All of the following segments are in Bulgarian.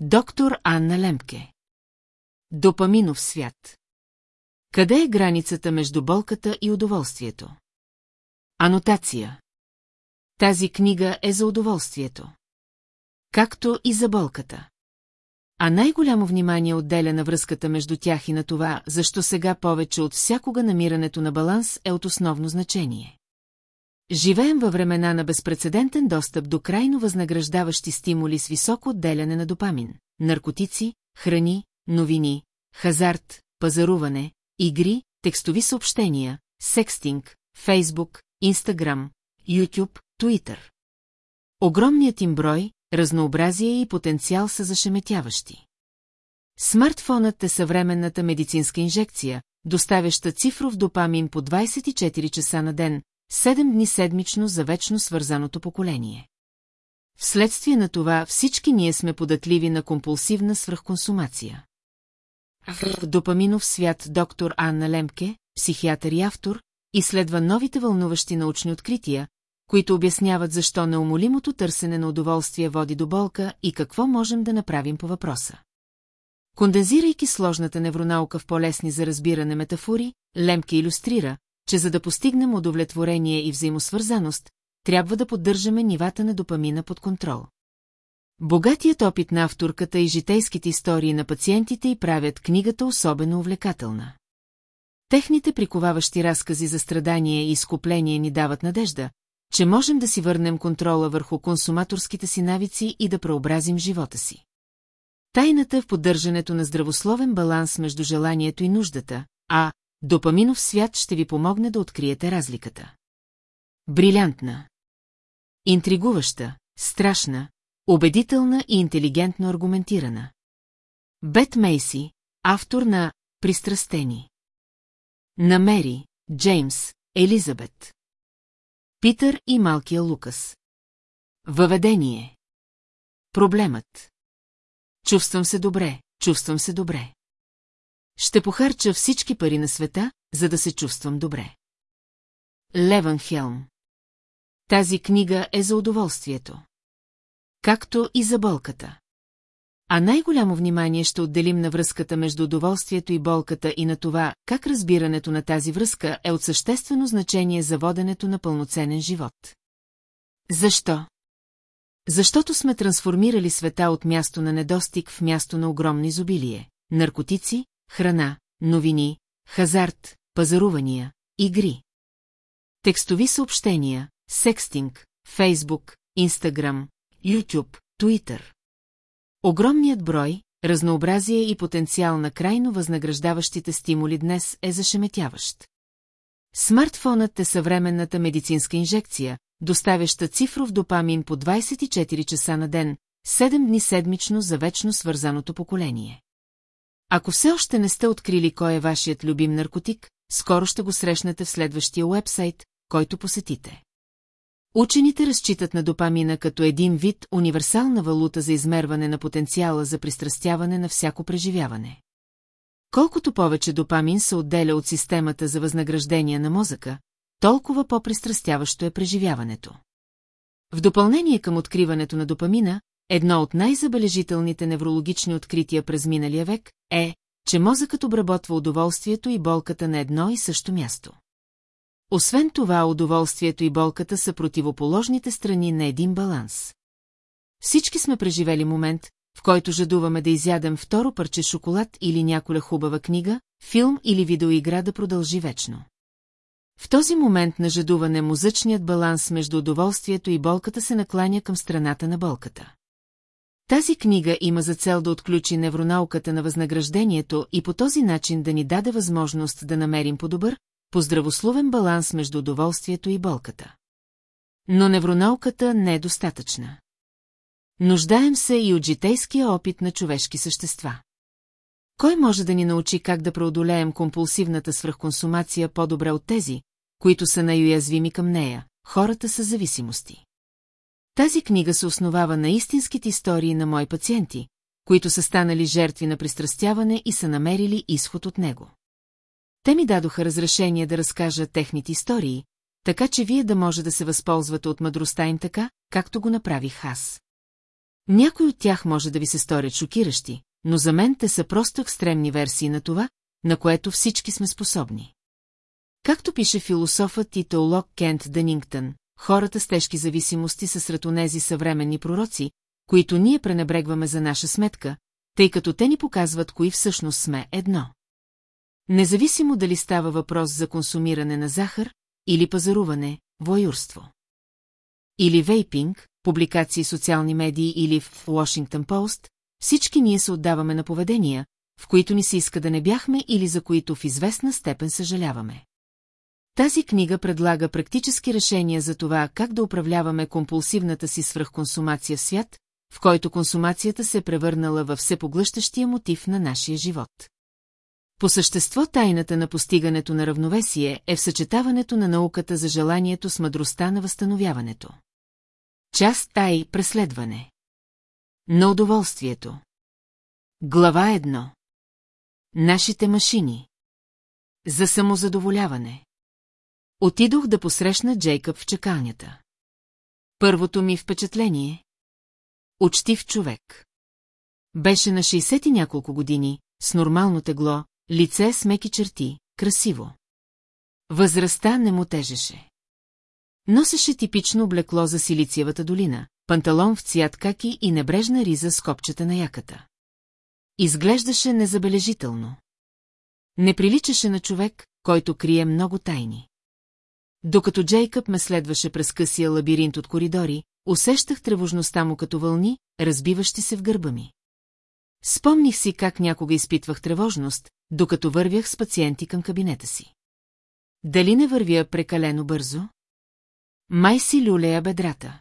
Доктор Анна Лемке. Допаминов свят. Къде е границата между болката и удоволствието? Анотация. Тази книга е за удоволствието. Както и за болката. А най-голямо внимание отделя на връзката между тях и на това, защо сега повече от всякога намирането на баланс е от основно значение. Живеем във времена на безпредседентен достъп до крайно възнаграждаващи стимули с високо отделяне на допамин, наркотици, храни, новини, хазарт, пазаруване, игри, текстови съобщения, секстинг, фейсбук, инстаграм, ютюб, туитър. Огромният им брой, разнообразие и потенциал са зашеметяващи. Смартфонът е съвременната медицинска инжекция, доставяща цифров допамин по 24 часа на ден, 7 дни седмично за вечно свързаното поколение. Вследствие на това всички ние сме податливи на компулсивна свръхконсумация. В допаминов свят доктор Анна Лемке, психиатър и автор, изследва новите вълнуващи научни открития, които обясняват защо неумолимото търсене на удоволствие води до болка и какво можем да направим по въпроса. Кондензирайки сложната невронаука в по-лесни за разбиране метафори, Лемке иллюстрира, че за да постигнем удовлетворение и взаимосвързаност, трябва да поддържаме нивата на допамина под контрол. Богатият опит на авторката и житейските истории на пациентите й правят книгата особено увлекателна. Техните приковаващи разкази за страдание и изкупление ни дават надежда, че можем да си върнем контрола върху консуматорските си навици и да преобразим живота си. Тайната е в поддържането на здравословен баланс между желанието и нуждата, а допаминов свят ще ви помогне да откриете разликата. Брилянтна. Интригуваща, страшна, убедителна и интелигентно аргументирана. Бет Мейси, автор на «Пристрастени». На Мери, Джеймс, Елизабет. Питър и малкия Лукас. Въведение. Проблемът. Чувствам се добре, чувствам се добре. Ще похарча всички пари на света, за да се чувствам добре. Леван Хелм. Тази книга е за удоволствието. Както и за болката. А най-голямо внимание ще отделим на връзката между удоволствието и болката и на това, как разбирането на тази връзка е от съществено значение за воденето на пълноценен живот. Защо? Защото сме трансформирали света от място на недостиг в място на огромно изобилие. Наркотици, храна, новини, хазарт, пазарувания, игри. Текстови съобщения, секстинг, фейсбук, инстаграм, ютюб, туитър. Огромният брой, разнообразие и потенциал на крайно възнаграждаващите стимули днес е зашеметяващ. Смартфонът е съвременната медицинска инжекция, доставяща цифров допамин по 24 часа на ден, 7 дни седмично за вечно свързаното поколение. Ако все още не сте открили кой е вашият любим наркотик, скоро ще го срещнете в следващия уебсайт, който посетите. Учените разчитат на допамина като един вид универсална валута за измерване на потенциала за пристрастяване на всяко преживяване. Колкото повече допамин се отделя от системата за възнаграждение на мозъка, толкова по-пристрастяващо е преживяването. В допълнение към откриването на допамина, едно от най-забележителните неврологични открития през миналия век е, че мозъкът обработва удоволствието и болката на едно и също място. Освен това, удоволствието и болката са противоположните страни на един баланс. Всички сме преживели момент, в който жадуваме да изядем второ парче шоколад или няколя хубава книга, филм или видеоигра да продължи вечно. В този момент на жадуване музъчният баланс между удоволствието и болката се накланя към страната на болката. Тази книга има за цел да отключи невронауката на възнаграждението и по този начин да ни даде възможност да намерим по-добър, по здравословен баланс между удоволствието и болката. Но невронауката не е достатъчна. Нуждаем се и от житейския опит на човешки същества. Кой може да ни научи как да преодолеем компулсивната свръхконсумация по-добре от тези, които са най-уязвими към нея, хората с зависимости? Тази книга се основава на истинските истории на мои пациенти, които са станали жертви на пристрастяване и са намерили изход от него. Те ми дадоха разрешение да разкажа техните истории, така че вие да може да се възползвате от мъдростта им така, както го направих аз. Някои от тях може да ви се сторят шокиращи, но за мен те са просто екстремни версии на това, на което всички сме способни. Както пише философът и теолог Кент Денингтън, хората с тежки зависимости са сред онези съвременни пророци, които ние пренебрегваме за наша сметка, тъй като те ни показват кои всъщност сме едно. Независимо дали става въпрос за консумиране на захар или пазаруване, воюрство. Или вейпинг, публикации социални медии или в Washington Post, всички ние се отдаваме на поведения, в които ни се иска да не бяхме или за които в известна степен съжаляваме. Тази книга предлага практически решения за това как да управляваме компулсивната си свръхконсумация в свят, в който консумацията се е превърнала във всепоглъщащия мотив на нашия живот. По същество тайната на постигането на равновесие е в съчетаването на науката за желанието с мъдростта на възстановяването. Част тай преследване. На удоволствието. Глава едно. Нашите машини. За самозадоволяване. Отидох да посрещна Джейкъб в чекалнята. Първото ми впечатление. Учтив човек. Беше на 60 и няколко години, с нормално тегло, лице с меки черти, красиво. Възрастта не му тежеше. Носеше типично облекло за Силициевата долина, панталон в цвят каки и небрежна риза с копчета на яката. Изглеждаше незабележително. Не приличаше на човек, който крие много тайни. Докато Джейкъб ме следваше през късия лабиринт от коридори, усещах тревожността му като вълни, разбиващи се в гърба ми. Спомних си как някога изпитвах тревожност, докато вървях с пациенти към кабинета си. Дали не вървя прекалено бързо? Май си люлея бедрата.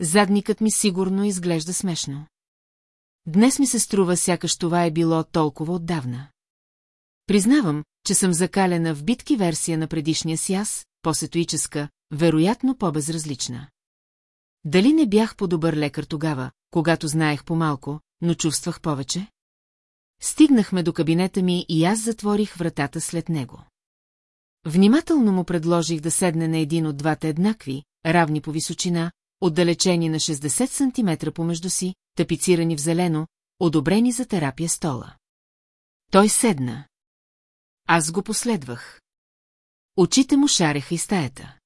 Задникът ми сигурно изглежда смешно. Днес ми се струва, сякаш това е било толкова отдавна. Признавам, че съм закалена в битки версия на предишния си аз, по-сетуическа, вероятно по-безразлична. Дали не бях по-добър лекар тогава, когато знаех по-малко, но чувствах повече? Стигнахме до кабинета ми и аз затворих вратата след него. Внимателно му предложих да седне на един от двата еднакви, равни по височина, отдалечени на 60 см помежду си, тапицирани в зелено, одобрени за терапия стола. Той седна. Аз го последвах. Очите му шареха и стаята.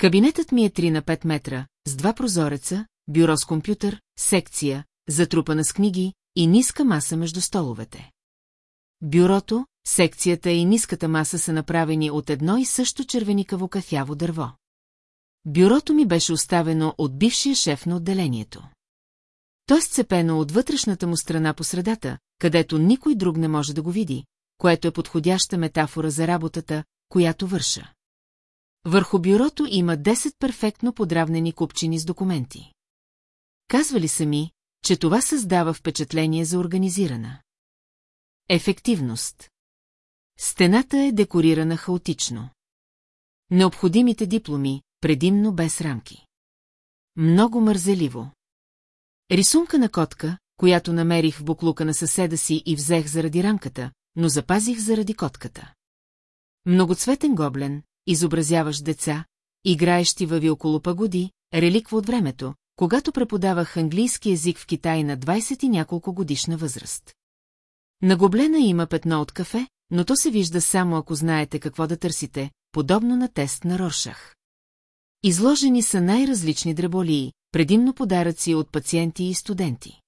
Кабинетът ми е 3 на 5 метра, с два прозореца, бюро с компютър, секция, затрупана с книги и ниска маса между столовете. Бюрото, секцията и ниската маса са направени от едно и също червеникаво кафяво дърво. Бюрото ми беше оставено от бившия шеф на отделението. То е сцепено от вътрешната му страна по средата, където никой друг не може да го види, което е подходяща метафора за работата, която върша. Върху бюрото има 10 перфектно подравнени купчини с документи. Казвали са ми, че това създава впечатление за организирана. Ефективност. Стената е декорирана хаотично. Необходимите дипломи, предимно без рамки. Много мързеливо. Рисунка на котка, която намерих в буклука на съседа си и взех заради рамката, но запазих заради котката. Многоцветен гоблен, изобразяващ деца, играещи във около пагоди, реликва от времето, когато преподавах английски език в Китай на 20 и няколко годишна възраст. На гоблена има петно от кафе, но то се вижда само ако знаете какво да търсите, подобно на тест на Роршах. Изложени са най-различни дреболии, предимно подаръци от пациенти и студенти.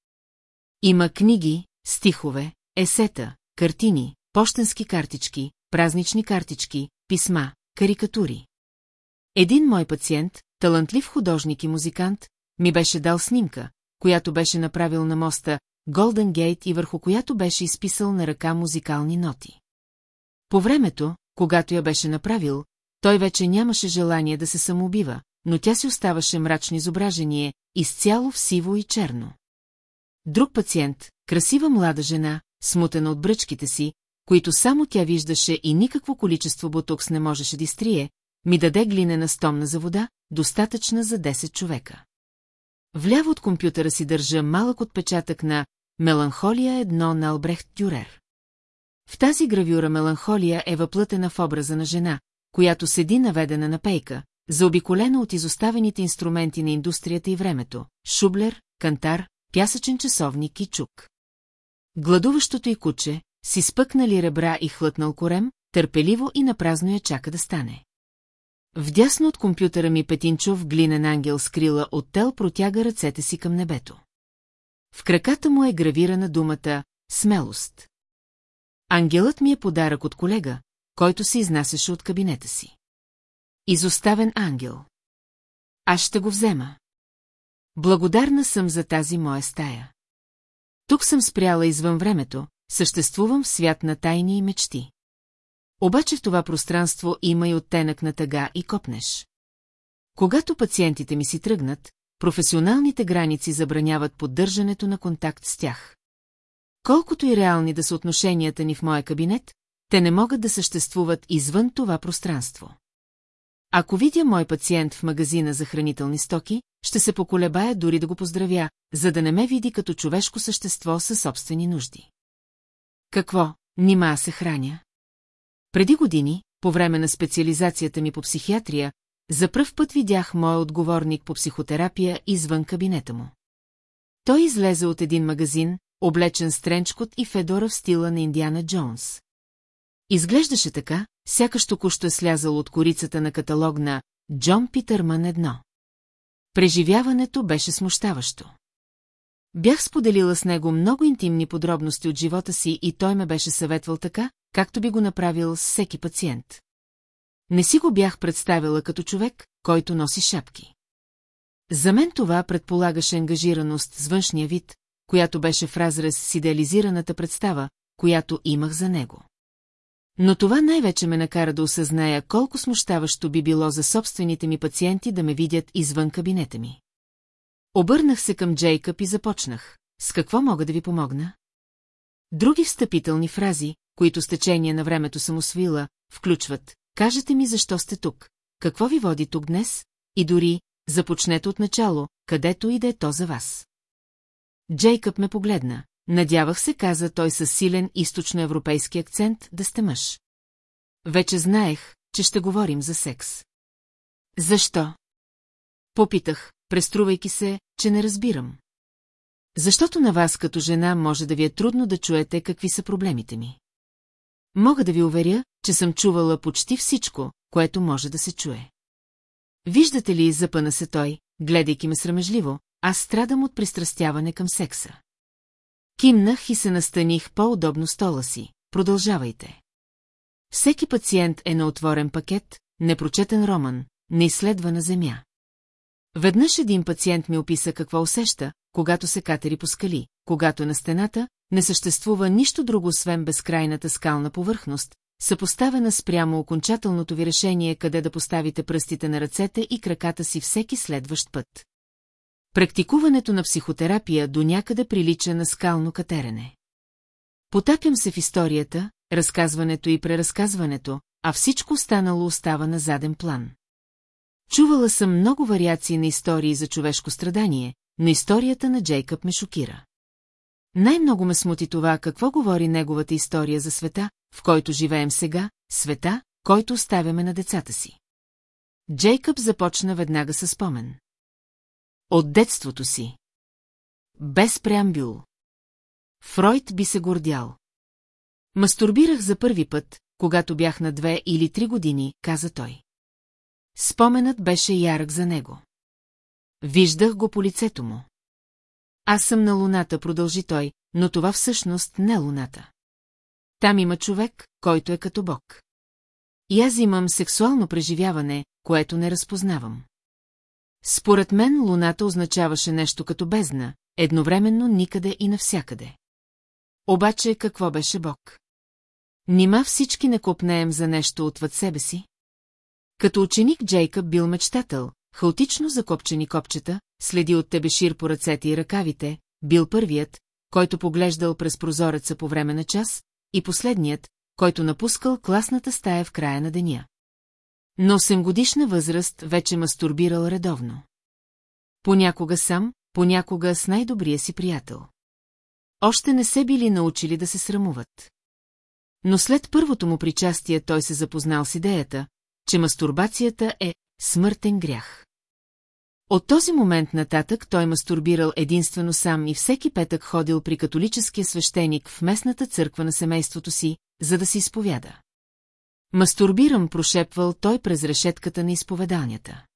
Има книги, стихове, есета, картини, почтенски картички, празнични картички, писма, карикатури. Един мой пациент, талантлив художник и музикант, ми беше дал снимка, която беше направил на моста Голден Гейт и върху която беше изписал на ръка музикални ноти. По времето, когато я беше направил, той вече нямаше желание да се самоубива, но тя си оставаше мрачно изображение, изцяло в сиво и черно. Друг пациент, красива млада жена, смутена от бръчките си, които само тя виждаше и никакво количество ботокс не можеше да изтрие, ми даде глинена стомна за вода, достатъчна за 10 човека. Вляво от компютъра си държа малък отпечатък на «Меланхолия едно на Албрехт Дюрер». В тази гравюра меланхолия е въплътена в образа на жена, която седи наведена на пейка, заобиколена от изоставените инструменти на индустрията и времето – Шублер, кантар, пясъчен часовник и чук. Гладуващото й куче, си спъкнали ребра и хлътнал корем, търпеливо и напразно я чака да стане. Вдясно от компютъра ми Петинчов глинен ангел с крила от тел протяга ръцете си към небето. В краката му е гравирана думата «Смелост». Ангелът ми е подарък от колега, който се изнасяше от кабинета си. Изоставен ангел. Аз ще го взема. Благодарна съм за тази моя стая. Тук съм спряла извън времето, съществувам в свят на тайни и мечти. Обаче в това пространство има и оттенък на тъга и копнеш. Когато пациентите ми си тръгнат, професионалните граници забраняват поддържането на контакт с тях. Колкото и реални да са отношенията ни в моя кабинет, те не могат да съществуват извън това пространство. Ако видя мой пациент в магазина за хранителни стоки, ще се поколебая дори да го поздравя, за да не ме види като човешко същество със собствени нужди. Какво, нима се храня? Преди години, по време на специализацията ми по психиатрия, за пръв път видях моя отговорник по психотерапия извън кабинета му. Той излезе от един магазин, облечен с тренчкот и Федора в стила на Индиана Джонс. Изглеждаше така, сякаш току-що е слязал от корицата на каталог на Джон Питърман едно. Преживяването беше смущаващо. Бях споделила с него много интимни подробности от живота си и той ме беше съветвал така, както би го направил с всеки пациент. Не си го бях представила като човек, който носи шапки. За мен това предполагаше ангажираност с външния вид, която беше в разрез с идеализираната представа, която имах за него. Но това най-вече ме накара да осъзная колко смущаващо би било за собствените ми пациенти да ме видят извън кабинета ми. Обърнах се към Джейкъб и започнах. С какво мога да ви помогна? Други встъпителни фрази, които с течение на времето съм освила, включват «Кажете ми защо сте тук, какво ви води тук днес?» и дори «Започнете от начало, където и да е то за вас». Джейкъб ме погледна. Надявах се, каза той със силен източноевропейски акцент, да сте мъж. Вече знаех, че ще говорим за секс. Защо? Попитах, преструвайки се, че не разбирам. Защото на вас като жена може да ви е трудно да чуете какви са проблемите ми. Мога да ви уверя, че съм чувала почти всичко, което може да се чуе. Виждате ли, запъна се той, гледайки ме срамежливо, аз страдам от пристрастяване към секса. Кимнах и се настаних по-удобно стола си. Продължавайте. Всеки пациент е на отворен пакет, непрочетен роман, неизследвана земя. Веднъж един пациент ми описа какво усеща, когато се катери по скали, когато на стената не съществува нищо друго освен безкрайната скална повърхност, съпоставена спрямо окончателното ви решение къде да поставите пръстите на ръцете и краката си всеки следващ път. Практикуването на психотерапия до някъде прилича на скално катерене. Потапям се в историята, разказването и преразказването, а всичко останало остава на заден план. Чувала съм много вариации на истории за човешко страдание, но историята на Джейкъб ме шокира. Най-много ме смути това, какво говори неговата история за света, в който живеем сега, света, който оставяме на децата си. Джейкъб започна веднага със спомен. От детството си. Без преамбюл. Фройд би се гордял. Мастурбирах за първи път, когато бях на две или три години, каза той. Споменът беше ярък за него. Виждах го по лицето му. Аз съм на луната, продължи той, но това всъщност не луната. Там има човек, който е като бог. И аз имам сексуално преживяване, което не разпознавам. Според мен луната означаваше нещо като бездна, едновременно никъде и навсякъде. Обаче какво беше Бог? Нима всички не копнеем за нещо отвъд себе си? Като ученик Джейкъб бил мечтател, хаотично закопчени копчета, следи от тебешир по ръцете и ръкавите, бил първият, който поглеждал през прозореца по време на час, и последният, който напускал класната стая в края на деня. Но 8 годишна възраст вече мастурбирал редовно. Понякога сам, понякога с най-добрия си приятел. Още не се били научили да се срамуват. Но след първото му причастие той се запознал с идеята, че мастурбацията е смъртен грях. От този момент нататък той мастурбирал единствено сам и всеки петък ходил при католическия свещеник в местната църква на семейството си, за да се изповяда. Мастурбирам, прошепвал той през решетката на изповеданията.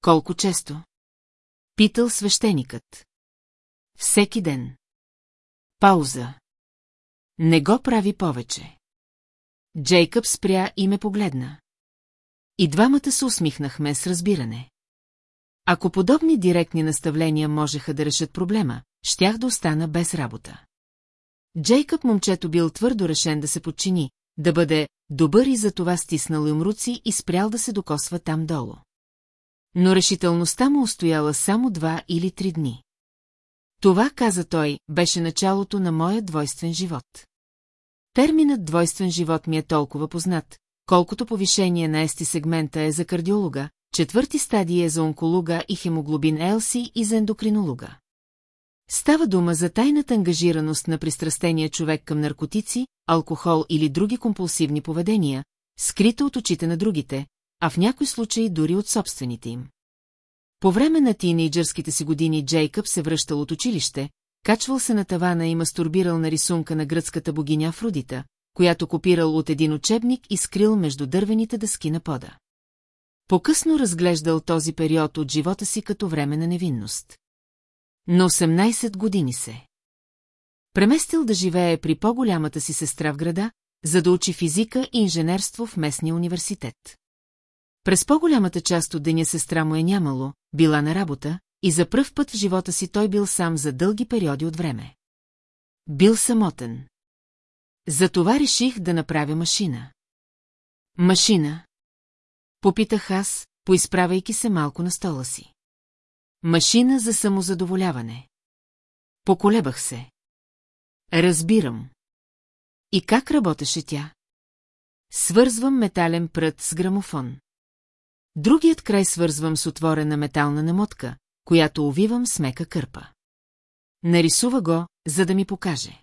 Колко често? Питал свещеникът. Всеки ден. Пауза. Не го прави повече. Джейкъб спря и ме погледна. И двамата се усмихнахме с разбиране. Ако подобни директни наставления можеха да решат проблема, щях да остана без работа. Джейкъб момчето бил твърдо решен да се подчини, да бъде добър и за това стиснал им руци и спрял да се докосва там долу. Но решителността му устояла само два или три дни. Това, каза той, беше началото на моя двойствен живот. Терминът двойствен живот ми е толкова познат, колкото повишение на ести сегмента е за кардиолога, четвърти стадий е за онколога и хемоглобин Елси и за ендокринолога. Става дума за тайната ангажираност на пристрастения човек към наркотици, алкохол или други компулсивни поведения, скрита от очите на другите, а в някои случаи дори от собствените им. По време на тинейджърските си години Джейкъб се връщал от училище, качвал се на тавана и мастурбирал на рисунка на гръцката богиня Афродита, която копирал от един учебник и скрил между дървените дъски на пода. По-късно разглеждал този период от живота си като време на невинност. На 18 години се. Преместил да живее при по-голямата си сестра в града, за да учи физика и инженерство в местния университет. През по-голямата част от деня сестра му е нямало, била на работа, и за пръв път в живота си той бил сам за дълги периоди от време. Бил самотен. Затова реших да направя машина. Машина. Попитах аз, поизправяйки се малко на стола си. Машина за самозадоволяване. Поколебах се. Разбирам. И как работеше тя? Свързвам метален прът с грамофон. Другият край свързвам с отворена метална намотка, която увивам с мека кърпа. Нарисува го, за да ми покаже.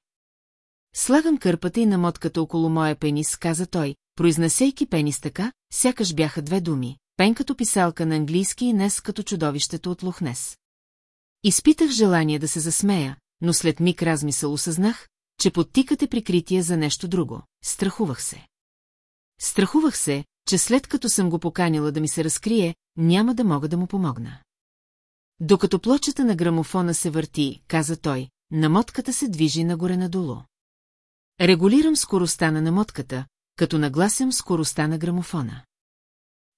Слагам кърпата и намотката около моя пенис, каза той, произнасяйки пенис така, сякаш бяха две думи, пен като писалка на английски и нес като чудовището от Лохнес. Изпитах желание да се засмея, но след миг размисъл осъзнах, че подтикате прикритие за нещо друго. Страхувах се. Страхувах се, че след като съм го поканила да ми се разкрие, няма да мога да му помогна. Докато плочата на грамофона се върти, каза той, намотката се движи нагоре-надолу. Регулирам скоростта на намотката, като нагласям скоростта на грамофона.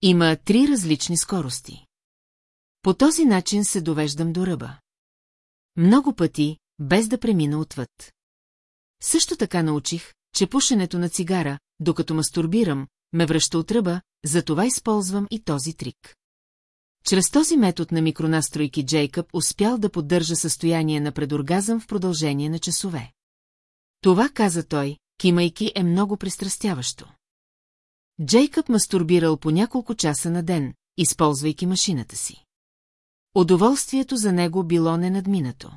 Има три различни скорости. По този начин се довеждам до ръба. Много пъти, без да премина отвъд. Също така научих, че пушенето на цигара, докато мастурбирам, ме връща от ръба, затова използвам и този трик. Чрез този метод на микронастройки Джейкъб успял да поддържа състояние на предоргазъм в продължение на часове. Това, каза той, кимайки е много пристрастяващо. Джейкъб мастурбирал по няколко часа на ден, използвайки машината си. Удоволствието за него било ненадминато.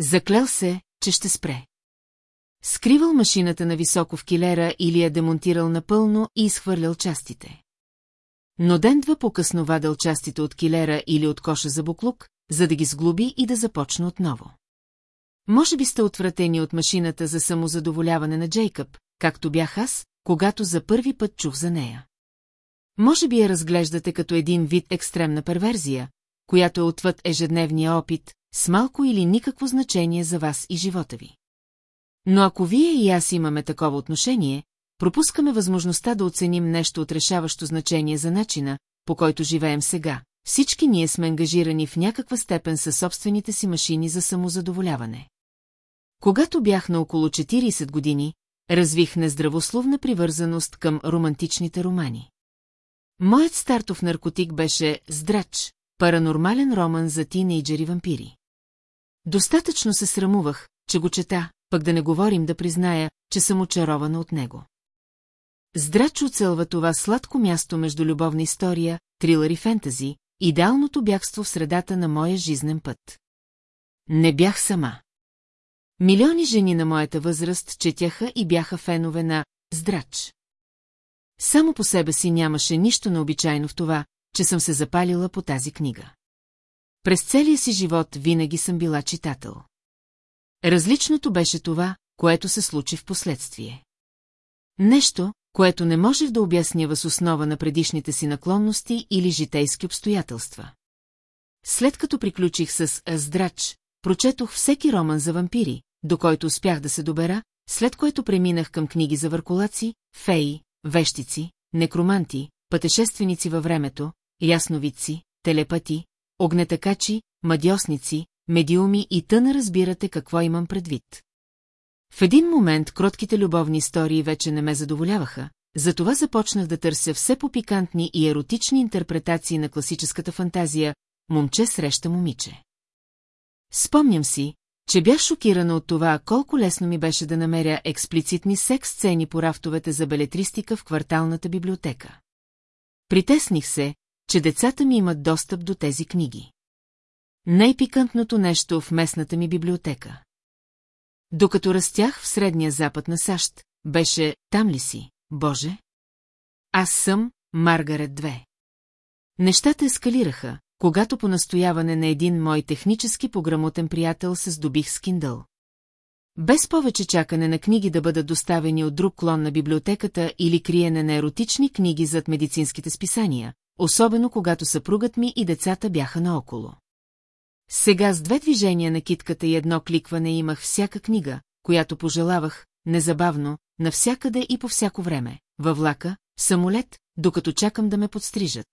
Заклел се, че ще спре. Скривал машината на високо в килера или я демонтирал напълно и изхвърлял частите. Но ден-два по-късно вадал частите от килера или от коша за буклук, за да ги сглоби и да започне отново. Може би сте отвратени от машината за самозадоволяване на Джейкъб, както бях аз, когато за първи път чух за нея. Може би я разглеждате като един вид екстремна перверзия, която е отвъд ежедневния опит, с малко или никакво значение за вас и живота ви. Но ако вие и аз имаме такова отношение, пропускаме възможността да оценим нещо от решаващо значение за начина, по който живеем сега. Всички ние сме ангажирани в някаква степен със собствените си машини за самозадоволяване. Когато бях на около 40 години, развих нездравословна привързаност към романтичните романи. Моят стартов наркотик беше «Здрач», паранормален роман за тинейджери вампири. Достатъчно се срамувах, че го чета, пък да не говорим да призная, че съм очарована от него. Здрач оцелва това сладко място между любовна история, трилър и фентази, идеалното бягство в средата на моя жизнен път. Не бях сама. Милиони жени на моята възраст четяха и бяха фенове на «Здрач». Само по себе си нямаше нищо необичайно в това, че съм се запалила по тази книга. През целия си живот винаги съм била читател. Различното беше това, което се случи в последствие. Нещо, което не можех да обясня въз основа на предишните си наклонности или житейски обстоятелства. След като приключих с «Здрач», прочетох всеки роман за вампири, до който успях да се добера, след което преминах към книги за въркулаци, феи, вещици, некроманти, пътешественици във времето, ясновидци, телепати, огнетакачи, мадьосници, медиуми и тъна разбирате какво имам предвид. В един момент кротките любовни истории вече не ме задоволяваха, затова започнах да търся все по-пикантни и еротични интерпретации на класическата фантазия «Момче среща момиче». Спомням си, че бях шокирана от това, колко лесно ми беше да намеря експлицитни секс-сцени по рафтовете за белетристика в кварталната библиотека. Притесних се, че децата ми имат достъп до тези книги. Най-пикантното нещо в местната ми библиотека. Докато растях в средния запад на САЩ, беше «Там ли си, Боже?» Аз съм Маргарет 2. Нещата ескалираха, когато по настояване на един мой технически пограмотен приятел се здобих с Kindle. Без повече чакане на книги да бъдат доставени от друг клон на библиотеката или криене на еротични книги зад медицинските списания, особено когато съпругът ми и децата бяха наоколо. Сега с две движения на китката и едно кликване имах всяка книга, която пожелавах, незабавно, навсякъде и по всяко време, във влака, самолет, докато чакам да ме подстрижат.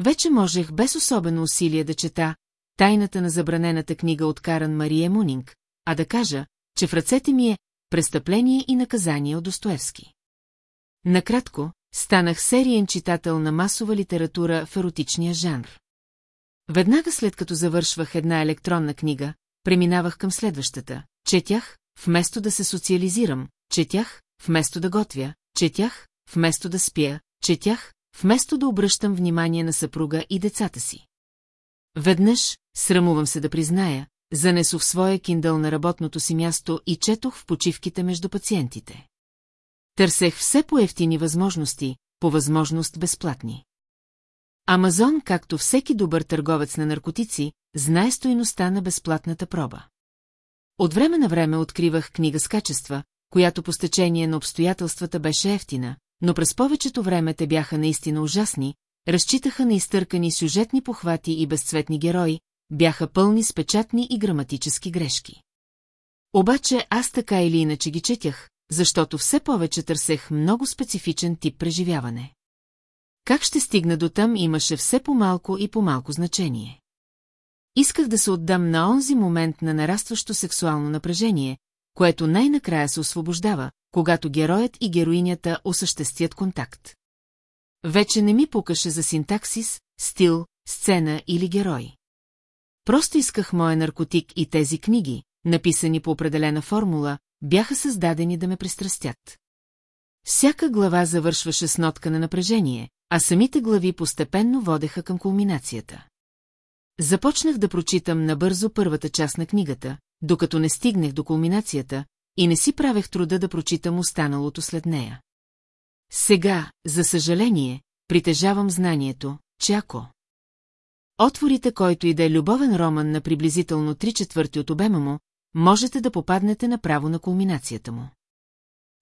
Вече можех без особено усилие да чета тайната на забранената книга от Каран Мария Мунинг, а да кажа, че в ръцете ми е престъпление и наказание от Достоевски. Накратко, станах сериен читател на масова литература в еротичния жанр. Веднага след като завършвах една електронна книга, преминавах към следващата. Четях, вместо да се социализирам, четях, вместо да готвя, четях, вместо да спя, четях, вместо да обръщам внимание на съпруга и децата си. Веднъж, срамувам се да призная, занесох своя киндъл на работното си място и четох в почивките между пациентите. Търсех все по-ефтини възможности, по възможност безплатни. Амазон, както всеки добър търговец на наркотици, знае стоиността на безплатната проба. От време на време откривах книга с качества, която по стечение на обстоятелствата беше ефтина, но през повечето време те бяха наистина ужасни, разчитаха на изтъркани сюжетни похвати и безцветни герои, бяха пълни с печатни и граматически грешки. Обаче аз така или иначе ги четях, защото все повече търсех много специфичен тип преживяване. Как ще стигна до там имаше все по-малко и по-малко значение. Исках да се отдам на онзи момент на нарастващо сексуално напрежение, което най-накрая се освобождава, когато героят и героинята осъществят контакт. Вече не ми пукаше за синтаксис, стил, сцена или герой. Просто исках моя наркотик и тези книги, написани по определена формула, бяха създадени да ме пристрастят. Всяка глава завършваше с нотка на напрежение, а самите глави постепенно водеха към кулминацията. Започнах да прочитам набързо първата част на книгата, докато не стигнах до кулминацията, и не си правех труда да прочитам останалото след нея. Сега, за съжаление, притежавам знанието, че ако... Отворите който и да е любовен роман на приблизително три четвърти от обема му, можете да попаднете направо на кулминацията му.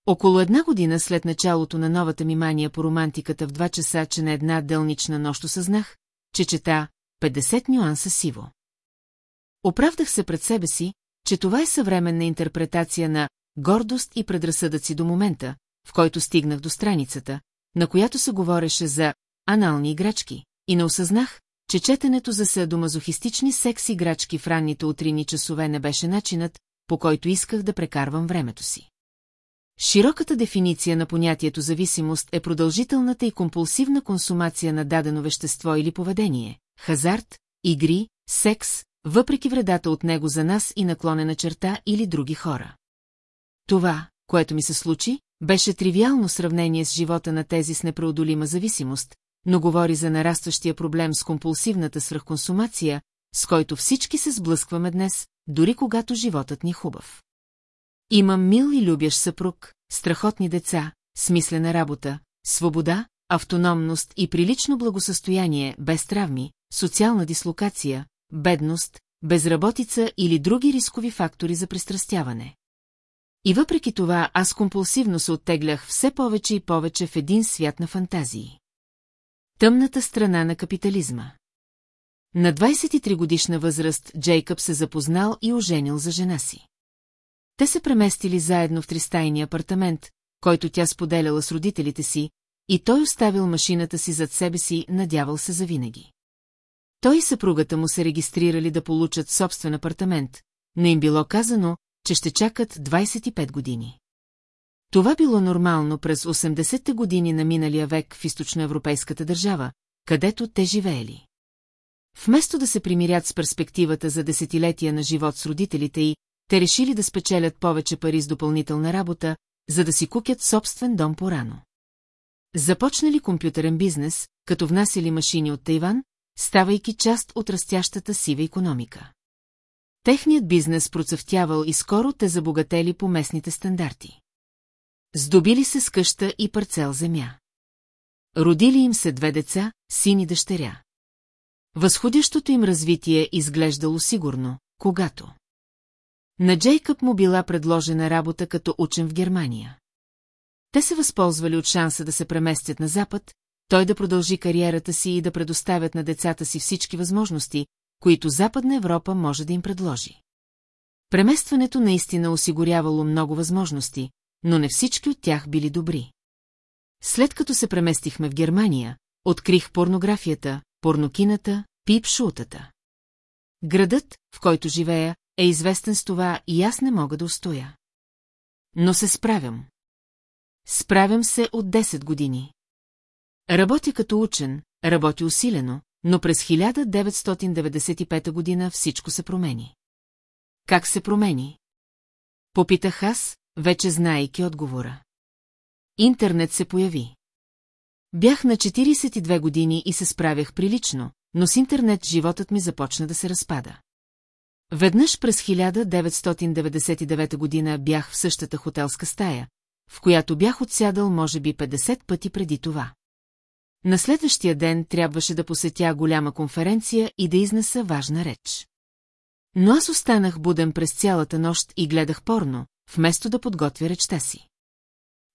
Около една година след началото на новата ми мания по романтиката в два часа, че на една делнична нощ осъзнах, че чета 50 нюанса сиво. Оправдах се пред себе си, че това е съвременна интерпретация на гордост и предразсъдъци до момента, в който стигнах до страницата, на която се говореше за анални играчки, и не осъзнах, че четенето за седомазохистични секс играчки в ранните утрини часове не беше начинът, по който исках да прекарвам времето си. Широката дефиниция на понятието зависимост е продължителната и компулсивна консумация на дадено вещество или поведение, хазарт, игри, секс, въпреки вредата от него за нас и наклонена черта или други хора. Това, което ми се случи, беше тривиално сравнение с живота на тези с непреодолима зависимост, но говори за нарастващия проблем с компулсивната свръхконсумация, с който всички се сблъскваме днес, дори когато животът ни е хубав. Имам мил и любящ съпруг, страхотни деца, смислена работа, свобода, автономност и прилично благосъстояние без травми, социална дислокация, бедност, безработица или други рискови фактори за пристрастяване. И въпреки това аз компулсивно се оттеглях все повече и повече в един свят на фантазии. Тъмната страна на капитализма. На 23 годишна възраст Джейкъб се запознал и оженил за жена си. Те се преместили заедно в тристайния апартамент, който тя споделяла с родителите си, и той оставил машината си зад себе си, надявал се завинаги. Той и съпругата му се регистрирали да получат собствен апартамент, но им било казано, че ще чакат 25 години. Това било нормално през 80-те години на миналия век в източноевропейската държава, където те живеели. Вместо да се примирят с перспективата за десетилетия на живот с родителите й, те решили да спечелят повече пари с допълнителна работа, за да си купят собствен дом порано. Започнали компютърен бизнес, като внасяли машини от Тайван, ставайки част от растящата сива економика. Техният бизнес процъфтявал и скоро те забогатели по местните стандарти. Здобили се с къща и парцел земя. Родили им се две деца, син и дъщеря. Възходящото им развитие изглеждало сигурно, когато на Джейкъб му била предложена работа като учен в Германия. Те се възползвали от шанса да се преместят на Запад, той да продължи кариерата си и да предоставят на децата си всички възможности, които Западна Европа може да им предложи. Преместването наистина осигурявало много възможности, но не всички от тях били добри. След като се преместихме в Германия, открих порнографията, порнокината, пип-шутата. Градът, в който живея, е известен с това и аз не мога да устоя. Но се справям. Справям се от 10 години. Работя като учен, работя усилено, но през 1995 година всичко се промени. Как се промени? Попитах аз, вече знаейки отговора. Интернет се появи. Бях на 42 години и се справях прилично, но с интернет животът ми започна да се разпада. Веднъж през 1999 година бях в същата хотелска стая, в която бях отсядал може би 50 пъти преди това. На следващия ден трябваше да посетя голяма конференция и да изнеса важна реч. Но аз останах буден през цялата нощ и гледах порно, вместо да подготвя речта си.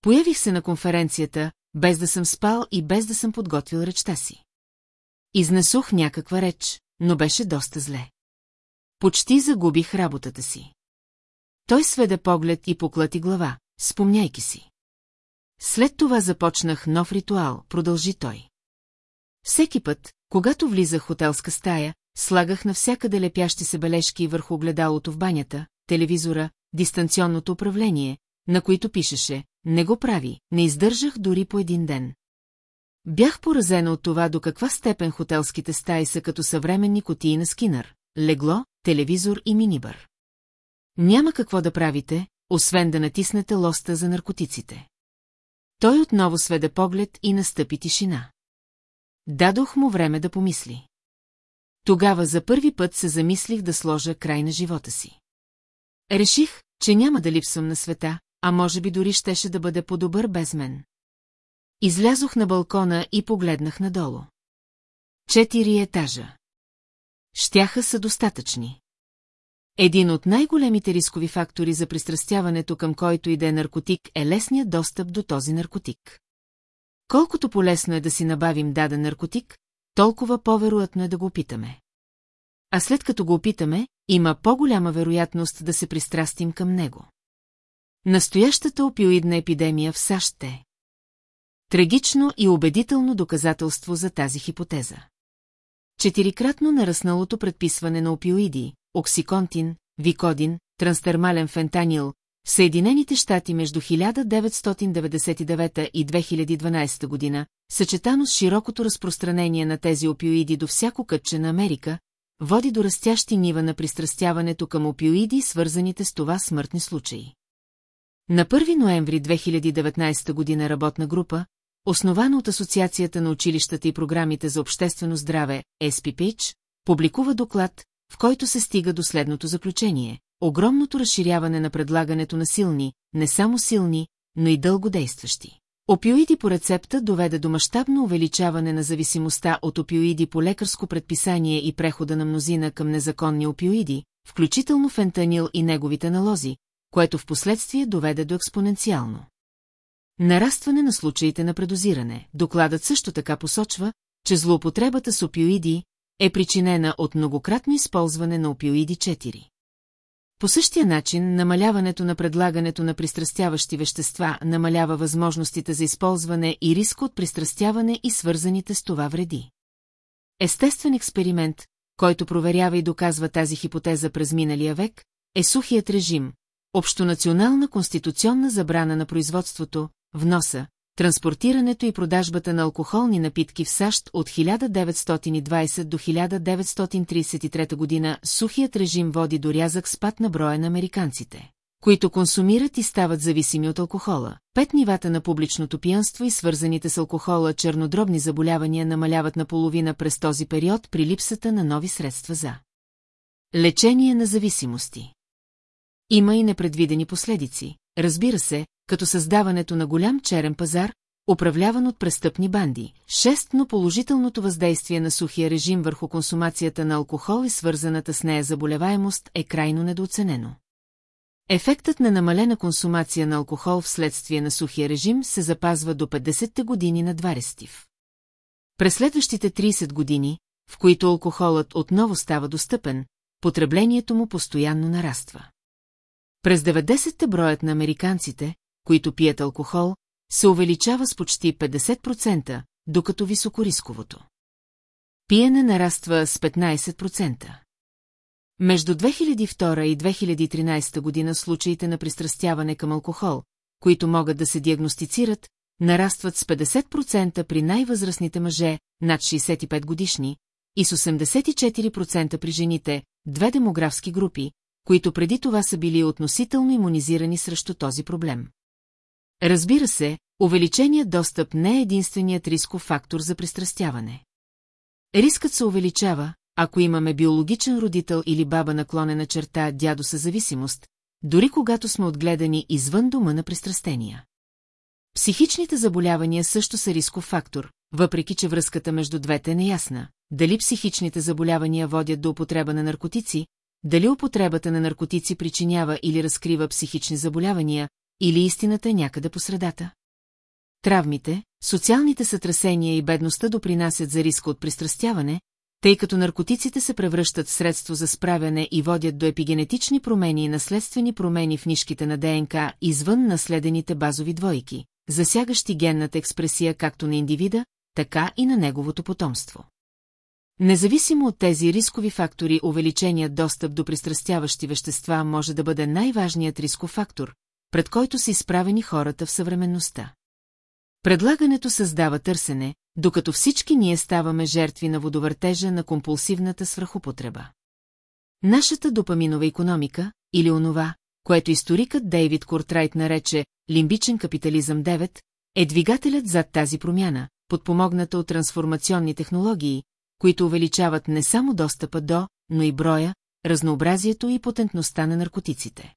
Появих се на конференцията, без да съм спал и без да съм подготвил речта си. Изнесох някаква реч, но беше доста зле. Почти загубих работата си. Той сведе поглед и поклати глава, спомняйки си. След това започнах нов ритуал, продължи той. Всеки път, когато влизах в хотелска стая, слагах навсякъде лепящи се бележки върху огледалото в банята, телевизора, дистанционното управление, на които пишеше «Не го прави, не издържах дори по един ден». Бях поразена от това до каква степен хотелските стаи са като съвременни котии на Скинър, легло, телевизор и минибър. Няма какво да правите, освен да натиснете лоста за наркотиците. Той отново сведе поглед и настъпи тишина. Дадох му време да помисли. Тогава за първи път се замислих да сложа край на живота си. Реших, че няма да липсвам на света, а може би дори щеше да бъде по-добър без мен. Излязох на балкона и погледнах надолу. Четири етажа. Щяха са достатъчни. Един от най-големите рискови фактори за пристрастяването към който и да е наркотик е лесният достъп до този наркотик. Колкото полезно е да си набавим даден наркотик, толкова по-вероятно е да го опитаме. А след като го опитаме, има по-голяма вероятност да се пристрастим към него. Настоящата опиоидна епидемия в САЩ е. Трагично и убедително доказателство за тази хипотеза. Четирикратно нарасналото предписване на опиоиди, оксиконтин, викодин, транстермален фентанил, Съединените щати между 1999 и 2012 година, съчетано с широкото разпространение на тези опиоиди до всяко кътче на Америка, води до растящи нива на пристрастяването към опиоиди свързаните с това смъртни случаи. На 1 ноември 2019 година работна група, основана от Асоциацията на училищата и програмите за обществено здраве, SPPH, публикува доклад, в който се стига до следното заключение. Огромното разширяване на предлагането на силни, не само силни, но и дългодействащи. Опиоиди по рецепта доведе до мащабно увеличаване на зависимостта от опиоиди по лекарско предписание и прехода на мнозина към незаконни опиоиди, включително фентанил и неговите налози, което в последствие доведе до експоненциално. Нарастване на случаите на предозиране. Докладът също така посочва, че злоупотребата с опиоиди е причинена от многократно използване на опиоиди 4. По същия начин, намаляването на предлагането на пристрастяващи вещества намалява възможностите за използване и риска от пристрастяване и свързаните с това вреди. Естествен експеримент, който проверява и доказва тази хипотеза през миналия век, е сухият режим, общонационална конституционна забрана на производството, вноса, транспортирането и продажбата на алкохолни напитки в САЩ от 1920 до 1933 година сухият режим води до рязък спад на броя на американците, които консумират и стават зависими от алкохола. Пет нивата на публичното пиянство и свързаните с алкохола чернодробни заболявания намаляват наполовина през този период при липсата на нови средства за лечение на зависимости. Има и непредвидени последици, разбира се, като създаването на голям черен пазар, управляван от престъпни банди. Шест, но положителното въздействие на сухия режим върху консумацията на алкохол и свързаната с нея заболеваемост е крайно недооценено. Ефектът на намалена консумация на алкохол вследствие на сухия режим се запазва до 50-те години на 20 През следващите 30 години, в които алкохолът отново става достъпен, потреблението му постоянно нараства. През 90-те броят на американците, които пият алкохол, се увеличава с почти 50%, докато високорисковото. Пиене нараства с 15%. Между 2002 и 2013 година случаите на пристрастяване към алкохол, които могат да се диагностицират, нарастват с 50% при най-възрастните мъже, над 65 годишни, и с 84% при жените, две демографски групи, които преди това са били относително иммунизирани срещу този проблем. Разбира се, увеличеният достъп не е единственият рисков фактор за пристрастяване. Рискът се увеличава, ако имаме биологичен родител или баба наклонена черта дядо със зависимост, дори когато сме отгледани извън дома на пристрастения. Психичните заболявания също са рисков фактор, въпреки че връзката между двете е неясна. Дали психичните заболявания водят до употреба на наркотици, дали употребата на наркотици причинява или разкрива психични заболявания, или истината е някъде по средата? Травмите, социалните сътресения и бедността допринасят за риска от пристрастяване, тъй като наркотиците се превръщат в средство за справяне и водят до епигенетични промени и наследствени промени в нишките на ДНК извън наследените базови двойки, засягащи генната експресия както на индивида, така и на неговото потомство. Независимо от тези рискови фактори, увеличеният достъп до пристрастяващи вещества може да бъде най-важният рисков фактор, пред който са изправени хората в съвременността. Предлагането създава търсене, докато всички ние ставаме жертви на водовъртежа на компулсивната свръхупотреба. Нашата допаминова економика, или онова, което историкът Дейвид Кортрайт нарече «лимбичен капитализъм 9», е двигателят зад тази промяна, подпомогната от трансформационни технологии, които увеличават не само достъпа до, но и броя, разнообразието и потентността на наркотиците.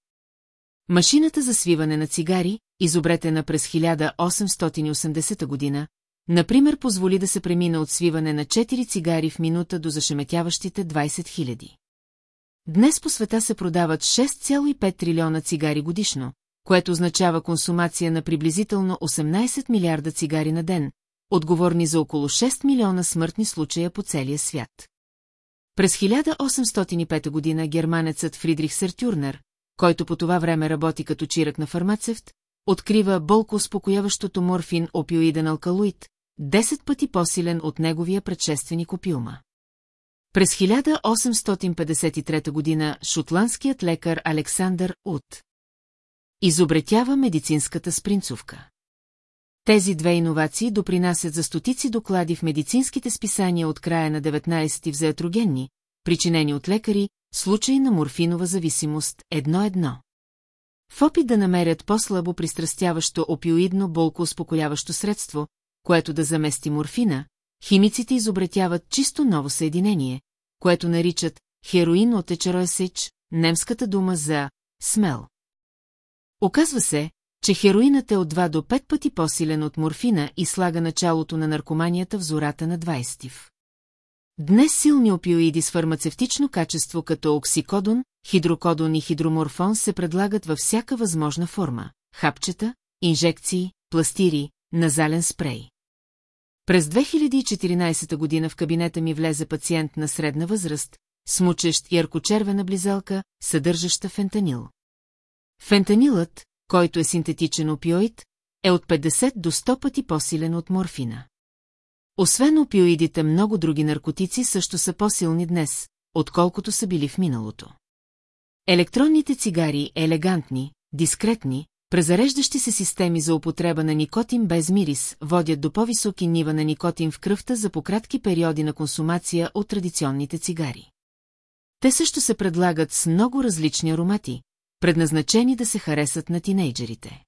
Машината за свиване на цигари, изобретена през 1880 година, например позволи да се премина от свиване на 4 цигари в минута до зашеметяващите 20 000. Днес по света се продават 6,5 трилиона цигари годишно, което означава консумация на приблизително 18 милиарда цигари на ден, отговорни за около 6 милиона смъртни случая по целия свят. През 1805 година германецът Фридрих Сертюрнер, който по това време работи като чирак на фармацевт, открива болко успокояващото морфин опиоиден алкалоид, 10 пъти по-силен от неговия предшественик опиума. През 1853 година шотландският лекар Александър Ут изобретява медицинската спринцовка. Тези две иновации допринасят за стотици доклади в медицинските списания от края на 19 в заетрогенни, причинени от лекари, случаи на морфинова зависимост едно-едно. В опит да намерят по-слабо пристрастяващо опиоидно болко успокояващо средство, което да замести морфина, химиците изобретяват чисто ново съединение, което наричат хероин от ечероесич, немската дума за смел. Оказва се, че хероинът е от 2 до 5 пъти по-силен от морфина и слага началото на наркоманията в зората на 20 Днес силни опиоиди с фармацевтично качество като оксикодон, хидрокодон и хидроморфон се предлагат във всяка възможна форма – хапчета, инжекции, пластири, назален спрей. През 2014 година в кабинета ми влезе пациент на средна възраст, смучещ яркочервена близалка, съдържаща фентанил. Фентанилът, който е синтетичен опиоид, е от 50 до 100 пъти по-силен от морфина. Освен опиоидите, много други наркотици също са по-силни днес, отколкото са били в миналото. Електронните цигари, елегантни, дискретни, презареждащи се системи за употреба на никотин без мирис, водят до по-високи нива на никотин в кръвта за пократки периоди на консумация от традиционните цигари. Те също се предлагат с много различни аромати, предназначени да се харесат на тинейджерите.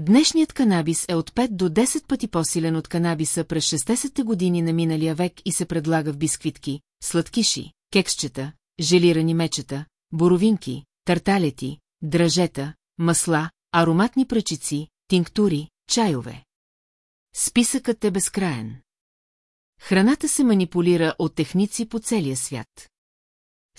Днешният канабис е от 5 до 10 пъти по-силен от канабиса през 60-те години на миналия век и се предлага в бисквитки, сладкиши, кексчета, желирани мечета, боровинки, тарталети, дръжета, масла, ароматни пръчици, тинктури, чайове. Списъкът е безкраен. Храната се манипулира от техници по целия свят.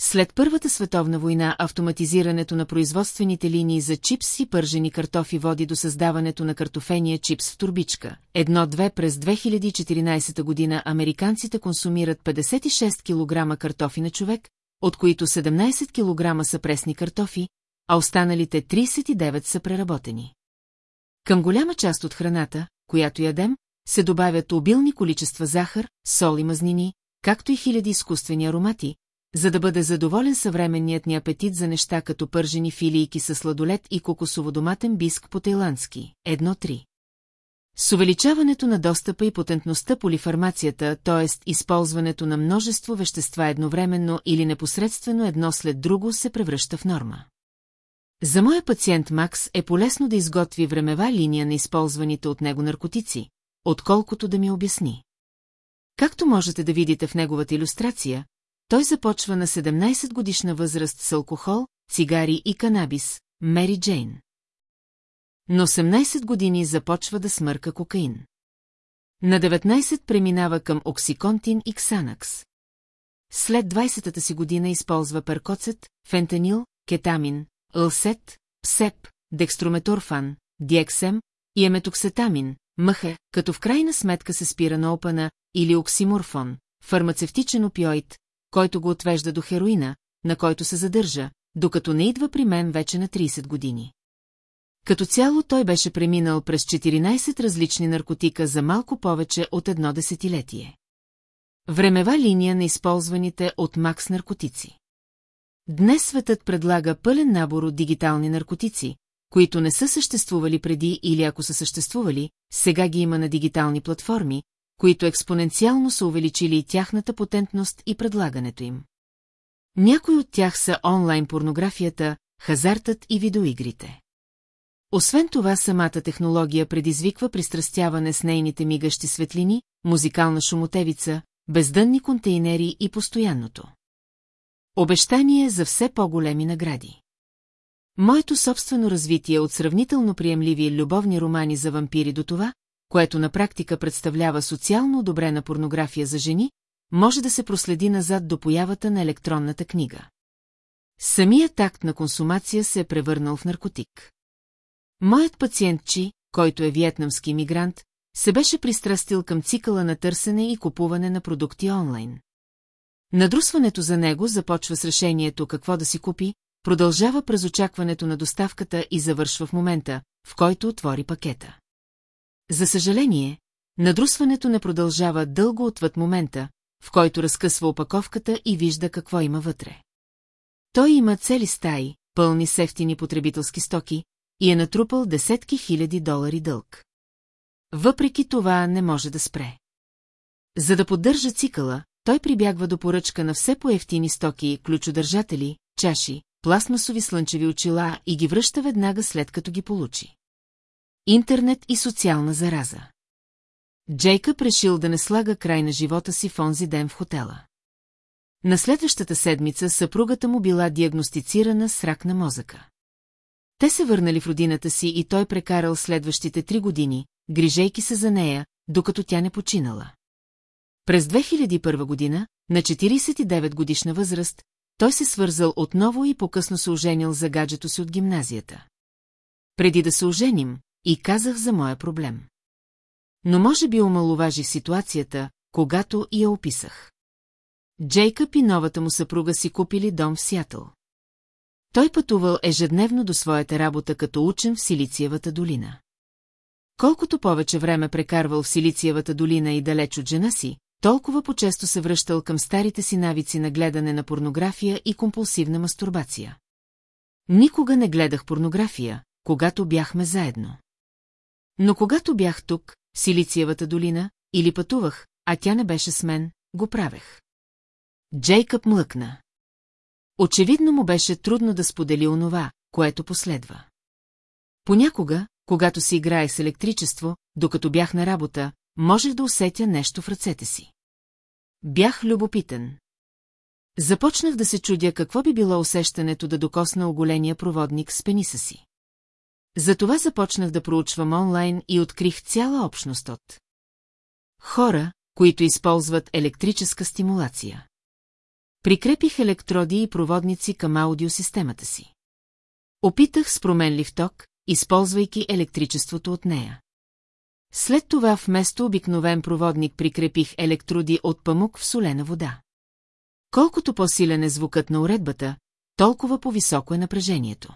След Първата световна война автоматизирането на производствените линии за чипс и пържени картофи води до създаването на картофения чипс в турбичка. Едно-две през 2014 година американците консумират 56 кг картофи на човек, от които 17 кг са пресни картофи, а останалите 39 са преработени. Към голяма част от храната, която ядем, се добавят обилни количества захар, сол и мазнини, както и хиляди изкуствени аромати, за да бъде задоволен съвременният ни апетит за неща като пържени филийки със сладолет и кокосово-доматен биск по-тайландски. Едно-три. С увеличаването на достъпа и потентността полифармацията, т.е. използването на множество вещества едновременно или непосредствено едно след друго се превръща в норма. За моя пациент Макс е полезно да изготви времева линия на използваните от него наркотици, отколкото да ми обясни. Както можете да видите в неговата иллюстрация, той започва на 17 годишна възраст с алкохол, цигари и канабис, Мери Джейн. Но 18 години започва да смърка кокаин. На 19 преминава към оксиконтин и ксанакс. След 20-та си година използва перкоцет, фентанил, кетамин, лсет, псеп, декстрометорфан, диексем и еметоксетамин, мъха, като в крайна сметка се спира на опана или оксиморфон, фармацевтичен опиоид, който го отвежда до хероина, на който се задържа, докато не идва при мен вече на 30 години. Като цяло той беше преминал през 14 различни наркотика за малко повече от едно десетилетие. Времева линия на използваните от Макс наркотици. Днес светът предлага пълен набор от дигитални наркотици, които не са съществували преди или ако са съществували, сега ги има на дигитални платформи, които експоненциално са увеличили и тяхната потентност и предлагането им. Някои от тях са онлайн порнографията, хазартът и видеоигрите. Освен това, самата технология предизвиква пристрастяване с нейните мигащи светлини, музикална шумотевица, бездънни контейнери и постоянното. Обещание за все по-големи награди. Моето собствено развитие от сравнително приемливи любовни романи за вампири до това, което на практика представлява социално одобрена порнография за жени, може да се проследи назад до появата на електронната книга. Самият акт на консумация се е превърнал в наркотик. Моят пациент Чи, който е виетнамски мигрант, се беше пристрастил към цикъла на търсене и купуване на продукти онлайн. Надрусването за него започва с решението какво да си купи, продължава през очакването на доставката и завършва в момента, в който отвори пакета. За съжаление, надрусването не продължава дълго отвъд момента, в който разкъсва опаковката и вижда какво има вътре. Той има цели стаи, пълни с ефтини потребителски стоки, и е натрупал десетки хиляди долари дълг. Въпреки това не може да спре. За да поддържа цикъла, той прибягва до поръчка на все по-ефтини стоки, ключодържатели, чаши, пластмасови слънчеви очила и ги връща веднага след като ги получи. Интернет и социална зараза. Джейкъб решил да не слага край на живота си в онзи ден в хотела. На следващата седмица съпругата му била диагностицирана с рак на мозъка. Те се върнали в родината си и той прекарал следващите три години, грижейки се за нея, докато тя не починала. През 2001 година, на 49 годишна възраст, той се свързал отново и по-късно се оженил за гаджето си от гимназията. Преди да се оженим, и казах за моя проблем. Но може би омалуважих ситуацията, когато я описах. Джейкъб и новата му съпруга си купили дом в Сиатъл. Той пътувал ежедневно до своята работа като учен в Силициевата долина. Колкото повече време прекарвал в Силициевата долина и далеч от жена си, толкова по-често се връщал към старите си навици на гледане на порнография и компулсивна мастурбация. Никога не гледах порнография, когато бяхме заедно. Но когато бях тук, Силициевата долина, или пътувах, а тя не беше с мен, го правех. Джейкъб млъкна. Очевидно му беше трудно да сподели онова, което последва. Понякога, когато си играе с електричество, докато бях на работа, можех да усетя нещо в ръцете си. Бях любопитен. Започнах да се чудя какво би било усещането да докосна оголения проводник с пениса си. Затова започнах да проучвам онлайн и открих цяла общност от хора, които използват електрическа стимулация. Прикрепих електроди и проводници към аудиосистемата си. Опитах с променлив ток, използвайки електричеството от нея. След това вместо обикновен проводник прикрепих електроди от памук в солена вода. Колкото по-силен е звукът на уредбата, толкова по-високо е напрежението.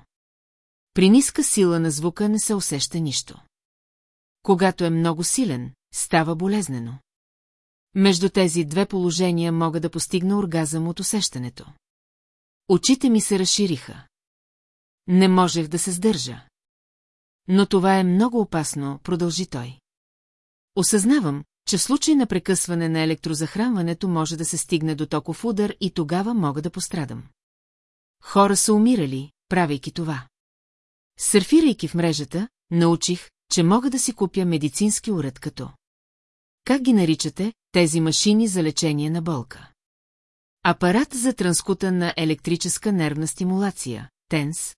При ниска сила на звука не се усеща нищо. Когато е много силен, става болезнено. Между тези две положения мога да постигна оргазъм от усещането. Очите ми се разшириха. Не можех да се сдържа. Но това е много опасно, продължи той. Осъзнавам, че в случай на прекъсване на електрозахранването може да се стигне до токов удар и тогава мога да пострадам. Хора са умирали, правейки това. Сърфирайки в мрежата, научих, че мога да си купя медицински уред като. Как ги наричате, тези машини за лечение на болка? Апарат за транскутана електрическа нервна стимулация, ТЕНС.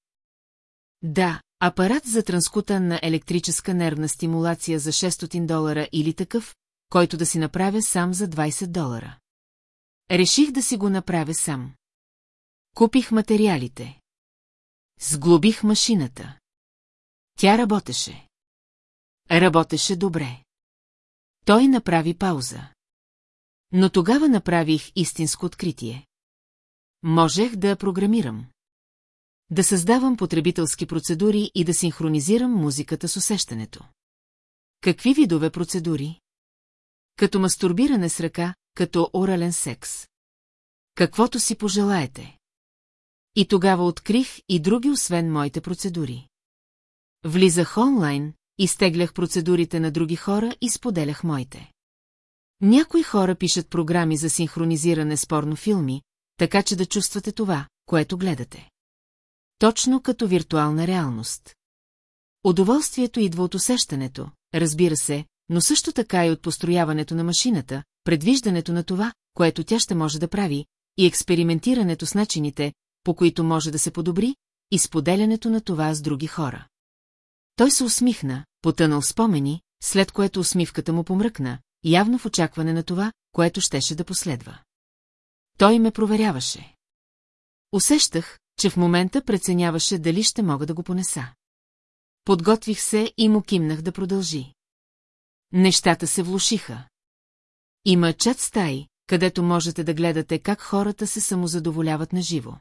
Да, апарат за транскутана електрическа нервна стимулация за 600 долара или такъв, който да си направя сам за 20 долара. Реших да си го направя сам. Купих материалите. Сглобих машината. Тя работеше. Работеше добре. Той направи пауза. Но тогава направих истинско откритие. Можех да програмирам. Да създавам потребителски процедури и да синхронизирам музиката с усещането. Какви видове процедури? Като мастурбиране с ръка, като орален секс. Каквото си пожелаете. И тогава открих и други освен моите процедури. Влизах онлайн, изтеглях процедурите на други хора и споделях моите. Някои хора пишат програми за синхронизиране с порнофилми, така че да чувствате това, което гледате. Точно като виртуална реалност. Удоволствието идва от усещането, разбира се, но също така и от построяването на машината, предвиждането на това, което тя ще може да прави, и експериментирането с начините, по които може да се подобри, и споделянето на това с други хора. Той се усмихна, потънал спомени, след което усмивката му помръкна, явно в очакване на това, което щеше да последва. Той ме проверяваше. Усещах, че в момента преценяваше дали ще мога да го понеса. Подготвих се и му кимнах да продължи. Нещата се влушиха. Има чат стаи, където можете да гледате как хората се самозадоволяват на живо.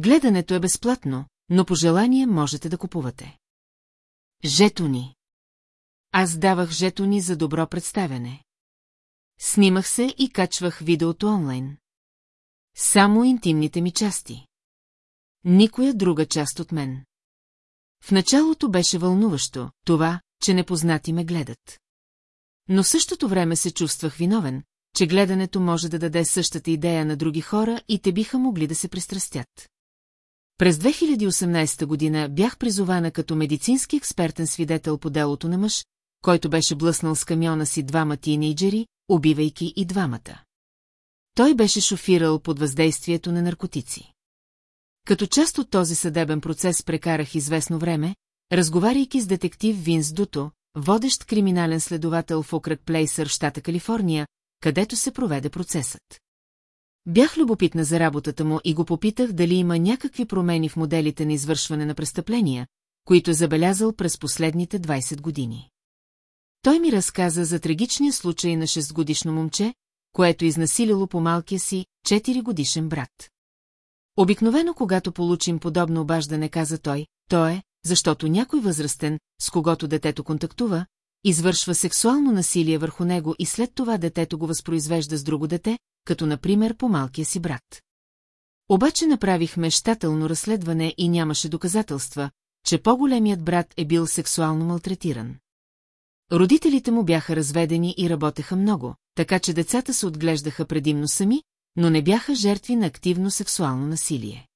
Гледането е безплатно, но по желание можете да купувате. Жетони. Аз давах жетони за добро представяне. Снимах се и качвах видеото онлайн. Само интимните ми части. Никоя друга част от мен. В началото беше вълнуващо това, че непознати ме гледат. Но същото време се чувствах виновен, че гледането може да даде същата идея на други хора и те биха могли да се пристрастят. През 2018 година бях призована като медицински експертен свидетел по делото на мъж, който беше блъснал с камиона си двама тинейджери, убивайки и двамата. Той беше шофирал под въздействието на наркотици. Като част от този съдебен процес прекарах известно време, разговаряйки с детектив Винс Дуто, водещ криминален следовател в окръг Плейсър, щата Калифорния, където се проведе процесът. Бях любопитна за работата му и го попитах дали има някакви промени в моделите на извършване на престъпления, които забелязал през последните 20 години. Той ми разказа за трагичния случай на 6-годишно момче, което изнасилило по малкия си 4-годишен брат. Обикновено, когато получим подобно обаждане, каза той, то е, защото някой възрастен, с когото детето контактува, извършва сексуално насилие върху него и след това детето го възпроизвежда с друго дете, като например по малкия си брат. Обаче направихме щателно разследване и нямаше доказателства, че по-големият брат е бил сексуално малтретиран. Родителите му бяха разведени и работеха много, така че децата се отглеждаха предимно сами, но не бяха жертви на активно сексуално насилие.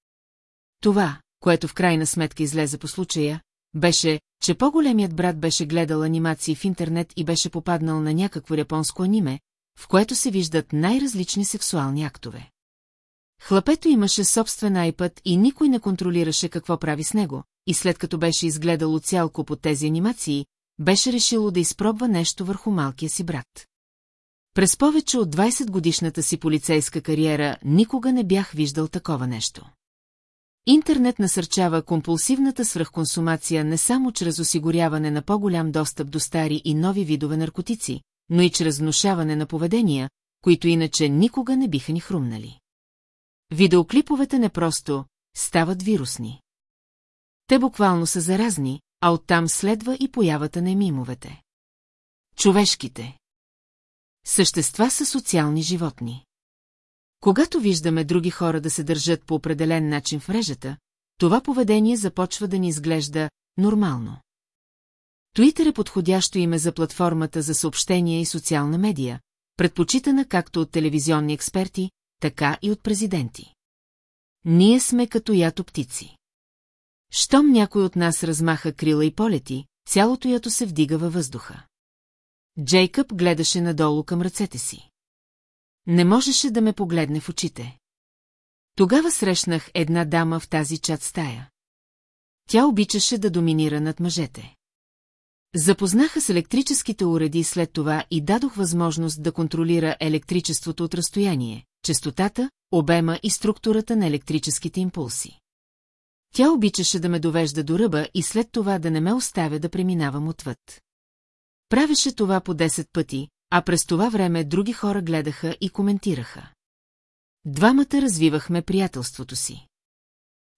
Това, което в крайна сметка излезе по случая, беше, че по-големият брат беше гледал анимации в интернет и беше попаднал на някакво японско аниме, в което се виждат най-различни сексуални актове. Хлапето имаше собствен iPad и никой не контролираше какво прави с него, и след като беше изгледало цял куп от тези анимации, беше решило да изпробва нещо върху малкия си брат. През повече от 20 годишната си полицейска кариера никога не бях виждал такова нещо. Интернет насърчава компулсивната свръхконсумация не само чрез осигуряване на по-голям достъп до стари и нови видове наркотици, но и чрез внушаване на поведения, които иначе никога не биха ни хрумнали. Видеоклиповете не просто стават вирусни. Те буквално са заразни, а оттам следва и появата на емимовете. Човешките. Същества са социални животни. Когато виждаме други хора да се държат по определен начин в мрежата, това поведение започва да ни изглежда нормално. Туитър е подходящо име за платформата за съобщения и социална медия, предпочитана както от телевизионни експерти, така и от президенти. Ние сме като ято птици. Щом някой от нас размаха крила и полети, цялото ято се вдига във въздуха. Джейкъб гледаше надолу към ръцете си. Не можеше да ме погледне в очите. Тогава срещнах една дама в тази чат стая. Тя обичаше да доминира над мъжете. Запознаха с електрическите уреди след това и дадох възможност да контролира електричеството от разстояние, частотата, обема и структурата на електрическите импулси. Тя обичаше да ме довежда до ръба и след това да не ме оставя да преминавам отвъд. Правеше това по 10 пъти, а през това време други хора гледаха и коментираха. Двамата развивахме приятелството си.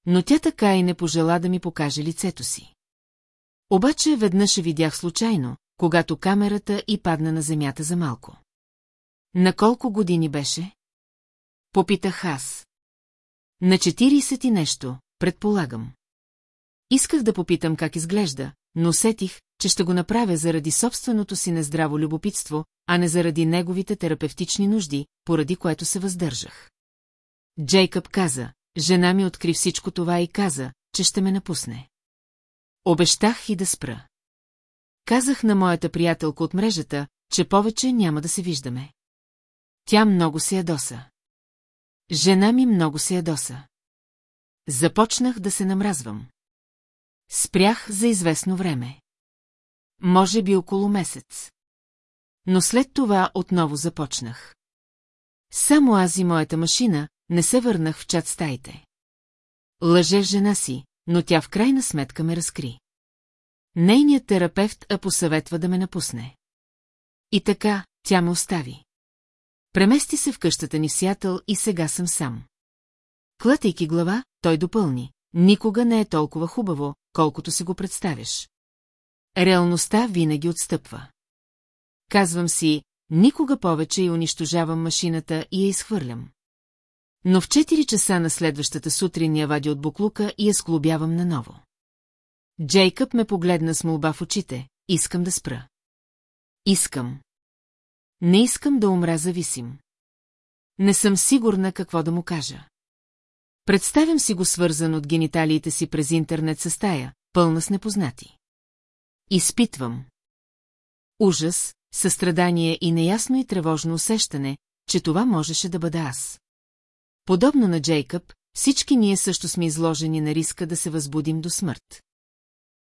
Но тя така и не пожела да ми покаже лицето си. Обаче веднъж видях случайно, когато камерата и падна на земята за малко. На колко години беше? Попитах аз. На 40 и нещо, предполагам. Исках да попитам как изглежда, но сетих, че ще го направя заради собственото си нездраво любопитство, а не заради неговите терапевтични нужди, поради което се въздържах. Джейкъб каза, жена ми откри всичко това и каза, че ще ме напусне. Обещах и да спра. Казах на моята приятелка от мрежата, че повече няма да се виждаме. Тя много се ядоса. Жена ми много се ядоса. Започнах да се намразвам. Спрях за известно време. Може би около месец. Но след това отново започнах. Само аз и моята машина не се върнах в чат стаите. Лъжех жена си, но тя в крайна сметка ме разкри. Нейният терапевт а посъветва да ме напусне. И така, тя ме остави. Премести се в къщата ни в Сиатъл и сега съм сам. Клатейки глава, той допълни. Никога не е толкова хубаво, колкото си го представяш. Реалността винаги отстъпва. Казвам си, никога повече и унищожавам машината и я изхвърлям. Но в 4 часа на следващата сутрин я вадя от буклука и я склобявам наново. Джейкъб ме погледна с молба в очите. Искам да спра. Искам. Не искам да умра зависим. Не съм сигурна какво да му кажа. Представям си го свързан от гениталиите си през интернет със стая, пълна с непознати. Изпитвам. Ужас, състрадание и неясно и тревожно усещане, че това можеше да бъда аз. Подобно на Джейкъб, всички ние също сме изложени на риска да се възбудим до смърт.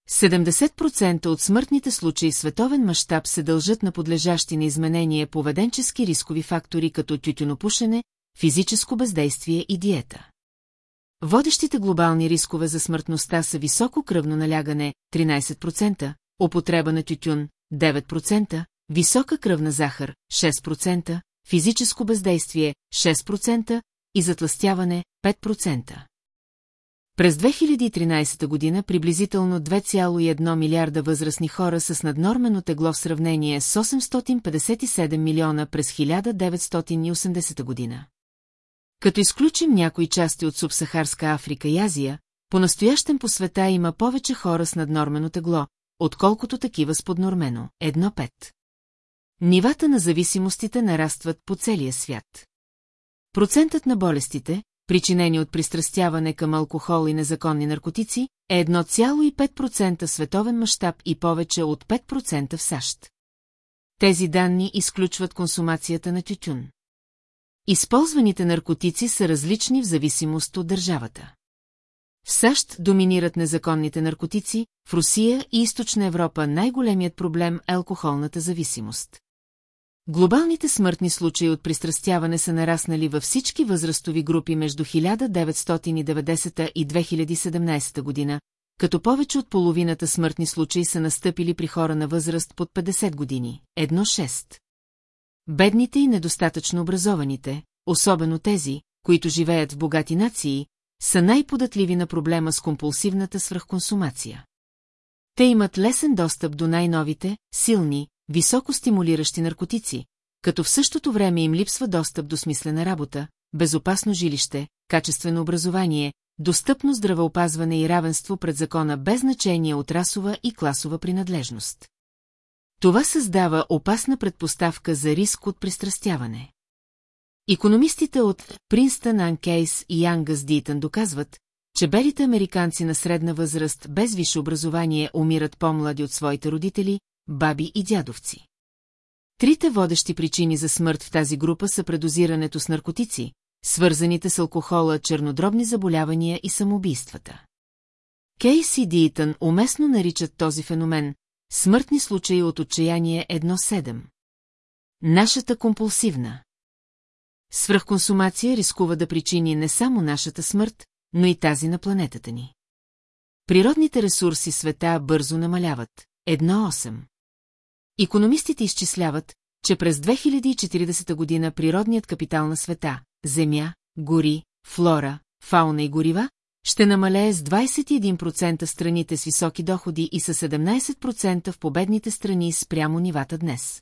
70% от смъртните случаи в световен мащаб се дължат на подлежащи на изменение поведенчески рискови фактори като тютюнопушене, физическо бездействие и диета. Водещите глобални рискове за смъртността са високо кръвно налягане 13%, употреба на тютюн 9%, висока кръвна захар 6%, физическо бездействие 6% и затластяване 5%. През 2013 година приблизително 2,1 милиарда възрастни хора с наднормено тегло в сравнение с 857 милиона през 1980 година. Като изключим някои части от субсахарска Африка и Азия, по-настоящен по света има повече хора с наднормено тегло, отколкото такива с поднормено – 1,5. Нивата на зависимостите нарастват по целия свят. Процентът на болестите, причинени от пристрастяване към алкохол и незаконни наркотици, е 1,5% световен мащаб и повече от 5% в САЩ. Тези данни изключват консумацията на тютюн. Използваните наркотици са различни в зависимост от държавата. В САЩ доминират незаконните наркотици, в Русия и Източна Европа най-големият проблем е алкохолната зависимост. Глобалните смъртни случаи от пристрастяване са нараснали във всички възрастови групи между 1990 и 2017 година, като повече от половината смъртни случаи са настъпили при хора на възраст под 50 години, 1-6. Бедните и недостатъчно образованите, особено тези, които живеят в богати нации, са най-податливи на проблема с компулсивната свръхконсумация. Те имат лесен достъп до най-новите, силни, високо стимулиращи наркотици, като в същото време им липсва достъп до смислена работа, безопасно жилище, качествено образование, достъпно здравеопазване и равенство пред закона без значение от расова и класова принадлежност. Това създава опасна предпоставка за риск от пристрастяване. Икономистите от Принстън Анкейс и Янгас Дитън доказват, че белите американци на средна възраст без висше образование умират по-млади от своите родители, баби и дядовци. Трите водещи причини за смърт в тази група са предозирането с наркотици, свързаните с алкохола, чернодробни заболявания и самоубийствата. Кейс и Диитън уместно наричат този феномен смъртни случаи от отчаяние 1-7. Нашата компулсивна. Свръхконсумация рискува да причини не само нашата смърт, но и тази на планетата ни. Природните ресурси света бързо намаляват. 1-8. Икономистите изчисляват, че през 2040 година природният капитал на света – земя, гори, флора, фауна и горива – ще намалее с 21% страните с високи доходи и с 17% в победните страни спрямо нивата днес.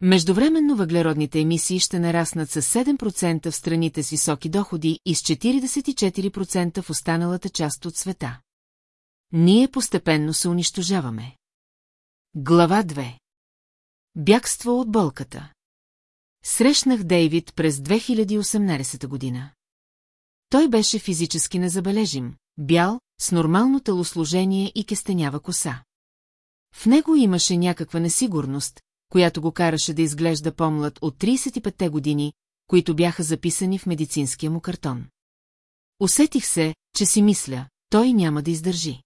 Междувременно въглеродните емисии ще нараснат с 7% в страните с високи доходи и с 44% в останалата част от света. Ние постепенно се унищожаваме. Глава 2 Бягство от болката Срещнах Дейвид през 2018 година. Той беше физически незабележим, бял, с нормално телосложение и кестенява коса. В него имаше някаква несигурност, която го караше да изглежда по-млад от 35-те години, които бяха записани в медицинския му картон. Усетих се, че си мисля, той няма да издържи.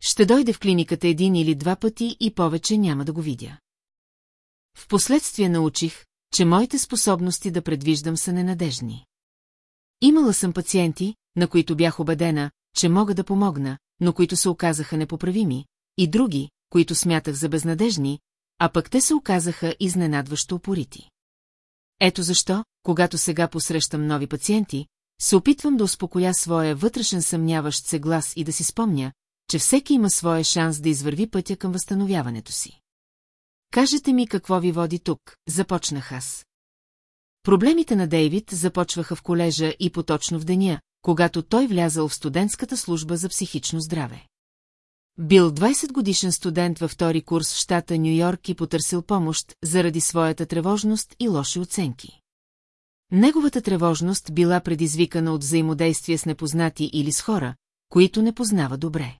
Ще дойде в клиниката един или два пъти и повече няма да го видя. Впоследствие научих, че моите способности да предвиждам са ненадежни. Имала съм пациенти, на които бях убедена, че мога да помогна, но които се оказаха непоправими, и други, които смятах за безнадежни, а пък те се оказаха изненадващо опорити. Ето защо, когато сега посрещам нови пациенти, се опитвам да успокоя своя вътрешен съмняващ се глас и да си спомня, че всеки има своя шанс да извърви пътя към възстановяването си. Кажете ми какво ви води тук, започнах аз. Проблемите на Дейвид започваха в колежа и поточно в деня, когато той влязал в студентската служба за психично здраве. Бил 20 годишен студент във втори курс в щата Нью-Йорк и потърсил помощ заради своята тревожност и лоши оценки. Неговата тревожност била предизвикана от взаимодействие с непознати или с хора, които не познава добре.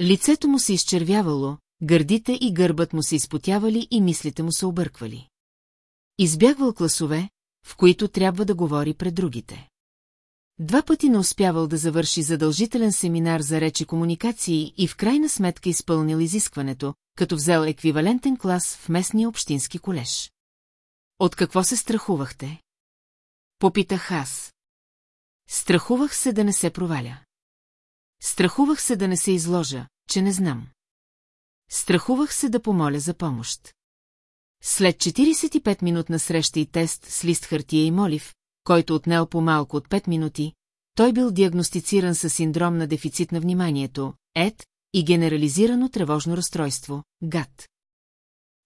Лицето му се изчервявало, гърдите и гърбът му се изпотявали и мислите му се обърквали. Избягвал класове, в които трябва да говори пред другите. Два пъти не успявал да завърши задължителен семинар за речи комуникации и в крайна сметка изпълнил изискването, като взел еквивалентен клас в местния общински колеж. От какво се страхувахте? Попитах аз. Страхувах се да не се проваля. Страхувах се да не се изложа, че не знам. Страхувах се да помоля за помощ. След 45-минутна среща и тест с лист хартия и молив, който отнел по-малко от 5 минути, той бил диагностициран с синдром на дефицит на вниманието, ЕД, и генерализирано тревожно разстройство, ГАТ.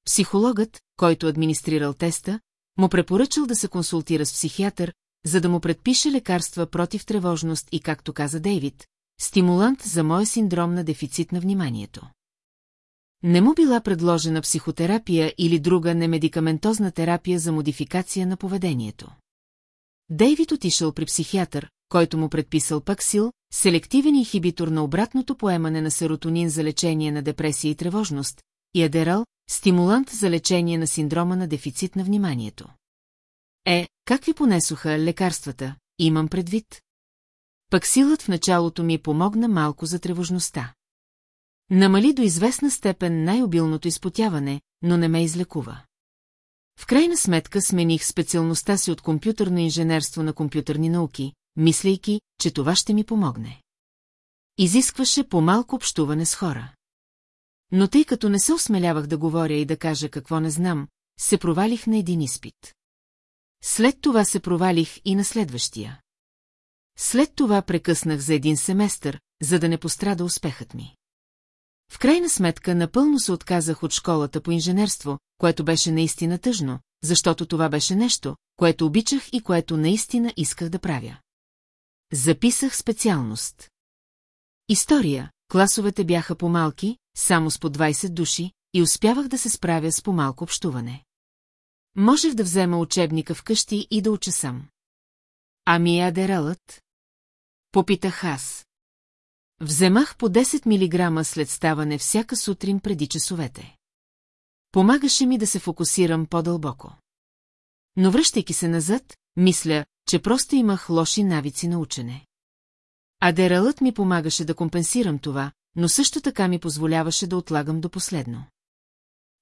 Психологът, който администрирал теста, му препоръчал да се консултира с психиатър, за да му предпише лекарства против тревожност и, както каза Дейвид, стимулант за моя синдром на дефицит на вниманието. Не му била предложена психотерапия или друга немедикаментозна терапия за модификация на поведението. Дейвид отишъл при психиатър, който му предписал паксил, селективен инхибитор на обратното поемане на серотонин за лечение на депресия и тревожност, и адерал, стимулант за лечение на синдрома на дефицит на вниманието. Е, как ви понесоха лекарствата, имам предвид? Паксилът в началото ми помогна малко за тревожността. Намали до известна степен най-обилното изпотяване, но не ме излекува. В крайна сметка смених специалността си от компютърно инженерство на компютърни науки, мислейки, че това ще ми помогне. Изискваше по-малко общуване с хора. Но тъй като не се осмелявах да говоря и да кажа какво не знам, се провалих на един изпит. След това се провалих и на следващия. След това прекъснах за един семестър, за да не пострада успехът ми. В крайна сметка напълно се отказах от школата по инженерство, което беше наистина тъжно, защото това беше нещо, което обичах и което наистина исках да правя. Записах специалност. История, класовете бяха по-малки, само с по 20 души, и успявах да се справя с по-малко общуване. Можех да взема учебника вкъщи и да уча сам. Ами адералът? Попитах аз. Вземах по 10 милиграма след ставане всяка сутрин преди часовете. Помагаше ми да се фокусирам по-дълбоко. Но връщайки се назад, мисля, че просто имах лоши навици на учене. Адералът ми помагаше да компенсирам това, но също така ми позволяваше да отлагам до последно.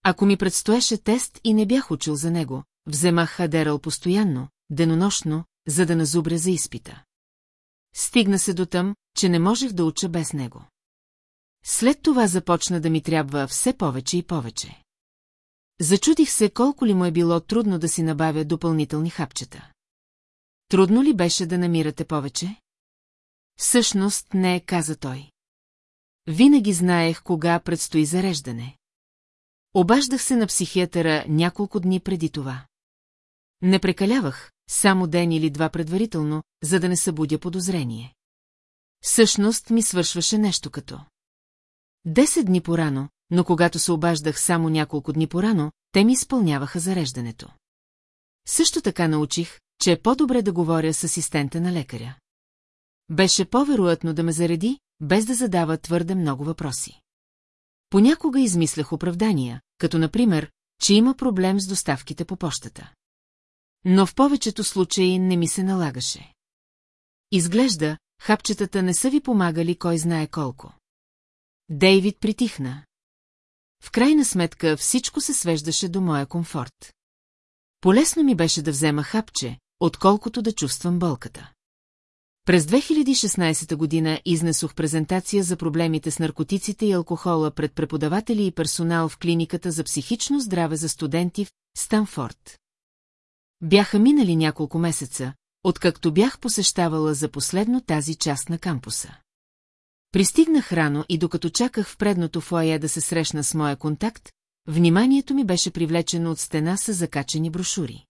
Ако ми предстоеше тест и не бях учил за него, вземах Адерал постоянно, денонощно, за да назубря за изпита. Стигна се до там, че не можех да уча без него. След това започна да ми трябва все повече и повече. Зачудих се колко ли му е било трудно да си набавя допълнителни хапчета. Трудно ли беше да намирате повече? Всъщност не, каза той. Винаги знаех кога предстои зареждане. Обаждах се на психиатъра няколко дни преди това. Не прекалявах, само ден или два предварително, за да не събудя подозрение. Всъщност ми свършваше нещо като. Десет дни порано, но когато се обаждах само няколко дни порано, те ми изпълняваха зареждането. Също така научих, че е по-добре да говоря с асистента на лекаря. Беше по-вероятно да ме зареди, без да задава твърде много въпроси. Понякога измислях оправдания, като например, че има проблем с доставките по почтата. Но в повечето случаи не ми се налагаше. Изглежда, хапчетата не са ви помагали кой знае колко. Дейвид притихна. В крайна сметка всичко се свеждаше до моя комфорт. Полесно ми беше да взема хапче, отколкото да чувствам болката. През 2016 година изнесох презентация за проблемите с наркотиците и алкохола пред преподаватели и персонал в клиниката за психично здраве за студенти в Станфорд. Бяха минали няколко месеца, откакто бях посещавала за последно тази част на кампуса. Пристигнах рано и докато чаках в предното фойе да се срещна с моя контакт, вниманието ми беше привлечено от стена с закачени брошури.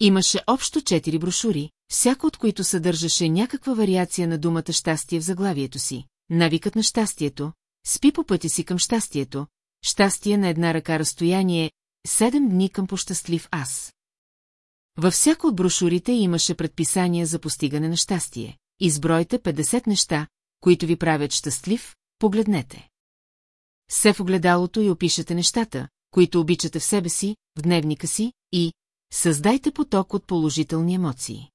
Имаше общо четири брошури, всяко от които съдържаше някаква вариация на думата щастие в заглавието си, навикът на щастието, спи по пътя си към щастието, щастие на една ръка разстояние, седем дни към пощастлив аз. Във всяко от брошурите имаше предписания за постигане на щастие. Избройте 50 неща, които ви правят щастлив, погледнете. Се в огледалото и опишете нещата, които обичате в себе си, в дневника си, и създайте поток от положителни емоции.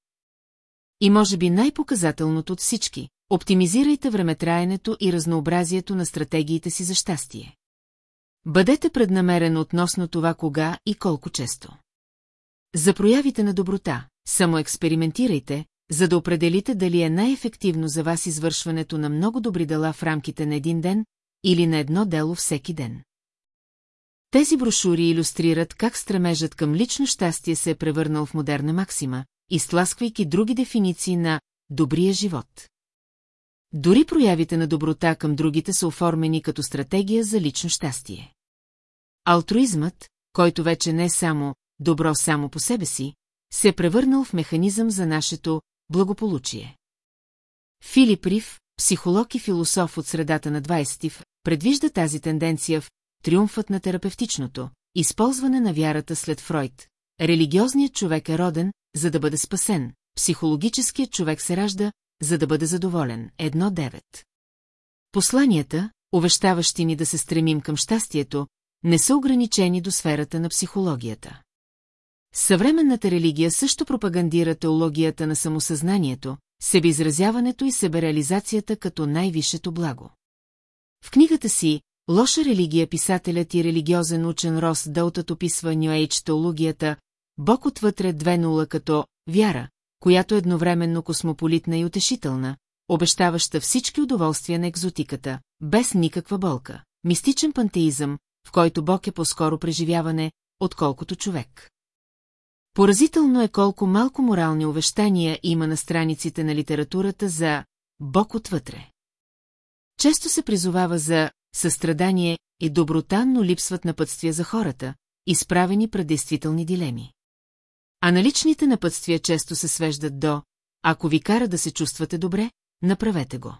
И може би най-показателното от всички – оптимизирайте времетраенето и разнообразието на стратегиите си за щастие. Бъдете преднамерен относно това кога и колко често. За проявите на доброта, само експериментирайте, за да определите дали е най-ефективно за вас извършването на много добри дела в рамките на един ден или на едно дело всеки ден. Тези брошури иллюстрират как стремежът към лично щастие се е превърнал в модерна максима, изтласквайки други дефиниции на «добрия живот». Дори проявите на доброта към другите са оформени като стратегия за лично щастие. Алтруизмът, който вече не е само добро само по себе си, се е превърнал в механизъм за нашето благополучие. Филип Рив, психолог и философ от средата на 20 предвижда тази тенденция в триумфът на терапевтичното, използване на вярата след Фройд. Религиозният човек е роден, за да бъде спасен, психологическият човек се ражда, за да бъде задоволен. Едно девет. Посланията, увещаващи ни да се стремим към щастието, не са ограничени до сферата на психологията. Съвременната религия също пропагандира теологията на самосъзнанието, себеизразяването и себереализацията като най-висшето благо. В книгата си «Лоша религия» писателят и религиозен учен Рос Дълтът описва Нью Ейдж теологията Бог отвътре 2.0 като вяра, която е едновременно космополитна и утешителна, обещаваща всички удоволствия на екзотиката, без никаква болка, мистичен пантеизъм, в който Бог е по-скоро преживяване, отколкото човек. Поразително е колко малко морални увещания има на страниците на литературата за Бог отвътре. Често се призовава за състрадание и доброта, но липсват напътствия за хората, изправени пред действителни дилеми. А наличните напътствия често се свеждат до «Ако ви кара да се чувствате добре, направете го».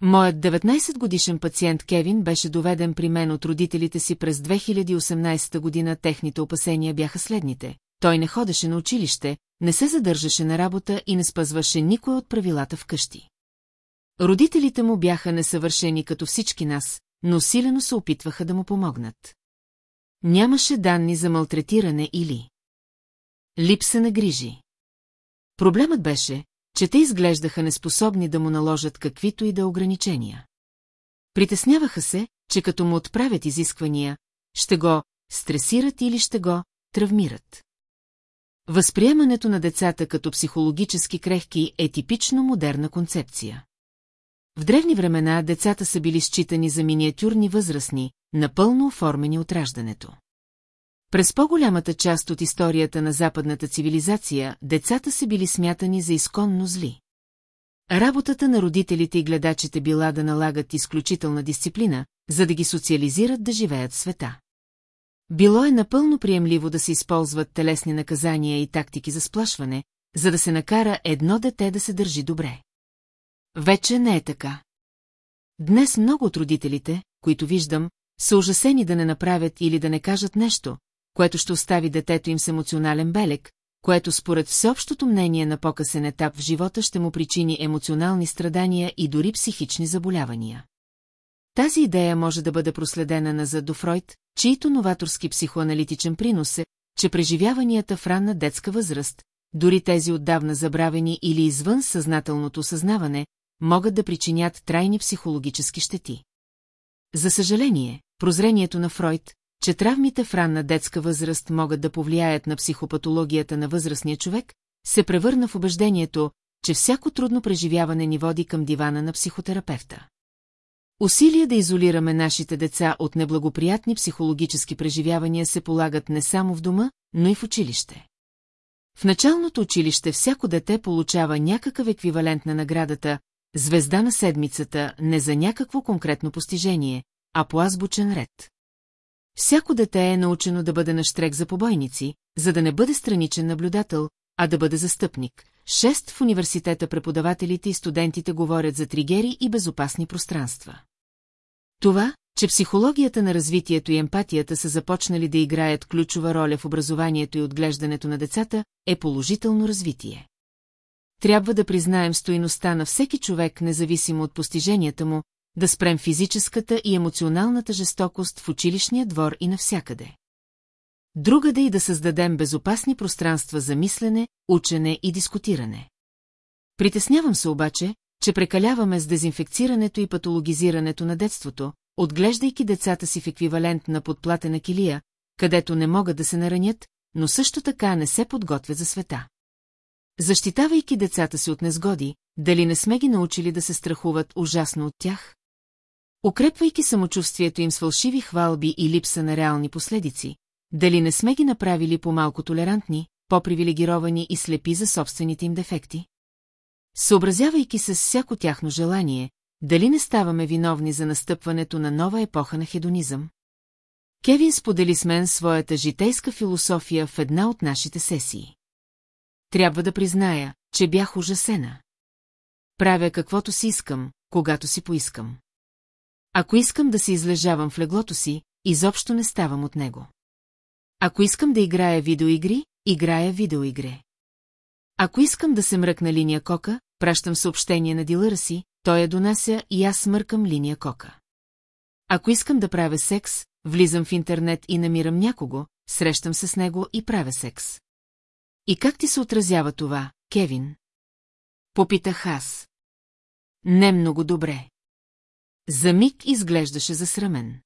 Моят 19 годишен пациент Кевин беше доведен при мен от родителите си през 2018 година. Техните опасения бяха следните. Той не ходеше на училище, не се задържаше на работа и не спазваше никой от правилата в къщи. Родителите му бяха несъвършени като всички нас, но силено се опитваха да му помогнат. Нямаше данни за малтретиране или липса на грижи. Проблемът беше, че те изглеждаха неспособни да му наложат каквито и да ограничения. Притесняваха се, че като му отправят изисквания, ще го стресират или ще го травмират. Възприемането на децата като психологически крехки е типично модерна концепция. В древни времена децата са били считани за миниатюрни възрастни, напълно оформени от раждането. През по-голямата част от историята на западната цивилизация, децата са били смятани за изконно зли. Работата на родителите и гледачите била да налагат изключителна дисциплина, за да ги социализират да живеят света. Било е напълно приемливо да се използват телесни наказания и тактики за сплашване, за да се накара едно дете да се държи добре. Вече не е така. Днес много от родителите, които виждам, са ужасени да не направят или да не кажат нещо, което ще остави детето им с емоционален белег, което според всеобщото мнение на по-късен етап в живота ще му причини емоционални страдания и дори психични заболявания. Тази идея може да бъде проследена назад до Фройд, чието новаторски психоаналитичен принос е, че преживяванията в ранна детска възраст, дори тези отдавна забравени или извън съзнателното съзнаване, могат да причинят трайни психологически щети. За съжаление, прозрението на Фройд, че травмите в ранна детска възраст могат да повлияят на психопатологията на възрастния човек, се превърна в убеждението, че всяко трудно преживяване ни води към дивана на психотерапевта. Усилия да изолираме нашите деца от неблагоприятни психологически преживявания се полагат не само в дома, но и в училище. В началното училище всяко дете получава някакъв еквивалент на наградата «Звезда на седмицата» не за някакво конкретно постижение, а по азбучен ред. Всяко дете е научено да бъде наштрек за побойници, за да не бъде страничен наблюдател, а да бъде застъпник. Шест в университета преподавателите и студентите говорят за тригери и безопасни пространства. Това, че психологията на развитието и емпатията са започнали да играят ключова роля в образованието и отглеждането на децата, е положително развитие. Трябва да признаем стоиността на всеки човек, независимо от постиженията му, да спрем физическата и емоционалната жестокост в училищния двор и навсякъде. Друга да и да създадем безопасни пространства за мислене, учене и дискутиране. Притеснявам се обаче, че прекаляваме с дезинфекцирането и патологизирането на детството, отглеждайки децата си в еквивалент на подплатена килия, където не могат да се наранят, но също така не се подготвят за света. Защитавайки децата си от незгоди, дали не сме ги научили да се страхуват ужасно от тях? Укрепвайки самочувствието им с фалшиви хвалби и липса на реални последици, дали не сме ги направили по-малко толерантни, по-привилегировани и слепи за собствените им дефекти? Съобразявайки с всяко тяхно желание, дали не ставаме виновни за настъпването на нова епоха на хедонизъм? Кевин сподели с мен своята житейска философия в една от нашите сесии. Трябва да призная, че бях ужасена. Правя каквото си искам, когато си поискам. Ако искам да се излежавам в леглото си, изобщо не ставам от него. Ако искам да играя видеоигри, играя видеоигри. Ако искам да се мръкна линия кока, пращам съобщение на дилъра си, той я донася и аз смъркам линия кока. Ако искам да правя секс, влизам в интернет и намирам някого, срещам се с него и правя секс. И как ти се отразява това, Кевин? Попитах аз. Не много добре. За миг изглеждаше засрамен.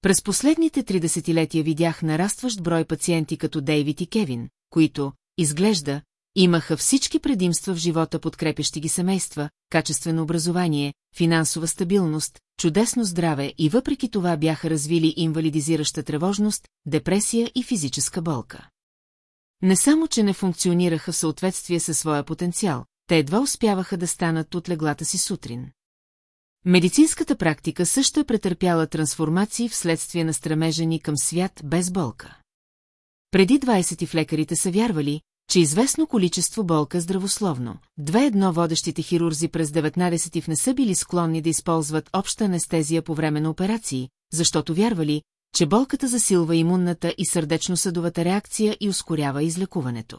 През последните три десетилетия видях нарастващ брой пациенти като Дейвид и Кевин, които, изглежда, имаха всички предимства в живота подкрепящи ги семейства, качествено образование, финансова стабилност, чудесно здраве и въпреки това бяха развили инвалидизираща тревожност, депресия и физическа болка. Не само, че не функционираха в съответствие със своя потенциал, те едва успяваха да станат от леглата си сутрин. Медицинската практика също е претърпяла трансформации вследствие на стремежа ни към свят без болка. Преди 20 в лекарите са вярвали, че известно количество болка здравословно. Две едно водещите хирурзи през 19 в не са били склонни да използват обща анестезия по време на операции, защото вярвали, че болката засилва имунната и сърдечно-съдовата реакция и ускорява излекуването.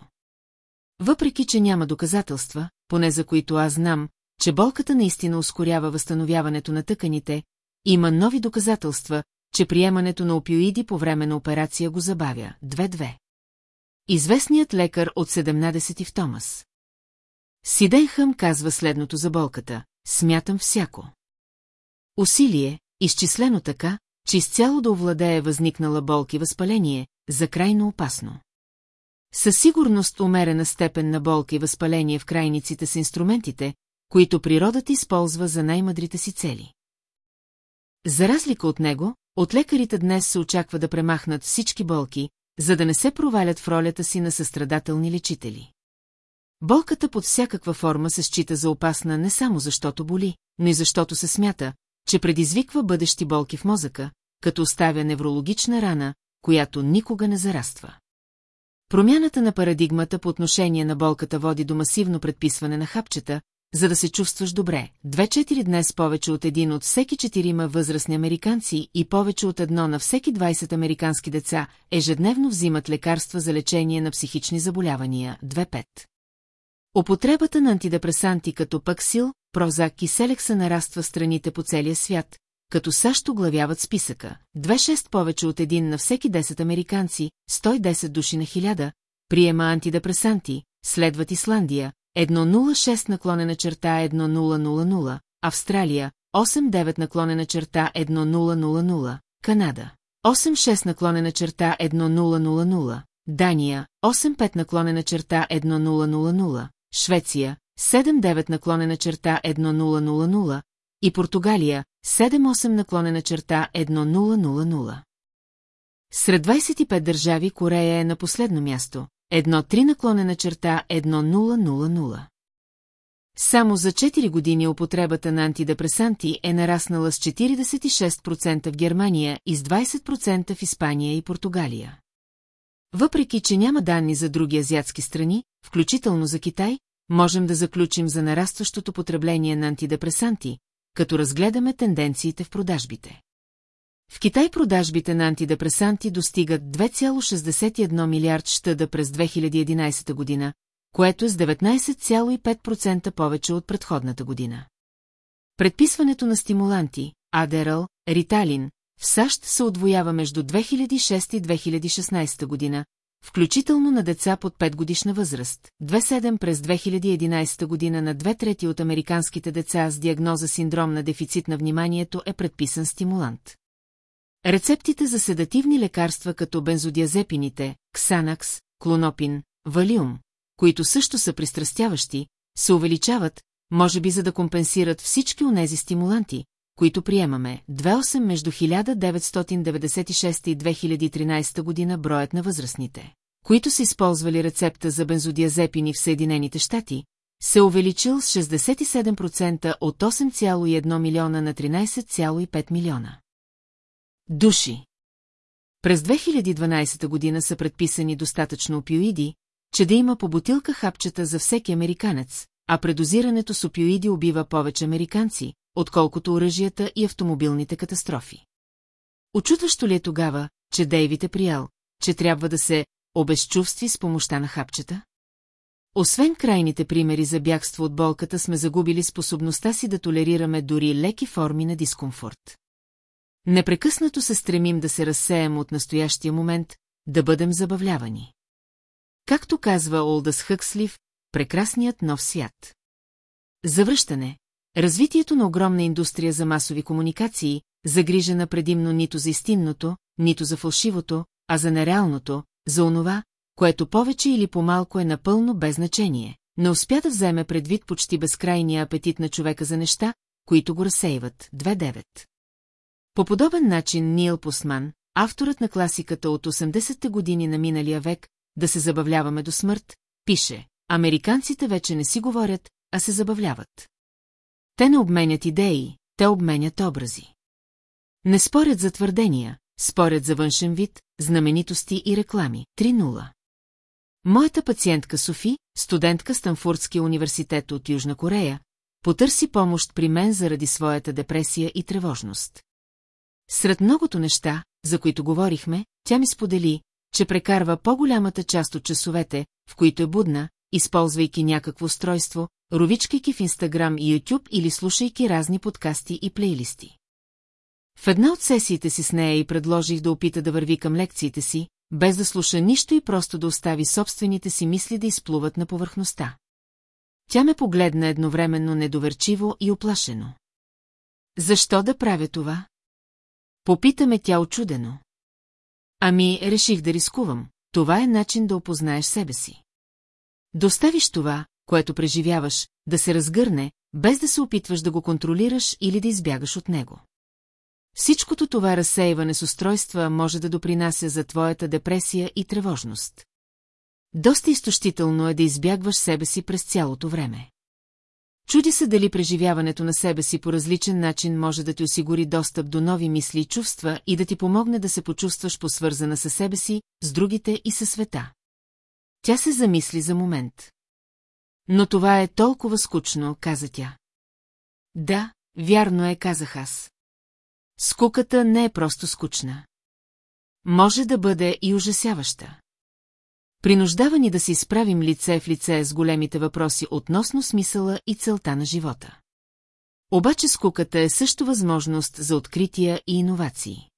Въпреки, че няма доказателства, поне за които аз знам, че болката наистина ускорява възстановяването на тъканите, има нови доказателства, че приемането на опиоиди по време на операция го забавя. 2-2. Известният лекар от 17 в Томас. Сиденхъм казва следното за болката. Смятам всяко. Усилие, изчислено така, че изцяло да овладее възникнала болка и възпаление, за крайно опасно. Със сигурност умерена степен на болка и възпаление в крайниците с инструментите, които природата използва за най-мъдрите си цели. За разлика от него, от лекарите днес се очаква да премахнат всички болки, за да не се провалят в ролята си на състрадателни лечители. Болката под всякаква форма се счита за опасна не само защото боли, но и защото се смята, че предизвиква бъдещи болки в мозъка, като оставя неврологична рана, която никога не зараства. Промяната на парадигмата по отношение на болката води до масивно предписване на хапчета, за да се чувстваш добре. Две-четири днес повече от един от всеки четирима възрастни американци и повече от едно на всеки 20 американски деца ежедневно взимат лекарства за лечение на психични заболявания. 2-5. Употребата на антидепресанти като паксил, прозак и селекса нараства страните по целия свят, като САЩ оглавяват списъка. 2-6 повече от един на всеки 10 американци, 110 души на 1000, приема антидепресанти, следват Исландия, 106 наклонена черта 1000, Австралия, 89 наклонена черта 1000, Канада, 86 наклонена черта 1000, Дания, 85 наклонена черта 1000, Швеция, 79 наклонена черта 1000 и Португалия, 78 наклонена черта 1000. Сред 25 държави Корея е на последно място, Едно три наклонена черта 1000. Само за 4 години употребата на антидепресанти е нараснала с 46% в Германия и с 20% в Испания и Португалия. Въпреки, че няма данни за други азиатски страни, включително за Китай, можем да заключим за нарастващото потребление на антидепресанти, като разгледаме тенденциите в продажбите. В Китай продажбите на антидепресанти достигат 2,61 милиард щада през 2011 година, което е с 19,5% повече от предходната година. Предписването на стимуланти, Адерал, Риталин, в САЩ се отвоява между 2006 и 2016 година, включително на деца под 5 годишна възраст. 2.7 през 2011 година на две трети от американските деца с диагноза синдром на дефицит на вниманието е предписан стимулант. Рецептите за седативни лекарства като бензодиазепините, ксанакс, клонопин, валиум, които също са пристрастяващи, се увеличават, може би за да компенсират всички онези стимуланти, които приемаме, 2.8 между 1996 и 2013 година броят на възрастните, които са използвали рецепта за бензодиазепини в Съединените щати, се увеличил с 67% от 8,1 милиона на 13,5 милиона. Души През 2012 година са предписани достатъчно опиоиди, че да има по бутилка хапчета за всеки американец, а предозирането с опиоиди убива повече американци, отколкото оръжията и автомобилните катастрофи. Очутващо ли е тогава, че Дейвид е приял, че трябва да се обезчувстви с помощта на хапчета? Освен крайните примери за бягство от болката, сме загубили способността си да толерираме дори леки форми на дискомфорт. Непрекъснато се стремим да се разсеем от настоящия момент, да бъдем забавлявани. Както казва Олдас Хъкслив, прекрасният нов свят. Завръщане, Развитието на огромна индустрия за масови комуникации, загрижена предимно нито за истинното, нито за фалшивото, а за нереалното, за онова, което повече или по-малко е напълно без значение, не успя да вземе предвид почти безкрайния апетит на човека за неща, които го разсейват. 2.9. По подобен начин Нил Посман, авторът на класиката от 80-те години на миналия век, да се забавляваме до смърт, пише, американците вече не си говорят, а се забавляват. Те не обменят идеи, те обменят образи. Не спорят за твърдения, спорят за външен вид, знаменитости и реклами. 3.0. Моята пациентка Софи, студентка Станфордския университет от Южна Корея, потърси помощ при мен заради своята депресия и тревожност. Сред многото неща, за които говорихме, тя ми сподели, че прекарва по-голямата част от часовете, в които е будна, използвайки някакво устройство, ровичкайки в Инстаграм и Ютуб или слушайки разни подкасти и плейлисти. В една от сесиите си с нея и предложих да опита да върви към лекциите си, без да слуша нищо и просто да остави собствените си мисли да изплуват на повърхността. Тя ме погледна едновременно недоверчиво и оплашено. Защо да правя това? Попитаме тя очудено. Ами, реших да рискувам. Това е начин да опознаеш себе си. Доставиш това, което преживяваш, да се разгърне, без да се опитваш да го контролираш или да избягаш от него. Всичкото това разсеиване с устройства може да допринася за твоята депресия и тревожност. Доста изтощително е да избягваш себе си през цялото време. Чуди се дали преживяването на себе си по различен начин може да ти осигури достъп до нови мисли и чувства и да ти помогне да се почувстваш посвързана със себе си, с другите и със света. Тя се замисли за момент. Но това е толкова скучно, каза тя. Да, вярно е, казах аз. Скуката не е просто скучна. Може да бъде и ужасяваща. Принуждава ни да се изправим лице в лице с големите въпроси относно смисъла и целта на живота. Обаче скуката е също възможност за открития и иновации.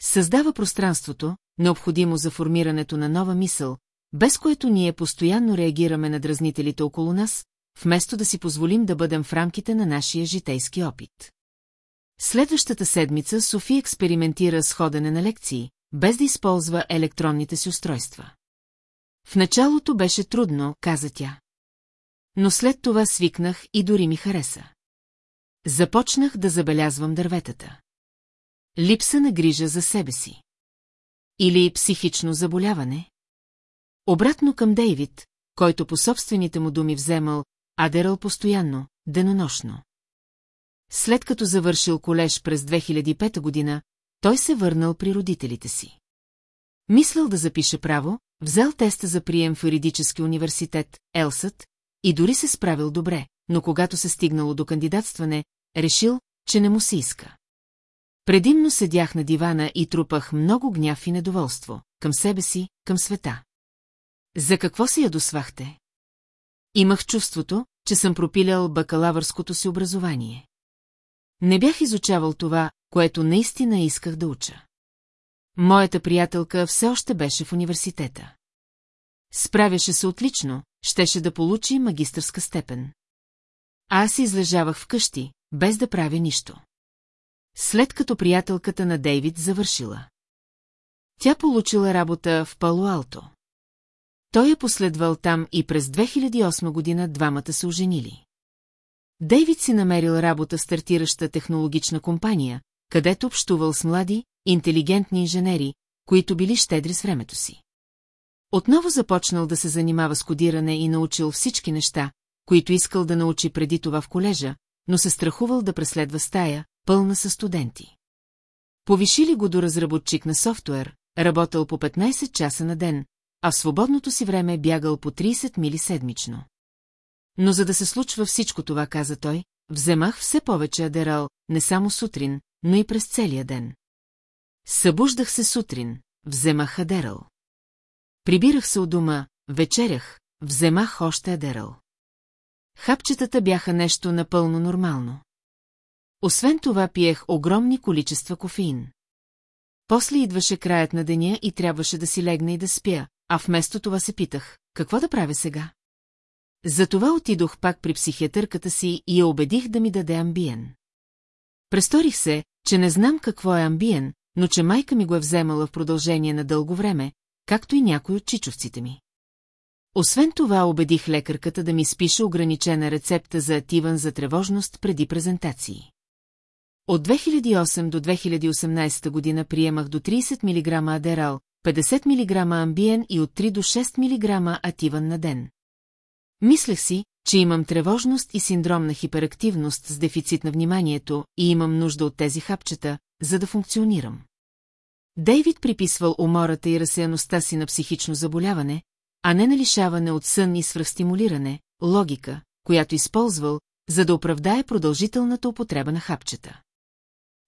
Създава пространството, необходимо за формирането на нова мисъл, без което ние постоянно реагираме на дразнителите около нас, вместо да си позволим да бъдем в рамките на нашия житейски опит. Следващата седмица Софи експериментира с ходене на лекции, без да използва електронните си устройства. В началото беше трудно, каза тя. Но след това свикнах и дори ми хареса. Започнах да забелязвам дърветата. Липса на грижа за себе си. Или психично заболяване? Обратно към Дейвид, който по собствените му думи вземал Адерал постоянно, денонощно. След като завършил колеж през 2005 година, той се върнал при родителите си. Мислял да запише право, взел теста за прием в юридически университет, Елсът, и дори се справил добре, но когато се стигнало до кандидатстване, решил, че не му се иска. Предимно седях на дивана и трупах много гняв и недоволство, към себе си, към света. За какво се ядосвахте? Имах чувството, че съм пропилял бакалавърското си образование. Не бях изучавал това, което наистина исках да уча. Моята приятелка все още беше в университета. Справяше се отлично, щеше да получи магистърска степен. Аз излежавах вкъщи, без да правя нищо. След като приятелката на Дейвид завършила. Тя получила работа в Пало-Алто. Той е последвал там и през 2008 година двамата се оженили. Дейвид си намерил работа в стартираща технологична компания, където общувал с млади, интелигентни инженери, които били щедри с времето си. Отново започнал да се занимава с кодиране и научил всички неща, които искал да научи преди това в колежа, но се страхувал да преследва стая, пълна със студенти. Повишили го до разработчик на софтуер, работил по 15 часа на ден, а в свободното си време бягал по 30 мили седмично. Но за да се случва всичко това, каза той, вземах все повече адерал, не само сутрин, но и през целия ден. Събуждах се сутрин, вземах адерал. Прибирах се от дома, вечерях, вземах още адерал. Хапчетата бяха нещо напълно нормално. Освен това пиех огромни количества кофеин. После идваше краят на деня и трябваше да си легна и да спя, а вместо това се питах, какво да правя сега? Затова отидох пак при психиатърката си и я убедих да ми даде амбиен. Престорих се, че не знам какво е амбиен, но че майка ми го е вземала в продължение на дълго време, както и някой от чичовците ми. Освен това убедих лекарката да ми спише ограничена рецепта за ативан за тревожност преди презентации. От 2008 до 2018 година приемах до 30 мг адерал, 50 мг амбиен и от 3 до 6 мг ативан на ден. Мислех си, че имам тревожност и синдром на хиперактивност с дефицит на вниманието и имам нужда от тези хапчета, за да функционирам. Дейвид приписвал умората и разсеяността си на психично заболяване, а не на лишаване от сън и свръхстимулиране, логика, която използвал, за да оправдае продължителната употреба на хапчета.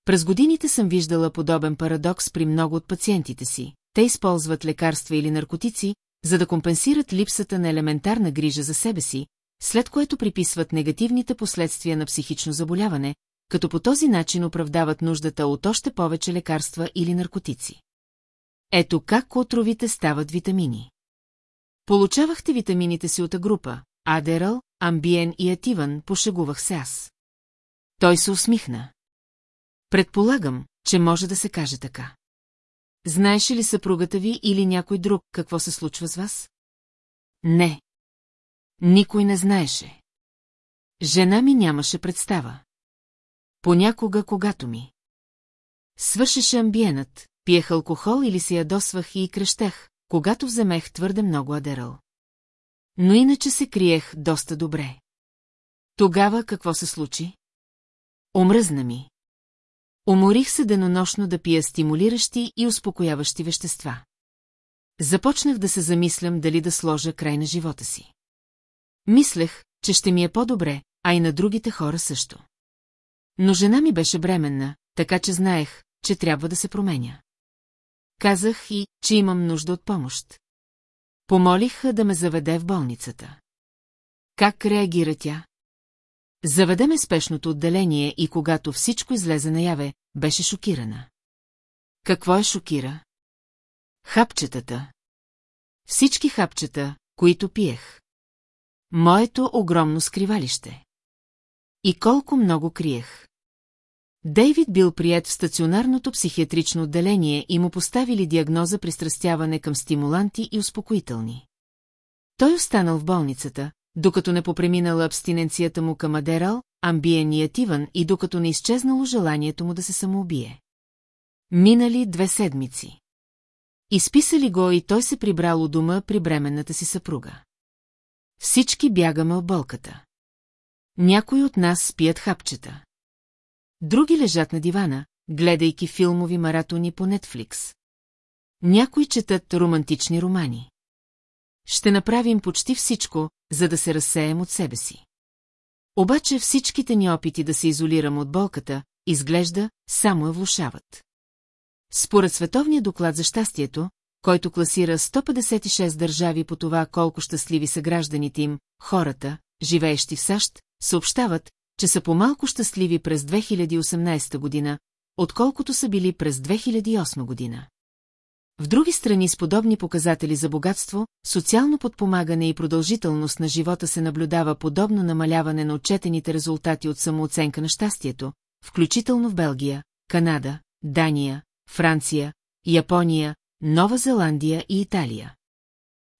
През годините съм виждала подобен парадокс при много от пациентите си. Те използват лекарства или наркотици, за да компенсират липсата на елементарна грижа за себе си, след което приписват негативните последствия на психично заболяване, като по този начин оправдават нуждата от още повече лекарства или наркотици. Ето как отровите стават витамини. Получавахте витамините си от група, Адерал, Амбиен и Ативан, пошегувах се аз. Той се усмихна. Предполагам, че може да се каже така. Знаеше ли съпругата ви или някой друг какво се случва с вас? Не. Никой не знаеше. Жена ми нямаше представа. Понякога, когато ми. Свършеше амбиенът, пиех алкохол или се ядосвах и крещех, когато вземех твърде много адерал. Но иначе се криех доста добре. Тогава какво се случи? Омръзна ми. Уморих се денонощно да пия стимулиращи и успокояващи вещества. Започнах да се замислям дали да сложа край на живота си. Мислех, че ще ми е по-добре, а и на другите хора също. Но жена ми беше бременна, така че знаех, че трябва да се променя. Казах и, че имам нужда от помощ. Помолих да ме заведе в болницата. Как реагира тя? Заведеме спешното отделение и когато всичко излезе наяве, беше шокирана. Какво е шокира? Хапчетата. Всички хапчета, които пиех. Моето огромно скривалище. И колко много криех. Дейвид бил прият в стационарното психиатрично отделение и му поставили диагноза пристрастяване към стимуланти и успокоителни. Той останал в болницата, докато не попреминала абстиненцията му към Адерал, амбиен и ативан и докато не изчезнало желанието му да се самоубие. Минали две седмици. Изписали го и той се прибрал у дома при бременната си съпруга. Всички бягаме от болката. Някои от нас спият хапчета. Други лежат на дивана, гледайки филмови маратони по Нетфликс. Някои четат романтични романи. Ще направим почти всичко, за да се разсеем от себе си. Обаче всичките ни опити да се изолирам от болката, изглежда, само я влушават. Според Световния доклад за щастието, който класира 156 държави по това колко щастливи са гражданите им, хората, живеещи в САЩ, съобщават, че са по-малко щастливи през 2018 година, отколкото са били през 2008 година. В други страни с подобни показатели за богатство, социално подпомагане и продължителност на живота се наблюдава подобно намаляване на отчетените резултати от самооценка на щастието, включително в Белгия, Канада, Дания, Франция, Япония, Нова Зеландия и Италия.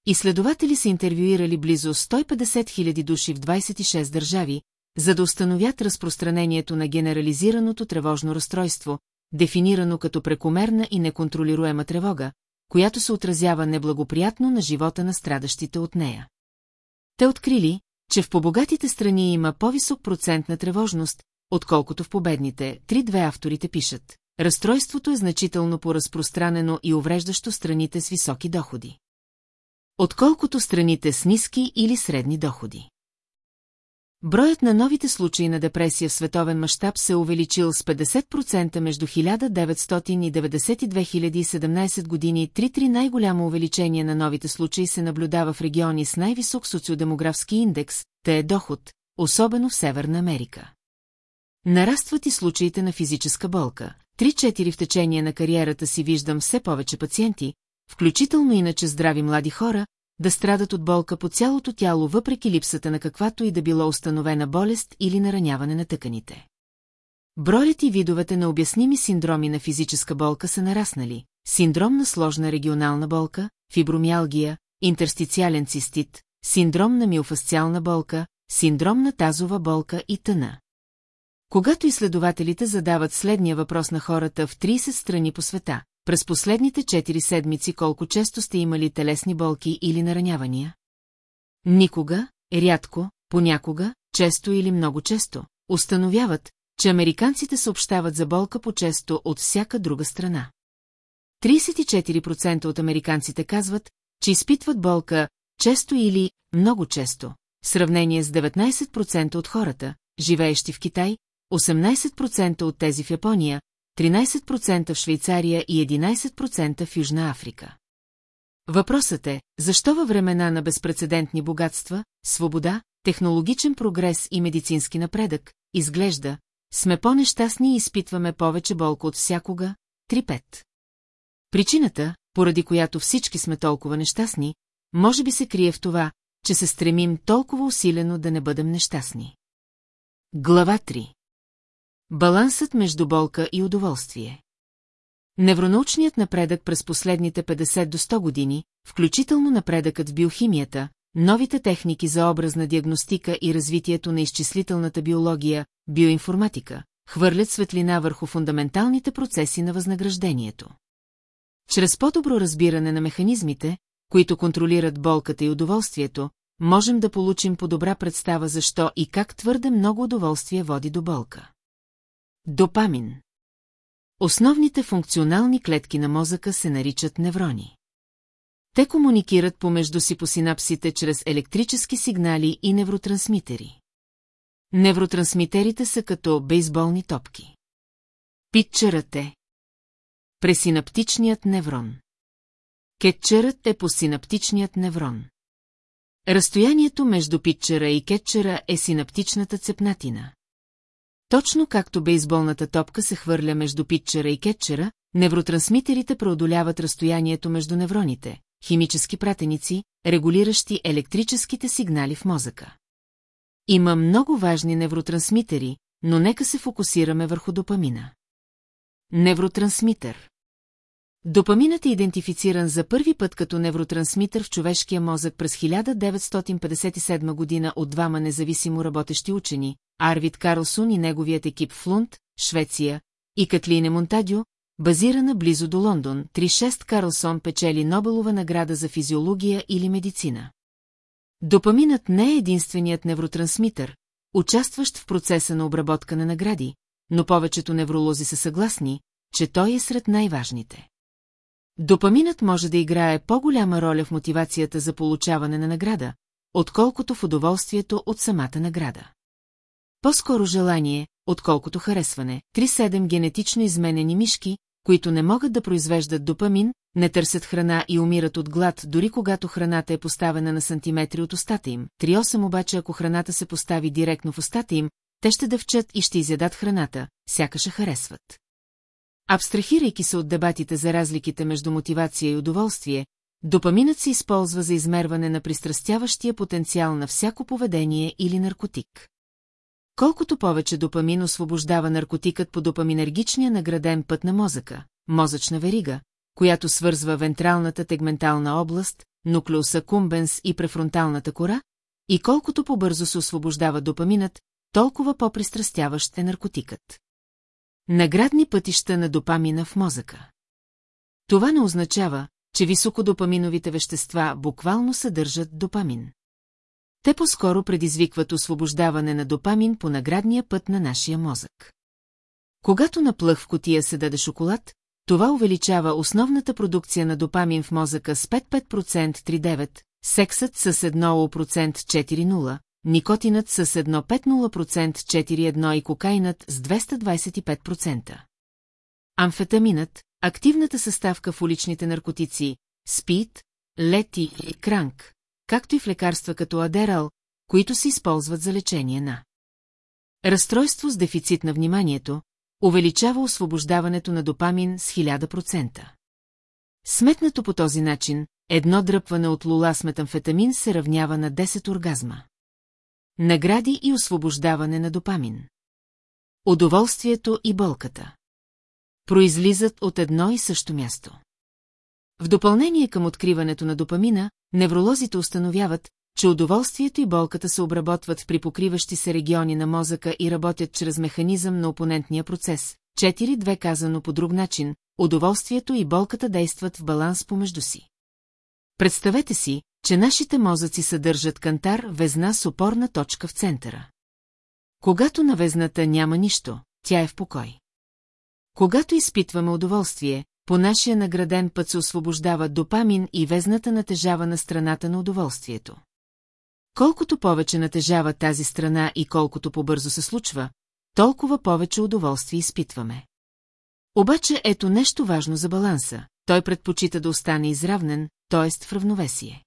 Изследователи са интервюирали близо 150 000 души в 26 държави, за да установят разпространението на генерализираното тревожно разстройство, дефинирано като прекомерна и неконтролируема тревога, която се отразява неблагоприятно на живота на страдащите от нея. Те открили, че в побогатите страни има по-висок процент на тревожност, отколкото в победните, три-две авторите пишат. Разстройството е значително по-разпространено и увреждащо страните с високи доходи. Отколкото страните с ниски или средни доходи. Броят на новите случаи на депресия в световен мащаб се е увеличил с 50% между 1990 и 2017 години. Три-три най-голямо увеличение на новите случаи се наблюдава в региони с най-висок социодемографски индекс, те е доход, особено в Северна Америка. Нарастват и случаите на физическа болка. Три-четири в течение на кариерата си виждам все повече пациенти, включително иначе здрави млади хора, да страдат от болка по цялото тяло въпреки липсата на каквато и да било установена болест или нараняване на тъканите. Броят и видовете на обясними синдроми на физическа болка са нараснали. Синдром на сложна регионална болка, фибромиалгия, интерстициален цистит, синдром на миофасциална болка, синдром на тазова болка и тъна. Когато изследователите задават следния въпрос на хората в 30 страни по света, през последните 4 седмици колко често сте имали телесни болки или наранявания? Никога, рядко, понякога, често или много често, установяват, че американците съобщават за болка по-често от всяка друга страна. 34% от американците казват, че изпитват болка често или много често, в сравнение с 19% от хората, живеещи в Китай, 18% от тези в Япония, 13% в Швейцария и 11% в Южна Африка. Въпросът е, защо във времена на безпредседентни богатства, свобода, технологичен прогрес и медицински напредък, изглежда, сме по-нещастни и изпитваме повече болка от всякога, 3-5. Причината, поради която всички сме толкова нещастни, може би се крие в това, че се стремим толкова усилено да не бъдем нещастни. Глава 3 Балансът между болка и удоволствие. Невронаучният напредък през последните 50 до 100 години, включително напредъкът в биохимията, новите техники за образна диагностика и развитието на изчислителната биология, биоинформатика, хвърлят светлина върху фундаменталните процеси на възнаграждението. Чрез по-добро разбиране на механизмите, които контролират болката и удоволствието, можем да получим по-добра представа защо и как твърде много удоволствие води до болка. Допамин Основните функционални клетки на мозъка се наричат неврони. Те комуникират помежду си по синапсите чрез електрически сигнали и невротрансмитери. Невротрансмитерите са като бейсболни топки. Питчерът е пресинаптичният неврон. Кетчерът е посинаптичният неврон. Разстоянието между питчера и кетчера е синаптичната цепнатина. Точно както бейсболната топка се хвърля между питчера и кетчера, невротрансмитерите преодоляват разстоянието между невроните, химически пратеници, регулиращи електрическите сигнали в мозъка. Има много важни невротрансмитери, но нека се фокусираме върху допамина. Невротрансмитер Допаминът е идентифициран за първи път като невротрансмитър в човешкия мозък през 1957 година от двама независимо работещи учени, Арвид Карлсон и неговият екип в Лунд, Швеция, и Катлине Монтадио, базирана близо до Лондон, 36 Карлсон печели Нобелова награда за физиология или медицина. Допаминът не е единственият невротрансмитър, участващ в процеса на обработка на награди, но повечето невролози са съгласни, че той е сред най-важните. Допаминът може да играе по-голяма роля в мотивацията за получаване на награда, отколкото в удоволствието от самата награда. По-скоро желание, отколкото харесване. 3-7 генетично изменени мишки, които не могат да произвеждат допамин, не търсят храна и умират от глад, дори когато храната е поставена на сантиметри от устата им. 3-8 обаче, ако храната се постави директно в устата им, те ще дъвчат и ще изядат храната, сякаш харесват. Абстрахирайки се от дебатите за разликите между мотивация и удоволствие, допаминът се използва за измерване на пристрастяващия потенциал на всяко поведение или наркотик. Колкото повече допамин освобождава наркотикът по допаминергичния награден път на мозъка, мозъчна верига, която свързва вентралната тегментална област, нуклеуса кумбенс и префронталната кора, и колкото по-бързо се освобождава допаминът, толкова по-пристрастяващ е наркотикът. Наградни пътища на допамина в мозъка. Това не означава, че високодопаминовите вещества буквално съдържат допамин. Те по-скоро предизвикват освобождаване на допамин по наградния път на нашия мозък. Когато на плъх в котия се даде шоколад, това увеличава основната продукция на допамин в мозъка с 5-5% 3,9, сексът с 1% 4,0, никотинът с 1,50% 4,1 и кокаинът с 225%. Амфетаминът, активната съставка в уличните наркотици, спит, лети и кранк, както и в лекарства като адерал, които се използват за лечение на разстройство с дефицит на вниманието, увеличава освобождаването на допамин с 1000%. Сметнато по този начин, едно дръпване от лула с метамфетамин се равнява на 10 оргазма. Награди и освобождаване на допамин. Удоволствието и болката. Произлизат от едно и също място. В допълнение към откриването на допамина, невролозите установяват, че удоволствието и болката се обработват при покриващи се региони на мозъка и работят чрез механизъм на опонентния процес. 4-2 казано по друг начин, удоволствието и болката действат в баланс помежду си. Представете си, че нашите мозъци съдържат кантар везна с опорна точка в центъра. Когато на везната няма нищо, тя е в покой. Когато изпитваме удоволствие, по нашия награден път се освобождава допамин и везната натежава на страната на удоволствието. Колкото повече натежава тази страна и колкото по-бързо се случва, толкова повече удоволствие изпитваме. Обаче ето нещо важно за баланса. Той предпочита да остане изравнен, т.е. в равновесие.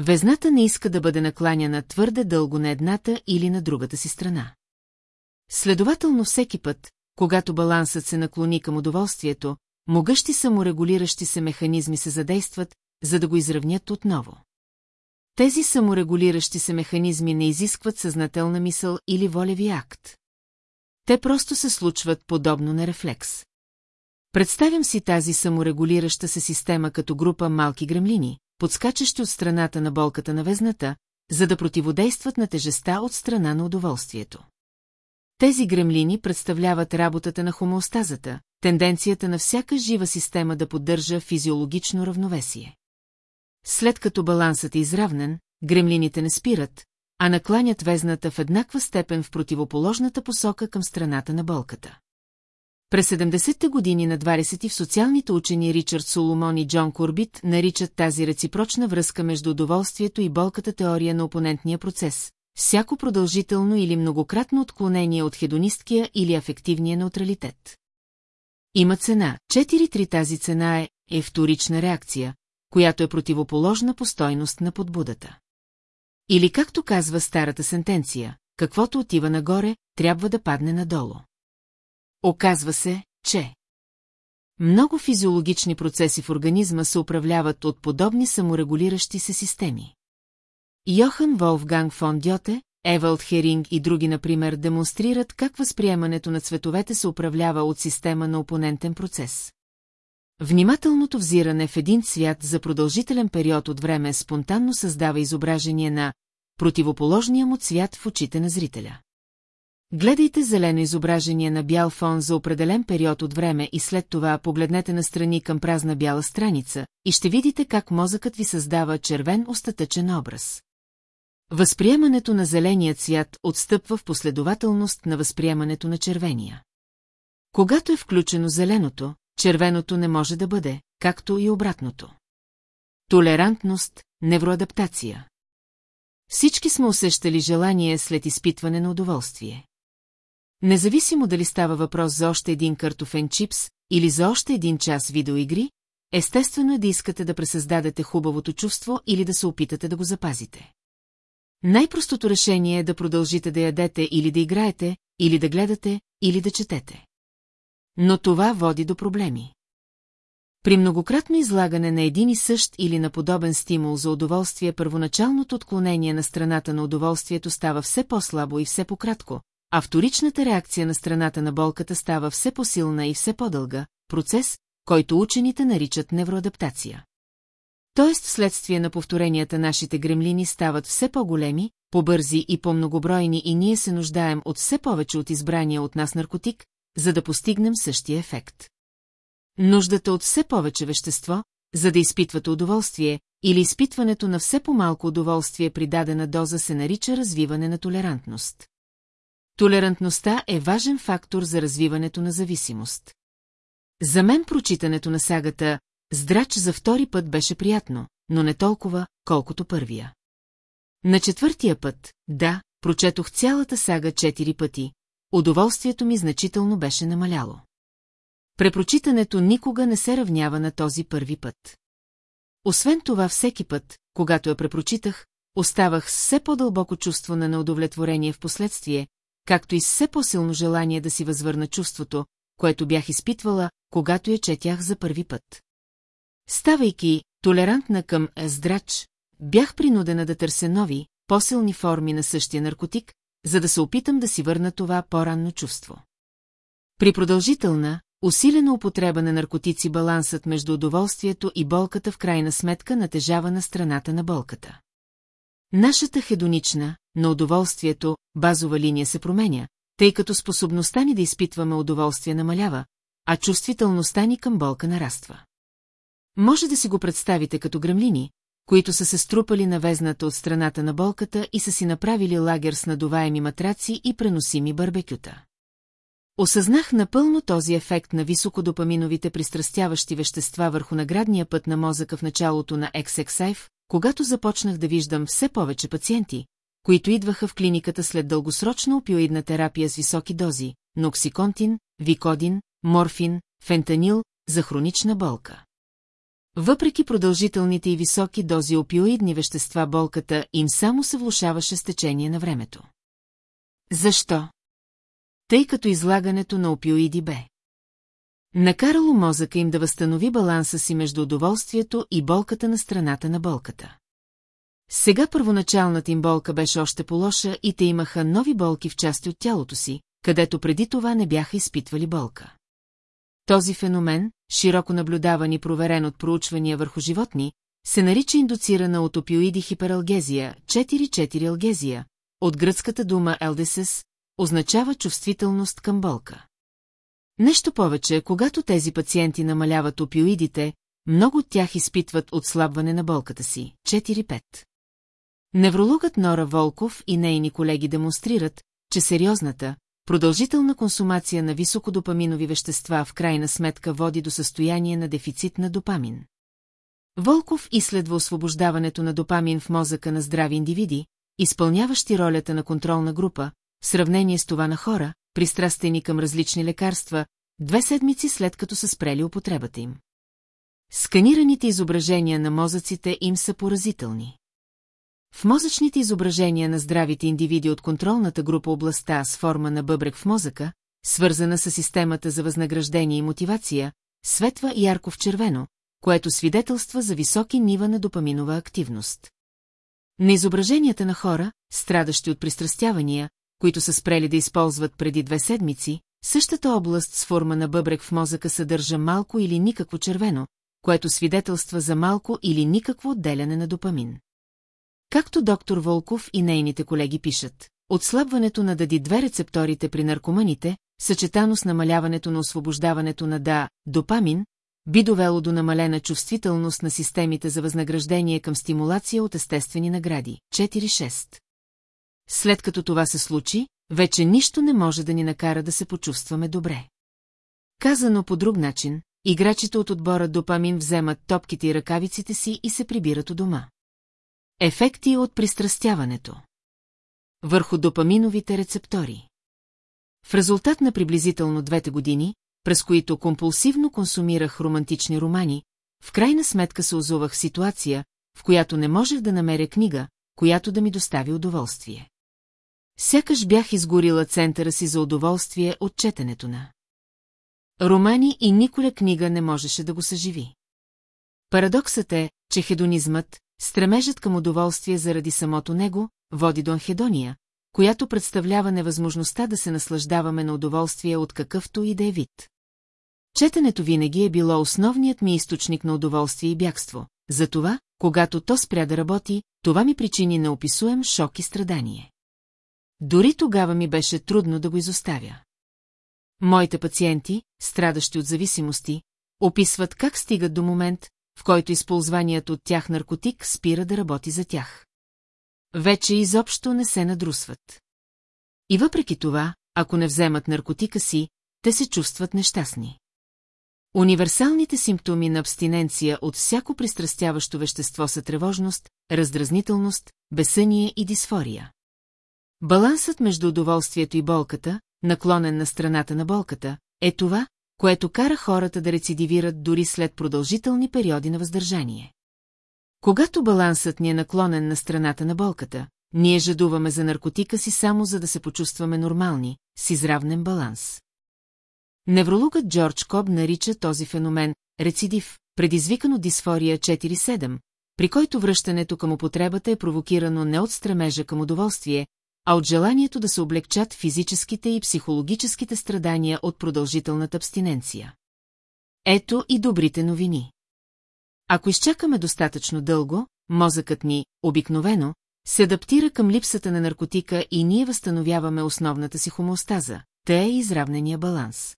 Везната не иска да бъде накланяна твърде дълго на едната или на другата си страна. Следователно всеки път, когато балансът се наклони към удоволствието, могъщи саморегулиращи се механизми се задействат, за да го изравнят отново. Тези саморегулиращи се механизми не изискват съзнателна мисъл или волеви акт. Те просто се случват подобно на рефлекс. Представям си тази саморегулираща се система като група малки гремлини, подскачащи от страната на болката на везната, за да противодействат на тежеста от страна на удоволствието. Тези гремлини представляват работата на хомеостазата, тенденцията на всяка жива система да поддържа физиологично равновесие. След като балансът е изравнен, гремлините не спират, а накланят везната в еднаква степен в противоположната посока към страната на болката. През 70-те години на 20 в социалните учени Ричард Соломон и Джон Курбит наричат тази реципрочна връзка между удоволствието и болката теория на опонентния процес, всяко продължително или многократно отклонение от хедонисткия или афективния неутралитет. Има цена. 4-3 тази цена е, е вторична реакция, която е противоположна по стойност на подбудата. Или както казва старата сентенция, каквото отива нагоре, трябва да падне надолу. Оказва се, че много физиологични процеси в организма се управляват от подобни саморегулиращи се системи. Йохан Волфганг фон Дьоте, Евалд Херинг и други, например, демонстрират как възприемането на цветовете се управлява от система на опонентен процес. Внимателното взиране в един цвят за продължителен период от време спонтанно създава изображение на противоположния му цвят в очите на зрителя. Гледайте зелено изображение на бял фон за определен период от време и след това погледнете настрани към празна бяла страница и ще видите как мозъкът ви създава червен остатъчен образ. Възприемането на зеления цвят отстъпва в последователност на възприемането на червения. Когато е включено зеленото, червеното не може да бъде, както и обратното. Толерантност, невроадаптация. Всички сме усещали желание след изпитване на удоволствие. Независимо дали става въпрос за още един картофен чипс или за още един час видеоигри, естествено е да искате да пресъздадете хубавото чувство или да се опитате да го запазите. Най-простото решение е да продължите да ядете или да играете, или да гледате, или да четете. Но това води до проблеми. При многократно излагане на един и същ или на подобен стимул за удоволствие, първоначалното отклонение на страната на удоволствието става все по-слабо и все по-кратко, а вторичната реакция на страната на болката става все по-силна и все по-дълга, процес, който учените наричат невроадаптация. Тоест вследствие на повторенията нашите гремлини стават все по-големи, по-бързи и по-многобройни и ние се нуждаем от все повече от избрания от нас наркотик, за да постигнем същия ефект. Нуждата от все повече вещество, за да изпитвате удоволствие, или изпитването на все по-малко удоволствие при дадена доза се нарича развиване на толерантност. Толерантността е важен фактор за развиването на зависимост. За мен прочитането на сагата «Здрач» за втори път беше приятно, но не толкова, колкото първия. На четвъртия път, да, прочетох цялата сага четири пъти, удоволствието ми значително беше намаляло. Препрочитането никога не се равнява на този първи път. Освен това, всеки път, когато я препрочитах, оставах с все по-дълбоко чувство на неудовлетворение в последствие, както и с все по-силно желание да си възвърна чувството, което бях изпитвала, когато я четях за първи път. Ставайки толерантна към здрач, бях принудена да търся нови, по-силни форми на същия наркотик, за да се опитам да си върна това по-ранно чувство. При продължителна, усилена употреба на наркотици балансът между удоволствието и болката в крайна сметка натежава на страната на болката. Нашата хедонична, на удоволствието, базова линия се променя, тъй като способността ни да изпитваме удоволствие намалява, а чувствителността ни към болка нараства. Може да си го представите като гремлини, които са се струпали на везната от страната на болката и са си направили лагер с надуваеми матраци и преносими барбекюта. Осъзнах напълно този ефект на високодопаминовите пристрастяващи вещества върху наградния път на мозъка в началото на XXIF, когато започнах да виждам все повече пациенти, които идваха в клиниката след дългосрочна опиоидна терапия с високи дози, ноксиконтин, викодин, морфин, фентанил за хронична болка. Въпреки продължителните и високи дози опиоидни вещества, болката им само се влушаваше с течение на времето. Защо? Тъй като излагането на опиоиди бе. Накарало мозъка им да възстанови баланса си между удоволствието и болката на страната на болката. Сега първоначалната им болка беше още по-лоша и те имаха нови болки в части от тялото си, където преди това не бяха изпитвали болка. Този феномен, широко наблюдаван и проверен от проучвания върху животни, се нарича индуцирана от опиоиди хипералгезия, 4-4 алгезия, от гръцката дума елдесес, означава чувствителност към болка. Нещо повече, когато тези пациенти намаляват опиоидите, много от тях изпитват отслабване на болката си. 4-5. Неврологът Нора Волков и нейни колеги демонстрират, че сериозната, продължителна консумация на високодопаминови вещества в крайна сметка води до състояние на дефицит на допамин. Волков изследва освобождаването на допамин в мозъка на здрави индивиди, изпълняващи ролята на контролна група, в сравнение с това на хора, пристрастени към различни лекарства, две седмици след като са спрели употребата им. Сканираните изображения на мозъците им са поразителни. В мозъчните изображения на здравите индивиди от контролната група областта с форма на бъбрек в мозъка, свързана с системата за възнаграждение и мотивация, светва ярко в червено, което свидетелства за високи нива на допаминова активност. На изображенията на хора, страдащи от пристрастявания, които са спрели да използват преди две седмици, същата област с форма на бъбрек в мозъка съдържа малко или никакво червено, което свидетелства за малко или никакво отделяне на допамин. Както доктор Волков и нейните колеги пишат, отслабването на дади две рецепторите при наркоманите, съчетано с намаляването на освобождаването на да, допамин, би довело до намалена чувствителност на системите за възнаграждение към стимулация от естествени награди. 4-6. След като това се случи, вече нищо не може да ни накара да се почувстваме добре. Казано по друг начин, играчите от отбора допамин вземат топките и ръкавиците си и се прибират у дома. Ефекти от пристрастяването Върху допаминовите рецептори В резултат на приблизително двете години, през които компулсивно консумирах романтични романи, в крайна сметка се озувах в ситуация, в която не можех да намеря книга, която да ми достави удоволствие. Сякаш бях изгорила центъра си за удоволствие от четенето на. романи и николя книга не можеше да го съживи. Парадоксът е, че хедонизмът, стремежът към удоволствие заради самото него, води до анхедония, която представлява невъзможността да се наслаждаваме на удоволствие от какъвто и да е вид. Четенето винаги е било основният ми източник на удоволствие и бягство. Затова, когато то спря да работи, това ми причини неописуем шок и страдание. Дори тогава ми беше трудно да го изоставя. Моите пациенти, страдащи от зависимости, описват как стигат до момент, в който използваният от тях наркотик спира да работи за тях. Вече изобщо не се надрусват. И въпреки това, ако не вземат наркотика си, те се чувстват нещастни. Универсалните симптоми на абстиненция от всяко пристрастяващо вещество са тревожност, раздразнителност, бесъние и дисфория. Балансът между удоволствието и болката, наклонен на страната на болката, е това, което кара хората да рецидивират дори след продължителни периоди на въздържание. Когато балансът ни е наклонен на страната на болката, ние жадуваме за наркотика си само за да се почувстваме нормални, с изравнен баланс. Неврологът Джордж Коб нарича този феномен рецидив, предизвикан от дисфория 4-7, при който връщането към употребата е провокирано не от стремежа към удоволствие, а от желанието да се облегчат физическите и психологическите страдания от продължителната абстиненция. Ето и добрите новини. Ако изчакаме достатъчно дълго, мозъкът ни, обикновено, се адаптира към липсата на наркотика и ние възстановяваме основната си хомеостаза, те е изравнения баланс.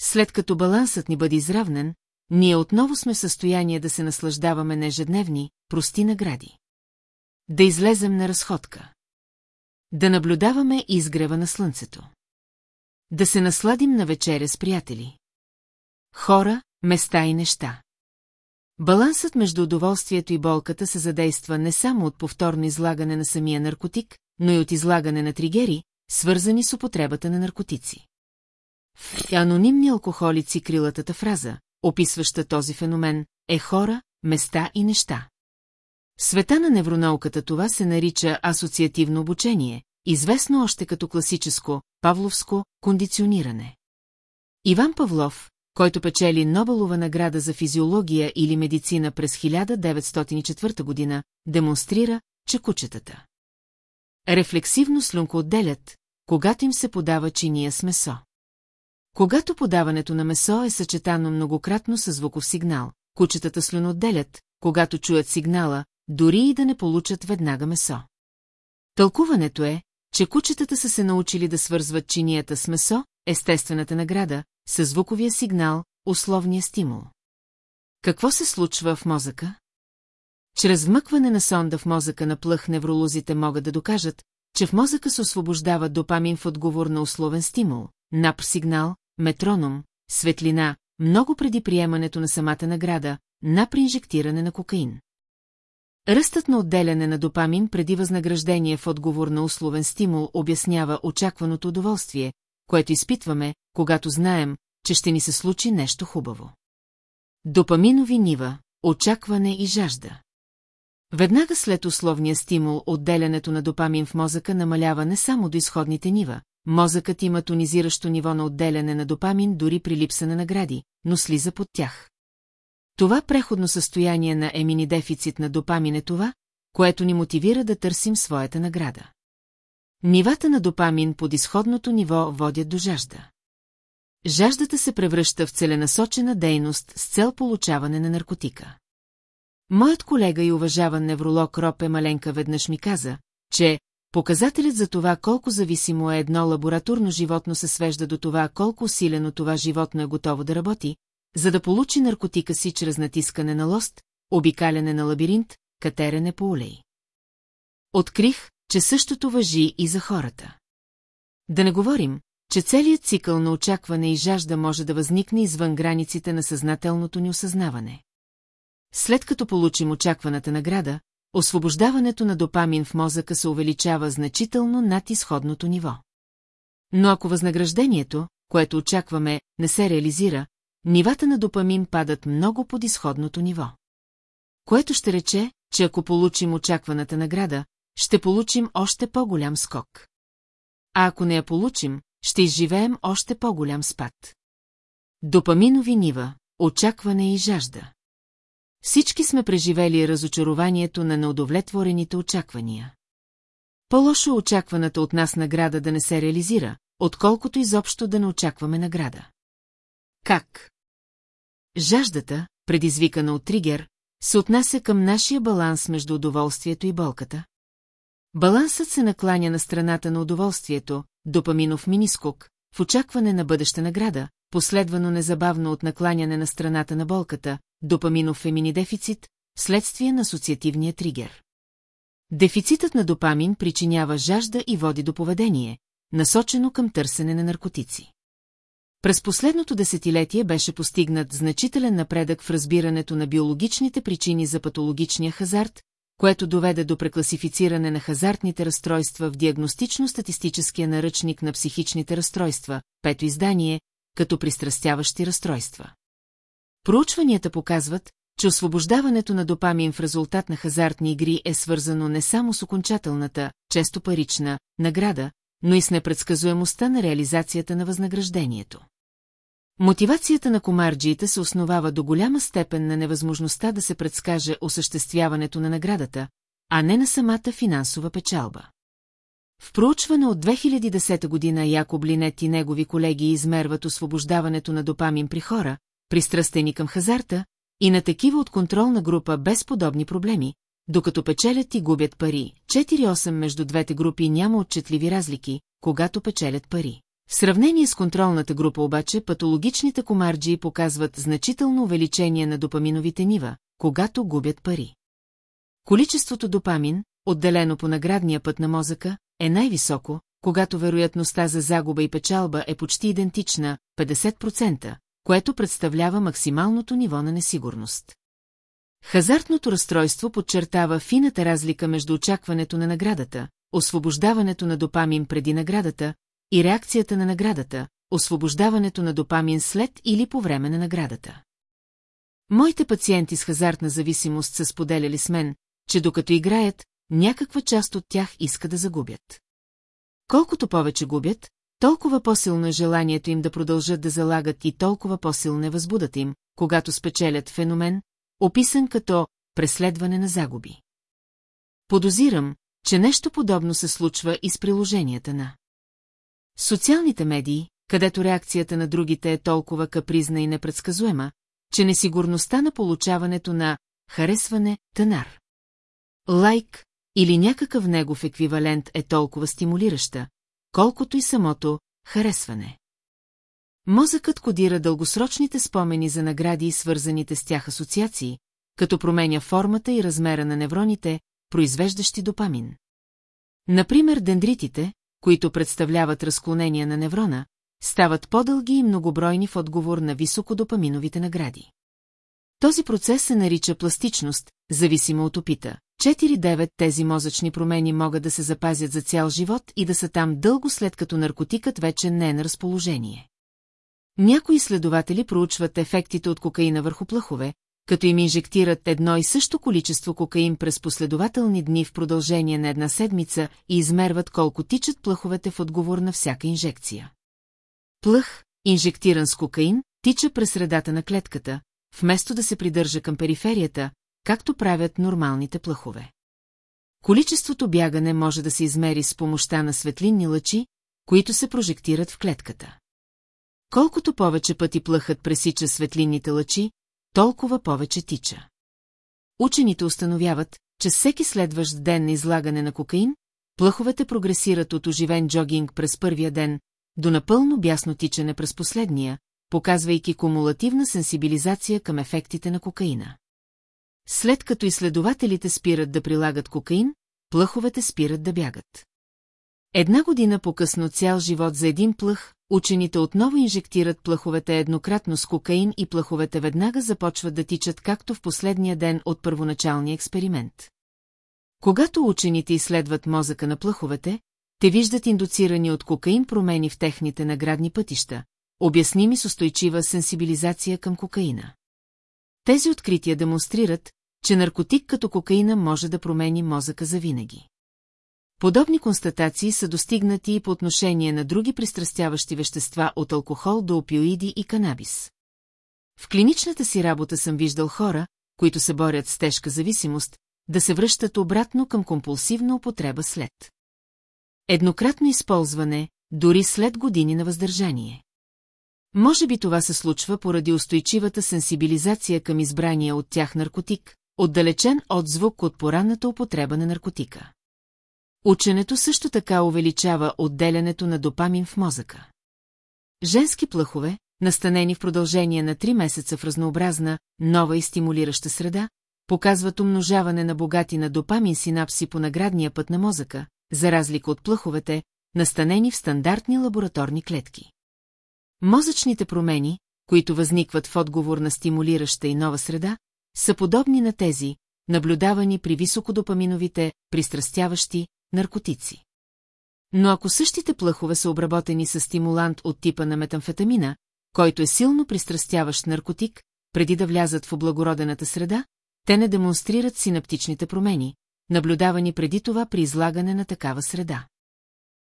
След като балансът ни бъде изравнен, ние отново сме в състояние да се наслаждаваме на ежедневни, прости награди. Да излезем на разходка. Да наблюдаваме изгрева на слънцето. Да се насладим на вечеря с приятели. Хора, места и неща. Балансът между удоволствието и болката се задейства не само от повторно излагане на самия наркотик, но и от излагане на тригери, свързани с употребата на наркотици. В анонимни алкохолици крилатата фраза, описваща този феномен, е хора, места и неща. Света на невронауката това се нарича асоциативно обучение, известно още като класическо, павловско, кондициониране. Иван Павлов, който печели Нобелова награда за физиология или медицина през 1904 година, демонстрира, че кучетата. Рефлексивно слюнкоотделят, когато им се подава чиния с месо. Когато подаването на месо е съчетано многократно с звуков сигнал, кучетата слюноотделят, когато чуят сигнала, дори и да не получат веднага месо. Тълкуването е, че кучетата са се научили да свързват чинията с месо, естествената награда, с звуковия сигнал, условния стимул. Какво се случва в мозъка? Чрез вмъкване на сонда в мозъка на плъх невролозите могат да докажат, че в мозъка се освобождава допамин в отговор на условен стимул, напр сигнал, метроном, светлина, много преди приемането на самата награда, напр инжектиране на кокаин. Ръстът на отделяне на допамин преди възнаграждение в отговор на условен стимул обяснява очакваното удоволствие, което изпитваме, когато знаем, че ще ни се случи нещо хубаво. Допаминови нива, очакване и жажда. Веднага след условния стимул, отделянето на допамин в мозъка намалява не само до изходните нива, мозъкът има тонизиращо ниво на отделяне на допамин дори при липса на награди, но слиза под тях. Това преходно състояние на емини дефицит на допамин е това, което ни мотивира да търсим своята награда. Нивата на допамин под изходното ниво водят до жажда. Жаждата се превръща в целенасочена дейност с цел получаване на наркотика. Моят колега и уважаван невролог Ропе Маленка веднъж ми каза, че показателят за това колко зависимо е едно лабораторно животно се свежда до това колко усилено това животно е готово да работи, за да получи наркотика си чрез натискане на лост, обикаляне на лабиринт, катерене по улей. Открих, че същото въжи и за хората. Да не говорим, че целият цикъл на очакване и жажда може да възникне извън границите на съзнателното ни осъзнаване. След като получим очакваната награда, освобождаването на допамин в мозъка се увеличава значително над изходното ниво. Но ако възнаграждението, което очакваме, не се реализира, нивата на допамин падат много под изходното ниво. Което ще рече, че ако получим очакваната награда, ще получим още по-голям скок. А ако не я получим, ще изживеем още по-голям спад. Допаминови нива, очакване и жажда. Всички сме преживели разочарованието на неудовлетворените очаквания. По-лошо е очакваната от нас награда да не се реализира, отколкото изобщо да не очакваме награда. Как? Жаждата, предизвикана от тригер, се отнася към нашия баланс между удоволствието и болката. Балансът се накланя на страната на удоволствието, допаминов минискок, в очакване на бъдеща награда, последвано незабавно от накланяне на страната на болката, допаминов фемини дефицит, следствие на асоциативния тригер. Дефицитът на допамин причинява жажда и води до поведение, насочено към търсене на наркотици. През последното десетилетие беше постигнат значителен напредък в разбирането на биологичните причини за патологичния хазарт, което доведе до прекласифициране на хазартните разстройства в диагностично-статистическия наръчник на психичните разстройства, пето издание, като пристрастяващи разстройства. Проучванията показват, че освобождаването на допамин в резултат на хазартни игри е свързано не само с окончателната, често парична, награда, но и с непредсказуемостта на реализацията на възнаграждението. Мотивацията на комарджиите се основава до голяма степен на невъзможността да се предскаже осъществяването на наградата, а не на самата финансова печалба. В проучване от 2010 година Якоб Линет и негови колеги измерват освобождаването на допамин при хора, пристрастени към хазарта, и на такива от контролна група без подобни проблеми, докато печелят и губят пари. 4-8 между двете групи няма отчетливи разлики, когато печелят пари. В сравнение с контролната група обаче патологичните комарджии показват значително увеличение на допаминовите нива, когато губят пари. Количеството допамин, отделено по наградния път на мозъка, е най-високо, когато вероятността за загуба и печалба е почти идентична, 50%, което представлява максималното ниво на несигурност. Хазартното разстройство подчертава фината разлика между очакването на наградата, освобождаването на допамин преди наградата и реакцията на наградата, освобождаването на допамин след или по време на наградата. Моите пациенти с хазартна зависимост са споделяли с мен, че докато играят, някаква част от тях иска да загубят. Колкото повече губят, толкова по-силно е желанието им да продължат да залагат и толкова по-силна е възбудата им, когато спечелят феномен, описан като преследване на загуби. Подозирам, че нещо подобно се случва и с приложенията на социалните медии, където реакцията на другите е толкова капризна и непредсказуема, че несигурността на получаването на харесване, тънар, лайк или някакъв негов еквивалент е толкова стимулираща, колкото и самото харесване. Мозъкът кодира дългосрочните спомени за награди и свързаните с тях асоциации, като променя формата и размера на невроните, произвеждащи допамин. Например, дендритите, които представляват разклонения на неврона, стават по-дълги и многобройни в отговор на високодопаминовите награди. Този процес се нарича пластичност, зависимо от опита. 4-9 тези мозъчни промени могат да се запазят за цял живот и да са там дълго след като наркотикът вече не е на разположение. Някои изследователи проучват ефектите от кокаина върху плъхове, като им инжектират едно и също количество кокаин през последователни дни в продължение на една седмица и измерват колко тичат плъховете в отговор на всяка инжекция. Плъх, инжектиран с кокаин, тича през средата на клетката, вместо да се придържа към периферията, както правят нормалните плъхове. Количеството бягане може да се измери с помощта на светлинни лъчи, които се прожектират в клетката. Колкото повече пъти плъхът пресича светлинните лъчи, толкова повече тича. Учените установяват, че всеки следващ ден на излагане на кокаин, плъховете прогресират от оживен джогинг през първия ден до напълно бясно тичане през последния, показвайки кумулативна сенсибилизация към ефектите на кокаина. След като изследователите спират да прилагат кокаин, плъховете спират да бягат. Една година по-късно цял живот за един плъх, учените отново инжектират плъховете еднократно с кокаин и плъховете веднага започват да тичат както в последния ден от първоначалния експеримент. Когато учените изследват мозъка на плъховете, те виждат индуцирани от кокаин промени в техните наградни пътища, обясними с устойчива сенсибилизация към кокаина. Тези открития демонстрират, че наркотик като кокаина може да промени мозъка завинаги. Подобни констатации са достигнати и по отношение на други пристрастяващи вещества от алкохол до опиоиди и канабис. В клиничната си работа съм виждал хора, които се борят с тежка зависимост, да се връщат обратно към компулсивна употреба след. Еднократно използване, дори след години на въздържание. Може би това се случва поради устойчивата сенсибилизация към избрания от тях наркотик, отдалечен от звук от поранната употреба на наркотика. Ученето също така увеличава отделянето на допамин в мозъка. Женски плъхове, настанени в продължение на 3 месеца в разнообразна, нова и стимулираща среда, показват умножаване на богати на допамин синапси по наградния път на мозъка, за разлика от плъховете, настанени в стандартни лабораторни клетки. Мозъчните промени, които възникват в отговор на стимулираща и нова среда, са подобни на тези, наблюдавани при високодопаминовите, пристрастяващи наркотици. Но ако същите плъхове са обработени с стимулант от типа на метамфетамина, който е силно пристрастяващ наркотик, преди да влязат в облагородената среда, те не демонстрират синаптичните промени, наблюдавани преди това при излагане на такава среда.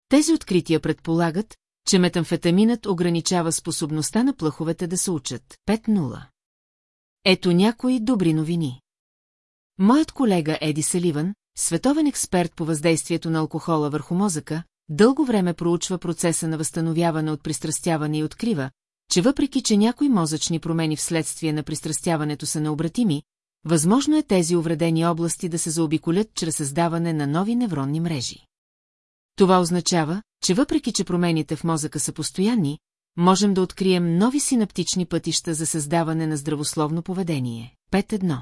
Тези открития предполагат, че метамфетаминът ограничава способността на плъховете да се учат. 5-0. Ето някои добри новини. Моят колега Еди Саливан, световен експерт по въздействието на алкохола върху мозъка, дълго време проучва процеса на възстановяване от пристрастяване и открива, че въпреки, че някои мозъчни промени вследствие на пристрастяването са необратими, възможно е тези увредени области да се заобиколят чрез създаване на нови невронни мрежи. Това означава, че въпреки, че промените в мозъка са постоянни, можем да открием нови синаптични пътища за създаване на здравословно поведение. 5.1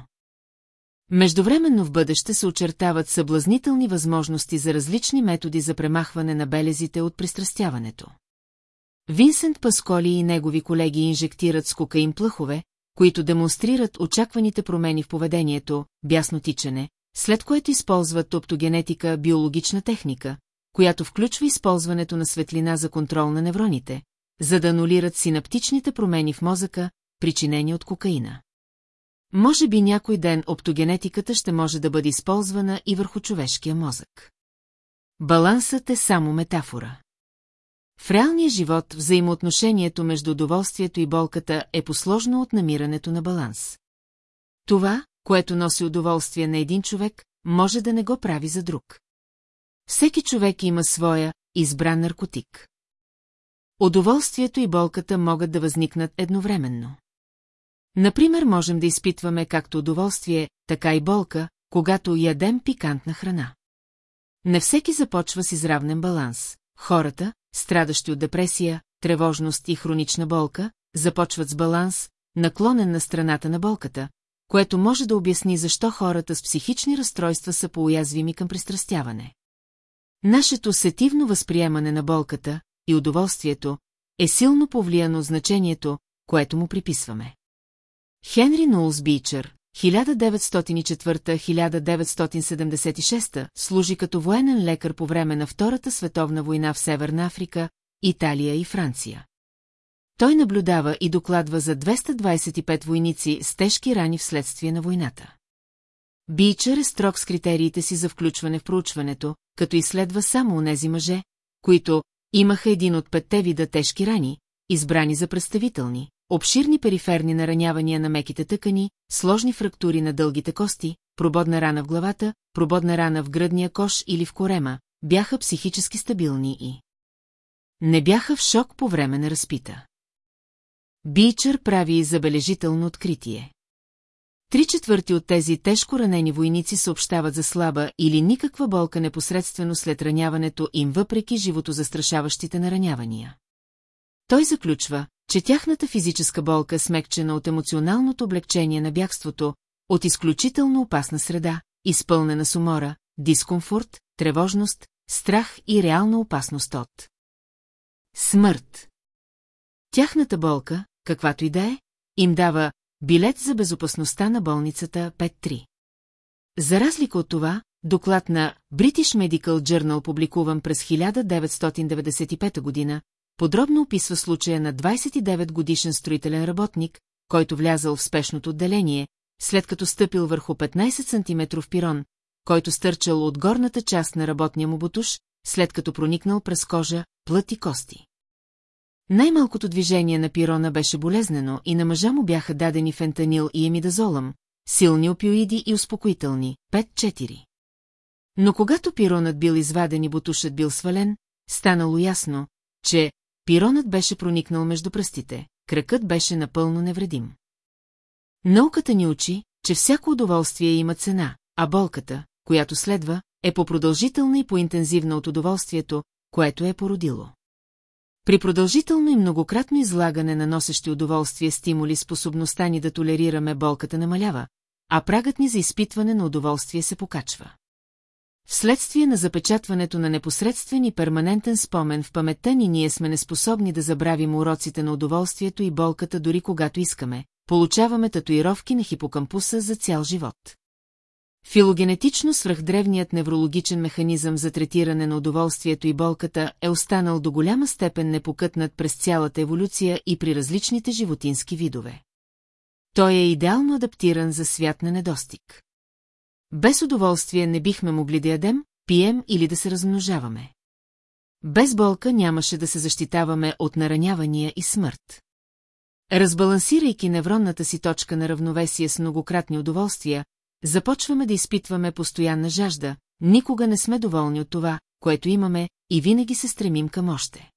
Междувременно в бъдеще се очертават съблазнителни възможности за различни методи за премахване на белезите от пристрастяването. Винсент Пасколи и негови колеги инжектират с кокаин плъхове, които демонстрират очакваните промени в поведението, бясно тичане, след което използват оптогенетика биологична техника, която включва използването на светлина за контрол на невроните, за да анулират синаптичните промени в мозъка, причинени от кокаина. Може би някой ден оптогенетиката ще може да бъде използвана и върху човешкия мозък. Балансът е само метафора. В реалния живот взаимоотношението между удоволствието и болката е посложно от намирането на баланс. Това, което носи удоволствие на един човек, може да не го прави за друг. Всеки човек има своя избран наркотик. Удоволствието и болката могат да възникнат едновременно. Например, можем да изпитваме както удоволствие, така и болка, когато ядем пикантна храна. Не всеки започва с изравнен баланс. Хората, страдащи от депресия, тревожност и хронична болка, започват с баланс, наклонен на страната на болката, което може да обясни защо хората с психични разстройства са поуязвими към пристрастяване. Нашето сетивно възприемане на болката и удоволствието е силно повлияно значението, което му приписваме. Хенри Нулс Бичър, 1904-1976, служи като военен лекар по време на Втората световна война в Северна Африка, Италия и Франция. Той наблюдава и докладва за 225 войници с тежки рани вследствие на войната. Бичър е строг с критериите си за включване в проучването, като изследва само онези мъже, които имаха един от петте вида тежки рани, избрани за представителни, обширни периферни наранявания на меките тъкани, сложни фрактури на дългите кости, прободна рана в главата, прободна рана в гръдния кош или в корема, бяха психически стабилни и... Не бяха в шок по време на разпита. Бичър прави забележително откритие. Три четвърти от тези тежко ранени войници съобщават за слаба или никаква болка непосредствено след раняването им въпреки животозастрашаващите наранявания. Той заключва, че тяхната физическа болка смекчена от емоционалното облегчение на бягството, от изключително опасна среда, изпълнена с умора, дискомфорт, тревожност, страх и реална опасност от смърт. Тяхната болка, каквато и да е, им дава билет за безопасността на болницата 5-3. За разлика от това, доклад на British Medical Journal, публикуван през 1995 година, подробно описва случая на 29-годишен строителен работник, който влязал в спешното отделение, след като стъпил върху 15 см пирон, който стърчал от горната част на работния му бутуш, след като проникнал през кожа, плът и кости. Най-малкото движение на пирона беше болезнено и на мъжа му бяха дадени фентанил и емидазолъм, силни опиоиди и успокоителни, 5-4. Но когато пиронът бил изваден и бутушът бил свален, станало ясно, че пиронът беше проникнал между пръстите, кракът беше напълно невредим. Науката ни учи, че всяко удоволствие има цена, а болката, която следва, е по-продължителна и по-интензивна от удоволствието, което е породило. При продължително и многократно излагане на носещи удоволствие стимули способността ни да толерираме болката намалява, а прагът ни за изпитване на удоволствие се покачва. Вследствие на запечатването на непосредствен и перманентен спомен в паметта ни ние сме неспособни да забравим уроците на удоволствието и болката дори когато искаме, получаваме татуировки на хипокампуса за цял живот. Филогенетично свръхдревният неврологичен механизъм за третиране на удоволствието и болката е останал до голяма степен непокътнат през цялата еволюция и при различните животински видове. Той е идеално адаптиран за свят на недостиг. Без удоволствие не бихме могли да ядем, пием или да се размножаваме. Без болка нямаше да се защитаваме от наранявания и смърт. Разбалансирайки невронната си точка на равновесие с многократни удоволствия, започваме да изпитваме постоянна жажда, никога не сме доволни от това, което имаме, и винаги се стремим към още.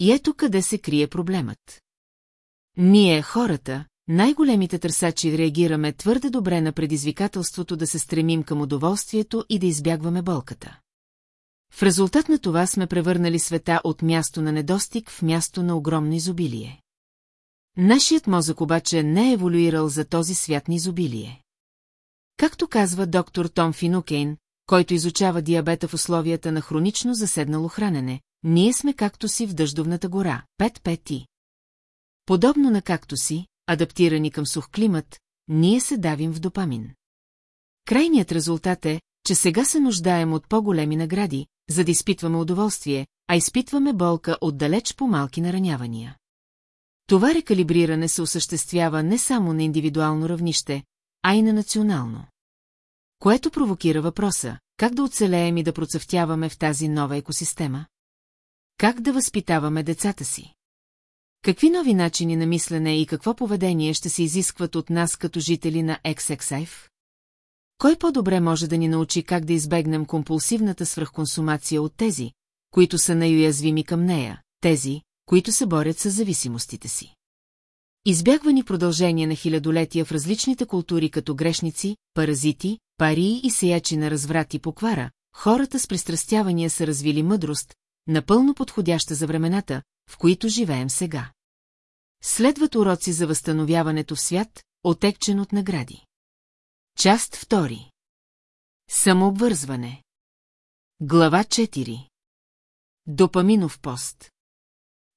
И ето къде се крие проблемът. Ние, хората, най-големите търсачи реагираме твърде добре на предизвикателството да се стремим към удоволствието и да избягваме болката. В резултат на това сме превърнали света от място на недостиг в място на огромно изобилие. Нашият мозък обаче не е еволюирал за този свят на изобилие. Както казва доктор Том Финукейн, който изучава диабета в условията на хронично заседнало хранене, ние сме както си в дъждовната гора, 5-5 ти. Подобно на както си, адаптирани към сух климат, ние се давим в допамин. Крайният резултат е, че сега се нуждаем от по-големи награди, за да изпитваме удоволствие, а изпитваме болка от далеч по-малки наранявания. Това рекалибриране се осъществява не само на индивидуално равнище, а и на национално. Което провокира въпроса, как да оцелеем и да процъфтяваме в тази нова екосистема? Как да възпитаваме децата си? Какви нови начини на мислене и какво поведение ще се изискват от нас като жители на XXIF? Кой по-добре може да ни научи как да избегнем компулсивната свръхконсумация от тези, които са най-уязвими към нея, тези, които се борят с зависимостите си? Избягвани продължение на хилядолетия в различните култури като грешници, паразити, парии и сеячи на разврат и поквара, хората с пристрастявания са развили мъдрост, напълно подходяща за времената, в които живеем сега. Следват уроци за възстановяването в свят, отекчен от награди. Част 2 Самообвързване Глава 4 Допаминов пост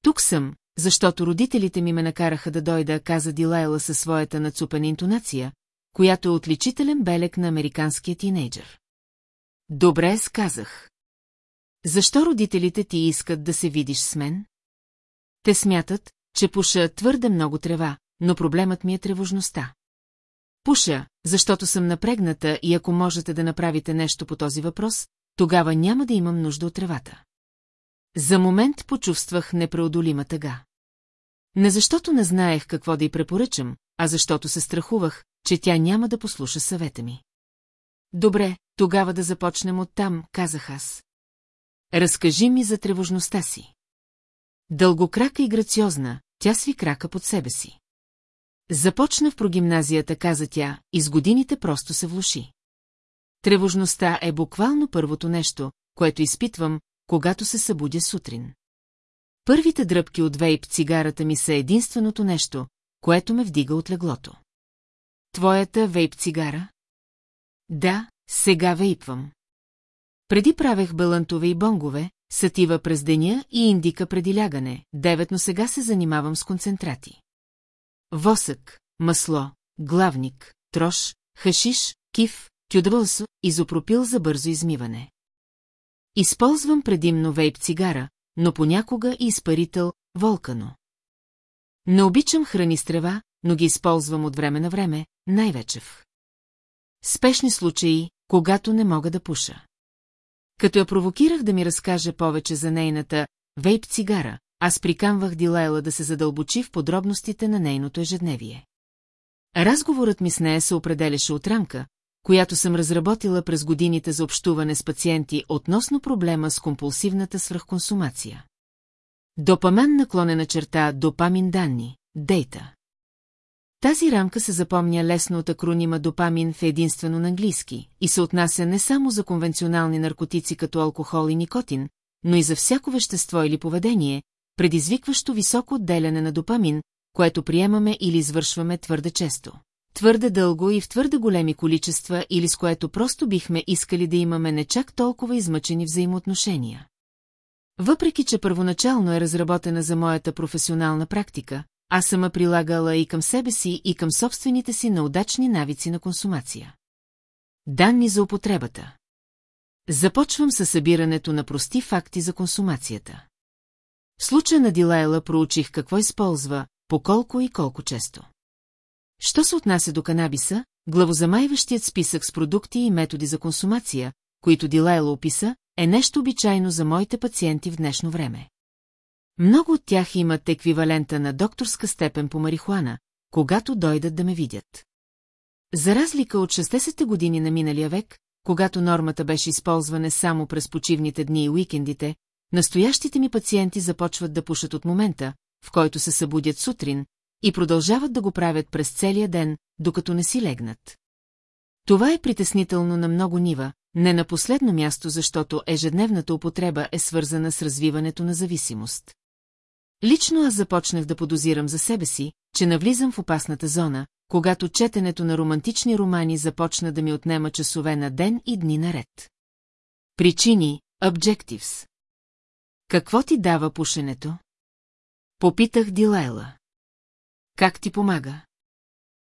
Тук съм, защото родителите ми ме накараха да дойда, каза Дилайла със своята нацупена интонация, която е отличителен белек на американския тинейджър. Добре, сказах. Защо родителите ти искат да се видиш с мен? Те смятат, че пуша твърде много трева, но проблемът ми е тревожността. Пуша, защото съм напрегната и ако можете да направите нещо по този въпрос, тогава няма да имам нужда от тревата. За момент почувствах непреодолима тъга. Не защото не знаех какво да й препоръчам, а защото се страхувах, че тя няма да послуша съвета ми. Добре, тогава да започнем оттам, казах аз. Разкажи ми за тревожността си. Дългокрака и грациозна, тя сви крака под себе си. Започна в прогимназията, каза тя, и с годините просто се влуши. Тревожността е буквално първото нещо, което изпитвам, когато се събудя сутрин. Първите дръпки от вейп цигарата ми са единственото нещо, което ме вдига от леглото. Твоята вейп цигара? Да, сега вейпвам. Преди правех балантове и бонгове, сатива през деня и индика преди лягане, девет, но сега се занимавам с концентрати. Восък, масло, главник, трош, хашиш, киф, тюдвълсо, изопропил за бързо измиване. Използвам предимно вейп цигара, но понякога и изпарител волкано. Не обичам храни с трева, но ги използвам от време на време, най-вече в. Спешни случаи, когато не мога да пуша. Като я провокирах да ми разкаже повече за нейната вейп-цигара, аз приканвах Дилайла да се задълбочи в подробностите на нейното ежедневие. Разговорът ми с нея се определяше от рамка, която съм разработила през годините за общуване с пациенти относно проблема с компулсивната свръхконсумация. Допамен наклонена черта допамин данни, дейта. Тази рамка се запомня лесно от акронима допамин в единствено на английски и се отнася не само за конвенционални наркотици като алкохол и никотин, но и за всяко вещество или поведение, предизвикващо високо отделяне на допамин, което приемаме или извършваме твърде често. Твърде дълго и в твърде големи количества или с което просто бихме искали да имаме не чак толкова измъчени взаимоотношения. Въпреки, че първоначално е разработена за моята професионална практика, аз съм прилагала и към себе си, и към собствените си неудачни навици на консумация. Данни за употребата. Започвам със събирането на прости факти за консумацията. В случая на Дилайла проучих какво използва, по колко и колко често. Що се отнася до канабиса, главозамайващият списък с продукти и методи за консумация, които Дилайла описа, е нещо обичайно за моите пациенти в днешно време. Много от тях имат еквивалента на докторска степен по марихуана, когато дойдат да ме видят. За разлика от 60-те години на миналия век, когато нормата беше използване само през почивните дни и уикендите, настоящите ми пациенти започват да пушат от момента, в който се събудят сутрин, и продължават да го правят през целия ден, докато не си легнат. Това е притеснително на много нива, не на последно място, защото ежедневната употреба е свързана с развиването на зависимост. Лично аз започнах да подозирам за себе си, че навлизам в опасната зона, когато четенето на романтични романи започна да ми отнема часове на ден и дни наред. Причини – objectives. Какво ти дава пушенето? Попитах Дилайла. Как ти помага?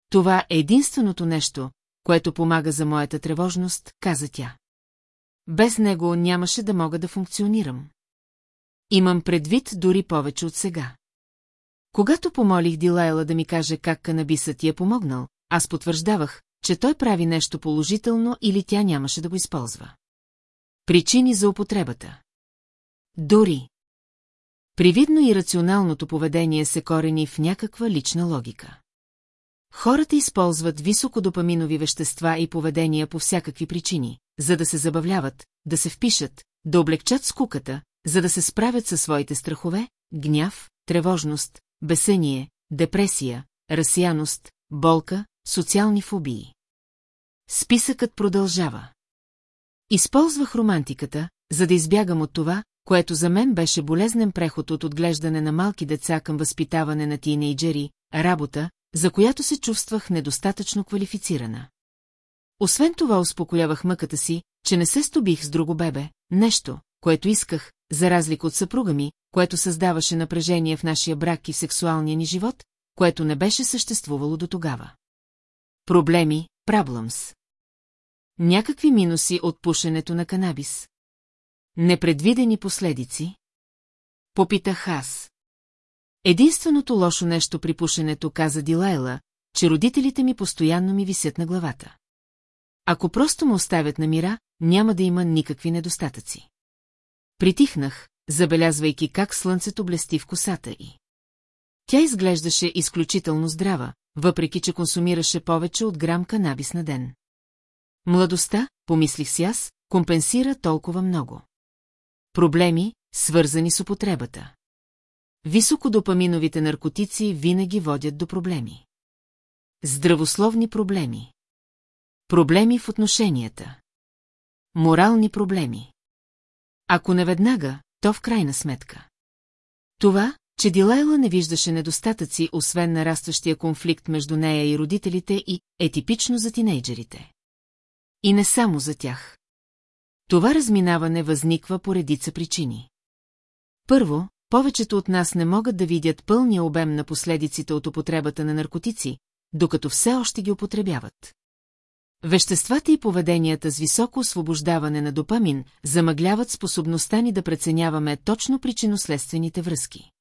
Това е единственото нещо, което помага за моята тревожност, каза тя. Без него нямаше да мога да функционирам. Имам предвид дори повече от сега. Когато помолих Дилайла да ми каже как канабисът ти е помогнал, аз потвърждавах, че той прави нещо положително или тя нямаше да го използва. Причини за употребата. Дори. Привидно и рационалното поведение се корени в някаква лична логика. Хората използват високодопаминови вещества и поведения по всякакви причини, за да се забавляват, да се впишат, да облегчат скуката, за да се справят със своите страхове, гняв, тревожност, бесение, депресия, разсияност, болка, социални фобии. Списъкът продължава. Използвах романтиката, за да избягам от това, което за мен беше болезнен преход от отглеждане на малки деца към възпитаване на тинейджери, работа, за която се чувствах недостатъчно квалифицирана. Освен това успокоявах мъката си, че не се стобих с друго бебе, нещо, което исках, за разлика от съпруга ми, което създаваше напрежение в нашия брак и в сексуалния ни живот, което не беше съществувало до тогава. Проблеми, проблемс. Някакви минуси от пушенето на канабис. Непредвидени последици? Попитах аз. Единственото лошо нещо при пушенето, каза Дилайла, че родителите ми постоянно ми висят на главата. Ако просто ме оставят на мира, няма да има никакви недостатъци. Притихнах, забелязвайки как слънцето блести в косата й. Тя изглеждаше изключително здрава, въпреки че консумираше повече от грам канабис на ден. Младостта, помислих си аз, компенсира толкова много. Проблеми, свързани с употребата. Високодопаминовите наркотици винаги водят до проблеми. Здравословни проблеми. Проблеми в отношенията. Морални проблеми. Ако не веднага, то в крайна сметка. Това, че Дилайла не виждаше недостатъци, освен нарастващия конфликт между нея и родителите и е типично за тинейджерите. И не само за тях. Това разминаване възниква по редица причини. Първо, повечето от нас не могат да видят пълния обем на последиците от употребата на наркотици, докато все още ги употребяват. Веществата и поведенията с високо освобождаване на допамин замъгляват способността ни да преценяваме точно причинно-следствените връзки.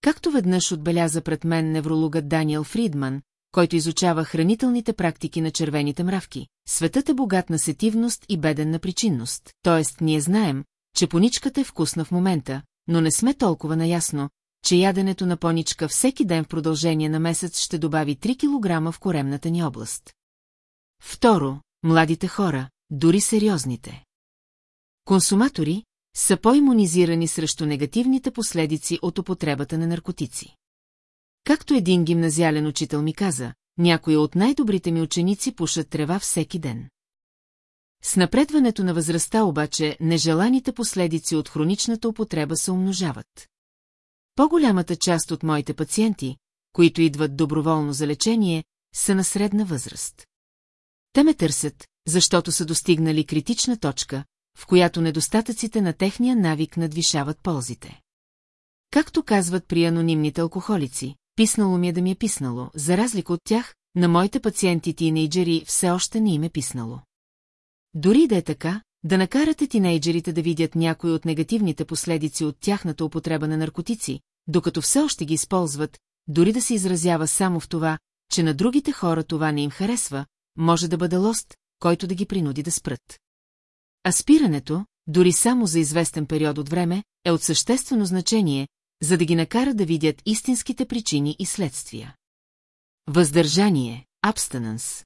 Както веднъж отбеляза пред мен неврологът Даниел Фридман, който изучава хранителните практики на червените мравки, светът е богат на сетивност и беден на причинност, т.е. ние знаем, че поничката е вкусна в момента, но не сме толкова наясно, че яденето на поничка всеки ден в продължение на месец ще добави 3 кг в коремната ни област. Второ, младите хора, дори сериозните. Консуматори са по-имунизирани срещу негативните последици от употребата на наркотици. Както един гимназиален учител ми каза, някои от най-добрите ми ученици пушат трева всеки ден. С напредването на възрастта обаче нежеланите последици от хроничната употреба се умножават. По-голямата част от моите пациенти, които идват доброволно за лечение, са на средна възраст. Те ме търсят, защото са достигнали критична точка, в която недостатъците на техния навик надвишават ползите. Както казват при анонимните алкохолици, писнало ми е да ми е писнало, за разлика от тях, на моите пациенти тинейджери все още не им е писнало. Дори да е така, да накарате тинейджерите да видят някои от негативните последици от тяхната употреба на наркотици, докато все още ги използват, дори да се изразява само в това, че на другите хора това не им харесва, може да бъде лост, който да ги принуди да спрат. А спирането, дори само за известен период от време, е от съществено значение, за да ги накара да видят истинските причини и следствия. Въздържание, абстенанс.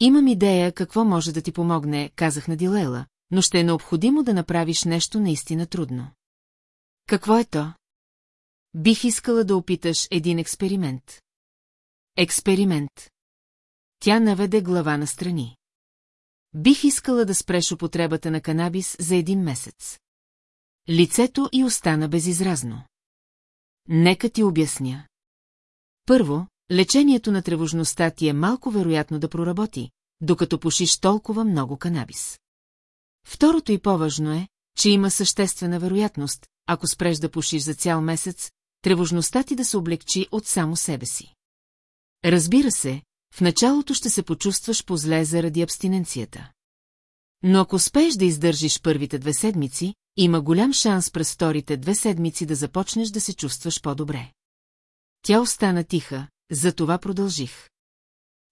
Имам идея какво може да ти помогне, казах на Дилела, но ще е необходимо да направиш нещо наистина трудно. Какво е то? Бих искала да опиташ един експеримент. Експеримент. Тя наведе глава на страни. Бих искала да спреш употребата на канабис за един месец. Лицето й остана безизразно. Нека ти обясня. Първо, лечението на тревожността ти е малко вероятно да проработи, докато пушиш толкова много канабис. Второто и по-важно е, че има съществена вероятност, ако спреш да пушиш за цял месец, тревожността ти да се облегчи от само себе си. Разбира се, в началото ще се почувстваш позле заради абстиненцията. Но ако успееш да издържиш първите две седмици, има голям шанс през вторите две седмици да започнеш да се чувстваш по-добре. Тя остана тиха, затова продължих.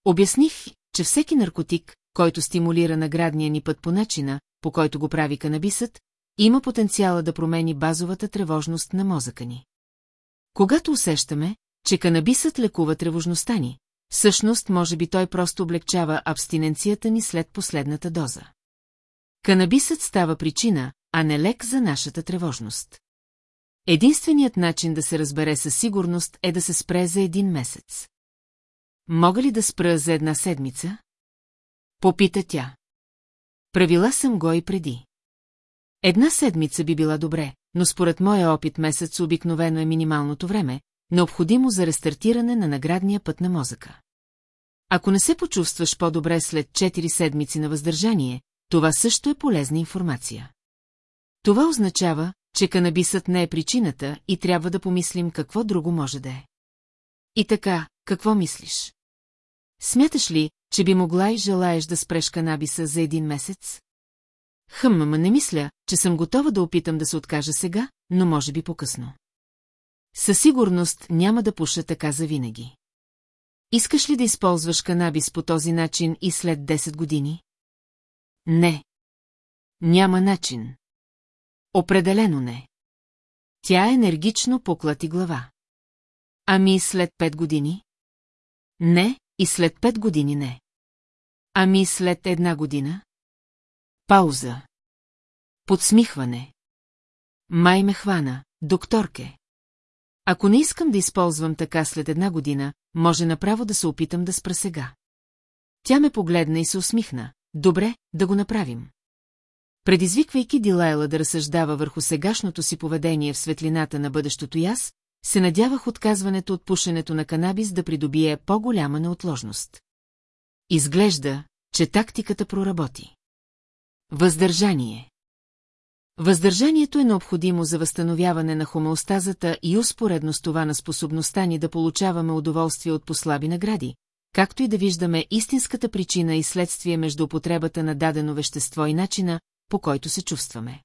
Обясних, че всеки наркотик, който стимулира наградния ни път по начина, по който го прави канабисът, има потенциала да промени базовата тревожност на мозъка ни. Когато усещаме, че канабисът лекува тревожността ни, всъщност може би той просто облегчава абстиненцията ни след последната доза. Канабисът става причина, а не лек за нашата тревожност. Единственият начин да се разбере със сигурност е да се спре за един месец. Мога ли да спра за една седмица? Попита тя. Правила съм го и преди. Една седмица би била добре, но според моя опит месец обикновено е минималното време, необходимо за рестартиране на наградния път на мозъка. Ако не се почувстваш по-добре след 4 седмици на въздържание, това също е полезна информация. Това означава, че канабисът не е причината и трябва да помислим какво друго може да е. И така, какво мислиш? Смяташ ли, че би могла и желаеш да спреш канабиса за един месец? Хъм, ма не мисля, че съм готова да опитам да се откажа сега, но може би по-късно. Със сигурност няма да пуша така завинаги. Искаш ли да използваш канабис по този начин и след 10 години? Не. Няма начин. Определено не. Тя енергично поклати глава. Ами след пет години? Не, и след пет години не. Ами след една година? Пауза. Подсмихване. Май ме хвана, докторке. Ако не искам да използвам така след една година, може направо да се опитам да спра сега. Тя ме погледна и се усмихна. Добре, да го направим. Предизвиквайки Дилайла да разсъждава върху сегашното си поведение в светлината на бъдещото яс, се надявах отказването от пушенето на канабис да придобие по-голяма неотложност. Изглежда, че тактиката проработи. Въздържание Въздържанието е необходимо за възстановяване на хомеостазата и успоредно с това на способността ни да получаваме удоволствие от послаби награди, както и да виждаме истинската причина и следствие между употребата на дадено вещество и начина, по който се чувстваме.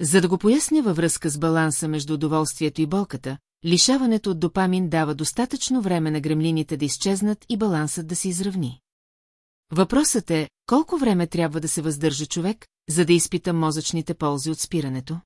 За да го поясня във връзка с баланса между удоволствието и болката, лишаването от допамин дава достатъчно време на гремлините да изчезнат и балансът да се изравни. Въпросът е, колко време трябва да се въздържа човек, за да изпита мозъчните ползи от спирането?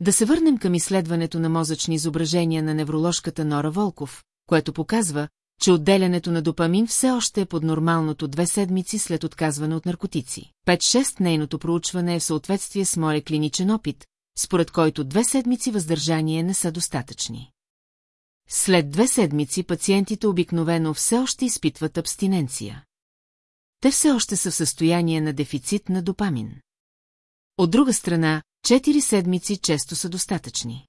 Да се върнем към изследването на мозъчни изображения на невроложката Нора Волков, което показва, че отделянето на допамин все още е под нормалното две седмици след отказване от наркотици. 5-6 нейното проучване е в съответствие с моя клиничен опит, според който две седмици въздържание не са достатъчни. След две седмици пациентите обикновено все още изпитват абстиненция. Те все още са в състояние на дефицит на допамин. От друга страна, 4 седмици често са достатъчни.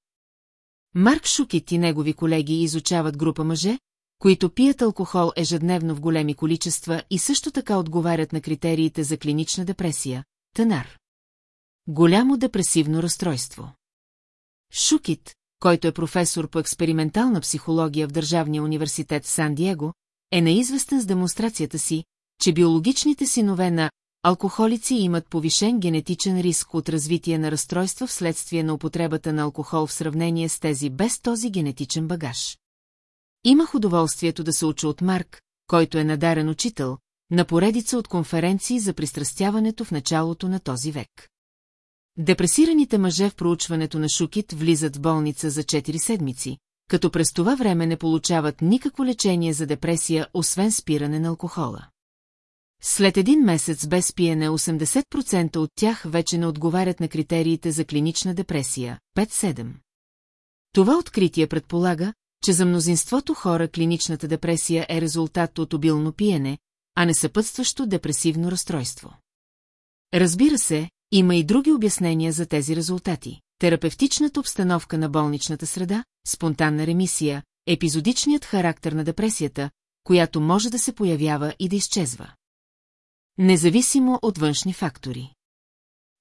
Марк Шукит и негови колеги изучават група мъже, които пият алкохол ежедневно в големи количества и също така отговарят на критериите за клинична депресия, тънар. Голямо депресивно разстройство. Шукит, който е професор по експериментална психология в Държавния университет в Сан-Диего, е неизвестен с демонстрацията си, че биологичните синове на алкохолици имат повишен генетичен риск от развитие на разстройства вследствие на употребата на алкохол в сравнение с тези без този генетичен багаж. Имах удоволствието да се уча от Марк, който е надарен учител, на поредица от конференции за пристрастяването в началото на този век. Депресираните мъже в проучването на Шукит влизат в болница за 4 седмици, като през това време не получават никакво лечение за депресия, освен спиране на алкохола. След един месец без пиене 80% от тях вече не отговарят на критериите за клинична депресия 5-7. Това откритие предполага, че за мнозинството хора клиничната депресия е резултат от обилно пиене, а не съпътстващо депресивно разстройство. Разбира се, има и други обяснения за тези резултати. Терапевтичната обстановка на болничната среда, спонтанна ремисия, епизодичният характер на депресията, която може да се появява и да изчезва. Независимо от външни фактори.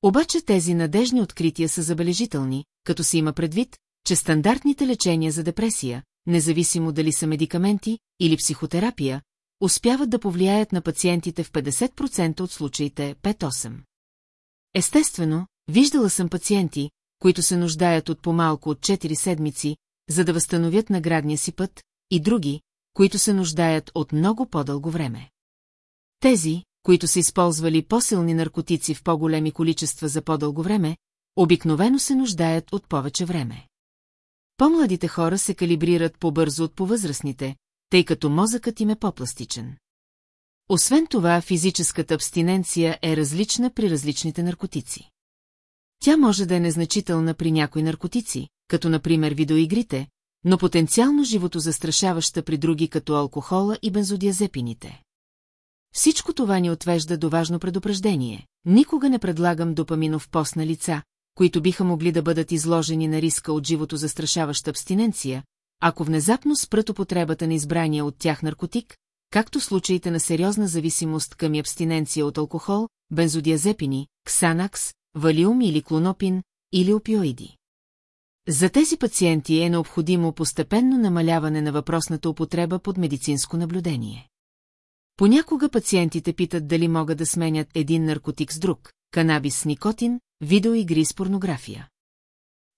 Обаче тези надежни открития са забележителни, като се има предвид, че стандартните лечения за депресия, независимо дали са медикаменти или психотерапия, успяват да повлияят на пациентите в 50% от случаите 5-8. Естествено, виждала съм пациенти, които се нуждаят от по-малко от 4 седмици, за да възстановят наградния си път, и други, които се нуждаят от много по-дълго време. Тези, които са използвали по-силни наркотици в по-големи количества за по-дълго време, обикновено се нуждаят от повече време. По-младите хора се калибрират по-бързо от повъзрастните, тъй като мозъкът им е по-пластичен. Освен това, физическата абстиненция е различна при различните наркотици. Тя може да е незначителна при някои наркотици, като например видеоигрите, но потенциално живото застрашаваща при други като алкохола и бензодиазепините. Всичко това ни отвежда до важно предупреждение. Никога не предлагам допаминов пост на лица, които биха могли да бъдат изложени на риска от живото застрашаваща абстиненция, ако внезапно спрат употребата на избрания от тях наркотик, както случаите на сериозна зависимост към абстиненция от алкохол, бензодиазепини, ксанакс, валиум или клонопин, или опиоиди. За тези пациенти е необходимо постепенно намаляване на въпросната употреба под медицинско наблюдение. Понякога пациентите питат дали могат да сменят един наркотик с друг, канабис с никотин, видеоигри с порнография.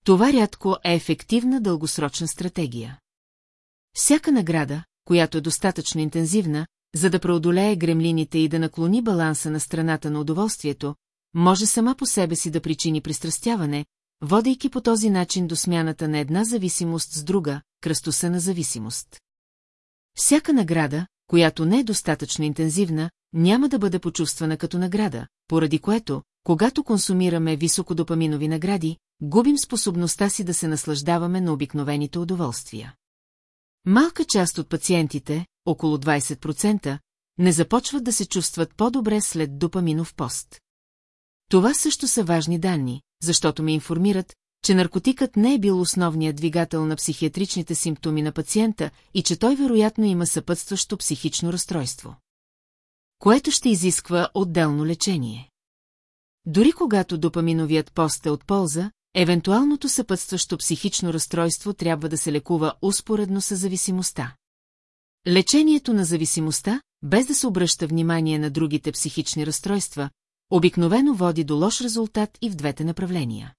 Това рядко е ефективна дългосрочна стратегия. Всяка награда, която е достатъчно интензивна, за да преодолее гремлините и да наклони баланса на страната на удоволствието, може сама по себе си да причини пристрастяване, водейки по този начин до смяната на една зависимост с друга, кръстоса на зависимост. Всяка награда, която не е достатъчно интензивна, няма да бъде почувствана като награда, поради което, когато консумираме високодопаминови награди, губим способността си да се наслаждаваме на обикновените удоволствия. Малка част от пациентите, около 20%, не започват да се чувстват по-добре след допаминов пост. Това също са важни данни, защото ме информират, че наркотикът не е бил основният двигател на психиатричните симптоми на пациента и че той вероятно има съпътстващо психично разстройство. Което ще изисква отделно лечение. Дори когато допаминовият пост е от полза, евентуалното съпътстващо психично разстройство трябва да се лекува успоредно с зависимостта. Лечението на зависимостта, без да се обръща внимание на другите психични разстройства, обикновено води до лош резултат и в двете направления.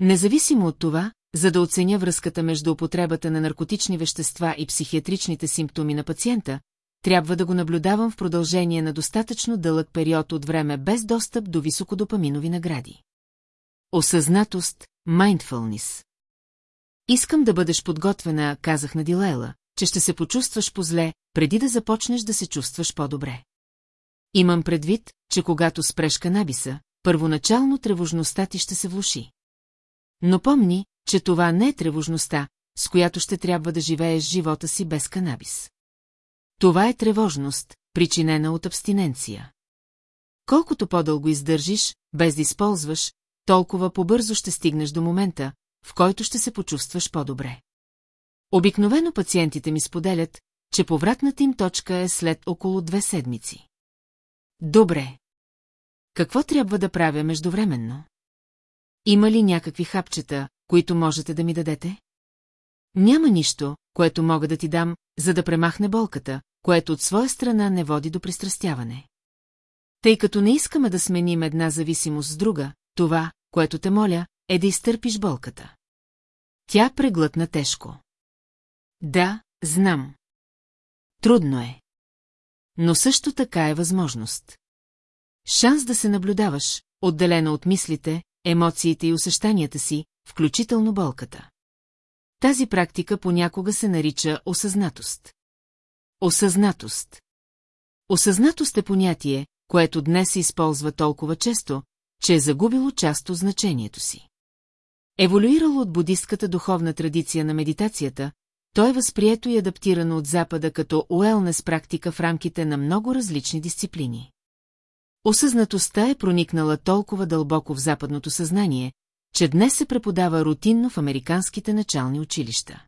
Независимо от това, за да оценя връзката между употребата на наркотични вещества и психиатричните симптоми на пациента, трябва да го наблюдавам в продължение на достатъчно дълъг период от време без достъп до високодопаминови награди. Осъзнатост, Mindfulness. Искам да бъдеш подготвена, казах на Дилайла, че ще се почувстваш по-зле, преди да започнеш да се чувстваш по-добре. Имам предвид, че когато спреш канабиса, първоначално тревожността ти ще се влуши. Но помни, че това не е тревожността, с която ще трябва да живееш живота си без канабис. Това е тревожност, причинена от абстиненция. Колкото по-дълго издържиш, без да използваш, толкова по-бързо ще стигнеш до момента, в който ще се почувстваш по-добре. Обикновено пациентите ми споделят, че повратната им точка е след около две седмици. Добре. Какво трябва да правя междувременно? Има ли някакви хапчета, които можете да ми дадете? Няма нищо, което мога да ти дам, за да премахне болката, което от своя страна не води до пристрастяване. Тъй като не искаме да сменим една зависимост с друга, това, което те моля, е да изтърпиш болката. Тя преглътна тежко. Да, знам. Трудно е. Но също така е възможност. Шанс да се наблюдаваш, отделена от мислите, емоциите и усещанията си, включително болката. Тази практика понякога се нарича осъзнатост. Осъзнатост. Осъзнатост е понятие, което днес се използва толкова често, че е загубило част от значението си. Еволюирало от будистката духовна традиция на медитацията, то е възприето и адаптирано от Запада като уелнес практика в рамките на много различни дисциплини. Осъзнатостта е проникнала толкова дълбоко в западното съзнание, че днес се преподава рутинно в американските начални училища.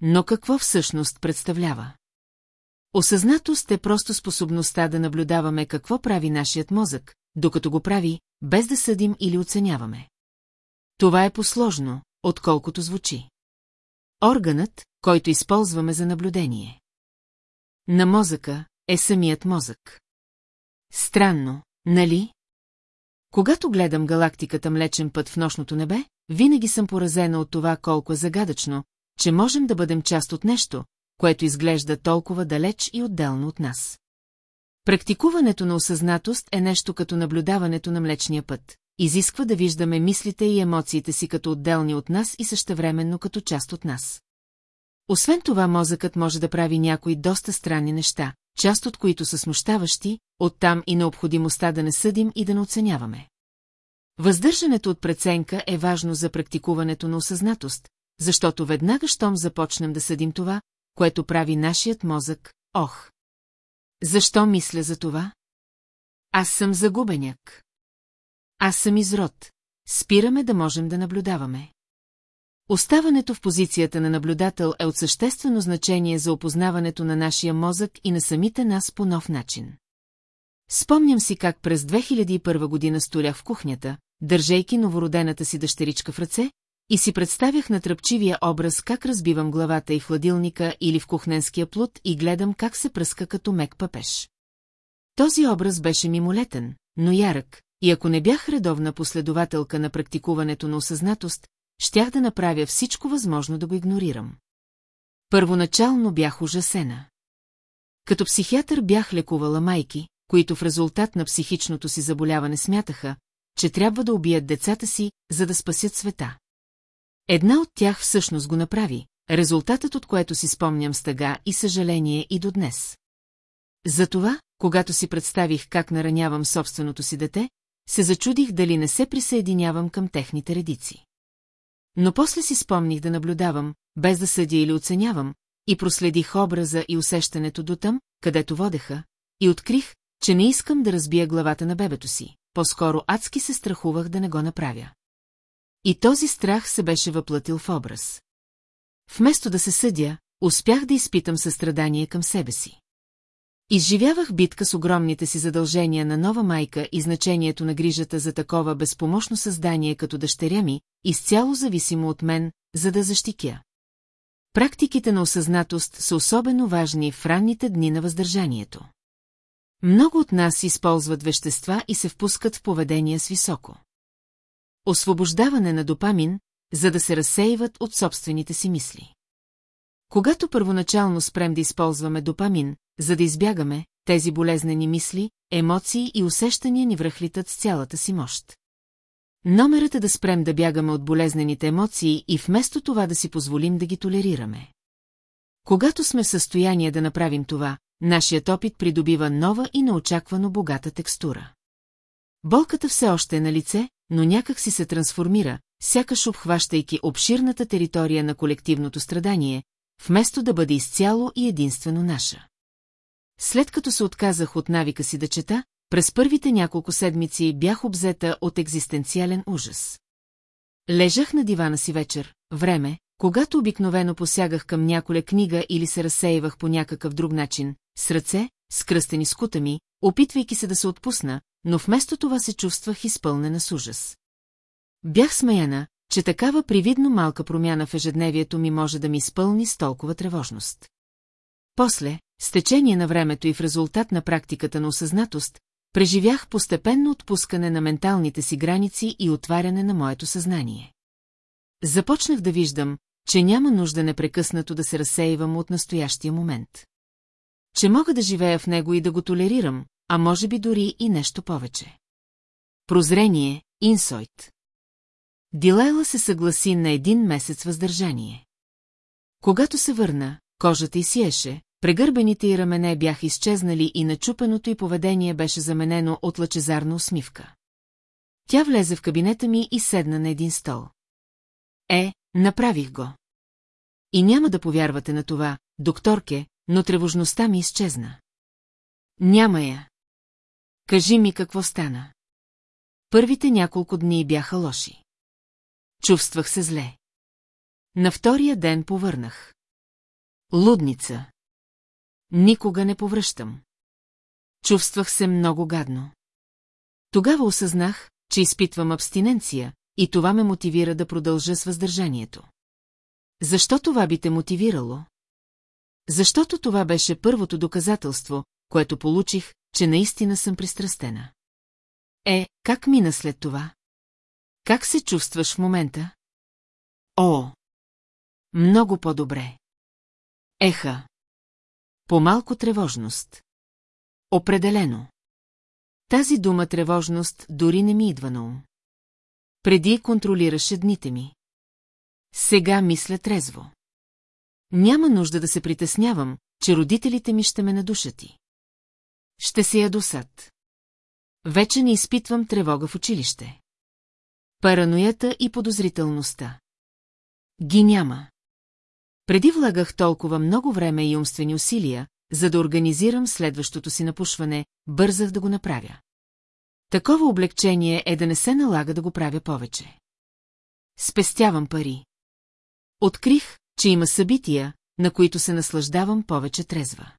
Но какво всъщност представлява? Осъзнатост е просто способността да наблюдаваме какво прави нашият мозък, докато го прави, без да съдим или оценяваме. Това е посложно, отколкото звучи. Органът, който използваме за наблюдение. На мозъка е самият мозък. Странно, нали? Когато гледам галактиката Млечен път в нощното небе, винаги съм поразена от това колко е загадъчно, че можем да бъдем част от нещо, което изглежда толкова далеч и отделно от нас. Практикуването на осъзнатост е нещо като наблюдаването на Млечния път. Изисква да виждаме мислите и емоциите си като отделни от нас и същевременно като част от нас. Освен това, мозъкът може да прави някои доста странни неща, част от които са смущаващи, оттам и необходимостта да не съдим и да не оценяваме. Въздържането от преценка е важно за практикуването на осъзнатост, защото веднага щом започнем да съдим това, което прави нашият мозък, ох. Защо мисля за това? Аз съм загубеняк. Аз съм изрод. Спираме да можем да наблюдаваме. Оставането в позицията на наблюдател е от съществено значение за опознаването на нашия мозък и на самите нас по нов начин. Спомням си как през 2001 година столях в кухнята, държейки новородената си дъщеричка в ръце, и си представях на тръпчивия образ как разбивам главата и в хладилника или в кухненския плут и гледам как се пръска като мек папеш. Този образ беше мимолетен, но ярък, и ако не бях редовна последователка на практикуването на осъзнатост, щях да направя всичко възможно да го игнорирам. Първоначално бях ужасена. Като психиатър бях лекувала майки, които в резултат на психичното си заболяване смятаха, че трябва да убият децата си, за да спасят света. Една от тях всъщност го направи, резултатът от което си спомням стъга и съжаление и до днес. Затова, когато си представих как наранявам собственото си дете, се зачудих дали не се присъединявам към техните редици. Но после си спомних да наблюдавам, без да съдя или оценявам, и проследих образа и усещането до там, където водеха, и открих, че не искам да разбия главата на бебето си, по-скоро адски се страхувах да не го направя. И този страх се беше въплатил в образ. Вместо да се съдя, успях да изпитам състрадание към себе си. Изживявах битка с огромните си задължения на нова майка и значението на грижата за такова безпомощно създание като дъщеря ми, изцяло зависимо от мен, за да защитя. Практиките на осъзнатост са особено важни в ранните дни на въздържанието. Много от нас използват вещества и се впускат в поведение с високо. Освобождаване на допамин, за да се разсеиват от собствените си мисли. Когато първоначално спрем да използваме допамин, за да избягаме, тези болезнени мисли, емоции и усещания ни връхлитат с цялата си мощ. Номерът е да спрем да бягаме от болезнените емоции и вместо това да си позволим да ги толерираме. Когато сме в състояние да направим това, нашият опит придобива нова и неочаквано богата текстура. Болката все още е на лице, но някак си се трансформира, сякаш обхващайки обширната територия на колективното страдание, вместо да бъде изцяло и единствено наша. След като се отказах от навика си да чета, през първите няколко седмици бях обзета от екзистенциален ужас. Лежах на дивана си вечер, време, когато обикновено посягах към няколя книга или се разсеивах по някакъв друг начин, с ръце, скръстени с кутами, опитвайки се да се отпусна, но вместо това се чувствах изпълнена с ужас. Бях смеяна, че такава привидно малка промяна в ежедневието ми може да ми изпълни с толкова тревожност. После, с течение на времето и в резултат на практиката на осъзнатост, преживях постепенно отпускане на менталните си граници и отваряне на моето съзнание. Започнах да виждам, че няма нужда непрекъснато да се разсеивам от настоящия момент. Че мога да живея в него и да го толерирам, а може би дори и нещо повече. Прозрение, инсойт. Дилайла се съгласи на един месец въздържание. Когато се върна, кожата й сиеше, прегърбените й рамене бяха изчезнали и начупеното й поведение беше заменено от лъчезарна усмивка. Тя влезе в кабинета ми и седна на един стол. Е, направих го. И няма да повярвате на това, докторке, но тревожността ми изчезна. Няма я. Кажи ми какво стана. Първите няколко дни бяха лоши. Чувствах се зле. На втория ден повърнах. Лудница. Никога не повръщам. Чувствах се много гадно. Тогава осъзнах, че изпитвам абстиненция, и това ме мотивира да продължа с въздържанието. Защо това би те мотивирало? Защото това беше първото доказателство, което получих, че наистина съм пристрастена. Е, как мина след това? Как се чувстваш в момента? О! Много по-добре. Еха. По-малко тревожност. Определено. Тази дума тревожност дори не ми идва на ум. Преди контролираше дните ми. Сега мисля трезво. Няма нужда да се притеснявам, че родителите ми ще ме надушати. Ще се ядосат. Вече не изпитвам тревога в училище. Параноята и подозрителността. Ги няма. Преди влагах толкова много време и умствени усилия, за да организирам следващото си напушване, бързах да го направя. Такова облегчение е да не се налага да го правя повече. Спестявам пари. Открих, че има събития, на които се наслаждавам повече трезва.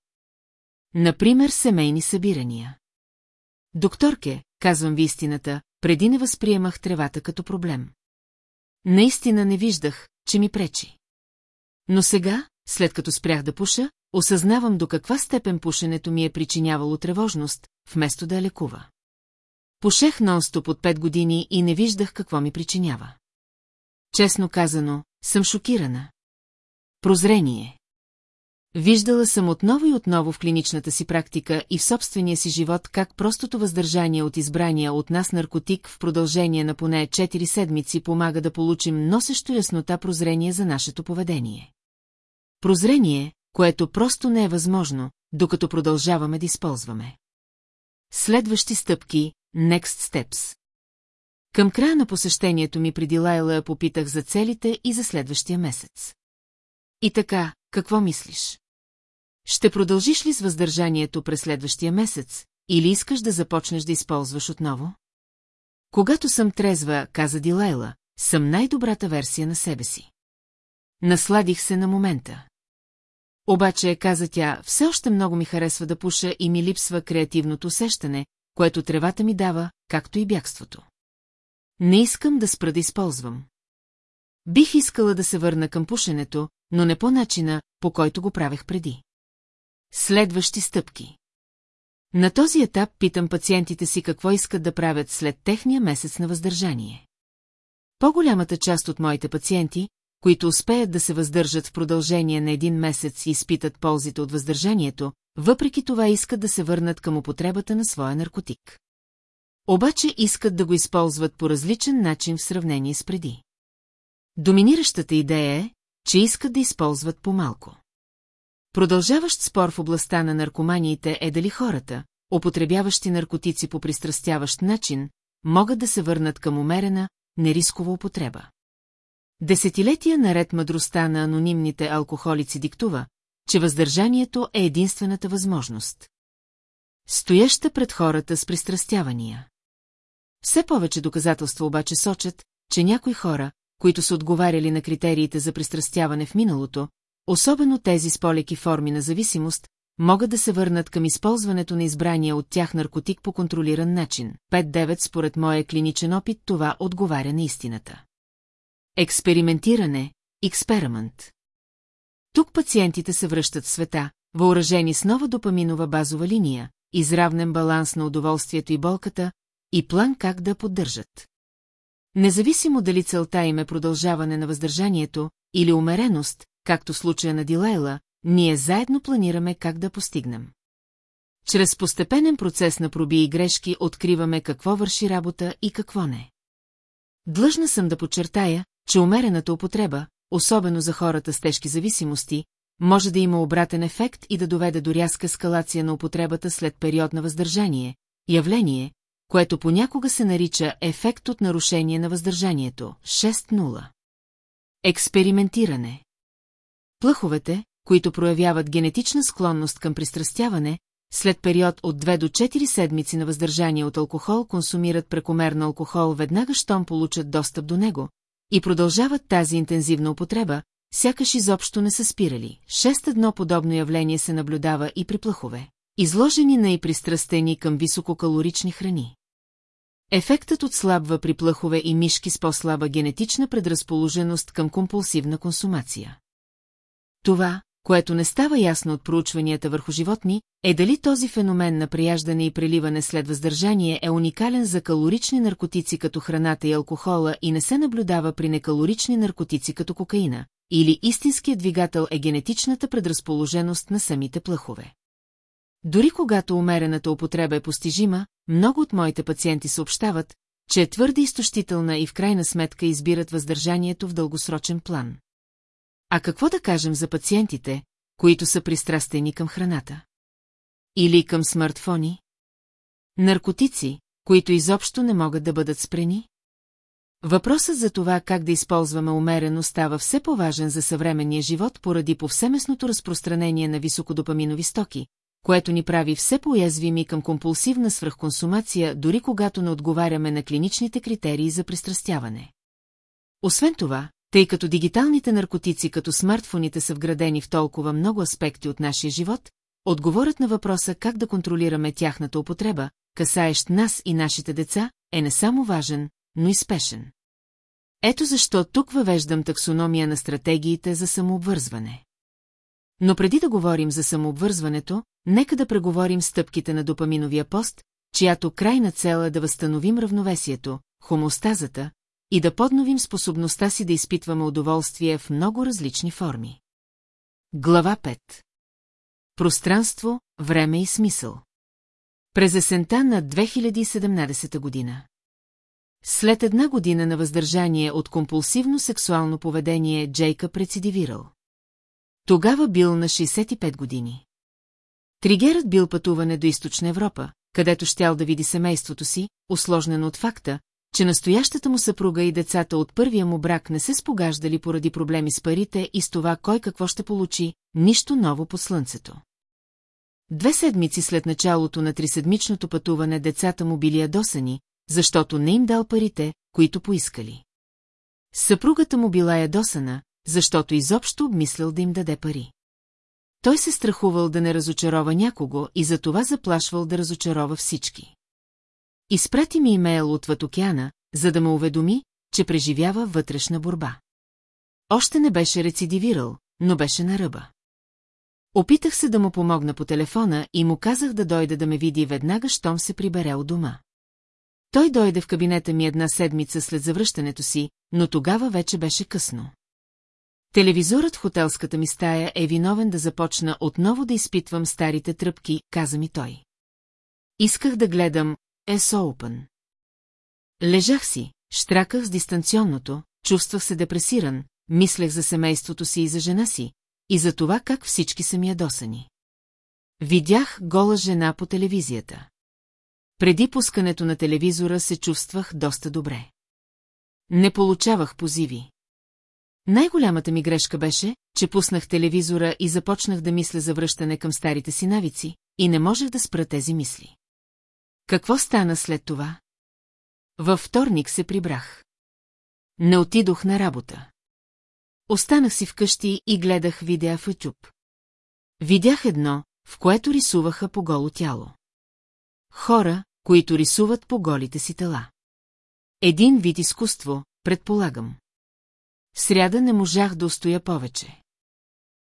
Например, семейни събирания. Докторке, казвам ви истината, преди не възприемах тревата като проблем. Наистина не виждах, че ми пречи. Но сега, след като спрях да пуша, осъзнавам до каква степен пушенето ми е причинявало тревожност, вместо да лекува. Пушех нон-стоп от пет години и не виждах какво ми причинява. Честно казано, съм шокирана. Прозрение. Виждала съм отново и отново в клиничната си практика и в собствения си живот как простото въздържание от избрания от нас наркотик в продължение на поне 4 седмици помага да получим носещо яснота прозрение за нашето поведение. Прозрение, което просто не е възможно, докато продължаваме да използваме. Следващи стъпки – Next Steps. Към края на посещението ми преди Лайла попитах за целите и за следващия месец. И така, какво мислиш? Ще продължиш ли с въздържанието през следващия месец, или искаш да започнеш да използваш отново? Когато съм трезва, каза Дилайла, съм най-добрата версия на себе си. Насладих се на момента. Обаче, каза тя, все още много ми харесва да пуша и ми липсва креативното усещане, което тревата ми дава, както и бягството. Не искам да спра да използвам. Бих искала да се върна към пушенето, но не по начина, по който го правех преди. Следващи стъпки. На този етап питам пациентите си какво искат да правят след техния месец на въздържание. По-голямата част от моите пациенти, които успеят да се въздържат в продължение на един месец и изпитат ползите от въздържанието, въпреки това искат да се върнат към употребата на своя наркотик. Обаче искат да го използват по различен начин в сравнение с преди. Доминиращата идея е, че искат да използват по-малко. Продължаващ спор в областта на наркоманиите е дали хората, употребяващи наркотици по пристрастяващ начин, могат да се върнат към умерена, нерискова употреба. Десетилетия наред мъдростта на анонимните алкохолици диктува, че въздържанието е единствената възможност. Стояща пред хората с пристрастявания. Все повече доказателства обаче сочат, че някои хора, които са отговаряли на критериите за пристрастяване в миналото, особено тези с полеки форми на зависимост, могат да се върнат към използването на избрания от тях наркотик по контролиран начин. 5-9 според моя клиничен опит това отговаря на истината. Експериментиране, експеримент. Тук пациентите се връщат в света, въоръжени с нова допаминова базова линия, изравнен баланс на удоволствието и болката и план как да поддържат. Независимо дали целта им е продължаване на въздържанието или умереност, както в случая на Дилайла, ние заедно планираме как да постигнем. Чрез постепенен процес на проби и грешки откриваме какво върши работа и какво не. Длъжна съм да подчертая, че умерената употреба, особено за хората с тежки зависимости, може да има обратен ефект и да доведе до рязка ескалация на употребата след период на въздържание, явление, което понякога се нарича ефект от нарушение на въздържанието 6.0. Експериментиране Плъховете, които проявяват генетична склонност към пристрастяване, след период от 2 до 4 седмици на въздържание от алкохол консумират прекомерно алкохол веднага, щом получат достъп до него, и продължават тази интензивна употреба, сякаш изобщо не са спирали. Шест едно подобно явление се наблюдава и при плъхове, изложени на и пристрастени към висококалорични храни. Ефектът отслабва при плъхове и мишки с по-слаба генетична предразположеност към компулсивна консумация. Това, което не става ясно от проучванията върху животни, е дали този феномен на прияждане и преливане след въздържание е уникален за калорични наркотици като храната и алкохола и не се наблюдава при некалорични наркотици като кокаина, или истинският двигател е генетичната предразположеност на самите плъхове. Дори когато умерената употреба е постижима, много от моите пациенти съобщават, че е твърде изтощителна и в крайна сметка избират въздържанието в дългосрочен план. А какво да кажем за пациентите, които са пристрастени към храната? Или към смартфони? Наркотици, които изобщо не могат да бъдат спрени? Въпросът за това как да използваме умерено става все по-важен за съвременния живот поради повсеместното разпространение на високодопаминови стоки, което ни прави все по-уязвими към компулсивна свръхконсумация, дори когато не отговаряме на клиничните критерии за пристрастяване. Освен това, тъй като дигиталните наркотици като смартфоните са вградени в толкова много аспекти от нашия живот, отговорът на въпроса как да контролираме тяхната употреба, касаещ нас и нашите деца, е не само важен, но и спешен. Ето защо тук въвеждам таксономия на стратегиите за самообвързване. Но преди да говорим за самообвързването, нека да преговорим стъпките на допаминовия пост, чиято крайна цел е да възстановим равновесието, хомостазата, и да подновим способността си да изпитваме удоволствие в много различни форми. Глава 5 Пространство, време и смисъл През есента на 2017 година След една година на въздържание от компулсивно сексуално поведение Джейка прецидивирал. Тогава бил на 65 години. Тригерът бил пътуване до Източна Европа, където щял да види семейството си, усложнено от факта, че настоящата му съпруга и децата от първия му брак не се спогаждали поради проблеми с парите и с това кой какво ще получи, нищо ново по слънцето. Две седмици след началото на триседмичното пътуване децата му били ядосани, защото не им дал парите, които поискали. Съпругата му била ядосана, защото изобщо обмислял да им даде пари. Той се страхувал да не разочарова някого и затова заплашвал да разочарова всички. Изпрати ми имейл отвъд океана, за да ме уведоми, че преживява вътрешна борба. Още не беше рецидивирал, но беше на ръба. Опитах се да му помогна по телефона и му казах да дойде да ме види веднага, щом се прибере от дома. Той дойде в кабинета ми една седмица след завръщането си, но тогава вече беше късно. Телевизорът в хотелската ми стая е виновен да започна отново да изпитвам старите тръпки, каза ми той. Исках да гледам Ес Open. Лежах си, штраках с дистанционното, чувствах се депресиран, мислех за семейството си и за жена си, и за това как всички са ми ядосани. Видях гола жена по телевизията. Преди пускането на телевизора се чувствах доста добре. Не получавах позиви. Най-голямата ми грешка беше, че пуснах телевизора и започнах да мисля за връщане към старите си навици, и не можех да спра тези мисли. Какво стана след това? Във вторник се прибрах. Не отидох на работа. Останах си вкъщи и гледах видеа в YouTube. Видях едно, в което рисуваха по голо тяло. Хора, които рисуват по голите си тела. Един вид изкуство, предполагам. Сряда не можах да устоя повече.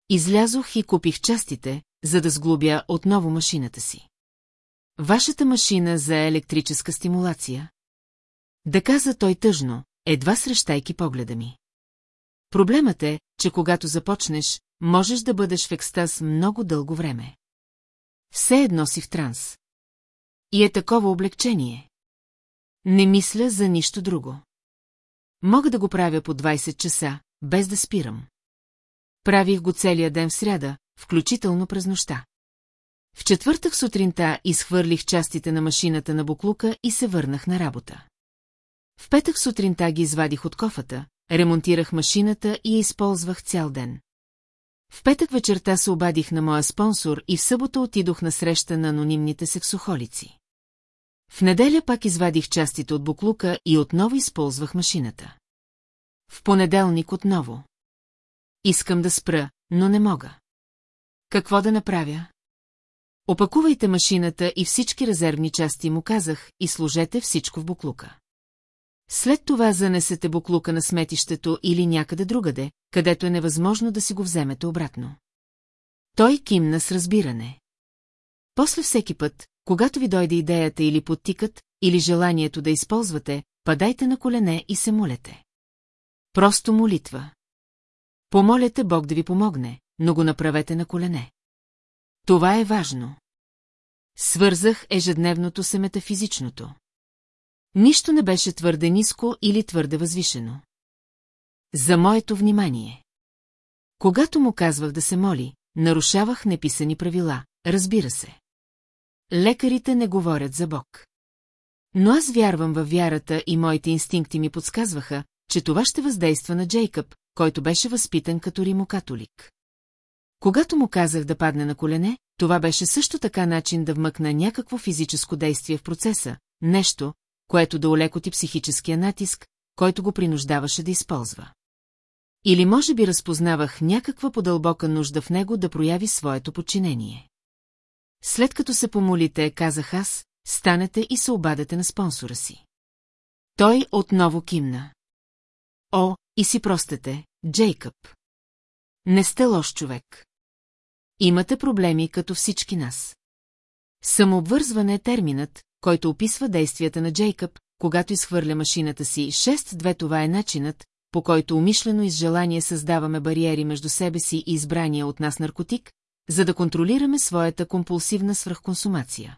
Излязох и купих частите, за да сглобя отново машината си. Вашата машина за електрическа стимулация? Да каза той тъжно, едва срещайки погледа ми. Проблемът е, че когато започнеш, можеш да бъдеш в екстаз много дълго време. Все едно си в транс. И е такова облегчение. Не мисля за нищо друго. Мога да го правя по 20 часа, без да спирам. Правих го целия ден в сряда, включително през нощта. В четвъртък сутринта изхвърлих частите на машината на буклука и се върнах на работа. В петък сутринта ги извадих от кофата, ремонтирах машината и я използвах цял ден. В петък вечерта се обадих на моя спонсор и в събота отидох на среща на анонимните сексохолици. В неделя пак извадих частите от буклука и отново използвах машината. В понеделник отново. Искам да спра, но не мога. Какво да направя? Опакувайте машината и всички резервни части му казах и сложете всичко в буклука. След това занесете буклука на сметището или някъде другаде, където е невъзможно да си го вземете обратно. Той кимна с разбиране. После всеки път, когато ви дойде идеята или подтикът, или желанието да използвате, падайте на колене и се молете. Просто молитва. Помолете Бог да ви помогне, но го направете на колене. Това е важно. Свързах ежедневното се метафизичното. Нищо не беше твърде ниско или твърде възвишено. За моето внимание. Когато му казвах да се моли, нарушавах неписани правила, разбира се. Лекарите не говорят за Бог. Но аз вярвам във вярата и моите инстинкти ми подсказваха, че това ще въздейства на Джейкъб, който беше възпитан като римокатолик. Когато му казах да падне на колене, това беше също така начин да вмъкна някакво физическо действие в процеса, нещо, което да олекоти психическия натиск, който го принуждаваше да използва. Или може би разпознавах някаква подълбока нужда в него да прояви своето подчинение. След като се помолите, казах аз, станете и се обадете на спонсора си. Той отново кимна. О, и си простете, Джейкъб. Не сте лош човек. Имате проблеми като всички нас. Самообвързване е терминът, който описва действията на Джейкъб, когато изхвърля машината си. 6-2 това е начинът, по който умишлено и с желание създаваме бариери между себе си и избрания от нас наркотик, за да контролираме своята компулсивна свръхконсумация.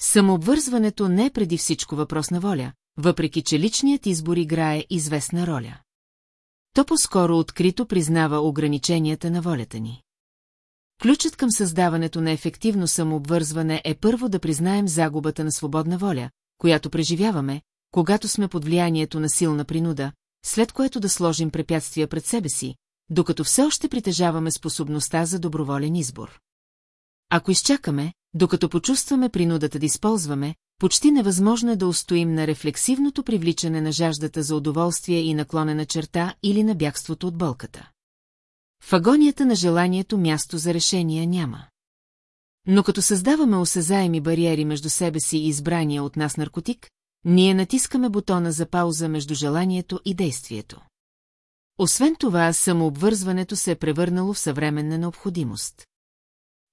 Самообвързването не е преди всичко въпрос на воля, въпреки че личният избор играе известна роля. То по-скоро открито признава ограниченията на волята ни. Ключът към създаването на ефективно самообвързване е първо да признаем загубата на свободна воля, която преживяваме, когато сме под влиянието на силна принуда, след което да сложим препятствия пред себе си, докато все още притежаваме способността за доброволен избор. Ако изчакаме, докато почувстваме принудата да използваме, почти невъзможно е да устоим на рефлексивното привличане на жаждата за удоволствие и наклонена черта или на бягството от болката. В агонията на желанието място за решение няма. Но като създаваме осезаеми бариери между себе си и избрания от нас наркотик, ние натискаме бутона за пауза между желанието и действието. Освен това, самообвързването се е превърнало в съвременна необходимост.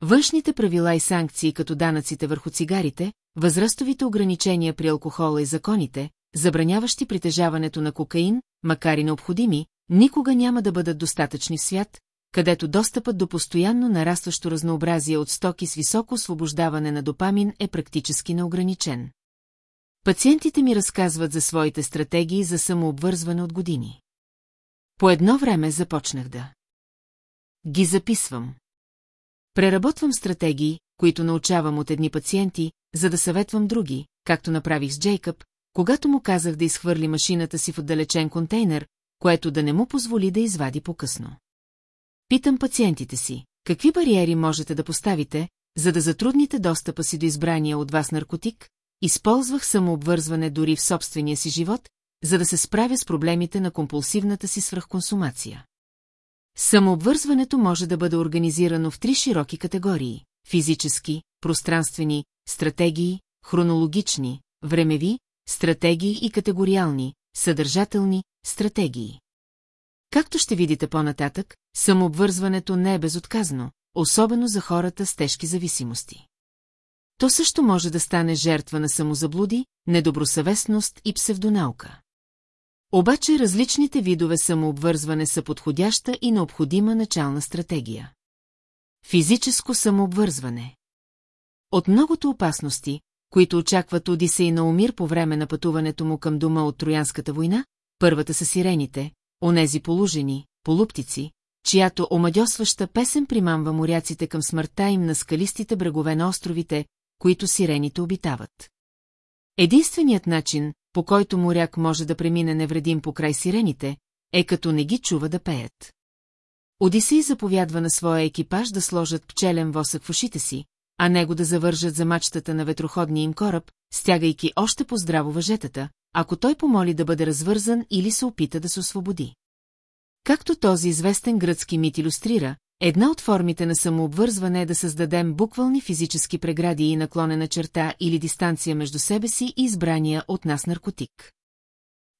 Външните правила и санкции, като данъците върху цигарите, възрастовите ограничения при алкохола и законите, забраняващи притежаването на кокаин, макар и необходими, никога няма да бъдат достатъчни в свят, където достъпът до постоянно нарастващо разнообразие от стоки с високо освобождаване на допамин е практически неограничен. Пациентите ми разказват за своите стратегии за самообвързване от години. По едно време започнах да. Ги записвам. Преработвам стратегии, които научавам от едни пациенти, за да съветвам други, както направих с Джейкъб, когато му казах да изхвърли машината си в отдалечен контейнер, което да не му позволи да извади по-късно. Питам пациентите си, какви бариери можете да поставите, за да затрудните достъпа си до избрания от вас наркотик, използвах самообвързване дори в собствения си живот, за да се справя с проблемите на компулсивната си свръхконсумация. Самообвързването може да бъде организирано в три широки категории – физически, пространствени, стратегии, хронологични, времеви, стратегии и категориални, съдържателни, стратегии. Както ще видите по-нататък, самообвързването не е безотказно, особено за хората с тежки зависимости. То също може да стане жертва на самозаблуди, недобросъвестност и псевдонаука. Обаче различните видове самообвързване са подходяща и необходима начална стратегия. Физическо самообвързване От многото опасности, които очакват Одисей на Умир по време на пътуването му към дома от Троянската война, първата са сирените, онези полужени, полуптици, чиято омадьосваща песен примамва моряците към смъртта им на скалистите брегове на островите, които сирените обитават. Единственият начин, по който моряк може да премине невредим по край сирените, е като не ги чува да пеят. Одисей заповядва на своя екипаж да сложат пчелен восък в ушите си, а него да завържат за мачтата на ветроходния им кораб, стягайки още по-здраво въжетата, ако той помоли да бъде развързан или се опита да се освободи. Както този известен гръцки мит иллюстрира, една от формите на самообвързване е да създадем буквални физически прегради и наклонена черта или дистанция между себе си и избрания от нас наркотик.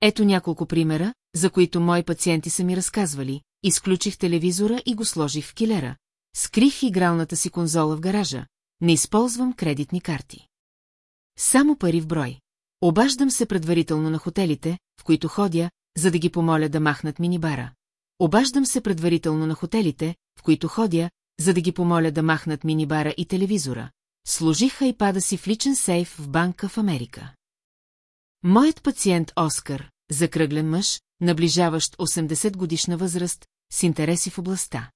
Ето няколко примера, за които мои пациенти са ми разказвали. Изключих телевизора и го сложих в килера. Скрих игралната си конзола в гаража. Не използвам кредитни карти. Само пари в брой. Обаждам се предварително на хотелите, в които ходя, за да ги помоля да махнат минибара. Обаждам се предварително на хотелите, в които ходя, за да ги помоля да махнат минибара и телевизора. Служих хайпада си в личен сейф в банка в Америка. Моят пациент Оскар, закръглен мъж, наближаващ 80 годишна възраст, с интереси в областта.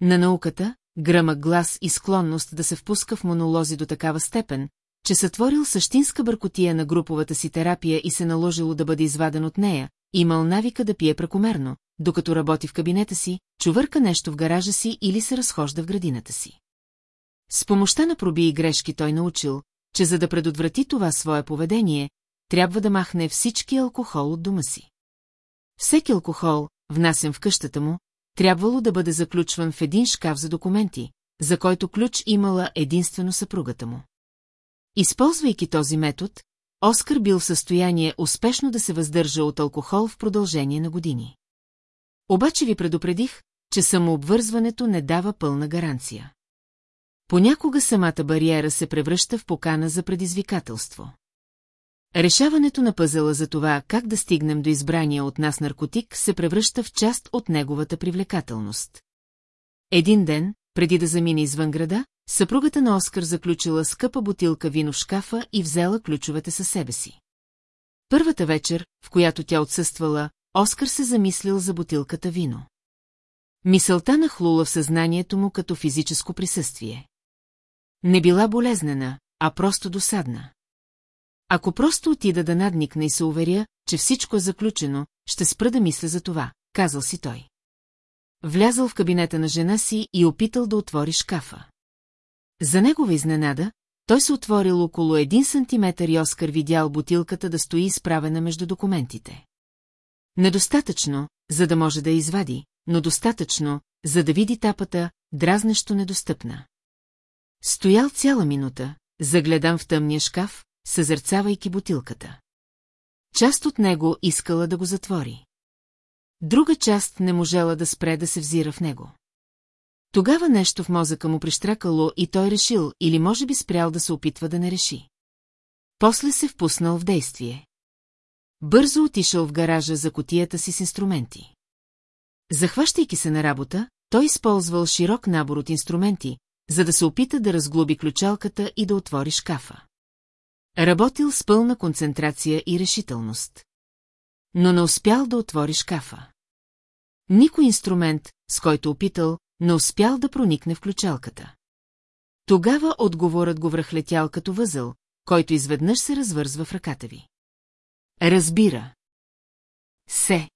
На науката, гръмък глас и склонност да се впуска в монолози до такава степен, че сътворил същинска бъркотия на груповата си терапия и се наложило да бъде изваден от нея, имал навика да пие прекомерно, докато работи в кабинета си, чувърка нещо в гаража си или се разхожда в градината си. С помощта на проби и грешки той научил, че за да предотврати това свое поведение, трябва да махне всички алкохол от дома си. Всеки алкохол, внасен в къщата му, трябвало да бъде заключван в един шкаф за документи, за който ключ имала единствено съпругата му. Използвайки този метод, Оскар бил в състояние успешно да се въздържа от алкохол в продължение на години. Обаче ви предупредих, че самообвързването не дава пълна гаранция. Понякога самата бариера се превръща в покана за предизвикателство. Решаването на пъзела за това, как да стигнем до избрания от нас наркотик, се превръща в част от неговата привлекателност. Един ден, преди да замине извън града, съпругата на Оскар заключила скъпа бутилка вино в шкафа и взела ключовете със себе си. Първата вечер, в която тя отсъствала, Оскар се замислил за бутилката вино. Мисълта нахлула в съзнанието му като физическо присъствие. Не била болезнена, а просто досадна. Ако просто отида да надникна и се уверя, че всичко е заключено, ще спра да мисля за това, казал си той. Влязъл в кабинета на жена си и опитал да отвори шкафа. За негова изненада, той се отворил около един сантиметър и Оскар видял бутилката да стои изправена между документите. Недостатъчно, за да може да я извади, но достатъчно, за да види тапата, дразнещо недостъпна. Стоял цяла минута, загледан в тъмния шкаф, съзърцавайки бутилката. Част от него искала да го затвори. Друга част не можела да спре да се взира в него. Тогава нещо в мозъка му прищракало и той решил, или може би спрял да се опитва да не реши. После се впуснал в действие. Бързо отишъл в гаража за котията си с инструменти. Захващайки се на работа, той използвал широк набор от инструменти, за да се опита да разглоби ключалката и да отвори шкафа. Работил с пълна концентрация и решителност. Но не успял да отвори шкафа. Никой инструмент, с който опитал, не успял да проникне в ключалката. Тогава отговорът го връхлетял като възъл, който изведнъж се развързва в ръката ви. Разбира. Се.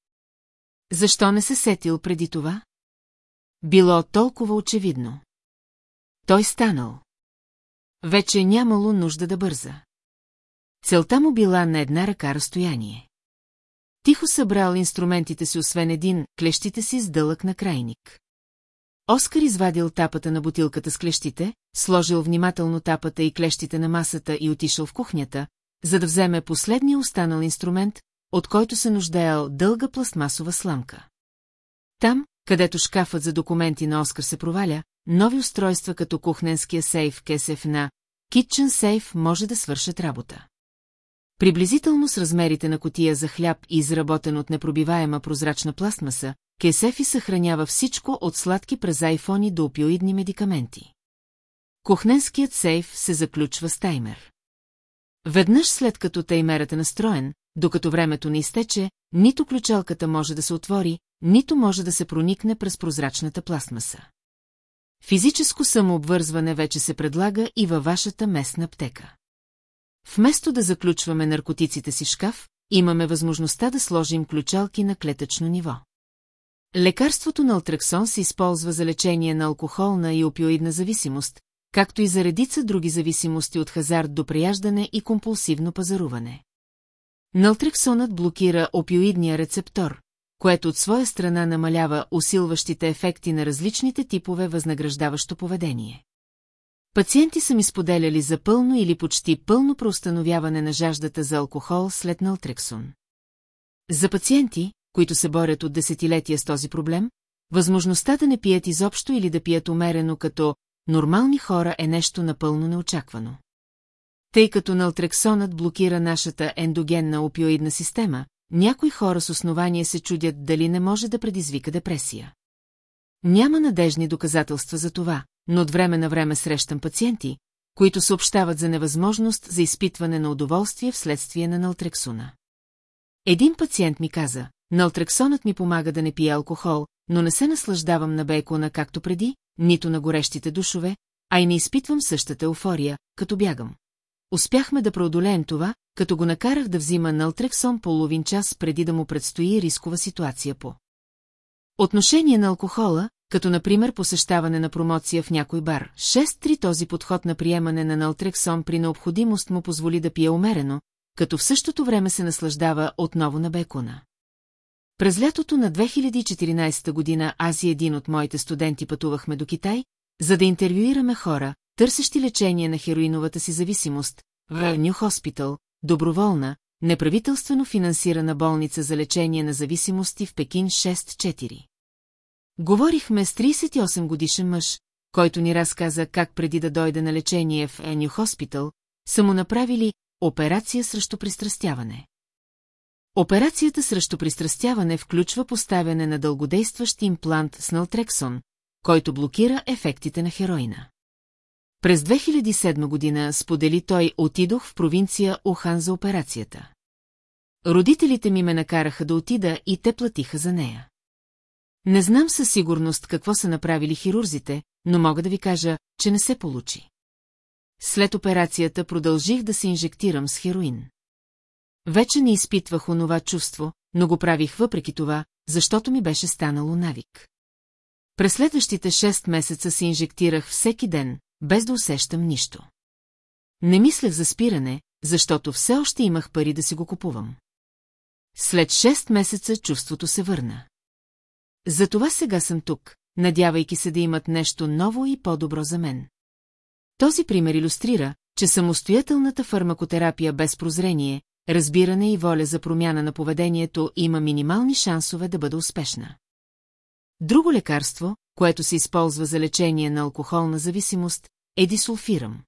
Защо не се сетил преди това? Било толкова очевидно. Той станал. Вече нямало нужда да бърза. Целта му била на една ръка разстояние. Тихо събрал инструментите си, освен един, клещите си с дълъг накрайник. Оскар извадил тапата на бутилката с клещите, сложил внимателно тапата и клещите на масата и отишъл в кухнята, за да вземе последния останал инструмент, от който се нуждаел дълга пластмасова сламка. Там, където шкафът за документи на Оскар се проваля, нови устройства като кухненския сейф кесеф на Kitchen Safe може да свършат работа. Приблизително с размерите на котия за хляб и изработен от непробиваема прозрачна пластмаса, Кесефи съхранява всичко от сладки през айфони до опиоидни медикаменти. Кухненският сейф се заключва с таймер. Веднъж след като таймерът е настроен, докато времето не изтече, нито ключалката може да се отвори, нито може да се проникне през прозрачната пластмаса. Физическо самообвързване вече се предлага и във вашата местна аптека. Вместо да заключваме наркотиците си в шкаф, имаме възможността да сложим ключалки на клетъчно ниво. Лекарството на алтраксон се използва за лечение на алкохолна и опиоидна зависимост, както и за редица други зависимости от хазарт до прияждане и компулсивно пазаруване. Налтрексонът блокира опиоидния рецептор, което от своя страна намалява усилващите ефекти на различните типове възнаграждаващо поведение. Пациенти са ми споделяли за пълно или почти пълно преустановяване на жаждата за алкохол след налтрексон. За пациенти, които се борят от десетилетия с този проблем, възможността да не пият изобщо или да пият умерено като нормални хора е нещо напълно неочаквано. Тъй като налтрексонът блокира нашата ендогенна опиоидна система, някои хора с основание се чудят дали не може да предизвика депресия. Няма надежни доказателства за това, но от време на време срещам пациенти, които съобщават за невъзможност за изпитване на удоволствие вследствие на налтрексона. Един пациент ми каза, налтрексонът ми помага да не пия алкохол, но не се наслаждавам на бейкона както преди, нито на горещите душове, а и не изпитвам същата еуфория, като бягам. Успяхме да преодолеем това, като го накарах да взима налтрексон половин час преди да му предстои рискова ситуация по. Отношение на алкохола, като например посещаване на промоция в някой бар. 6-3 този подход на приемане на налтрексон при необходимост му позволи да пие умерено, като в същото време се наслаждава отново на бекона. През лятото на 2014 година аз и един от моите студенти пътувахме до Китай, за да интервюираме хора, търсещи лечение на хероиновата си зависимост, в Ню Хоспитал, доброволна, неправителствено финансирана болница за лечение на зависимости в Пекин 6-4. Говорихме с 38 годишен мъж, който ни разказа как преди да дойде на лечение в Еню Хоспитал, са му направили операция срещу пристрастяване. Операцията срещу пристрастяване включва поставяне на дългодействащ имплант с налтрексон, който блокира ефектите на хероина. През 2007 година, сподели той, отидох в провинция Охан за операцията. Родителите ми ме накараха да отида и те платиха за нея. Не знам със сигурност какво са направили хирурзите, но мога да ви кажа, че не се получи. След операцията продължих да се инжектирам с хероин. Вече не изпитвах онова чувство, но го правих въпреки това, защото ми беше станало навик. През следващите 6 месеца се инжектирах всеки ден, без да усещам нищо. Не мислех за спиране, защото все още имах пари да си го купувам. След 6 месеца чувството се върна. Затова сега съм тук, надявайки се да имат нещо ново и по-добро за мен. Този пример иллюстрира, че самостоятелната фармакотерапия без прозрение, разбиране и воля за промяна на поведението има минимални шансове да бъде успешна. Друго лекарство, което се използва за лечение на алкохолна зависимост, е дисулфирам.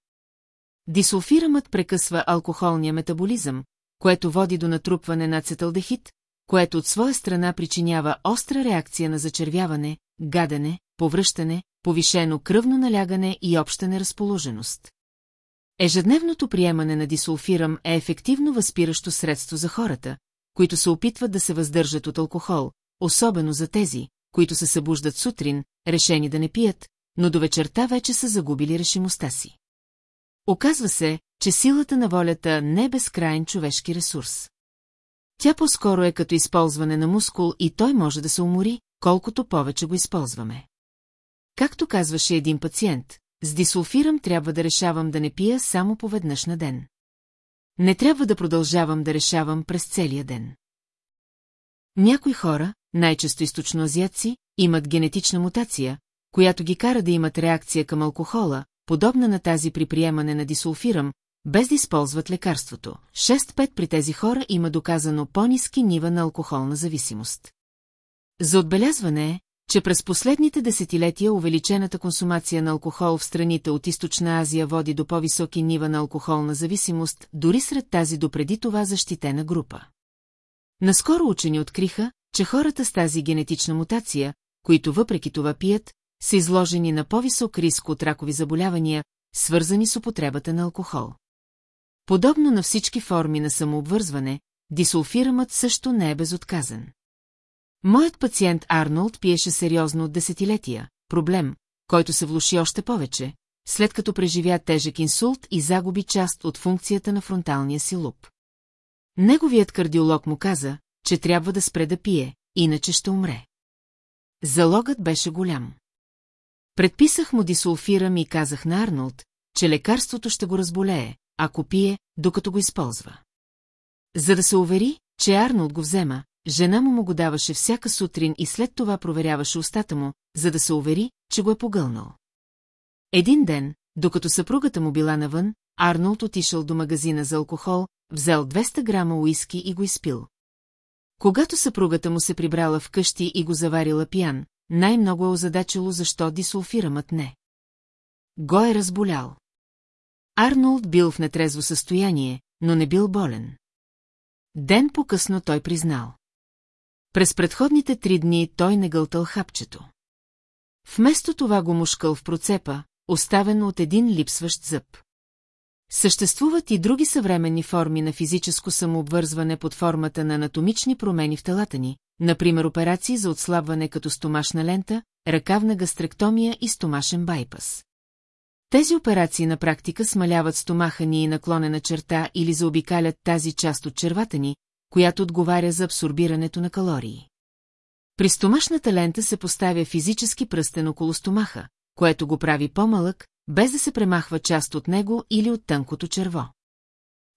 Дисулфирамът прекъсва алкохолния метаболизъм, което води до натрупване на ацеталдехид, което от своя страна причинява остра реакция на зачервяване, гадене, повръщане, повишено кръвно налягане и обща неразположеност. Ежедневното приемане на дисулфирам е ефективно възпиращо средство за хората, които се опитват да се въздържат от алкохол, особено за тези, които се събуждат сутрин, решени да не пият, но до вечерта вече са загубили решимостта си. Оказва се, че силата на волята не е безкрайен човешки ресурс. Тя по-скоро е като използване на мускул и той може да се умори, колкото повече го използваме. Както казваше един пациент, с дисулфирам трябва да решавам да не пия само поведнъж на ден. Не трябва да продължавам да решавам през целия ден. Някои хора, най-често източноазиатци, имат генетична мутация, която ги кара да имат реакция към алкохола, подобна на тази при приемане на дисулфирам, без да използват лекарството. 6-5 при тези хора има доказано по-низки нива на алкохолна зависимост. За отбелязване е, че през последните десетилетия увеличената консумация на алкохол в страните от Източна Азия води до по-високи нива на алкохолна зависимост, дори сред тази допреди това защитена група. Наскоро учени откриха, че хората с тази генетична мутация, които въпреки това пият, са изложени на по-висок риск от ракови заболявания, свързани с употребата на алкохол. Подобно на всички форми на самообвързване, дисулфирамът също не е безотказен. Моят пациент Арнолд пиеше сериозно от десетилетия, проблем, който се влуши още повече, след като преживя тежък инсулт и загуби част от функцията на фронталния си луп. Неговият кардиолог му каза, че трябва да спре да пие, иначе ще умре. Залогът беше голям. Предписах му дисулфирам и казах на Арнолд, че лекарството ще го разболее, ако пие, докато го използва. За да се увери, че Арнолд го взема, жена му му го даваше всяка сутрин и след това проверяваше устата му, за да се увери, че го е погълнал. Един ден, докато съпругата му била навън, Арнолд отишъл до магазина за алкохол, взел 200 грама уиски и го изпил. Когато съпругата му се прибрала в къщи и го заварила пиян, най-много е озадачило защо дисулфирамът не. Го е разболял. Арнолд бил в нетрезво състояние, но не бил болен. Ден по-късно той признал. През предходните три дни той не гълтал хапчето. Вместо това го мушкал в процепа, оставено от един липсващ зъб. Съществуват и други съвременни форми на физическо самообвързване под формата на анатомични промени в телата ни, например операции за отслабване като стомашна лента, ръкавна гастректомия и стомашен байпас. Тези операции на практика смаляват стомаха ни и наклонена черта или заобикалят тази част от червата ни, която отговаря за абсорбирането на калории. При стомашната лента се поставя физически пръстен около стомаха, което го прави по-малък, без да се премахва част от него или от тънкото черво.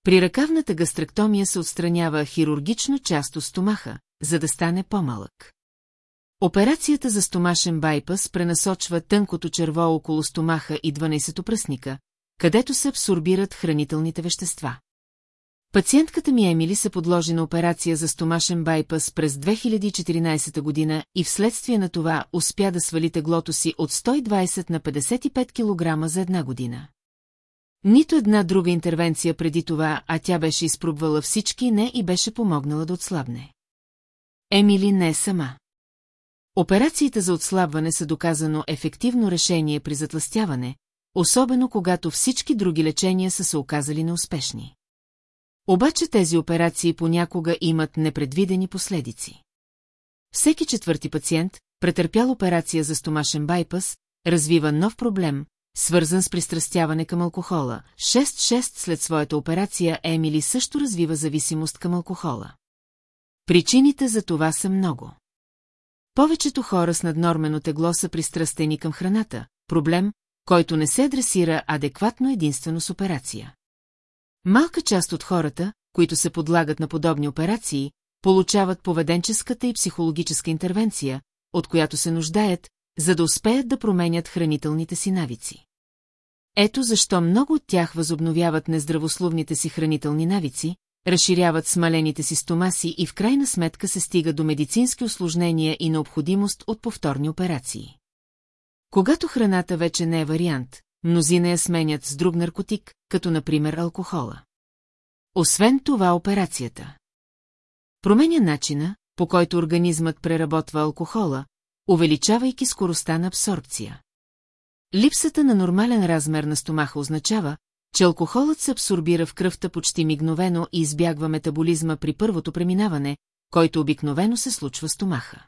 При ръкавната гастректомия се отстранява хирургично част от стомаха, за да стане по-малък. Операцията за стомашен байпас пренасочва тънкото черво около стомаха и 12 пръсника, където се абсорбират хранителните вещества. Пациентката ми Емили се подложи на операция за стомашен байпас през 2014 година и вследствие на това успя да свали теглото си от 120 на 55 кг за една година. Нито една друга интервенция преди това, а тя беше изпробвала всички не и беше помогнала да отслабне. Емили не е сама. Операциите за отслабване са доказано ефективно решение при затластяване, особено когато всички други лечения са се оказали неуспешни. Обаче тези операции понякога имат непредвидени последици. Всеки четвърти пациент, претърпял операция за стомашен байпас, развива нов проблем, свързан с пристрастяване към алкохола. 6-6 след своята операция Емили също развива зависимост към алкохола. Причините за това са много. Повечето хора с наднормено тегло са пристрастени към храната, проблем, който не се адресира адекватно единствено с операция. Малка част от хората, които се подлагат на подобни операции, получават поведенческата и психологическа интервенция, от която се нуждаят, за да успеят да променят хранителните си навици. Ето защо много от тях възобновяват нездравословните си хранителни навици, разширяват смалените си стомаси и в крайна сметка се стига до медицински осложнения и необходимост от повторни операции. Когато храната вече не е вариант, мнозина я сменят с друг наркотик, като например алкохола. Освен това операцията. Променя начина, по който организмът преработва алкохола, увеличавайки скоростта на абсорбция. Липсата на нормален размер на стомаха означава, че алкохолът се абсорбира в кръвта почти мигновено и избягва метаболизма при първото преминаване, който обикновено се случва с стомаха.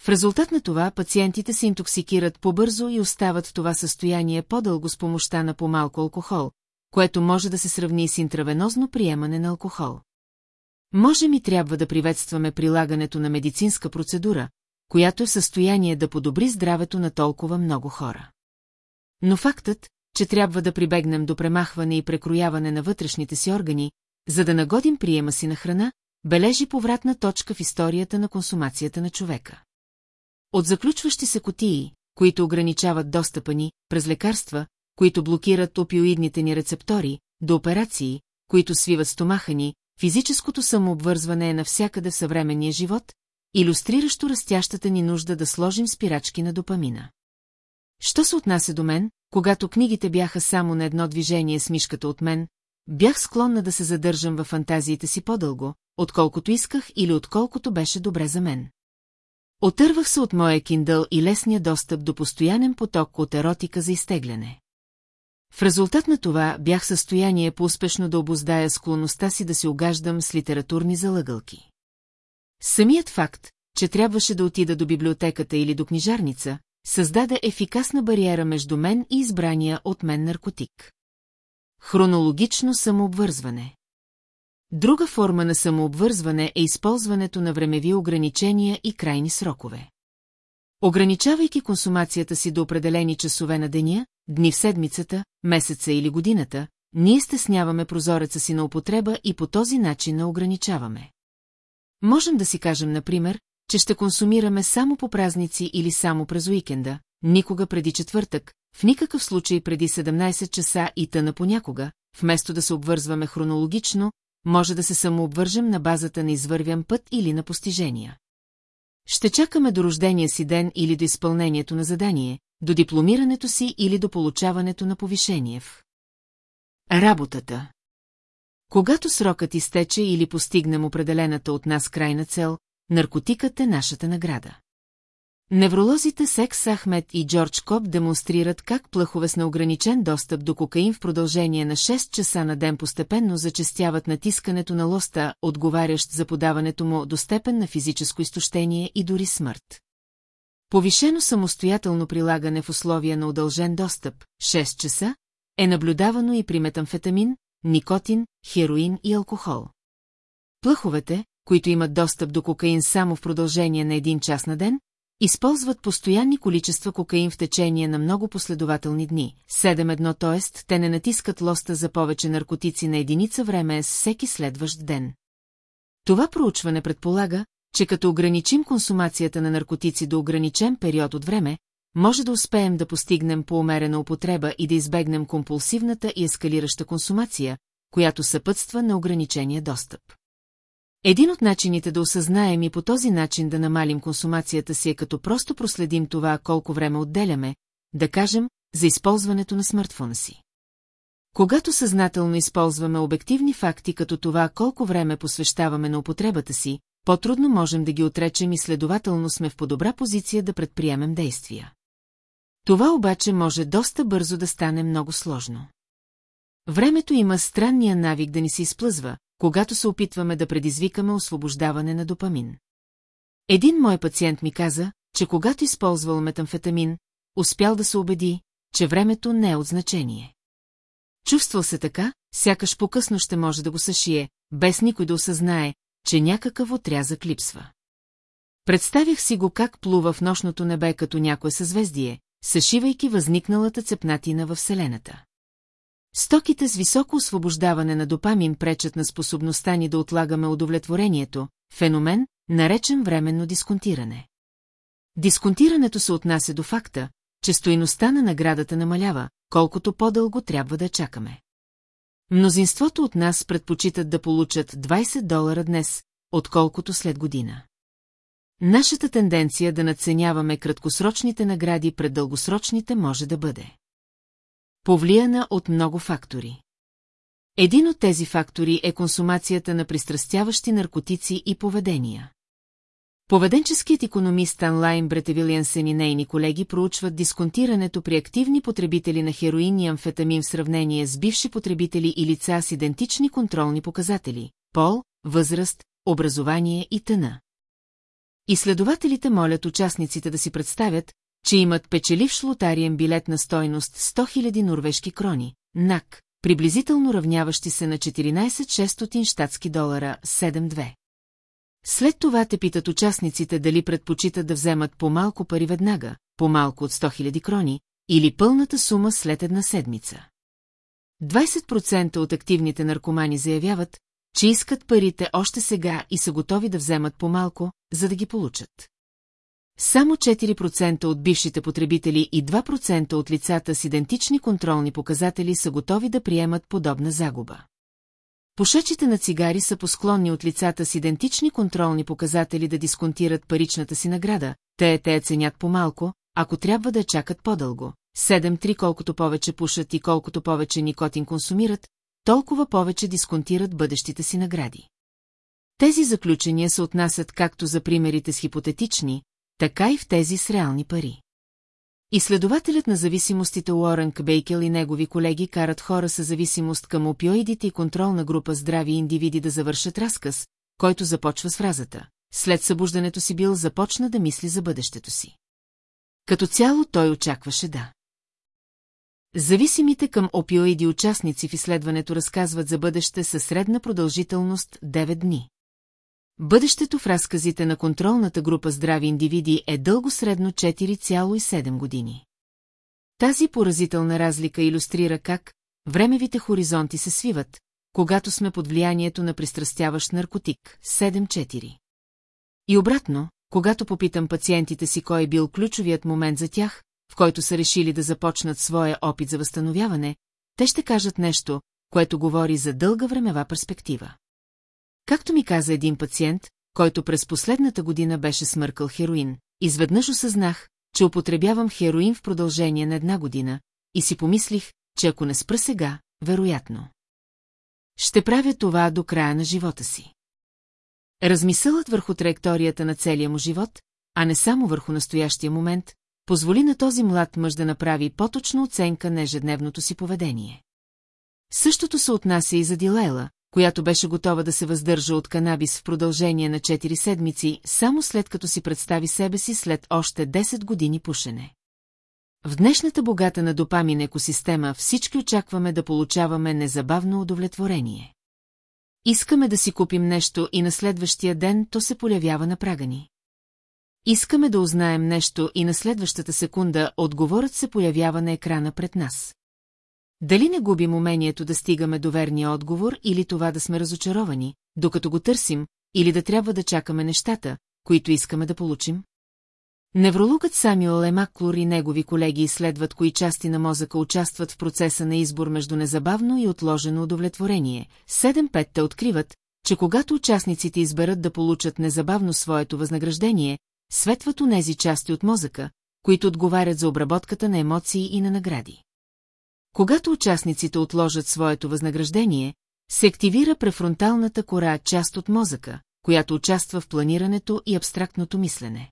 В резултат на това пациентите се интоксикират по-бързо и остават в това състояние по-дълго с помощта на по-малко алкохол, което може да се сравни с интравенозно приемане на алкохол. Можем и трябва да приветстваме прилагането на медицинска процедура, която е в състояние да подобри здравето на толкова много хора. Но фактът, че трябва да прибегнем до премахване и прекрояване на вътрешните си органи, за да нагодим приема си на храна, бележи повратна точка в историята на консумацията на човека. От заключващи се котии, които ограничават достъпа ни, през лекарства, които блокират опиоидните ни рецептори, до операции, които свиват стомаха ни, физическото самообвързване е навсякъде в съвременния живот, иллюстриращо растящата ни нужда да сложим спирачки на допамина. Що се отнася до мен, когато книгите бяха само на едно движение с мишката от мен, бях склонна да се задържам във фантазиите си по-дълго, отколкото исках или отколкото беше добре за мен. Отървах се от моя киндъл и лесния достъп до постоянен поток от еротика за изтегляне. В резултат на това бях в състояние по-успешно да обоздая склонността си да се огаждам с литературни залъгълки. Самият факт, че трябваше да отида до библиотеката или до книжарница, създаде ефикасна бариера между мен и избрания от мен наркотик. Хронологично самообвързване Друга форма на самообвързване е използването на времеви ограничения и крайни срокове. Ограничавайки консумацията си до определени часове на деня, дни в седмицата, месеца или годината, ние стесняваме прозореца си на употреба и по този начин на ограничаваме. Можем да си кажем, например, че ще консумираме само по празници или само през уикенда, никога преди четвъртък, в никакъв случай преди 17 часа и тъна понякога, вместо да се обвързваме хронологично, може да се самообвържем на базата на извървян път или на постижения. Ще чакаме до рождения си ден или до изпълнението на задание, до дипломирането си или до получаването на повишение в работата. Когато срокът изтече или постигнем определената от нас крайна цел, наркотикът е нашата награда. Невролозите Секс Ахмед и Джордж Коп демонстрират как плъхове с неограничен достъп до кокаин в продължение на 6 часа на ден постепенно зачестяват натискането на лоста, отговарящ за подаването му до степен на физическо изтощение и дори смърт. Повишено самостоятелно прилагане в условия на удължен достъп, 6 часа, е наблюдавано и при метамфетамин, никотин, хероин и алкохол. Плъховете, които имат достъп до кокаин само в продължение на един час на ден, използват постоянни количества кокаин в течение на много последователни дни, 7-1, т.е. те не натискат лоста за повече наркотици на единица време с всеки следващ ден. Това проучване предполага, че като ограничим консумацията на наркотици до ограничен период от време, може да успеем да постигнем по-умерена употреба и да избегнем компулсивната и ескалираща консумация, която съпътства на ограничения достъп. Един от начините да осъзнаем и по този начин да намалим консумацията си е като просто проследим това колко време отделяме, да кажем, за използването на смартфона си. Когато съзнателно използваме обективни факти като това колко време посвещаваме на употребата си, по-трудно можем да ги отречем и следователно сме в по-добра позиция да предприемем действия. Това обаче може доста бързо да стане много сложно. Времето има странния навик да ни се изплъзва, когато се опитваме да предизвикаме освобождаване на допамин. Един мой пациент ми каза, че когато използвал метамфетамин, успял да се убеди, че времето не е от значение. Чувствал се така, сякаш по-късно ще може да го съшие, без никой да осъзнае, че някакъв отрязък липсва. Представях си го как плува в нощното небе като някое съзвездие, съшивайки възникналата цепнатина във Вселената. Стоките с високо освобождаване на допамин пречат на способността ни да отлагаме удовлетворението, феномен, наречен временно дисконтиране. Дисконтирането се отнася до факта, че стоиността на наградата намалява, колкото по-дълго трябва да чакаме. Мнозинството от нас предпочитат да получат 20 долара днес, отколкото след година. Нашата тенденция да надценяваме краткосрочните награди пред дългосрочните може да бъде повлияна от много фактори. Един от тези фактори е консумацията на пристрастяващи наркотици и поведения. Поведенческият економист Анлайн Бретевилиансен и колеги проучват дисконтирането при активни потребители на хероин и амфетамин в сравнение с бивши потребители и лица с идентични контролни показатели – пол, възраст, образование и тъна. Изследователите молят участниците да си представят, че имат печеливш лотариен билет на стойност 100 000 норвежки крони, НАК, приблизително равняващи се на 14 600 щатски долара, 7-2. След това те питат участниците дали предпочитат да вземат по-малко пари веднага, по-малко от 100 000 крони, или пълната сума след една седмица. 20% от активните наркомани заявяват, че искат парите още сега и са готови да вземат по-малко, за да ги получат. Само 4% от бившите потребители и 2% от лицата с идентични контролни показатели са готови да приемат подобна загуба. Пушачите на цигари са посклонни от лицата с идентични контролни показатели да дисконтират паричната си награда, те те ценят по-малко, ако трябва да чакат по-дълго. 7-3 колкото повече пушат и колкото повече никотин консумират, толкова повече дисконтират бъдещите си награди. Тези заключения се отнасят както за примерите с хипотетични, така и в тези с реални пари. Изследователят на зависимостите Уорън Бейкел и негови колеги карат хора с зависимост към опиоидите и контролна група здрави индивиди да завършат разказ, който започва с фразата. След събуждането си бил започна да мисли за бъдещето си. Като цяло той очакваше да. Зависимите към опиоиди участници в изследването разказват за бъдеще със средна продължителност 9 дни. Бъдещето в разказите на контролната група здрави индивиди е дълго средно 4,7 години. Тази поразителна разлика иллюстрира как времевите хоризонти се свиват, когато сме под влиянието на пристрастяващ наркотик 7-4. И обратно, когато попитам пациентите си кой е бил ключовият момент за тях, в който са решили да започнат своя опит за възстановяване, те ще кажат нещо, което говори за дълга времева перспектива. Както ми каза един пациент, който през последната година беше смъркал хероин, изведнъж осъзнах, че употребявам хероин в продължение на една година и си помислих, че ако не спра сега, вероятно. Ще правя това до края на живота си. Размисълът върху траекторията на целия му живот, а не само върху настоящия момент, позволи на този млад мъж да направи по-точна оценка на ежедневното си поведение. Същото се отнася и за Дилайла, която беше готова да се въздържа от канабис в продължение на 4 седмици, само след като си представи себе си след още 10 години пушене. В днешната богата на допамин екосистема всички очакваме да получаваме незабавно удовлетворение. Искаме да си купим нещо и на следващия ден то се полявява на прага ни. Искаме да узнаем нещо и на следващата секунда отговорът се появява на екрана пред нас. Дали не губим умението да стигаме до верния отговор или това да сме разочаровани, докато го търсим, или да трябва да чакаме нещата, които искаме да получим? Неврологът Самюел Емаклур и негови колеги изследват кои части на мозъка участват в процеса на избор между незабавно и отложено удовлетворение. 7-5 те откриват, че когато участниците изберат да получат незабавно своето възнаграждение, светват у нези части от мозъка, които отговарят за обработката на емоции и на награди. Когато участниците отложат своето възнаграждение, се активира префронталната кора, част от мозъка, която участва в планирането и абстрактното мислене.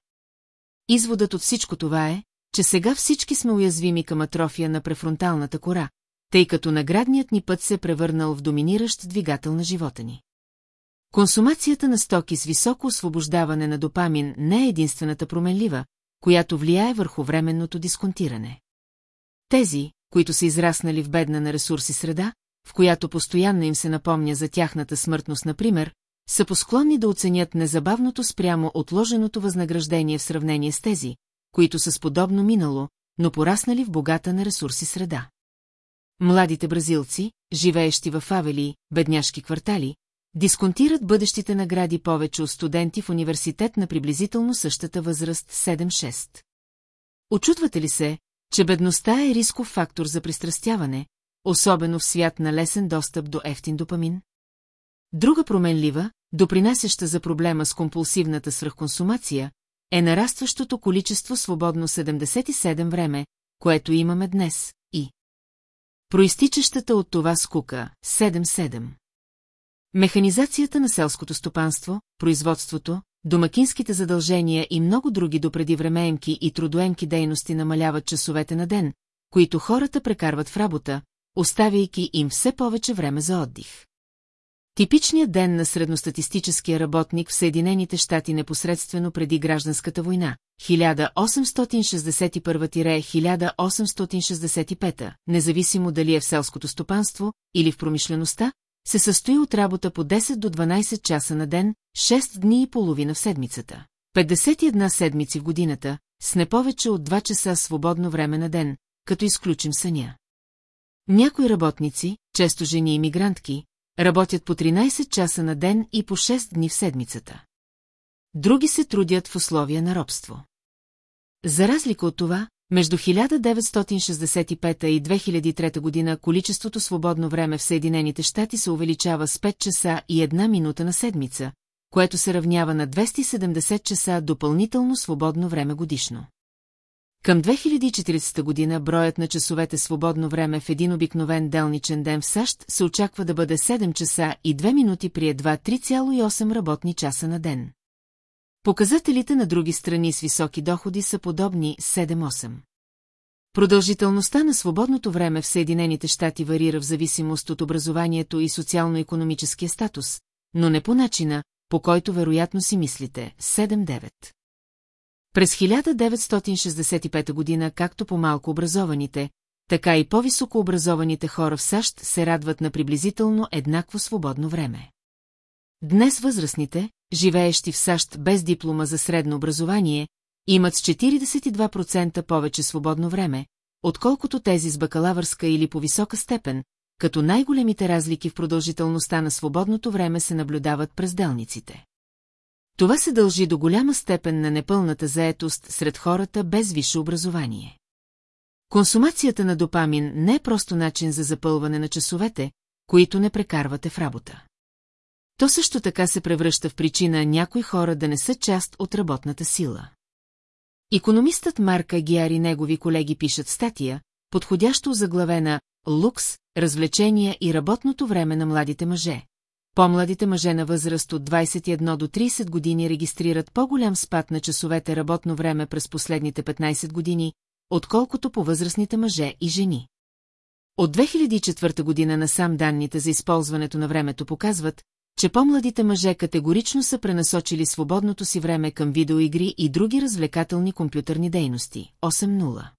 Изводът от всичко това е, че сега всички сме уязвими към атрофия на префронталната кора, тъй като наградният ни път се е превърнал в доминиращ двигател на живота ни. Консумацията на стоки с високо освобождаване на допамин не е единствената променлива, която влияе върху временното дисконтиране. Тези, които са израснали в бедна на ресурси среда, в която постоянно им се напомня за тяхната смъртност, например, са посклонни да оценят незабавното спрямо отложеното възнаграждение в сравнение с тези, които са с подобно минало, но пораснали в богата на ресурси среда. Младите бразилци, живеещи в фавели, бедняшки квартали, дисконтират бъдещите награди повече от студенти в университет на приблизително същата възраст 7-6. Очутвате ли се, че бедността е рисков фактор за пристрастяване, особено в свят на лесен достъп до ефтин допамин? Друга променлива, допринасяща за проблема с компулсивната свръхконсумация, е нарастващото количество свободно 77 време, което имаме днес, и проистичащата от това скука 7-7. Механизацията на селското стопанство, производството, домакинските задължения и много други допреди времеемки и трудоемки дейности намаляват часовете на ден, които хората прекарват в работа, оставяйки им все повече време за отдих. Типичният ден на средностатистическия работник в Съединените щати непосредствено преди гражданската война, 1861-1865, независимо дали е в селското стопанство или в промишлеността, се състои от работа по 10 до 12 часа на ден, 6 дни и половина в седмицата. 51 седмици в годината, с не повече от 2 часа свободно време на ден, като изключим съня. Някои работници, често жени и мигрантки, работят по 13 часа на ден и по 6 дни в седмицата. Други се трудят в условия на робство. За разлика от това, между 1965 и 2003 година количеството свободно време в Съединените щати се увеличава с 5 часа и 1 минута на седмица, което се равнява на 270 часа допълнително свободно време годишно. Към 2040 година броят на часовете свободно време в един обикновен делничен ден в САЩ се очаква да бъде 7 часа и 2 минути при едва 3,8 работни часа на ден. Показателите на други страни с високи доходи са подобни 7-8. Продължителността на свободното време в Съединените щати варира в зависимост от образованието и социално-економическия статус, но не по начина, по който вероятно си мислите 7-9. През 1965 година както по-малко образованите, така и по-високо образованите хора в САЩ се радват на приблизително еднакво свободно време. Днес възрастните, живеещи в САЩ без диплома за средно образование, имат с 42% повече свободно време, отколкото тези с бакалавърска или по висока степен, като най-големите разлики в продължителността на свободното време се наблюдават през делниците. Това се дължи до голяма степен на непълната заетост сред хората без висше образование. Консумацията на допамин не е просто начин за запълване на часовете, които не прекарвате в работа. То също така се превръща в причина някои хора да не са част от работната сила. Икономистът Марка Гиари и негови колеги пишат статия, подходящо заглавена «Лукс, развлечения и работното време на младите мъже». По-младите мъже на възраст от 21 до 30 години регистрират по-голям спад на часовете работно време през последните 15 години, отколкото по възрастните мъже и жени. От 2004 година насам данните за използването на времето показват, че по-младите мъже категорично са пренасочили свободното си време към видеоигри и други развлекателни компютърни дейности. 8.0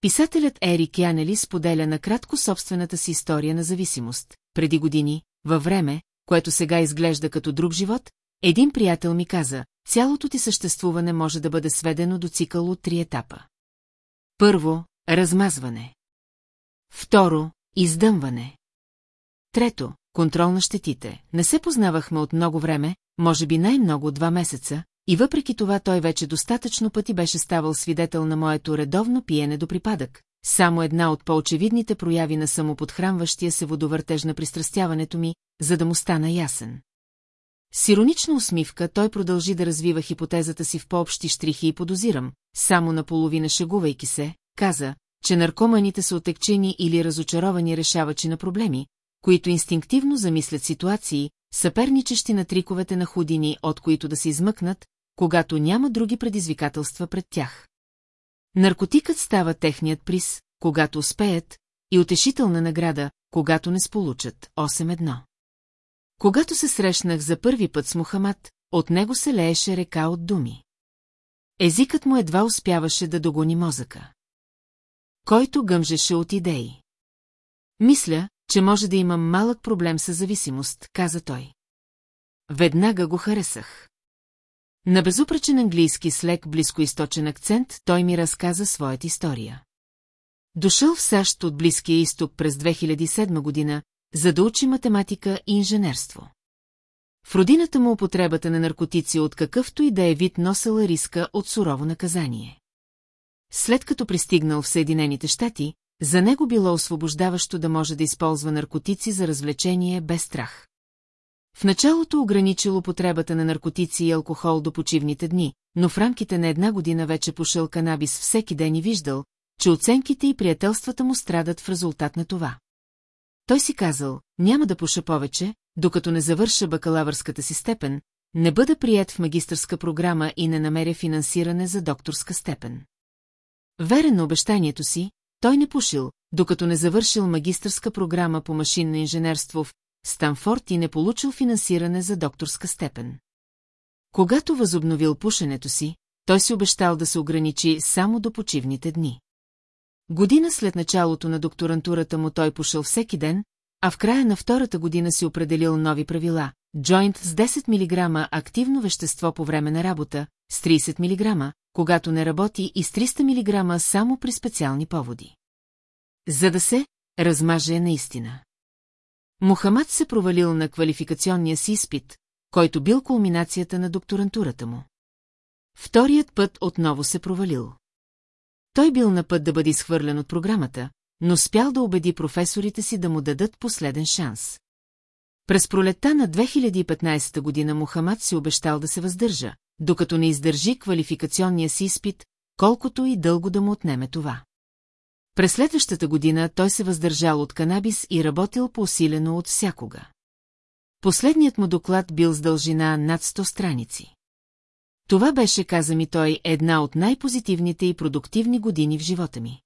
Писателят Ерик Янели споделя накратко собствената си история на зависимост. Преди години, във време, което сега изглежда като друг живот, един приятел ми каза, цялото ти съществуване може да бъде сведено до цикъл от три етапа. Първо, размазване. Второ, издъмване. Трето, контрол на щетите. Не се познавахме от много време, може би най-много от два месеца, и въпреки това той вече достатъчно пъти беше ставал свидетел на моето редовно пиене до припадък, само една от по-очевидните прояви на самоподхранващия се водовъртеж на пристрастяването ми, за да му стана ясен. С иронична усмивка той продължи да развива хипотезата си в по-общи штрихи и подозирам, само наполовина шегувайки се, каза, че наркоманите са отекчени или разочаровани решавачи на проблеми, които инстинктивно замислят ситуации, съперничещи на триковете на худини, от които да се измъкнат, когато няма други предизвикателства пред тях. Наркотикът става техният приз, когато успеят, и утешителна награда, когато не сполучат 8-1. Когато се срещнах за първи път с Мухамад, от него се лееше река от думи. Езикът му едва успяваше да догони мозъка. Който гъмжеше от идеи. Мисля, че може да имам малък проблем с зависимост, каза той. Веднага го харесах. На безупречен английски с лек близкоисточен акцент той ми разказа своята история. Дошъл в САЩ от Близкия изток през 2007 година, за да учи математика и инженерство. В родината му употребата на наркотици от какъвто и да е вид носела риска от сурово наказание. След като пристигнал в Съединените щати, за него било освобождаващо да може да използва наркотици за развлечение без страх. В началото ограничил употребата на наркотици и алкохол до почивните дни, но в рамките на една година вече пошъл канабис всеки ден и виждал, че оценките и приятелствата му страдат в резултат на това. Той си казал, няма да пуша повече, докато не завърша бакалавърската си степен, не бъда прият в магистърска програма и не намеря финансиране за докторска степен. Верен на обещанието си, той не пушил, докато не завършил магистърска програма по машинно инженерство в Станфорд и не получил финансиране за докторска степен. Когато възобновил пушенето си, той си обещал да се ограничи само до почивните дни. Година след началото на докторантурата му той пушил всеки ден, а в края на втората година си определил нови правила. Джойнт с 10 мг активно вещество по време на работа, с 30 мг, когато не работи и с 300 мг само при специални поводи. За да се размаже наистина. Мухамад се провалил на квалификационния си изпит, който бил кулминацията на докторантурата му. Вторият път отново се провалил. Той бил на път да бъде изхвърлен от програмата, но спял да убеди професорите си да му дадат последен шанс. През пролетта на 2015 година Мухамад си обещал да се въздържа, докато не издържи квалификационния си изпит, колкото и дълго да му отнеме това. През следващата година той се въздържал от канабис и работил по-усилено от всякога. Последният му доклад бил с дължина над 100 страници. Това беше, каза ми той, една от най-позитивните и продуктивни години в живота ми.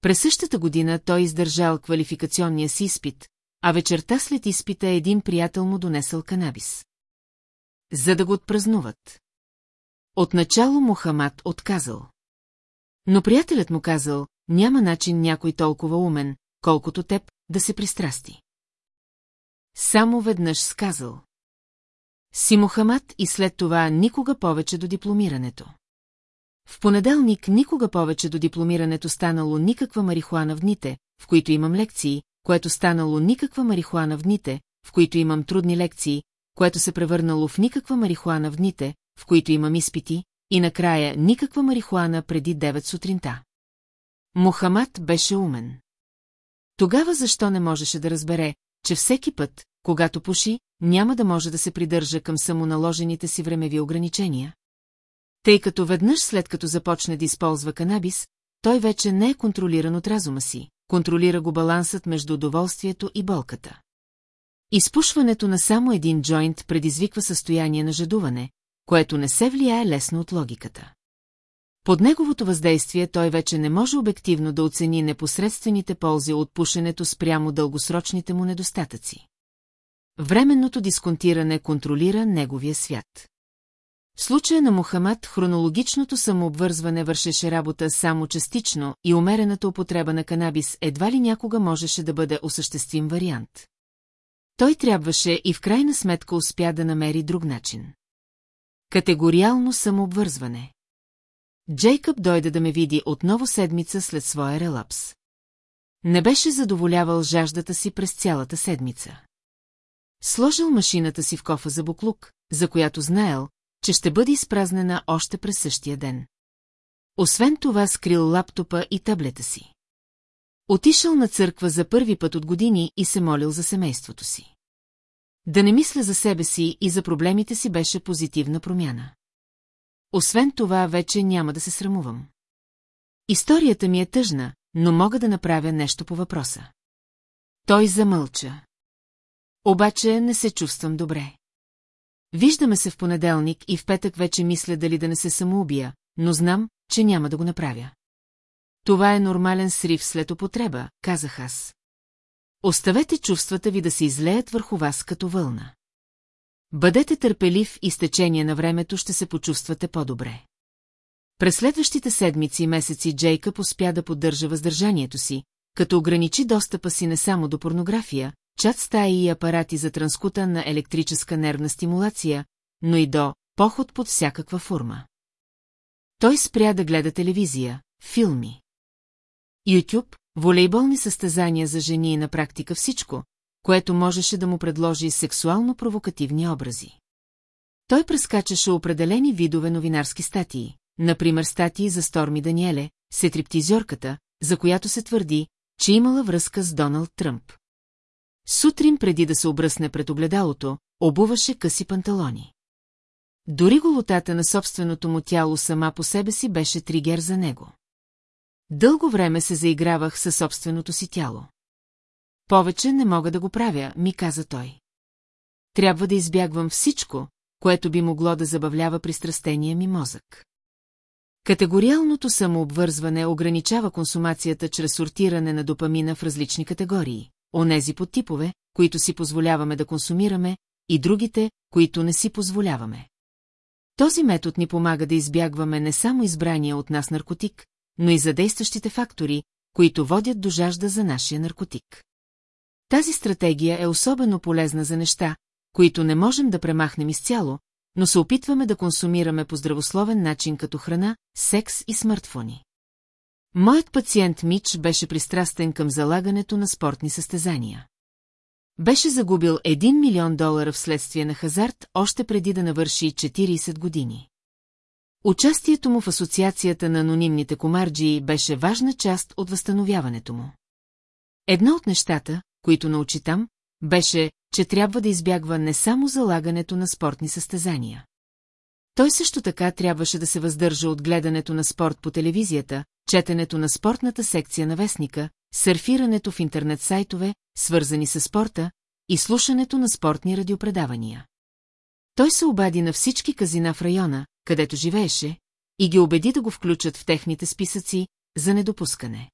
През същата година той издържал квалификационния си изпит, а вечерта след изпита един приятел му донесъл канабис. За да го отпразнуват. Отначало Мухамад отказал. Но приятелят му казал, няма начин някой толкова умен, колкото теб, да се пристрасти. Само веднъж сказал. Си Мухамад и след това никога повече до дипломирането. В понеделник никога повече до дипломирането станало никаква марихуана в дните, в които имам лекции, което станало никаква марихуана в дните, в които имам трудни лекции, което се превърнало в никаква марихуана в дните, в които имам изпити, и накрая никаква марихуана преди 9 сутринта. Мухамад беше умен. Тогава защо не можеше да разбере, че всеки път, когато пуши, няма да може да се придържа към самоналожените си времеви ограничения? Тъй като веднъж след като започне да използва канабис, той вече не е контролиран от разума си, контролира го балансът между удоволствието и болката. Изпушването на само един джойнт предизвиква състояние на жадуване, което не се влияе лесно от логиката. Под неговото въздействие той вече не може обективно да оцени непосредствените ползи от пушенето спрямо дългосрочните му недостатъци. Временното дисконтиране контролира неговия свят. В случая на Мухамад хронологичното самообвързване вършеше работа само частично и умерената употреба на канабис едва ли някога можеше да бъде осъществим вариант. Той трябваше и в крайна сметка успя да намери друг начин. Категориално самообвързване. Джейкъб дойде да ме види отново седмица след своя релапс. Не беше задоволявал жаждата си през цялата седмица. Сложил машината си в кофа за буклук, за която знаел, че ще бъде изпразнена още през същия ден. Освен това скрил лаптопа и таблета си. Отишъл на църква за първи път от години и се молил за семейството си. Да не мисля за себе си и за проблемите си беше позитивна промяна. Освен това, вече няма да се срамувам. Историята ми е тъжна, но мога да направя нещо по въпроса. Той замълча. Обаче не се чувствам добре. Виждаме се в понеделник и в петък вече мисля дали да не се самоубия, но знам, че няма да го направя. Това е нормален срив след употреба, казах аз. Оставете чувствата ви да се излеят върху вас като вълна. Бъдете търпелив и с течение на времето ще се почувствате по-добре. През следващите седмици и месеци Джейкъб успя да поддържа въздържанието си, като ограничи достъпа си не само до порнография, чат стаи и апарати за транскута на електрическа нервна стимулация, но и до поход под всякаква форма. Той спря да гледа телевизия, филми. YouTube, волейболни състезания за жени и на практика всичко, което можеше да му предложи сексуално-провокативни образи. Той прескачаше определени видове новинарски статии, например статии за Сторми Даниеле, сетриптизорката, за която се твърди, че имала връзка с Доналд Тръмп. Сутрин преди да се обръсне пред огледалото, обуваше къси панталони. Дори голотата на собственото му тяло сама по себе си беше тригер за него. Дълго време се заигравах със собственото си тяло. Повече не мога да го правя, ми каза той. Трябва да избягвам всичко, което би могло да забавлява пристрастения ми мозък. Категориалното самообвързване ограничава консумацията чрез сортиране на допамина в различни категории. Онези подтипове, които си позволяваме да консумираме, и другите, които не си позволяваме. Този метод ни помага да избягваме не само избрания от нас наркотик, но и задействащите фактори, които водят до жажда за нашия наркотик. Тази стратегия е особено полезна за неща, които не можем да премахнем изцяло, но се опитваме да консумираме по здравословен начин като храна, секс и смартфони. Моят пациент Мич беше пристрастен към залагането на спортни състезания. Беше загубил 1 милион долара вследствие на хазарт още преди да навърши 40 години. Участието му в Асоциацията на анонимните комарджии беше важна част от възстановяването му. Едно от нещата, които научи там, беше, че трябва да избягва не само залагането на спортни състезания. Той също така трябваше да се въздържа от гледането на спорт по телевизията, четенето на спортната секция на вестника, сърфирането в интернет сайтове, свързани с спорта, и слушането на спортни радиопредавания. Той се обади на всички казина в района, където живееше, и ги убеди да го включат в техните списъци за недопускане.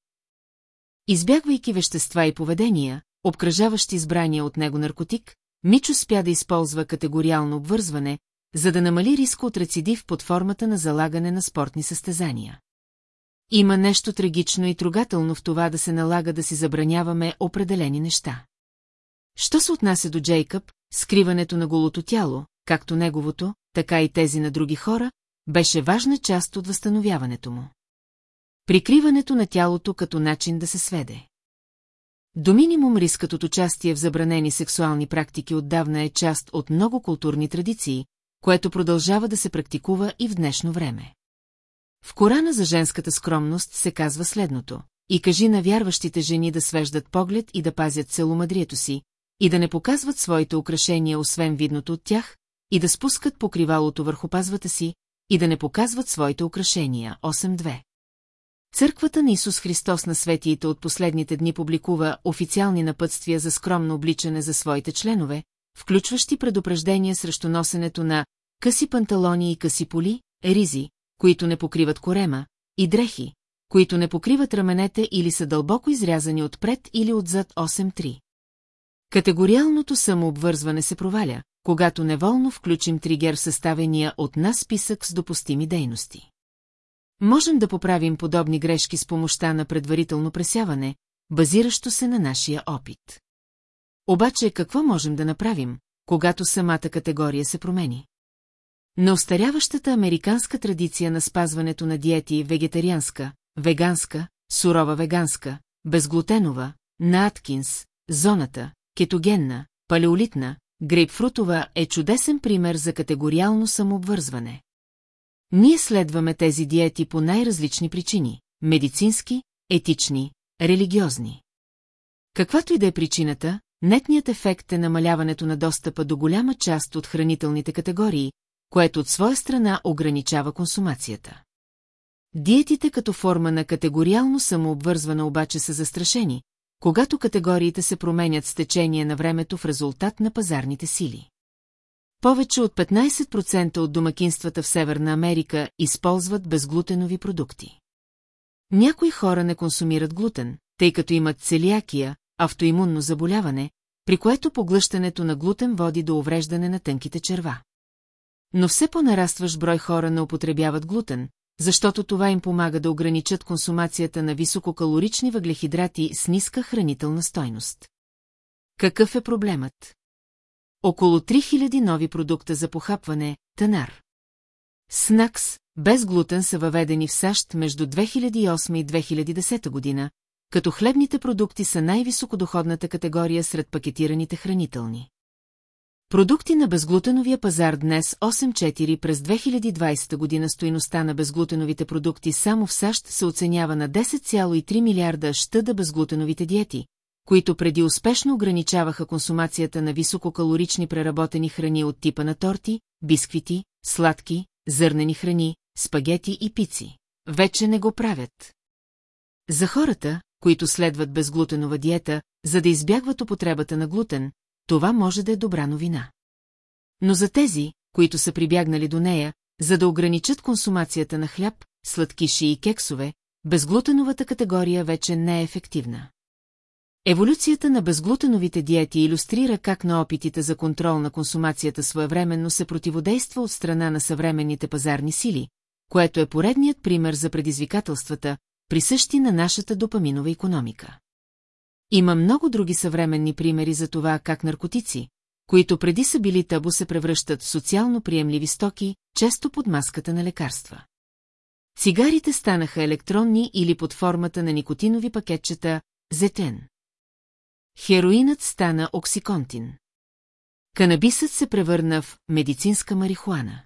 Избягвайки вещества и поведения, обкръжаващи избрания от него наркотик, Мич успя да използва категориално обвързване, за да намали риска от рецидив под формата на залагане на спортни състезания. Има нещо трагично и трогателно в това да се налага да си забраняваме определени неща. Що се отнася до Джейкъб, скриването на голото тяло, както неговото, така и тези на други хора, беше важна част от възстановяването му. Прикриването на тялото като начин да се сведе. До минимум рискът от участие в забранени сексуални практики отдавна е част от много културни традиции, което продължава да се практикува и в днешно време. В Корана за женската скромност се казва следното. И кажи на вярващите жени да свеждат поглед и да пазят целомадрието си, и да не показват своите украшения, освен видното от тях, и да спускат покривалото върху пазвата си, и да не показват своите украшения. 8.2 Църквата на Исус Христос на светиите от последните дни публикува официални напътствия за скромно обличане за своите членове, включващи предупреждения срещу носенето на къси панталони и къси поли, ризи, които не покриват корема, и дрехи, които не покриват раменете или са дълбоко изрязани отпред или отзад 8-3. Категориалното самообвързване се проваля, когато неволно включим тригер в съставения от нас списък с допустими дейности. Можем да поправим подобни грешки с помощта на предварително пресяване, базиращо се на нашия опит. Обаче какво можем да направим, когато самата категория се промени? На остаряващата американска традиция на спазването на диети вегетарианска, веганска, сурова веганска, безглутенова, на Аткинс, зоната, кетогенна, палеолитна, грейпфрутова е чудесен пример за категориално самообвързване. Ние следваме тези диети по най-различни причини – медицински, етични, религиозни. Каквато и да е причината, нетният ефект е намаляването на достъпа до голяма част от хранителните категории, което от своя страна ограничава консумацията. Диетите като форма на категориално самообвързване обаче са застрашени, когато категориите се променят с течение на времето в резултат на пазарните сили. Повече от 15% от домакинствата в Северна Америка използват безглутенови продукти. Някои хора не консумират глутен, тъй като имат целиакия, автоимунно заболяване, при което поглъщането на глутен води до увреждане на тънките черва. Но все по-нарастващ брой хора не употребяват глутен, защото това им помага да ограничат консумацията на висококалорични въглехидрати с ниска хранителна стойност. Какъв е проблемът? Около 3000 нови продукта за похапване, танар. Снакс, без глутен са въведени в САЩ между 2008 и 2010 година, като хлебните продукти са най-високодоходната категория сред пакетираните хранителни. Продукти на безглутеновия пазар днес 8.4 през 2020 година стоиността на безглутеновите продукти само в САЩ се оценява на 10,3 милиарда щада безглутеновите диети, които преди успешно ограничаваха консумацията на висококалорични преработени храни от типа на торти, бисквити, сладки, зърнени храни, спагети и пици. Вече не го правят. За хората, които следват безглутенова диета, за да избягват употребата на глутен, това може да е добра новина. Но за тези, които са прибягнали до нея, за да ограничат консумацията на хляб, сладкиши и кексове, безглутеновата категория вече не е ефективна. Еволюцията на безглутеновите диети иллюстрира как на опитите за контрол на консумацията своевременно се противодейства от страна на съвременните пазарни сили, което е поредният пример за предизвикателствата, присъщи на нашата допаминова економика. Има много други съвременни примери за това как наркотици, които преди са били табу се превръщат в социално приемливи стоки, често под маската на лекарства. Цигарите станаха електронни или под формата на никотинови пакетчета Зетен. Хероинът стана оксиконтин. Канабисът се превърна в медицинска марихуана.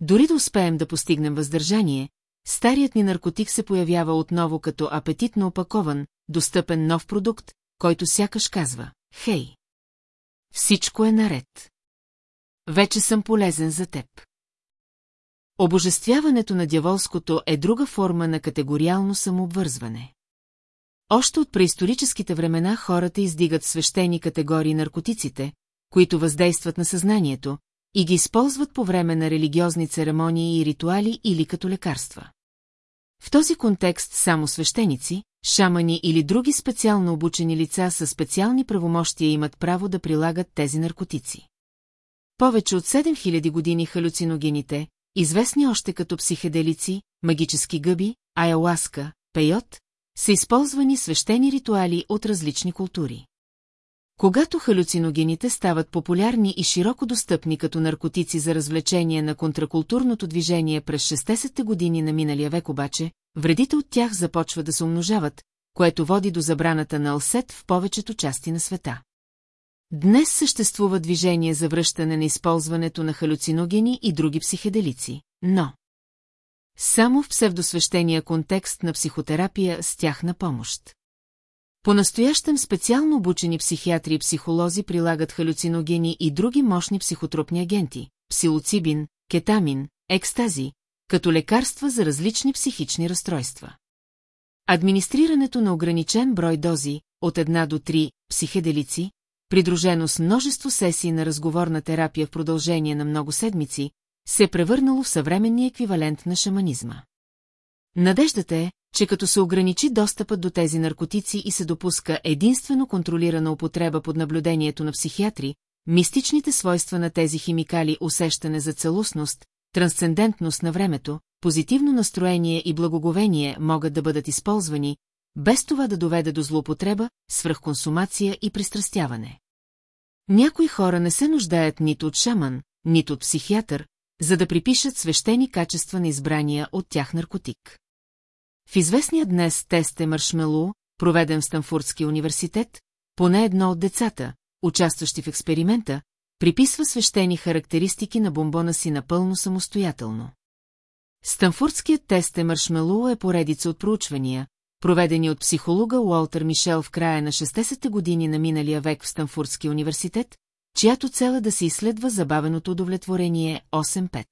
Дори да успеем да постигнем въздържание, старият ни наркотик се появява отново като апетитно опакован, достъпен нов продукт, който сякаш казва «Хей! Всичко е наред. Вече съм полезен за теб». Обожествяването на дяволското е друга форма на категориално самообвързване. Още от преисторическите времена хората издигат свещени категории наркотиците, които въздействат на съзнанието, и ги използват по време на религиозни церемонии и ритуали или като лекарства. В този контекст само свещеници, шамани или други специално обучени лица с специални правомощия имат право да прилагат тези наркотици. Повече от 7000 години халюциногените, известни още като психеделици, магически гъби, айаласка, пейот, са използвани свещени ритуали от различни култури. Когато халюциногените стават популярни и широко достъпни като наркотици за развлечение на контракултурното движение през 60-те години на миналия век обаче, вредите от тях започват да се умножават, което води до забраната на алсет в повечето части на света. Днес съществува движение за връщане на използването на халюциногени и други психеделици, но... Само в псевдосвещения контекст на психотерапия с тях на помощ. По-настоящем специално обучени психиатри и психолози прилагат халюциногени и други мощни психотропни агенти, псилоцибин, кетамин, екстази, като лекарства за различни психични разстройства. Администрирането на ограничен брой дози, от една до три психеделици, придружено с множество сесии на разговорна терапия в продължение на много седмици, се е превърнало в съвременния еквивалент на шаманизма. Надеждата е, че като се ограничи достъпът до тези наркотици и се допуска единствено контролирана употреба под наблюдението на психиатри, мистичните свойства на тези химикали усещане за целостност, трансцендентност на времето, позитивно настроение и благоговение могат да бъдат използвани, без това да доведе до злоупотреба, свръхконсумация и пристрастяване. Някои хора не се нуждаят нито от шаман, нито от психиатър, за да припишат свещени качества на избрания от тях наркотик. В известния днес тест е маршмелу, проведен в Станфордския университет, поне едно от децата, участващи в експеримента, приписва свещени характеристики на бомбона си напълно самостоятелно. Станфордският тест е маршмелу е поредица от проучвания, проведени от психолога Уолтер Мишел в края на 60-те години на миналия век в Станфордския университет, чиято цел е да се изследва забавеното удовлетворение 8-5.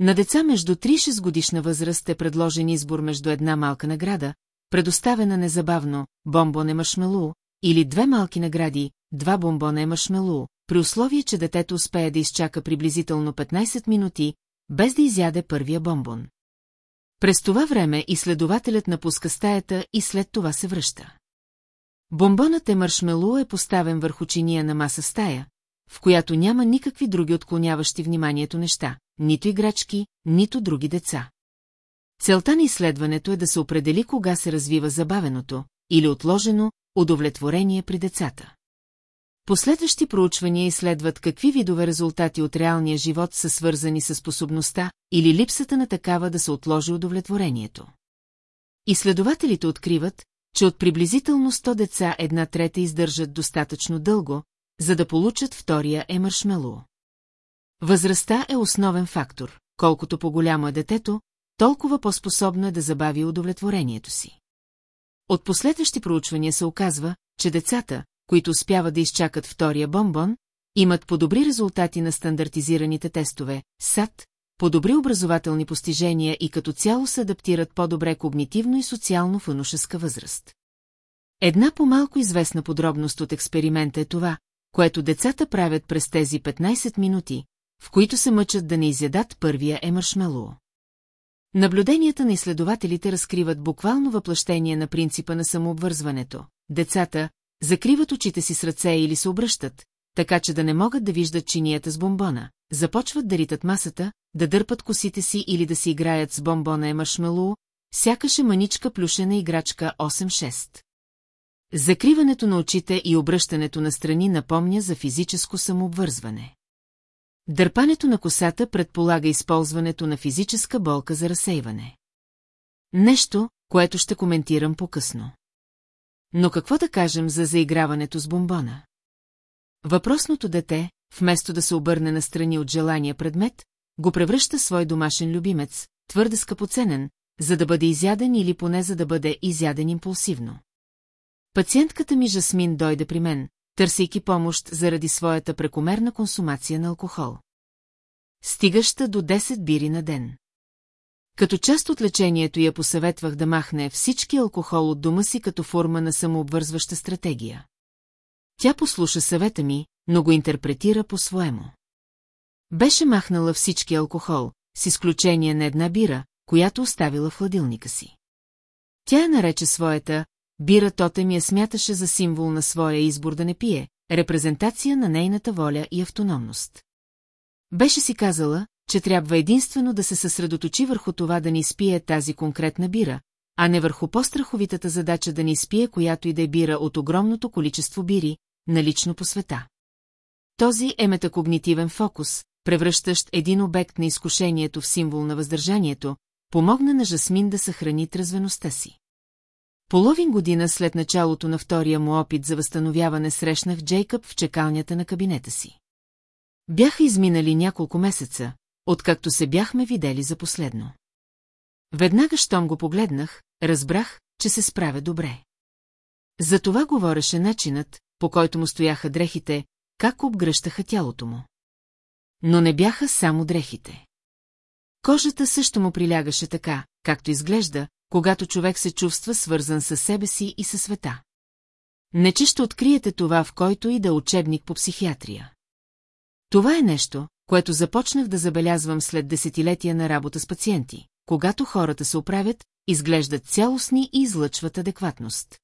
На деца между 3 6 годишна възраст е предложен избор между една малка награда, предоставена незабавно, бомбоне маршмелу, или две малки награди, два бомбона маршмелу, при условие, че детето успее да изчака приблизително 15 минути, без да изяде първия бомбон. През това време изследователят напуска стаята и след това се връща. Бомбонът е маршмелу е поставен върху чиния на маса стая, в която няма никакви други отклоняващи вниманието неща, нито играчки, нито други деца. Целта на изследването е да се определи кога се развива забавеното или отложено удовлетворение при децата. Последващи проучвания изследват какви видове резултати от реалния живот са свързани с способността или липсата на такава да се отложи удовлетворението. Изследователите откриват, че от приблизително 100 деца една трета издържат достатъчно дълго, за да получат втория е маршмело. Възрастта е основен фактор. Колкото по-голямо е детето, толкова по-способно е да забави удовлетворението си. От последващи проучвания се оказва, че децата, които успяват да изчакат втория бомбон, имат по-добри резултати на стандартизираните тестове, САД, по-добри образователни постижения и като цяло се адаптират по-добре когнитивно и социално в възраст. Една по-малко известна подробност от експеримента е това, което децата правят през тези 15 минути, в които се мъчат да не изядат първия е маршмелоу. Наблюденията на изследователите разкриват буквално въплъщение на принципа на самообвързването. Децата закриват очите си с ръце или се обръщат, така че да не могат да виждат чинията с бомбона, започват да ритат масата, да дърпат косите си или да си играят с бомбона е маршмелоу, сякаш е маничка плюшена играчка 8-6. Закриването на очите и обръщането на страни напомня за физическо самообвързване. Дърпането на косата предполага използването на физическа болка за разсейване. Нещо, което ще коментирам по-късно. Но какво да кажем за заиграването с бомбона? Въпросното дете, вместо да се обърне на страни от желания предмет, го превръща свой домашен любимец, твърде скъпоценен, за да бъде изяден или поне за да бъде изяден импулсивно. Пациентката ми Жасмин дойде при мен, търсейки помощ заради своята прекомерна консумация на алкохол. Стигаща до 10 бири на ден. Като част от лечението я посъветвах да махне всички алкохол от дома си като форма на самообвързваща стратегия. Тя послуша съвета ми, но го интерпретира по-своему. Беше махнала всички алкохол, с изключение на една бира, която оставила в хладилника си. Тя я нарече своята бира тотем я смяташе за символ на своя избор да не пие, репрезентация на нейната воля и автономност. Беше си казала, че трябва единствено да се съсредоточи върху това да не изпие тази конкретна бира, а не върху по-страховитата задача да не изпие която и да е бира от огромното количество бири, налично по света. Този е метакогнитивен фокус, превръщащ един обект на изкушението в символ на въздържанието, помогна на Жасмин да съхрани трезвеността си. Половин година след началото на втория му опит за възстановяване срещнах Джейкъб в чекалнята на кабинета си. Бяха изминали няколко месеца, откакто се бяхме видели за последно. Веднага, щом го погледнах, разбрах, че се справя добре. За това говореше начинът, по който му стояха дрехите, как обгръщаха тялото му. Но не бяха само дрехите. Кожата също му прилягаше така, както изглежда, когато човек се чувства свързан със себе си и със света. Не че ще откриете това в който и да учебник по психиатрия. Това е нещо, което започнах да забелязвам след десетилетия на работа с пациенти. Когато хората се оправят, изглеждат цялостни и излъчват адекватност.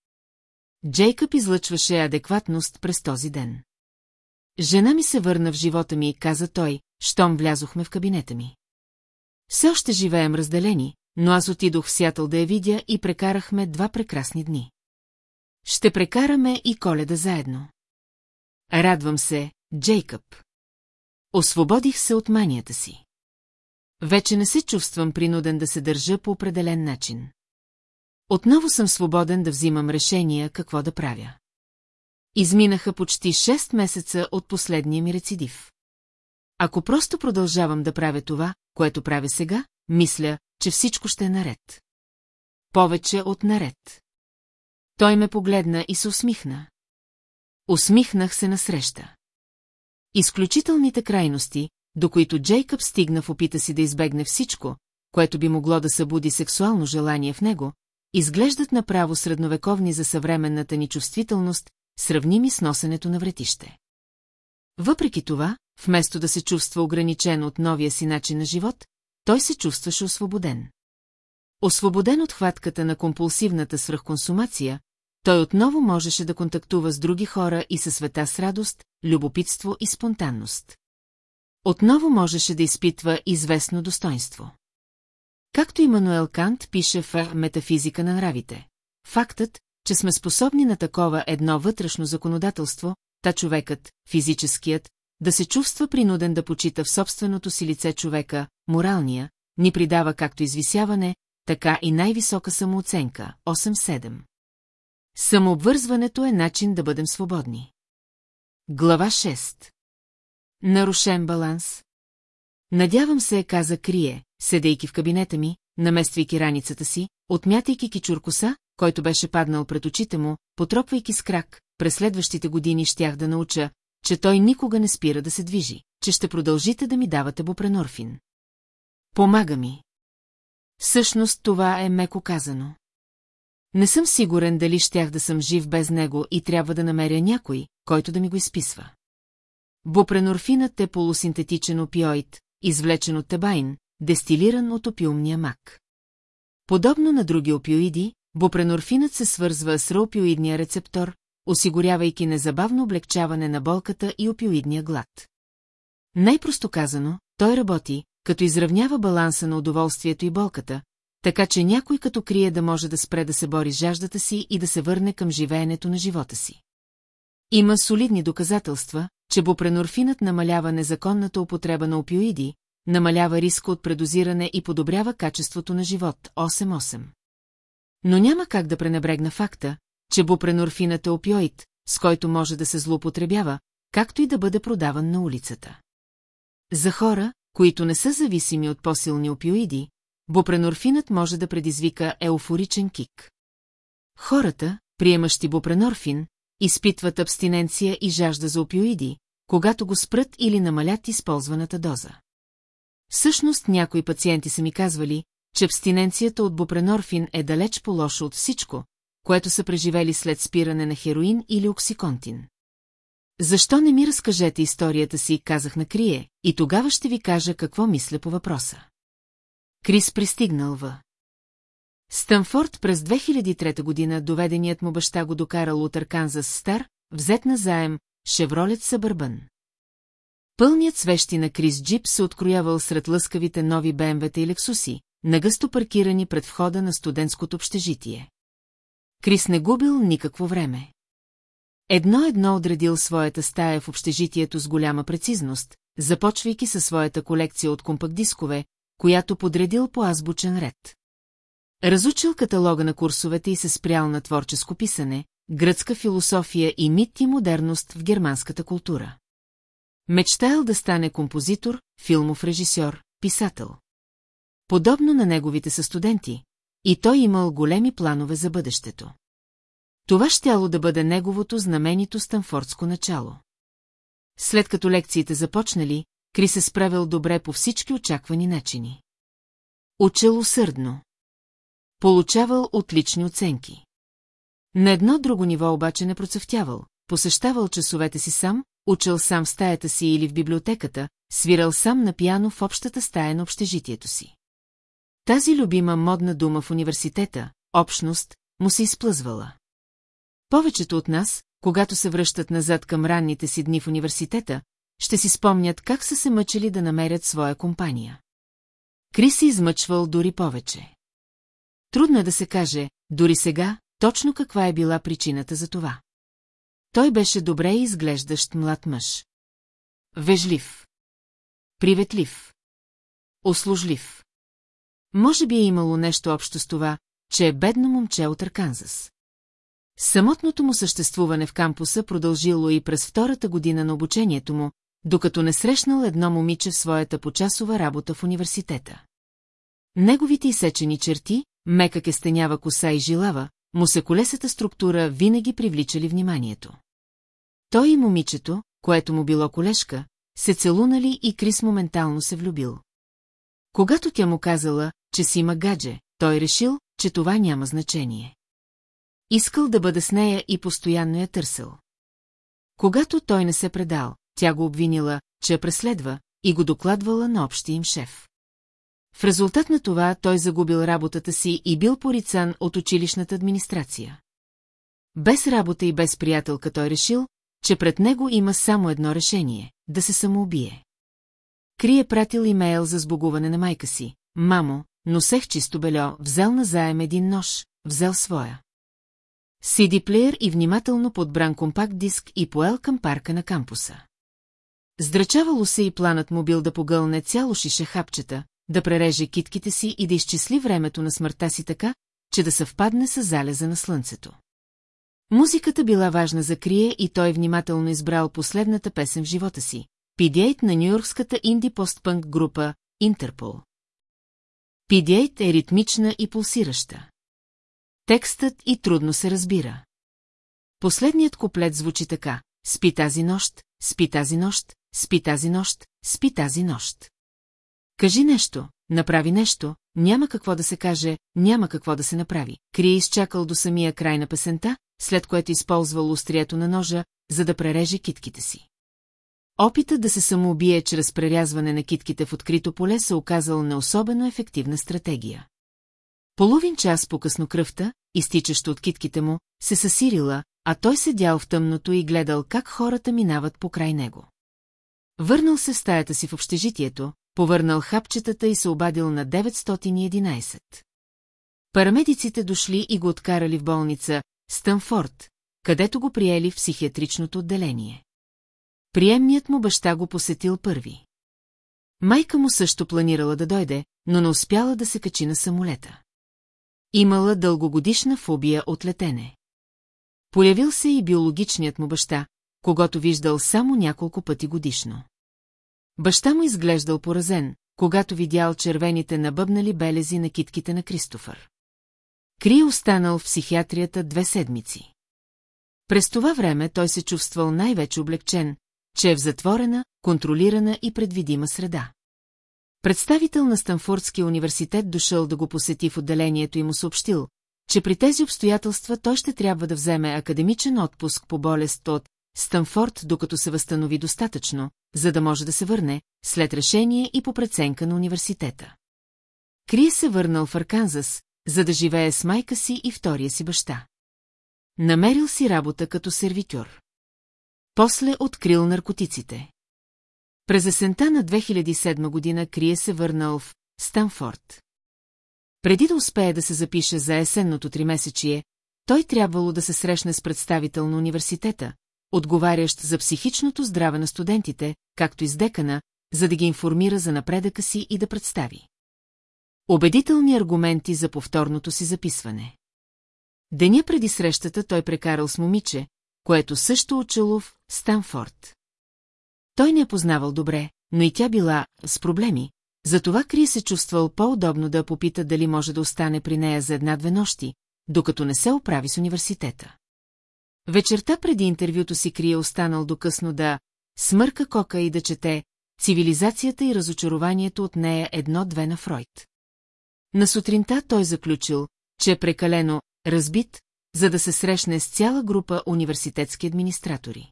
Джейкъб излъчваше адекватност през този ден. Жена ми се върна в живота ми, каза той, щом влязохме в кабинета ми. Все още живеем разделени, но аз отидох в Сятъл да я видя и прекарахме два прекрасни дни. Ще прекараме и коледа заедно. Радвам се, Джейкъб. Освободих се от манията си. Вече не се чувствам принуден да се държа по определен начин. Отново съм свободен да взимам решения какво да правя. Изминаха почти 6 месеца от последния ми рецидив. Ако просто продължавам да правя това, което правя сега, мисля, че всичко ще е наред. Повече от наред. Той ме погледна и се усмихна. Усмихнах се насреща. Изключителните крайности, до които Джейкъб стигна в опита си да избегне всичко, което би могло да събуди сексуално желание в него, изглеждат направо средновековни за съвременната ни чувствителност, сравними с носенето на вретище. Въпреки това, вместо да се чувства ограничен от новия си начин на живот, той се чувстваше освободен. Освободен от хватката на компулсивната свръхконсумация, той отново можеше да контактува с други хора и със света с радост, любопитство и спонтанност. Отново можеше да изпитва известно достоинство. Както Имануел Кант пише в «Метафизика на нравите», фактът, че сме способни на такова едно вътрешно законодателство, та човекът, физическият, да се чувства принуден да почита в собственото си лице човека, моралния, ни придава както извисяване, така и най-висока самооценка – 8-7. Самообвързването е начин да бъдем свободни. Глава 6 Нарушен баланс Надявам се, каза Крие, седейки в кабинета ми, намествайки раницата си, отмятайки кичуркоса, който беше паднал пред очите му, потропвайки с крак, през следващите години щях да науча, че той никога не спира да се движи, че ще продължите да ми давате бупренорфин. Помага ми. Всъщност това е меко казано. Не съм сигурен дали щях да съм жив без него и трябва да намеря някой, който да ми го изписва. Бупренорфинът е полусинтетичен опиоид, извлечен от табайн, дестилиран от опиумния мак. Подобно на други опиоиди, бупренорфинът се свързва с опиоидния рецептор, осигурявайки незабавно облегчаване на болката и опиоидния глад. Най-просто казано, той работи, като изравнява баланса на удоволствието и болката, така че някой като крие да може да спре да се бори с жаждата си и да се върне към живеенето на живота си. Има солидни доказателства, че бупренорфинът намалява незаконната употреба на опиоиди, намалява риска от предозиране и подобрява качеството на живот 8-8. Но няма как да пренебрегна факта, че бупренорфинът е опиоид, с който може да се злоупотребява, както и да бъде продаван на улицата. За хора, които не са зависими от по-силни опиоиди, бупренорфинът може да предизвика еуфоричен кик. Хората, приемащи бупренорфин, изпитват абстиненция и жажда за опиоиди, когато го спрат или намалят използваната доза. Всъщност някои пациенти са ми казвали, че абстиненцията от бупренорфин е далеч по-лошо от всичко, което са преживели след спиране на хероин или оксиконтин. Защо не ми разкажете историята си, казах на Крие, и тогава ще ви кажа какво мисля по въпроса. Крис пристигнал в. Стънфорд през 2003 година доведеният му баща го докарал от Арканзас Стар, взет на заем, Шевролет Събърбън. Пълният свещи на Крис Джип се откроявал сред лъскавите нови БМВ-та и Лексуси, нагъсто паркирани пред входа на студентското общежитие. Крис не губил никакво време. Едно-едно отредил своята стая в общежитието с голяма прецизност, започвайки със своята колекция от компакт-дискове, която подредил по азбучен ред. Разучил каталога на курсовете и се спрял на творческо писане, гръцка философия и мит и модерност в германската култура. Мечтаял да стане композитор, филмов режисьор, писател. Подобно на неговите състуденти, и той имал големи планове за бъдещето. Това щяло да бъде неговото знаменито станфордско начало. След като лекциите започнали, Кри се справил добре по всички очаквани начини. Учил усърдно. Получавал отлични оценки. На едно друго ниво обаче не процъфтявал, посещавал часовете си сам, учил сам в стаята си или в библиотеката, свирал сам на пиано в общата стая на общежитието си. Тази любима модна дума в университета, общност, му се изплъзвала. Повечето от нас, когато се връщат назад към ранните си дни в университета, ще си спомнят как са се мъчили да намерят своя компания. Крис се измъчвал дори повече. Трудно да се каже, дори сега, точно каква е била причината за това. Той беше добре изглеждащ млад мъж. Вежлив. Приветлив. Услужлив. Може би е имало нещо общо с това, че е бедно момче от Арканзас. Самотното му съществуване в кампуса продължило и през втората година на обучението му, докато не срещнал едно момиче в своята почасова работа в университета. Неговите изсечени черти, мека кестенява коса и жилава, му се колесата структура винаги привличали вниманието. Той и момичето, което му било колешка, се целунали и Крис моментално се влюбил. Когато тя му казала, че си има гадже, той решил, че това няма значение. Искал да бъде с нея и постоянно я търсил. Когато той не се предал, тя го обвинила, че я преследва и го докладвала на общия им шеф. В резултат на това той загубил работата си и бил порицан от училищната администрация. Без работа и без приятелка той решил, че пред него има само едно решение – да се самоубие. Крие пратил имейл за сбогуване на майка си. Мамо, носех чисто бельо, взел на заем един нож, взел своя. Сиди плеер и внимателно подбран компакт диск и поел към парка на кампуса. Здрачавало се и планът му бил да погълне цяло шише хапчета, да пререже китките си и да изчисли времето на смъртта си така, че да съвпадне с залеза на слънцето. Музиката била важна за Крие и той внимателно избрал последната песен в живота си – Пидейт на нью-йоркската инди-постпънк група Интерпол. Пидейт е ритмична и пулсираща. Текстът и трудно се разбира. Последният куплет звучи така – спи тази нощ, спи тази нощ, спи тази нощ, спи тази нощ. Кажи нещо, направи нещо, няма какво да се каже, няма какво да се направи. Крие изчакал до самия край на песента, след което използвал острието на ножа, за да пререже китките си. Опитът да се самоубие чрез прерязване на китките в открито поле се оказал не особено ефективна стратегия. Половин час по-късно кръвта, изтичаща от китките му, се съсирила, а той седял в тъмното и гледал как хората минават покрай него. Върнал се в стаята си в общежитието, повърнал хапчетата и се обадил на 911. Парамедиците дошли и го откарали в болница Стънфорд, където го приели в психиатричното отделение. Приемният му баща го посетил първи. Майка му също планирала да дойде, но не успяла да се качи на самолета. Имала дългогодишна фобия от летене. Появил се и биологичният му баща, когато виждал само няколко пъти годишно. Баща му изглеждал поразен, когато видял червените набъбнали белези на китките на Кристофър. Кри останал в психиатрията две седмици. През това време той се чувствал най-вече облегчен, че е в затворена, контролирана и предвидима среда. Представител на Станфордския университет дошъл да го посети в отделението и му съобщил, че при тези обстоятелства той ще трябва да вземе академичен отпуск по болест от Станфорд, докато се възстанови достатъчно, за да може да се върне, след решение и по преценка на университета. Кри се върнал в Арканзас, за да живее с майка си и втория си баща. Намерил си работа като сервитюр. После открил наркотиците. През есента на 2007 година Крие се върнал в Станфорд. Преди да успее да се запише за есенното тримесечие, той трябвало да се срещне с представител на университета, отговарящ за психичното здраве на студентите, както и с декана, за да ги информира за напредъка си и да представи. Убедителни аргументи за повторното си записване. Деня преди срещата той прекарал с момиче, което също учило в Станфорд. Той не я познавал добре, но и тя била с проблеми, затова Кри се чувствал по-удобно да попита дали може да остане при нея за една-две нощи, докато не се оправи с университета. Вечерта преди интервюто си Кри е останал докъсно да смърка кока и да чете «Цивилизацията и разочарованието от нея едно-две на Фройд». На сутринта той заключил, че е прекалено разбит, за да се срещне с цяла група университетски администратори.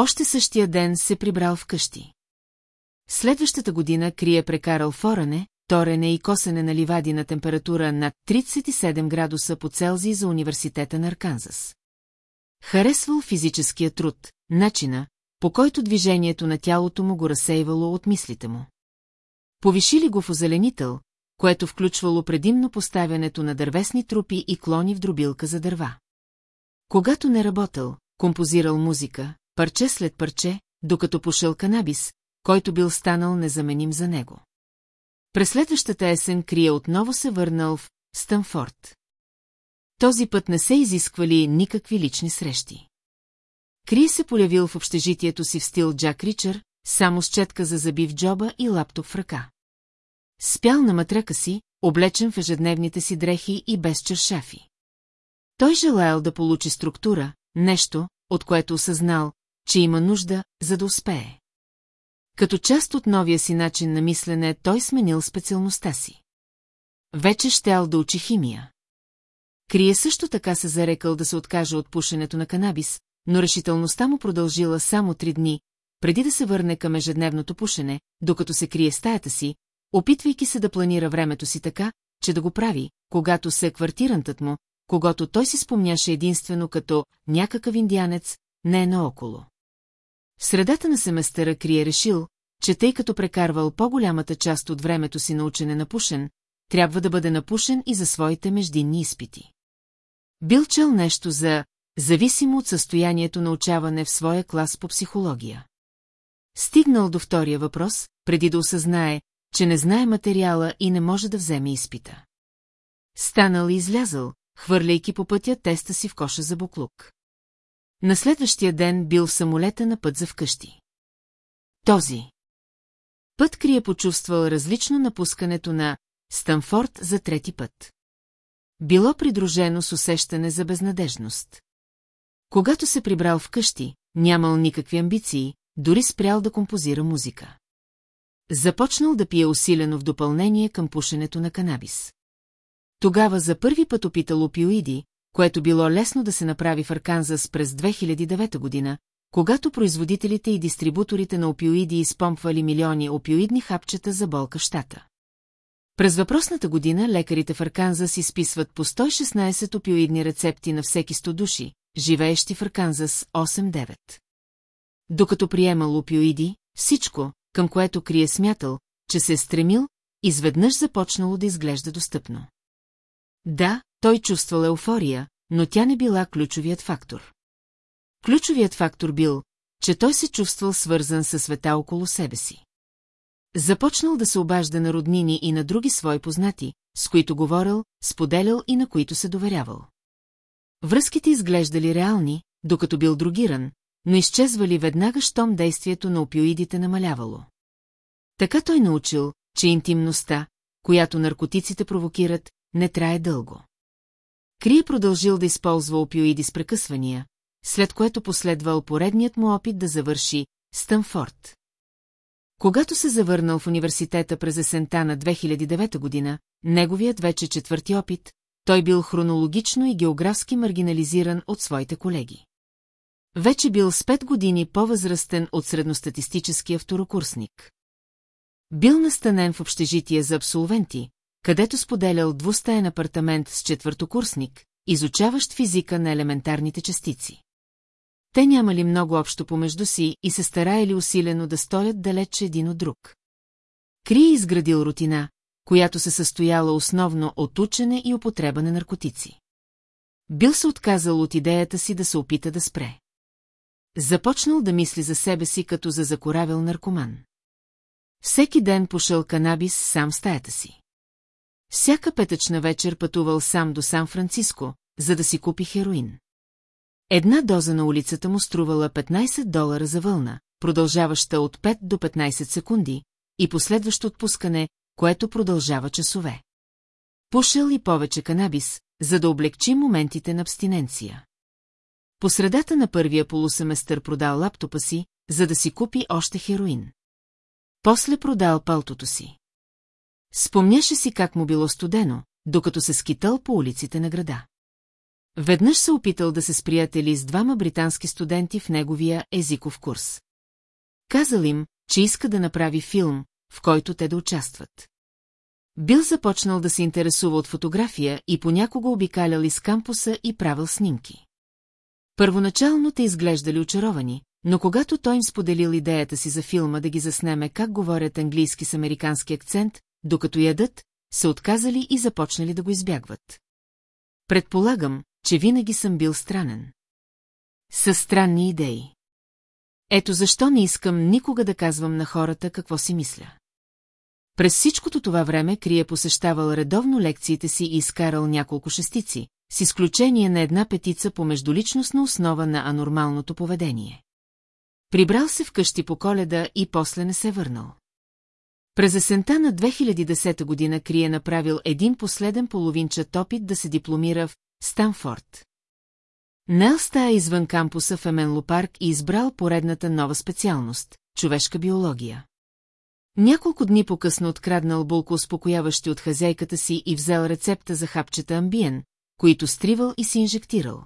Още същия ден се прибрал вкъщи. Следващата година Крие прекарал форане, торене и косене на ливади на температура над 37 градуса по Целзий за университета на Арканзас. Харесвал физическия труд, начина, по който движението на тялото му го разсейвало от мислите му. Повишили го в озеленител, което включвало предимно поставянето на дървесни трупи и клони в дробилка за дърва. Когато не работил, композирал музика, парче след парче, докато пошел канабис, който бил станал незаменим за него. През следващата есен Крия отново се върнал в Станфорд. Този път не се изисквали никакви лични срещи. Кри се полявил в общежитието си в стил Джак Ричър, само с четка за зъби в джоба и лаптоп в ръка. Спял на матръка си, облечен в ежедневните си дрехи и без чершафи. Той желаял да получи структура, нещо, от което осъзнал, че има нужда, за да успее. Като част от новия си начин на мислене, той сменил специалността си. Вече щял да учи химия. Крие също така се зарекал да се откаже от пушенето на канабис, но решителността му продължила само три дни, преди да се върне към ежедневното пушене, докато се крие стаята си, опитвайки се да планира времето си така, че да го прави, когато се квартирантът му, когато той си спомняше единствено като някакъв индианец, не е наоколо. Средата на семестъра Крие решил, че тъй като прекарвал по-голямата част от времето си на учене на пушен, трябва да бъде напушен и за своите междинни изпити. Бил чел нещо за зависимо от състоянието на учаване в своя клас по психология. Стигнал до втория въпрос, преди да осъзнае, че не знае материала и не може да вземе изпита. Станал и излязъл, хвърляйки по пътя теста си в коша за буклук. На следващия ден бил в самолета на път за вкъщи. Този. Път крие почувствал различно напускането на Станфорд за трети път. Било придружено с усещане за безнадежност. Когато се прибрал вкъщи, нямал никакви амбиции, дори спрял да композира музика. Започнал да пие усилено в допълнение към пушенето на канабис. Тогава за първи път опитал опиоиди, което било лесно да се направи в Арканзас през 2009 година, когато производителите и дистрибуторите на опиоиди изпомпвали милиони опиоидни хапчета за болка щата. През въпросната година лекарите в Арканзас изписват по 116 опиоидни рецепти на всеки 100 души, живеещи в Арканзас 8-9. Докато приемал опиоиди, всичко, към което Крие смятал, че се е стремил, изведнъж започнало да изглежда достъпно. Да, той чувствал еуфория, но тя не била ключовият фактор. Ключовият фактор бил, че той се чувствал свързан със света около себе си. Започнал да се обажда на роднини и на други свои познати, с които говорил, споделял и на които се доверявал. Връзките изглеждали реални, докато бил другиран, но изчезвали веднага, щом действието на опиоидите намалявало. Така той научил, че интимността, която наркотиците провокират, не трае дълго. Кри е продължил да използва опиоиди с прекъсвания, след което последвал поредният му опит да завърши Стънфорд. Когато се завърнал в университета през есента на 2009 година, неговият вече четвърти опит, той бил хронологично и географски маргинализиран от своите колеги. Вече бил с пет години по-възрастен от средностатистическия второкурсник. Бил настанен в общежитие за абсолвенти, където споделял двустаен апартамент с четвъртокурсник, изучаващ физика на елементарните частици. Те нямали много общо помежду си и се стараели усилено да сторят далеч един от друг. Кри е изградил рутина, която се състояла основно от учене и употреба на наркотици. Бил се отказал от идеята си да се опита да спре. Започнал да мисли за себе си като за закоравел наркоман. Всеки ден пошъл канабис сам в стаята си. Всяка петъчна вечер пътувал сам до Сан-Франциско, за да си купи хероин. Една доза на улицата му струвала 15 долара за вълна, продължаваща от 5 до 15 секунди, и последващо отпускане, което продължава часове. Пушил и повече канабис, за да облегчи моментите на абстиненция. По средата на първия полусеместър продал лаптопа си, за да си купи още хероин. После продал палтото си. Спомняше си как му било студено, докато се скитал по улиците на града. Веднъж се опитал да се сприятели с двама британски студенти в неговия езиков курс. Казал им, че иска да направи филм, в който те да участват. Бил започнал да се интересува от фотография и понякога обикалял из кампуса и правил снимки. Първоначално те изглеждали очаровани, но когато той им споделил идеята си за филма да ги заснеме как говорят английски с американски акцент, докато ядат, се отказали и започнали да го избягват. Предполагам, че винаги съм бил странен. Със странни идеи. Ето защо не искам никога да казвам на хората какво си мисля. През всичкото това време Крия посещавал редовно лекциите си и изкарал няколко шестици, с изключение на една петица по междуличностна основа на анормалното поведение. Прибрал се вкъщи по коледа и после не се върнал. През есента на 2010 година Крие направил един последен половинчат опит да се дипломира в Станфорд. Нел стая извън кампуса в Еменло парк и избрал поредната нова специалност – човешка биология. Няколко дни по-късно откраднал булко успокояващи от хазяйката си и взел рецепта за хапчета амбиен, които стривал и си инжектирал.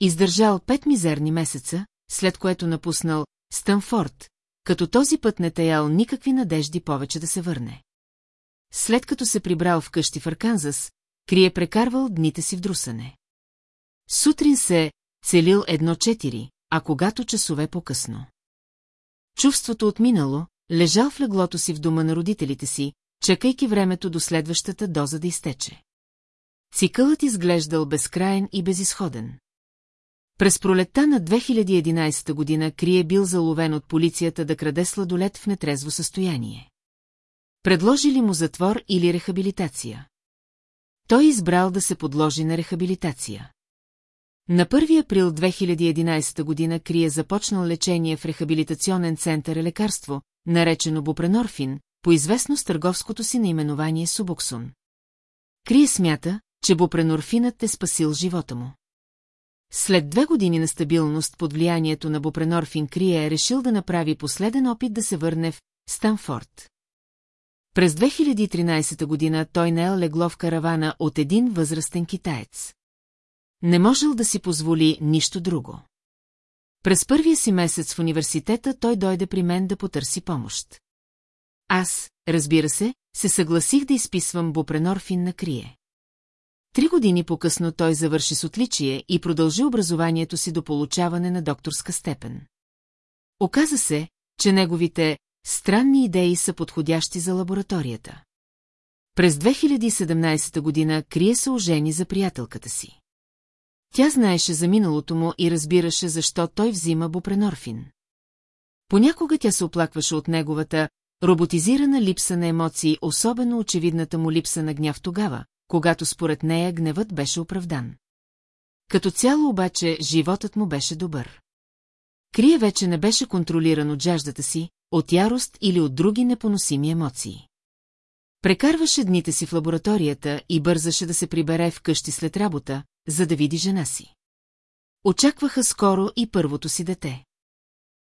Издържал пет мизерни месеца, след което напуснал Станфорд, като този път не таял никакви надежди повече да се върне. След като се прибрал в къщи в Арканзас, Крие прекарвал дните си в друсане. Сутрин се целил едно-четири, а когато часове по-късно. Чувството от минало, лежал в леглото си в дома на родителите си, чакайки времето до следващата доза да изтече. Цикълът изглеждал безкраен и безисходен. През пролетта на 2011 година Крие бил заловен от полицията да краде сладолет в нетрезво състояние. Предложили му затвор или рехабилитация. Той избрал да се подложи на рехабилитация. На 1 април 2011 година Крие започнал лечение в рехабилитационен център лекарство, наречено Бупренорфин, по известно с търговското си наименование Субоксун. Крие смята, че бупренорфинът е спасил живота му. След две години на стабилност под влиянието на бупренорфин Крие е решил да направи последен опит да се върне в Станфорд. През 2013 година той наел легло в каравана от един възрастен китаец. Не можел да си позволи нищо друго. През първия си месец в университета той дойде при мен да потърси помощ. Аз, разбира се, се съгласих да изписвам бупренорфин на крие. Три години по-късно той завърши с отличие и продължи образованието си до получаване на докторска степен. Оказа се, че неговите странни идеи са подходящи за лабораторията. През 2017 година Крие се ожени за приятелката си. Тя знаеше за миналото му и разбираше защо той взима бупренорфин. Понякога тя се оплакваше от неговата роботизирана липса на емоции, особено очевидната му липса на гняв тогава, когато според нея гневът беше оправдан. Като цяло обаче животът му беше добър. Крие вече не беше контролиран от жаждата си, от ярост или от други непоносими емоции. Прекарваше дните си в лабораторията и бързаше да се прибере вкъщи след работа, за да види жена си. Очакваха скоро и първото си дете.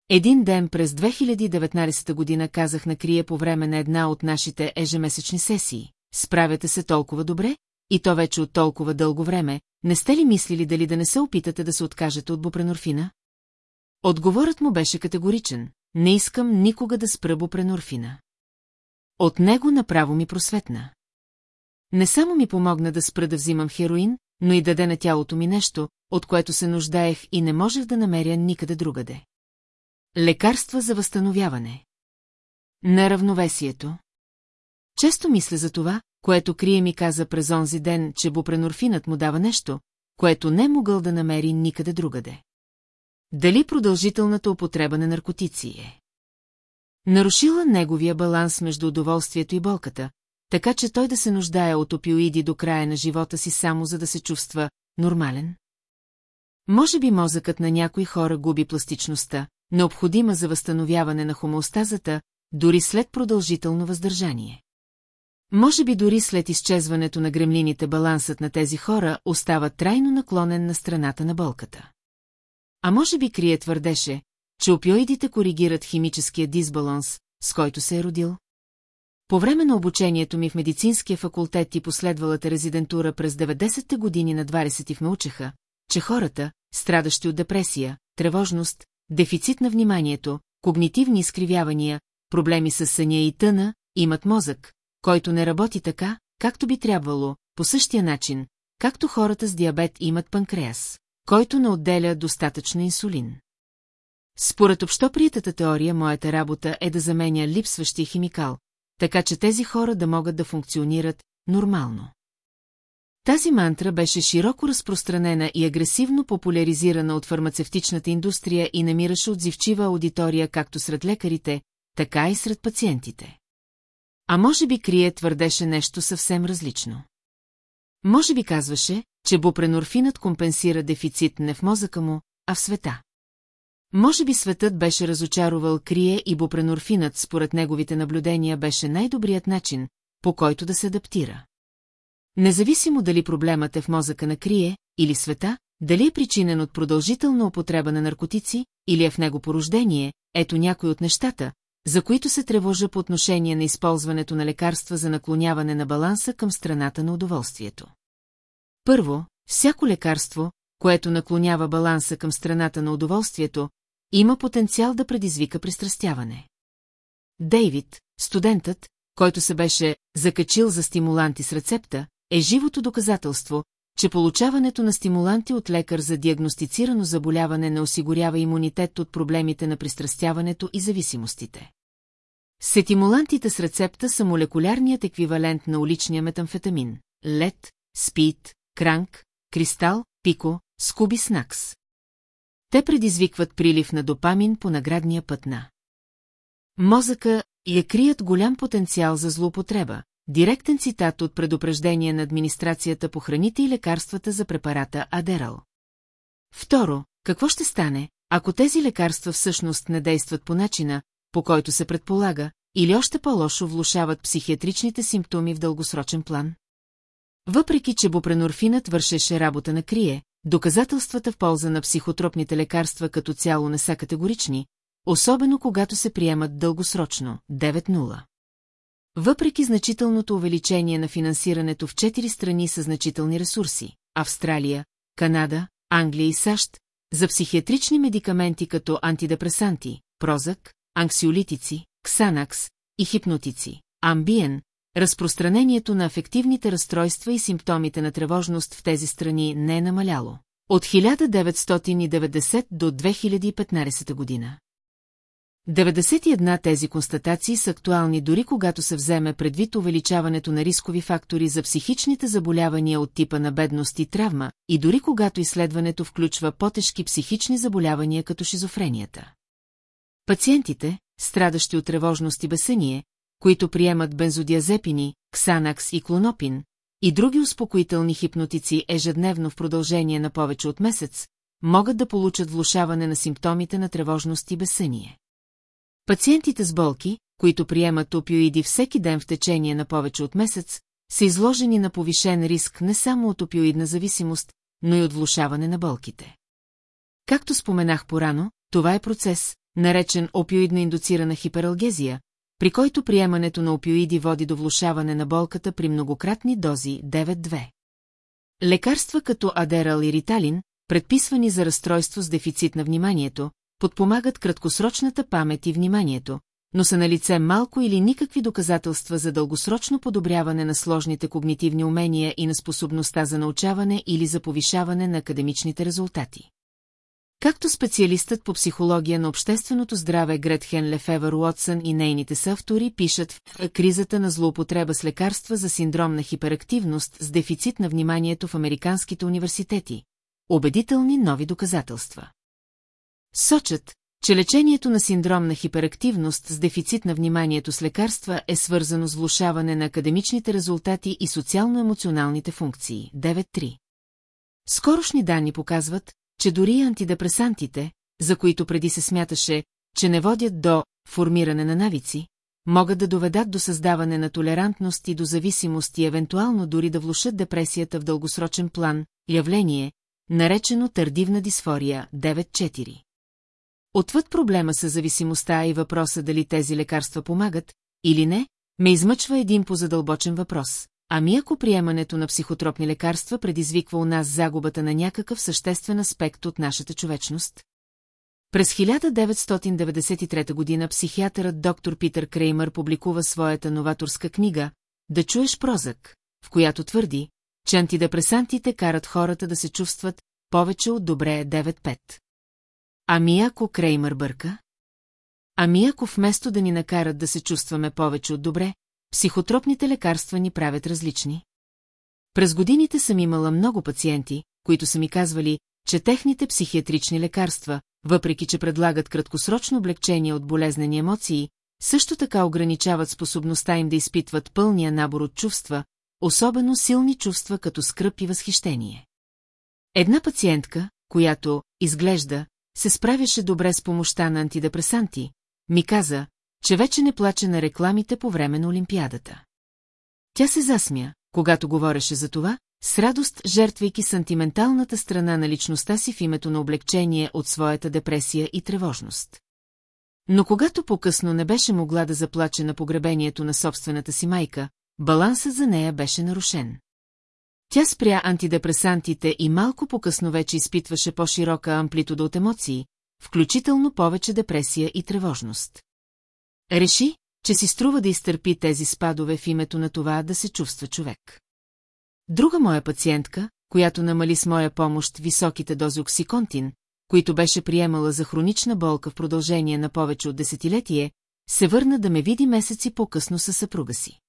Един ден през 2019 година казах на Крия по време на една от нашите ежемесечни сесии. Справяте се толкова добре, и то вече от толкова дълго време, не сте ли мислили дали да не се опитате да се откажете от бупренорфина? Отговорът му беше категоричен. Не искам никога да спра бупренорфина. От него направо ми просветна. Не само ми помогна да спра да взимам хероин, но и даде на тялото ми нещо, от което се нуждаех и не можех да намеря никъде другаде. Лекарства за възстановяване. На равновесието. Често мисля за това, което Крие ми каза през онзи ден, че бупренорфинът му дава нещо, което не могъл да намери никъде другаде. Дали продължителната употреба на наркотици е? Нарушила неговия баланс между удоволствието и болката, така че той да се нуждае от опиоиди до края на живота си само за да се чувства нормален? Може би мозъкът на някои хора губи пластичността, необходима за възстановяване на хомеостазата, дори след продължително въздържание. Може би дори след изчезването на гремлините балансът на тези хора остава трайно наклонен на страната на болката. А може би Крие твърдеше, че опиоидите коригират химическия дисбаланс, с който се е родил? По време на обучението ми в медицинския факултет и последвалата резидентура през 90-те години на 20 ме учеха, че хората, страдащи от депресия, тревожност, дефицит на вниманието, когнитивни изкривявания, проблеми с съня и тъна, имат мозък, който не работи така, както би трябвало, по същия начин, както хората с диабет имат панкреас, който не отделя достатъчно инсулин. Според общоприятата теория, моята работа е да заменя липсващия химикал, така че тези хора да могат да функционират нормално. Тази мантра беше широко разпространена и агресивно популяризирана от фармацевтичната индустрия и намираше отзивчива аудитория както сред лекарите, така и сред пациентите. А може би Крие твърдеше нещо съвсем различно. Може би казваше, че бупренорфинът компенсира дефицит не в мозъка му, а в света. Може би светът беше разочаровал Крие и бупренорфинът според неговите наблюдения беше най-добрият начин, по който да се адаптира. Независимо дали проблемът е в мозъка на Крие или света, дали е причинен от продължителна употреба на наркотици или е в него порождение, ето някой от нещата, за които се тревожа по отношение на използването на лекарства за наклоняване на баланса към страната на удоволствието. Първо, всяко лекарство, което наклонява баланса към страната на удоволствието, има потенциал да предизвика пристрастяване. Дейвид, студентът, който се беше закачил за стимуланти с рецепта, е живото доказателство, че получаването на стимуланти от лекар за диагностицирано заболяване не осигурява имунитет от проблемите на пристрастяването и зависимостите. Сетимулантите с рецепта са молекулярният еквивалент на уличния метамфетамин – лед, спит, кранк, кристал, пико, скуби снакс. Те предизвикват прилив на допамин по наградния път на. Мозъка я крият голям потенциал за злоупотреба, Директен цитат от предупреждение на администрацията по храните и лекарствата за препарата Адерал. Второ, какво ще стане, ако тези лекарства всъщност не действат по начина, по който се предполага, или още по-лошо влушават психиатричните симптоми в дългосрочен план? Въпреки, че бупренорфинът вършеше работа на крие, доказателствата в полза на психотропните лекарства като цяло не са категорични, особено когато се приемат дългосрочно, 9-0. Въпреки значителното увеличение на финансирането в четири страни с значителни ресурси – Австралия, Канада, Англия и САЩ, за психиатрични медикаменти като антидепресанти, прозък, анксиолитици, ксанакс и хипнотици, амбиен, разпространението на афективните разстройства и симптомите на тревожност в тези страни не е намаляло. От 1990 до 2015 година. 91 тези констатации са актуални дори когато се вземе предвид увеличаването на рискови фактори за психичните заболявания от типа на бедност и травма, и дори когато изследването включва по-тежки психични заболявания като шизофренията. Пациентите, страдащи от тревожност и бесъние, които приемат бензодиазепини, ксанакс и клонопин, и други успокоителни хипнотици ежедневно в продължение на повече от месец, могат да получат влушаване на симптомите на тревожност и безсъние. Пациентите с болки, които приемат опиоиди всеки ден в течение на повече от месец, са изложени на повишен риск не само от опиоидна зависимост, но и от влушаване на болките. Както споменах порано, това е процес, наречен опиоидна индуцирана хипералгезия, при който приемането на опиоиди води до влушаване на болката при многократни дози 9-2. Лекарства като адерал и риталин, предписвани за разстройство с дефицит на вниманието, подпомагат краткосрочната памет и вниманието, но са на лице малко или никакви доказателства за дългосрочно подобряване на сложните когнитивни умения и на способността за научаване или за повишаване на академичните резултати. Както специалистът по психология на общественото здраве Гретхен Лефевър Уотсън и нейните съавтори пишат в кризата на злоупотреба с лекарства за синдром на хиперактивност с дефицит на вниманието в американските университети. Убедителни нови доказателства. Сочат, че лечението на синдром на хиперактивност с дефицит на вниманието с лекарства е свързано с влушаване на академичните резултати и социално-емоционалните функции. 9.3. Скорошни данни показват, че дори антидепресантите, за които преди се смяташе, че не водят до формиране на навици, могат да доведат до създаване на толерантност и до зависимост и евентуално дори да влушат депресията в дългосрочен план, явление, наречено тардивна дисфория 9.4. Отвъд проблема с зависимостта и въпроса дали тези лекарства помагат, или не, ме измъчва един позадълбочен въпрос. Ами ако приемането на психотропни лекарства предизвиква у нас загубата на някакъв съществен аспект от нашата човечност? През 1993 година психиатърът доктор Питър Креймър публикува своята новаторска книга «Да чуеш прозък», в която твърди, че антидепресантите карат хората да се чувстват повече от добре 9-5. Ами ако Креймър бърка? Ами ако вместо да ни накарат да се чувстваме повече от добре, психотропните лекарства ни правят различни? През годините съм имала много пациенти, които са ми казвали, че техните психиатрични лекарства, въпреки че предлагат краткосрочно облегчение от болезнени емоции, също така ограничават способността им да изпитват пълния набор от чувства, особено силни чувства като скръп и възхищение. Една пациентка, която, изглежда, се справяше добре с помощта на антидепресанти, ми каза, че вече не плаче на рекламите по време на Олимпиадата. Тя се засмя, когато говореше за това, с радост жертвайки сантименталната страна на личността си в името на облегчение от своята депресия и тревожност. Но когато по-късно не беше могла да заплаче на погребението на собствената си майка, балансът за нея беше нарушен. Тя спря антидепресантите и малко по-късно вече изпитваше по-широка амплитуда от емоции, включително повече депресия и тревожност. Реши, че си струва да изтърпи тези спадове в името на това да се чувства човек. Друга моя пациентка, която намали с моя помощ високите дози оксиконтин, които беше приемала за хронична болка в продължение на повече от десетилетие, се върна да ме види месеци по-късно със съпруга си.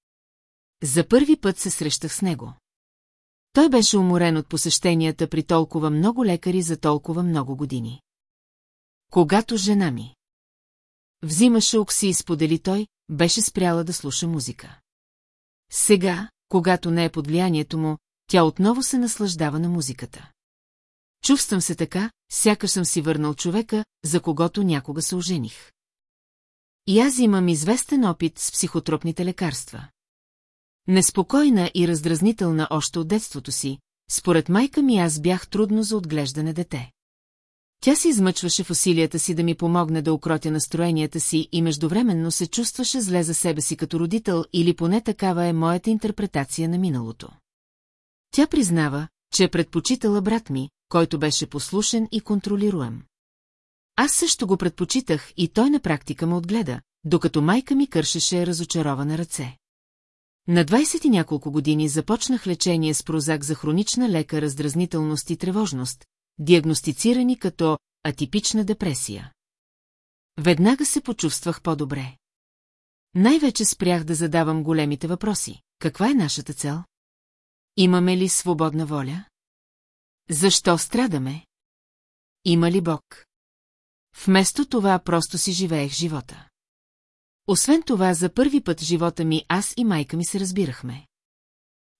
За първи път се срещах с него. Той беше уморен от посещенията при толкова много лекари за толкова много години. Когато жена ми взимаше окси и сподели той, беше спряла да слуша музика. Сега, когато не е под влиянието му, тя отново се наслаждава на музиката. Чувствам се така, сякаш съм си върнал човека, за когото някога се ожених. И аз имам известен опит с психотропните лекарства. Неспокойна и раздразнителна още от детството си, според майка ми аз бях трудно за отглеждане дете. Тя се измъчваше в усилията си да ми помогне да укротя настроенията си и междувременно се чувстваше зле за себе си като родител или поне такава е моята интерпретация на миналото. Тя признава, че е предпочитала брат ми, който беше послушен и контролируем. Аз също го предпочитах и той на практика ме отгледа, докато майка ми кършеше разочарована ръце. На 20 и няколко години започнах лечение с прозак за хронична лека раздразнителност и тревожност, диагностицирани като атипична депресия. Веднага се почувствах по-добре. Най-вече спрях да задавам големите въпроси. Каква е нашата цел? Имаме ли свободна воля? Защо страдаме? Има ли Бог? Вместо това просто си живеех живота. Освен това, за първи път в живота ми аз и майка ми се разбирахме.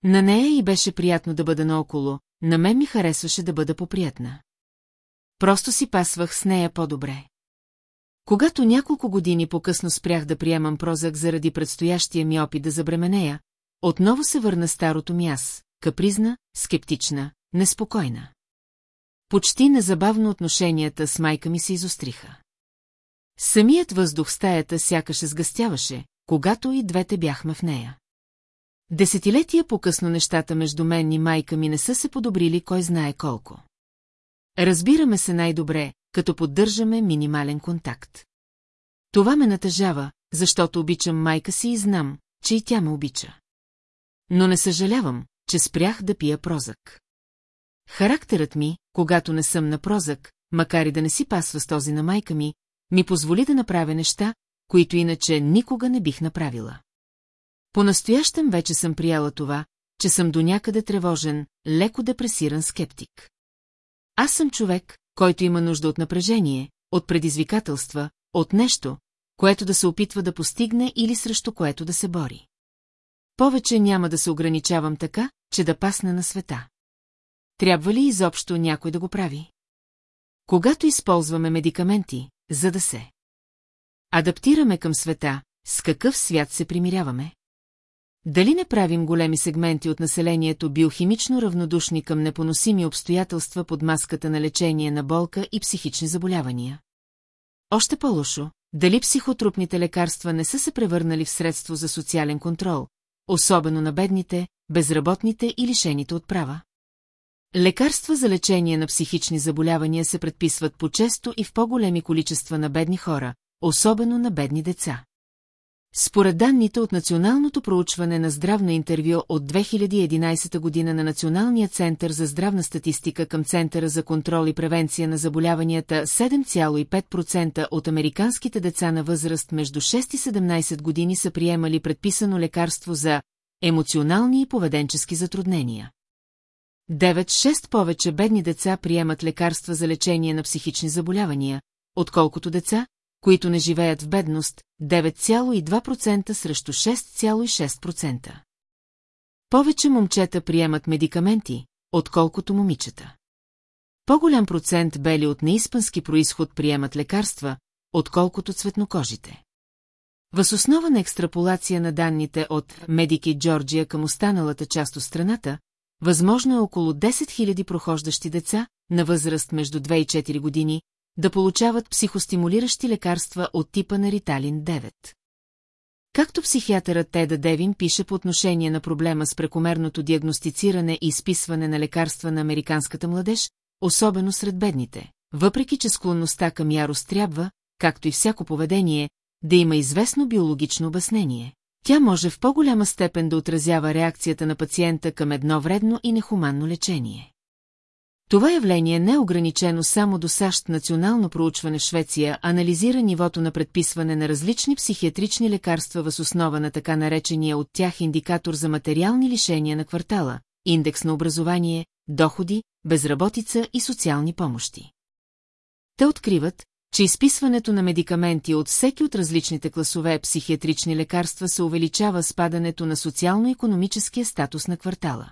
На нея и беше приятно да бъда наоколо, на мен ми харесваше да бъда поприятна. Просто си пасвах с нея по-добре. Когато няколко години по-късно спрях да приемам прозак заради предстоящия ми опит да забременея, отново се върна старото ми аз, капризна, скептична, неспокойна. Почти незабавно отношенията с майка ми се изостриха. Самият въздух в стаята сякаше сгъстяваше, когато и двете бяхме в нея. Десетилетия по-късно нещата между мен и майка ми не са се подобрили кой знае колко. Разбираме се най-добре, като поддържаме минимален контакт. Това ме натъжава, защото обичам майка си и знам, че и тя ме обича. Но не съжалявам, че спрях да пия прозък. Характерът ми, когато не съм на прозък, макар и да не си пасва с този на майка ми, ми позволи да направя неща, които иначе никога не бих направила. По-настоящем вече съм прияла това, че съм до някъде тревожен, леко депресиран скептик. Аз съм човек, който има нужда от напрежение, от предизвикателства, от нещо, което да се опитва да постигне или срещу което да се бори. Повече няма да се ограничавам така, че да пасне на света. Трябва ли изобщо някой да го прави? Когато използваме медикаменти, за да се адаптираме към света, с какъв свят се примиряваме? Дали не правим големи сегменти от населението биохимично равнодушни към непоносими обстоятелства под маската на лечение на болка и психични заболявания? Още по-лошо, дали психотропните лекарства не са се превърнали в средство за социален контрол, особено на бедните, безработните и лишените от права? Лекарства за лечение на психични заболявания се предписват по-често и в по-големи количества на бедни хора, особено на бедни деца. Според данните от Националното проучване на здравно интервю от 2011 година на Националния център за здравна статистика към Центъра за контрол и превенция на заболяванията 7,5% от американските деца на възраст между 6 и 17 години са приемали предписано лекарство за емоционални и поведенчески затруднения. 9-6 повече бедни деца приемат лекарства за лечение на психични заболявания, отколкото деца, които не живеят в бедност, 9,2% срещу 6,6%. Повече момчета приемат медикаменти, отколкото момичета. По-голям процент бели от неиспански происход приемат лекарства, отколкото цветнокожите. Въз основа на екстраполация на данните от Медики Джорджия към останалата част от страната, възможно е около 10 000 прохождащи деца, на възраст между 2 и 4 години, да получават психостимулиращи лекарства от типа на Риталин 9. Както психиатърът Теда Девин пише по отношение на проблема с прекомерното диагностициране и изписване на лекарства на американската младеж, особено сред бедните, въпреки че склонността към ярост трябва, както и всяко поведение, да има известно биологично обяснение. Тя може в по-голяма степен да отразява реакцията на пациента към едно вредно и нехуманно лечение. Това явление не е ограничено само до САЩ. Национално проучване Швеция анализира нивото на предписване на различни психиатрични лекарства въз основа на така наречения от тях индикатор за материални лишения на квартала, индекс на образование, доходи, безработица и социални помощи. Те откриват, че изписването на медикаменти от всеки от различните класове психиатрични лекарства се увеличава спадането на социално-економическия статус на квартала.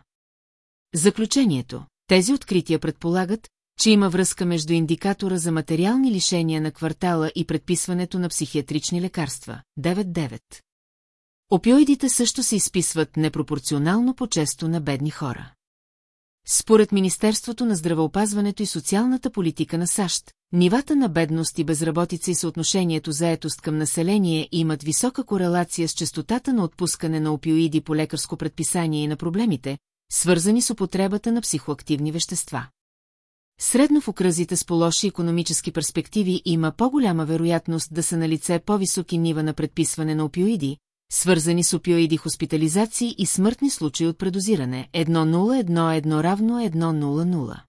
Заключението тези открития предполагат, че има връзка между индикатора за материални лишения на квартала и предписването на психиатрични лекарства. 9.9. Опиоидите също се изписват непропорционално по-често на бедни хора. Според Министерството на здравеопазването и социалната политика на САЩ, нивата на бедност и безработица и съотношението заетост към население имат висока корелация с частотата на отпускане на опиоиди по лекарско предписание и на проблемите, свързани с употребата на психоактивни вещества. Средно в окръзите с по-лоши економически перспективи има по-голяма вероятност да са на лице по-високи нива на предписване на опиоиди, свързани с опиоиди хоспитализации и смъртни случаи от предозиране 1-0-1-1 равно 1-0-0.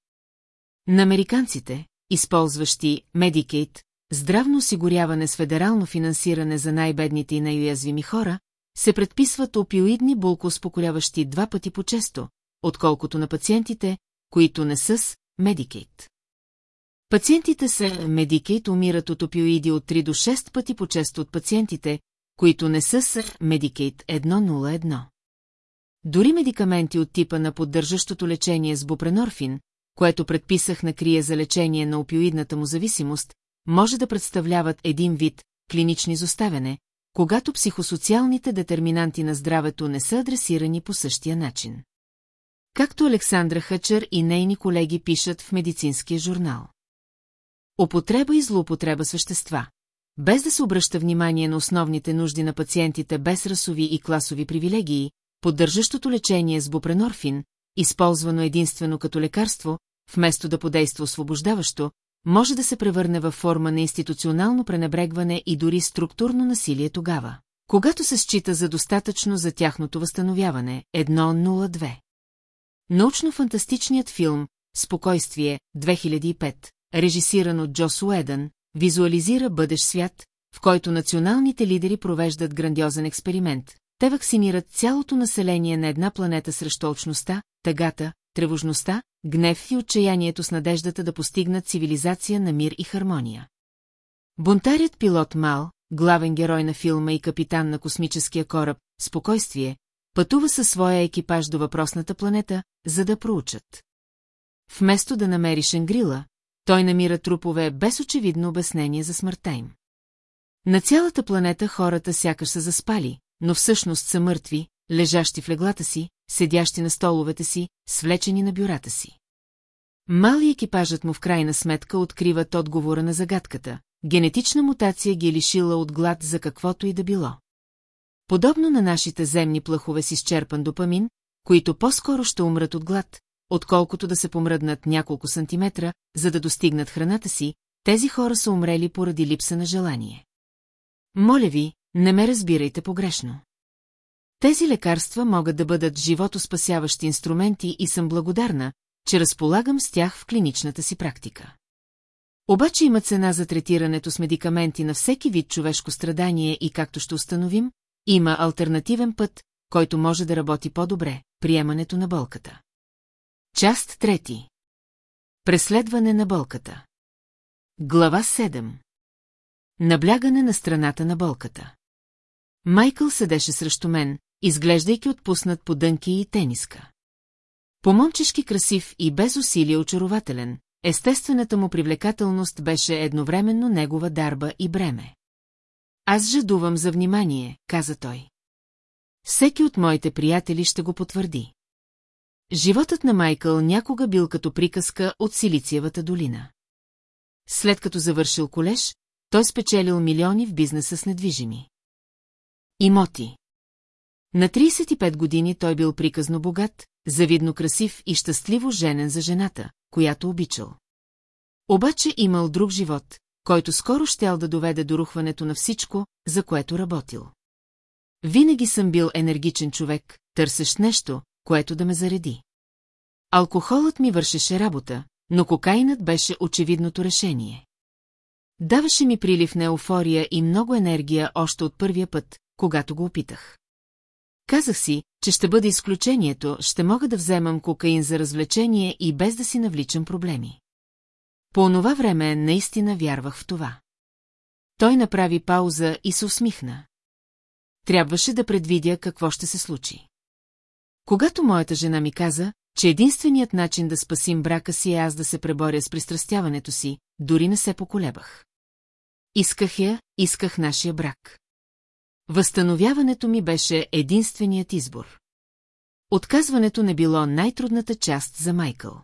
На американците, използващи Medicaid, здравно осигуряване с федерално финансиране за най-бедните и най-уязвими хора, се предписват опиоидни болкоуспокояващи два пъти по-често, отколкото на пациентите, които не са с Medicaid. Пациентите с Medicaid умират от опиоиди от 3 до 6 пъти по-често от пациентите, които не са с Medicaid 101. Дори медикаменти от типа на поддържащото лечение с бупренорфин, което предписах на крия за лечение на опиоидната му зависимост, може да представляват един вид клинични изоставяне, когато психосоциалните детерминанти на здравето не са адресирани по същия начин. Както Александра Хъчър и нейни колеги пишат в медицинския журнал. Употреба и злоупотреба с вещества. Без да се обръща внимание на основните нужди на пациентите без расови и класови привилегии, поддържащото лечение с бупренорфин, използвано единствено като лекарство, вместо да подейства освобождаващо, може да се превърне във форма на институционално пренебрегване и дори структурно насилие тогава, когато се счита за достатъчно за тяхното възстановяване 1.02. Научно-фантастичният филм «Спокойствие» 2005, режисиран от Джос Уедън, визуализира бъдещ свят, в който националните лидери провеждат грандиозен експеримент. Те вакцинират цялото население на една планета срещу очността, тъгата, тревожността, гнев и отчаянието с надеждата да постигнат цивилизация на мир и хармония. Бунтарят пилот Мал, главен герой на филма и капитан на космическия кораб «Спокойствие», пътува със своя екипаж до въпросната планета, за да проучат. Вместо да намери Шенгрила, той намира трупове без очевидно обяснение за смъртта им. На цялата планета хората сякаш са заспали, но всъщност са мъртви, лежащи в леглата си, седящи на столовете си, свлечени на бюрата си. Мали екипажът му в крайна сметка откриват отговора на загадката. Генетична мутация ги е лишила от глад за каквото и да било. Подобно на нашите земни плъхове с изчерпан допамин, които по-скоро ще умрат от глад, отколкото да се помръднат няколко сантиметра, за да достигнат храната си, тези хора са умрели поради липса на желание. Моля ви, не ме разбирайте погрешно. Тези лекарства могат да бъдат животоспасяващи инструменти и съм благодарна, че разполагам с тях в клиничната си практика. Обаче има цена за третирането с медикаменти на всеки вид човешко страдание и както ще установим, има альтернативен път, който може да работи по-добре – приемането на болката. Част трети. Преследване на болката. Глава 7. Наблягане на страната на болката. Майкъл седеше срещу мен, изглеждайки отпуснат по дънки и тениска. По-момчешки красив и без усилие очарователен, естествената му привлекателност беше едновременно негова дарба и бреме. Аз жадувам за внимание, каза той. Всеки от моите приятели ще го потвърди. Животът на Майкъл някога бил като приказка от Силициевата долина. След като завършил колеж, той спечелил милиони в бизнеса с недвижими. Имоти. На 35 години той бил приказно богат, завидно красив и щастливо женен за жената, която обичал. Обаче имал друг живот, който скоро щял да доведе до рухването на всичко, за което работил. Винаги съм бил енергичен човек, търсещ нещо, което да ме зареди. Алкохолът ми вършеше работа, но кокаинът беше очевидното решение. Даваше ми прилив на еуфория и много енергия още от първия път, когато го опитах. Казах си, че ще бъде изключението, ще мога да вземам кокаин за развлечение и без да си навличам проблеми. По онова време наистина вярвах в това. Той направи пауза и се усмихна. Трябваше да предвидя какво ще се случи. Когато моята жена ми каза, че единственият начин да спасим брака си е аз да се преборя с пристрастяването си, дори не се поколебах. Исках я, исках нашия брак. Възстановяването ми беше единственият избор. Отказването не било най-трудната част за Майкъл.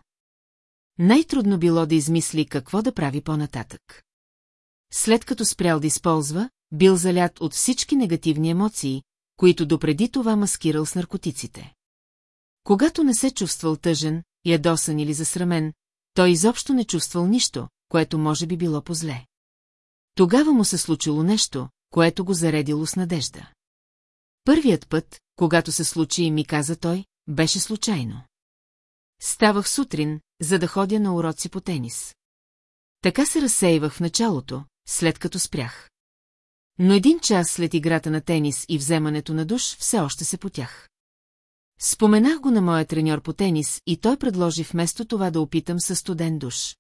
Най-трудно било да измисли какво да прави по-нататък. След като спрял да използва, бил залят от всички негативни емоции, които допреди това маскирал с наркотиците. Когато не се чувствал тъжен, ядосан или засрамен, той изобщо не чувствал нищо, което може би било по-зле. Тогава му се случило нещо, което го заредило с надежда. Първият път, когато се случи, ми каза той, беше случайно. Ставах сутрин, за да ходя на уроци по тенис. Така се разсейвах в началото, след като спрях. Но един час след играта на тенис и вземането на душ все още се потях. Споменах го на моя треньор по тенис и той предложи вместо това да опитам със студен душ.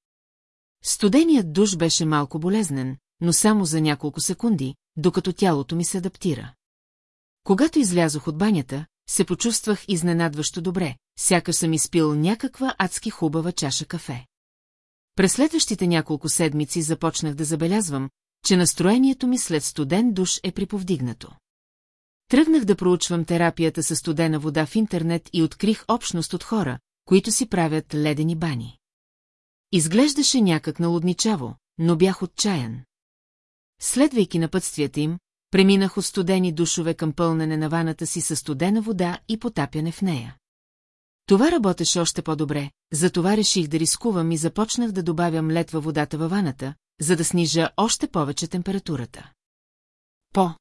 Студеният душ беше малко болезнен, но само за няколко секунди, докато тялото ми се адаптира. Когато излязох от банята, се почувствах изненадващо добре, сякаш съм изпил някаква адски хубава чаша кафе. През следващите няколко седмици започнах да забелязвам, че настроението ми след студен душ е приповдигнато. Тръгнах да проучвам терапията със студена вода в интернет и открих общност от хора, които си правят ледени бани. Изглеждаше някак налудничаво, но бях отчаян. Следвайки напътствията им, преминах от студени душове към пълнене на ваната си със студена вода и потапяне в нея. Това работеше още по-добре, затова реших да рискувам и започнах да добавям лед във водата във ваната, за да снижа още повече температурата. По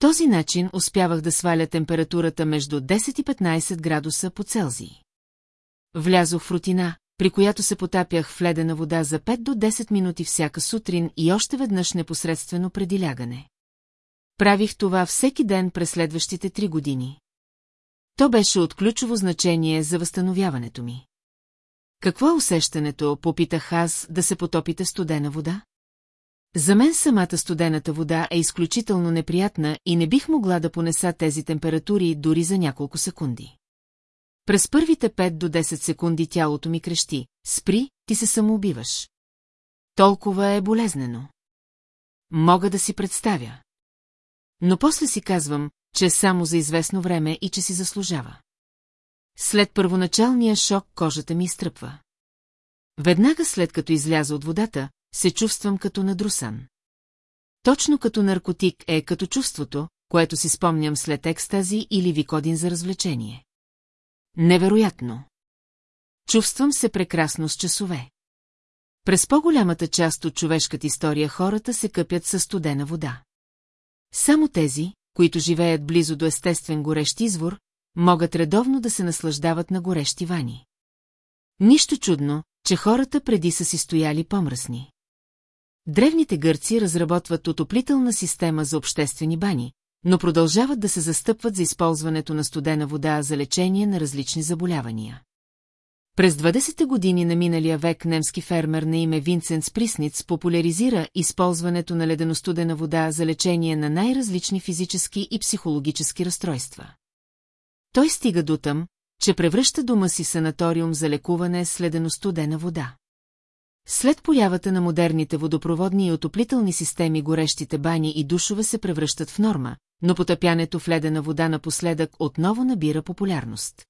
този начин успявах да сваля температурата между 10 и 15 градуса по Целзий. Влязох в рутина, при която се потапях в ледена вода за 5 до 10 минути всяка сутрин и още веднъж непосредствено преди лягане. Правих това всеки ден през следващите три години. То беше от ключово значение за възстановяването ми. Какво е усещането, попитах аз, да се потопите студена вода? За мен самата студената вода е изключително неприятна и не бих могла да понеса тези температури дори за няколко секунди. През първите 5 до 10 секунди тялото ми крещи. Спри, ти се самоубиваш. Толкова е болезнено. Мога да си представя. Но после си казвам, че е само за известно време и че си заслужава. След първоначалния шок кожата ми изтръпва. Веднага след като изляза от водата, се чувствам като надрусан. Точно като наркотик е като чувството, което си спомням след екстази или викодин за развлечение. Невероятно. Чувствам се прекрасно с часове. През по-голямата част от човешката история хората се къпят със студена вода. Само тези, които живеят близо до естествен горещ извор, могат редовно да се наслаждават на горещи вани. Нищо чудно, че хората преди са си стояли помръсни. Древните гърци разработват отоплителна система за обществени бани, но продължават да се застъпват за използването на студена вода за лечение на различни заболявания. През 20-те години на миналия век немски фермер на име Винцент Сприсниц популяризира използването на леденостудена вода за лечение на най-различни физически и психологически разстройства. Той стига до там, че превръща дома си санаториум за лекуване с леденостудена вода. След появата на модерните водопроводни и отоплителни системи горещите бани и душове се превръщат в норма, но потъпянето в ледена вода напоследък отново набира популярност.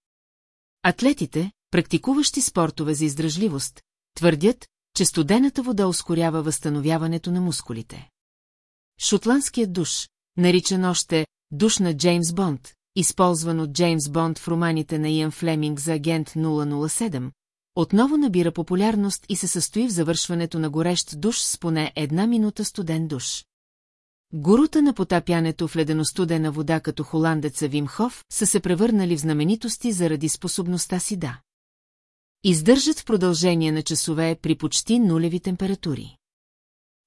Атлетите, практикуващи спортове за издръжливост, твърдят, че студената вода ускорява възстановяването на мускулите. Шотландският душ, наричан още душ на Джеймс Бонд, използван от Джеймс Бонд в романите на Иан Флеминг за агент 007, отново набира популярност и се състои в завършването на горещ душ с поне една минута студен душ. Гурута на потапянето в леденостудена вода като холандеца Вимхов са се превърнали в знаменитости заради способността си да. Издържат в продължение на часове при почти нулеви температури.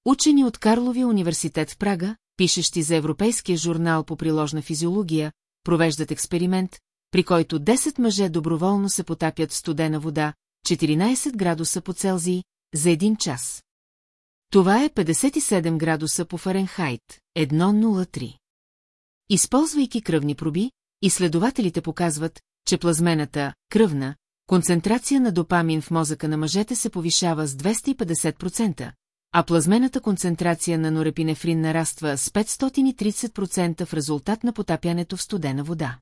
Учени от Карловия университет в Прага, пишещи за Европейския журнал по приложна физиология, провеждат експеримент, при който 10 мъже доброволно се потапят в студена вода, 14 градуса по Целзий, за един час. Това е 57 градуса по Фаренхайт, 103. Използвайки кръвни проби, изследователите показват, че плазмената, кръвна, концентрация на допамин в мозъка на мъжете се повишава с 250%, а плазмената концентрация на норепинефрин нараства с 530% в резултат на потапянето в студена вода.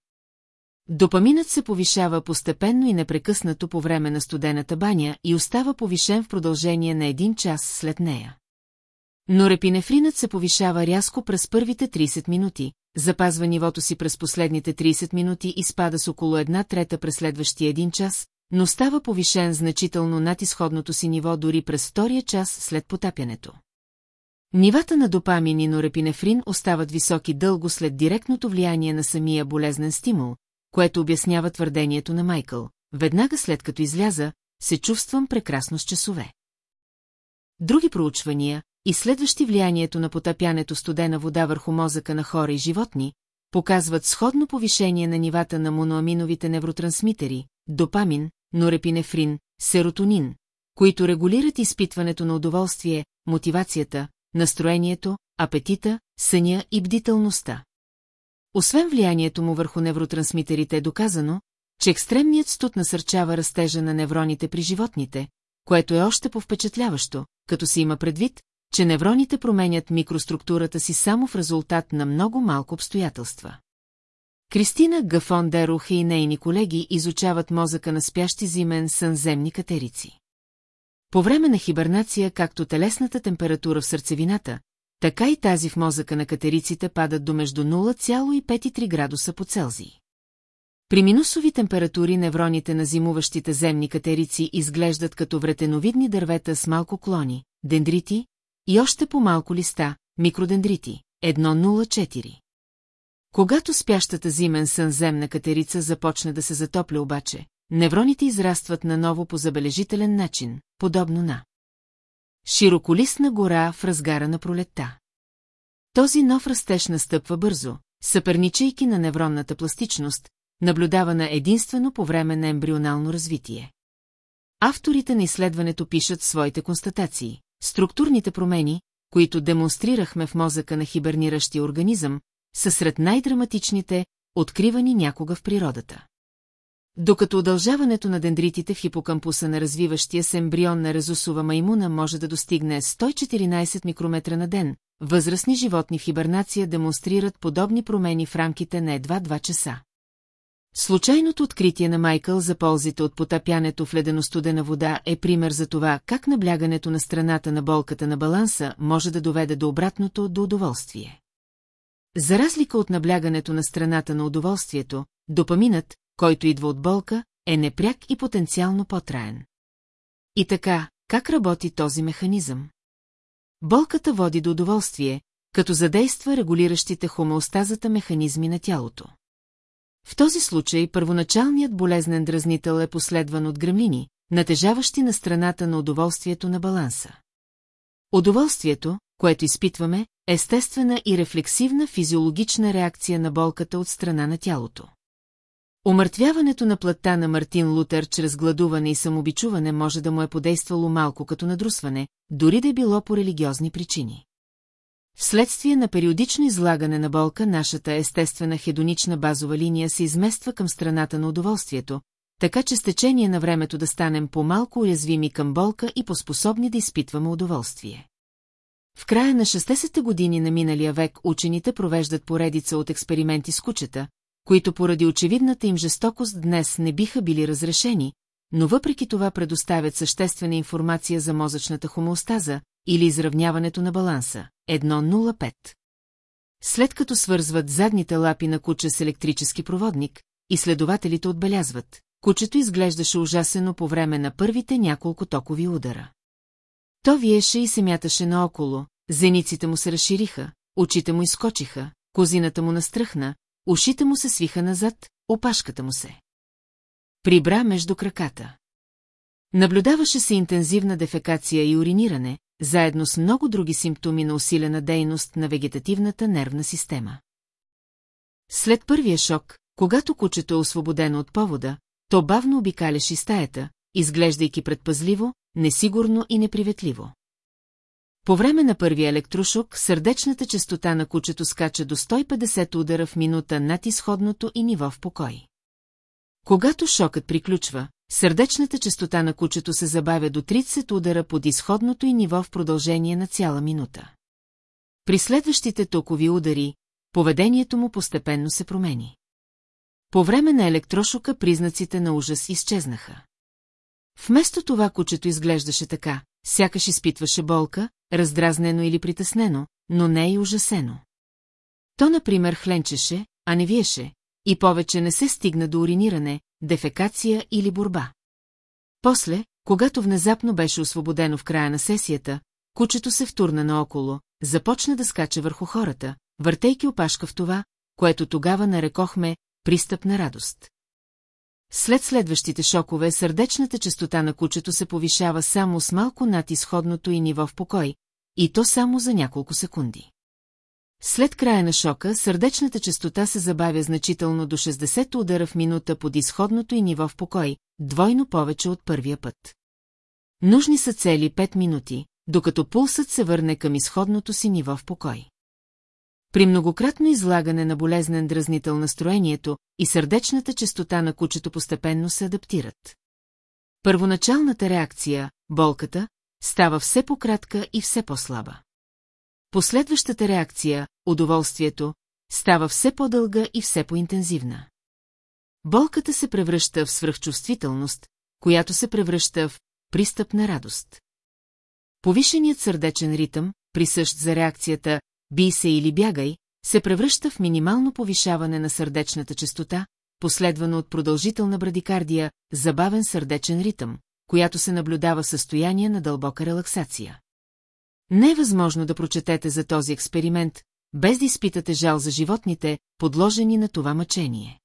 Допаминът се повишава постепенно и непрекъснато по време на студената баня и остава повишен в продължение на един час след нея. Но репинефринът се повишава рязко през първите 30 минути, запазва нивото си през последните 30 минути и спада с около една трета през следващия един час, но става повишен значително над изходното си ниво дори през втория час след потапянето. Нивата на допамин и норепинефрин остават високи дълго след директното влияние на самия болезнен стимул, което обяснява твърдението на Майкъл. Веднага след като изляза, се чувствам прекрасно с часове. Други проучвания, изследващи влиянието на потапянето студена вода върху мозъка на хора и животни, показват сходно повишение на нивата на моноаминовите невротрансмитери, допамин, норепинефрин, серотонин, които регулират изпитването на удоволствие, мотивацията, настроението, апетита, съня и бдителността. Освен влиянието му върху невротрансмитерите е доказано, че екстремният студ насърчава растежа на невроните при животните, което е още по-впечатляващо, като се има предвид, че невроните променят микроструктурата си само в резултат на много малко обстоятелства. Кристина Гафон Дерух и нейни колеги изучават мозъка на спящи зимен сънземни катерици. По време на хибернация, както телесната температура в сърцевината, така и тази в мозъка на катериците падат до между 0,5 и 3 градуса по Целзий. При минусови температури невроните на зимуващите земни катерици изглеждат като вретеновидни дървета с малко клони, дендрити и още по-малко листа, микродендрити, 1,04. Когато спящата зимен сънземна катерица започне да се затопля обаче, невроните израстват наново по забележителен начин, подобно на широколистна гора в разгара на пролетта. Този нов растеж настъпва бързо, съперничайки на невронната пластичност, наблюдавана единствено по време на ембрионално развитие. Авторите на изследването пишат своите констатации. Структурните промени, които демонстрирахме в мозъка на хиберниращия организъм, са сред най-драматичните, откривани някога в природата. Докато удължаването на дендритите в хипокампуса на развиващия се ембрион на резусова маймуна може да достигне 114 микрометра на ден, възрастни животни в хибернация демонстрират подобни промени в рамките на едва 2 часа. Случайното откритие на Майкъл за ползите от потапянето в леденостудена вода е пример за това, как наблягането на страната на болката на баланса може да доведе до обратното до удоволствие. За разлика от наблягането на страната на удоволствието, допаминът, който идва от болка, е непряк и потенциално по-траен. И така, как работи този механизъм? Болката води до удоволствие, като задейства регулиращите хомеостазата механизми на тялото. В този случай първоначалният болезнен дразнител е последван от гремлини, натежаващи на страната на удоволствието на баланса. Удоволствието, което изпитваме, е естествена и рефлексивна физиологична реакция на болката от страна на тялото. Омъртвяването на плътта на Мартин Лутер чрез гладуване и самобичуване може да му е подействало малко като надрусване, дори да е било по религиозни причини. Вследствие на периодично излагане на болка, нашата естествена хедонична базова линия се измества към страната на удоволствието, така че с течение на времето да станем по-малко уязвими към болка и по-способни да изпитваме удоволствие. В края на 60-те години на миналия век учените провеждат поредица от експерименти с кучета, които поради очевидната им жестокост днес не биха били разрешени, но въпреки това предоставят съществена информация за мозъчната хомеостаза или изравняването на баланса. 1.05 След като свързват задните лапи на куче с електрически проводник, изследователите отбелязват, кучето изглеждаше ужасено по време на първите няколко токови удара. То виеше и се мяташе наоколо, зениците му се разшириха, очите му изкочиха, козината му настръхна, ушите му се свиха назад, опашката му се. Прибра между краката. Наблюдаваше се интензивна дефекация и уриниране, заедно с много други симптоми на усилена дейност на вегетативната нервна система. След първия шок, когато кучето е освободено от повода, то бавно обикаляше стаята, изглеждайки предпазливо, несигурно и неприветливо. По време на първия електрошок сърдечната частота на кучето скача до 150 удара в минута над изходното и ниво в покой. Когато шокът приключва, сърдечната частота на кучето се забавя до 30 удара под изходното и ниво в продължение на цяла минута. При следващите токови удари, поведението му постепенно се промени. По време на електрошока признаците на ужас изчезнаха. Вместо това кучето изглеждаше така, сякаш изпитваше болка, раздразнено или притеснено, но не и ужасено. То, например, хленчеше, а не виеше, и повече не се стигна до уриниране, дефекация или борба. После, когато внезапно беше освободено в края на сесията, кучето се втурна наоколо, започна да скача върху хората, въртейки опашка в това, което тогава нарекохме пристъп на радост. След следващите шокове сърдечната частота на кучето се повишава само с малко над изходното и ниво в покой, и то само за няколко секунди. След края на шока сърдечната частота се забавя значително до 60 удара в минута под изходното и ниво в покой, двойно повече от първия път. Нужни са цели 5 минути, докато пулсът се върне към изходното си ниво в покой. При многократно излагане на болезнен дразнител настроението и сърдечната частота на кучето постепенно се адаптират. Първоначалната реакция, болката, става все по-кратка и все по-слаба. Последващата реакция, удоволствието, става все по-дълга и все по-интензивна. Болката се превръща в свръхчувствителност, която се превръща в пристъп на радост. Повишеният сърдечен ритъм, присъщ за реакцията «бий се или бягай», се превръща в минимално повишаване на сърдечната частота, последвано от продължителна брадикардия, забавен сърдечен ритъм, която се наблюдава в състояние на дълбока релаксация. Не е възможно да прочетете за този експеримент, без да изпитате жал за животните, подложени на това мъчение.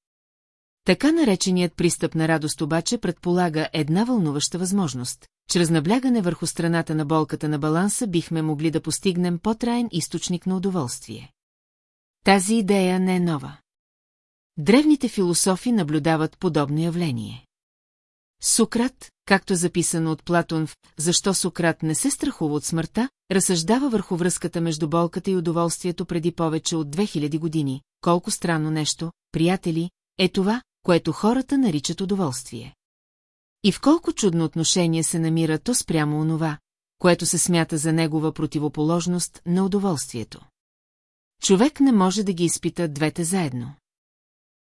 Така нареченият пристъп на радост обаче предполага една вълнуваща възможност. Чрез наблягане върху страната на болката на баланса бихме могли да постигнем по-траен източник на удоволствие. Тази идея не е нова. Древните философи наблюдават подобно явление. Сократ, както е записано от Платон в «Защо Сократ не се страхува от смъртта», разсъждава върху връзката между болката и удоволствието преди повече от 2000 години. Колко странно нещо, приятели, е това, което хората наричат удоволствие. И в колко чудно отношение се намира то спрямо онова, което се смята за негова противоположност на удоволствието. Човек не може да ги изпита двете заедно.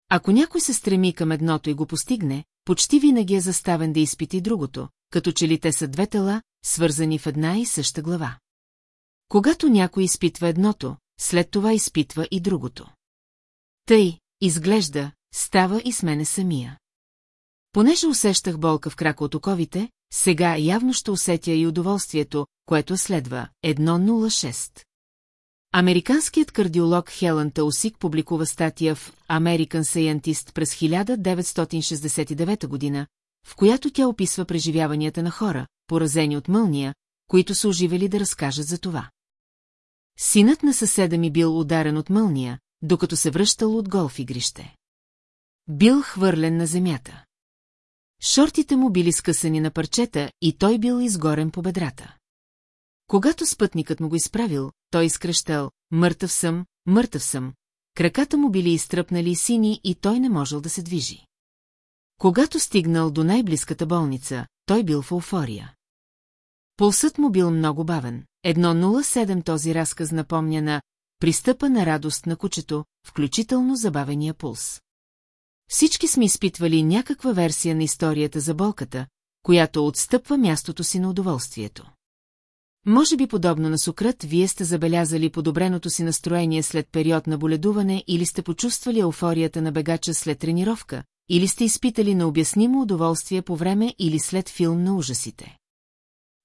Ако някой се стреми към едното и го постигне, почти винаги е заставен да изпити другото, като че ли те са две тела, свързани в една и съща глава. Когато някой изпитва едното, след това изпитва и другото. Тъй, изглежда, става и с мене самия. Понеже усещах болка в крака от оковите, сега явно ще усетя и удоволствието, което следва 106. Американският кардиолог Хелън Таусик публикува статия в American Scientist през 1969 година, в която тя описва преживяванията на хора, поразени от мълния, които са оживели да разкажат за това. Синът на съседа ми бил ударен от мълния, докато се връщал от голф игрище. Бил хвърлен на земята. Шортите му били скъсани на парчета и той бил изгорен по бедрата. Когато спътникът му го изправил, той изкръщал «Мъртъв съм, мъртъв съм». Краката му били изтръпнали сини и той не можел да се движи. Когато стигнал до най-близката болница, той бил в еуфория. Пулсът му бил много бавен. 1.07 този разказ напомня на пристъпа на радост на кучето, включително забавения пулс. Всички сме изпитвали някаква версия на историята за болката, която отстъпва мястото си на удоволствието. Може би подобно на Сократ, вие сте забелязали подобреното си настроение след период на боледуване или сте почувствали еуфорията на бегача след тренировка, или сте изпитали необяснимо удоволствие по време или след филм на ужасите.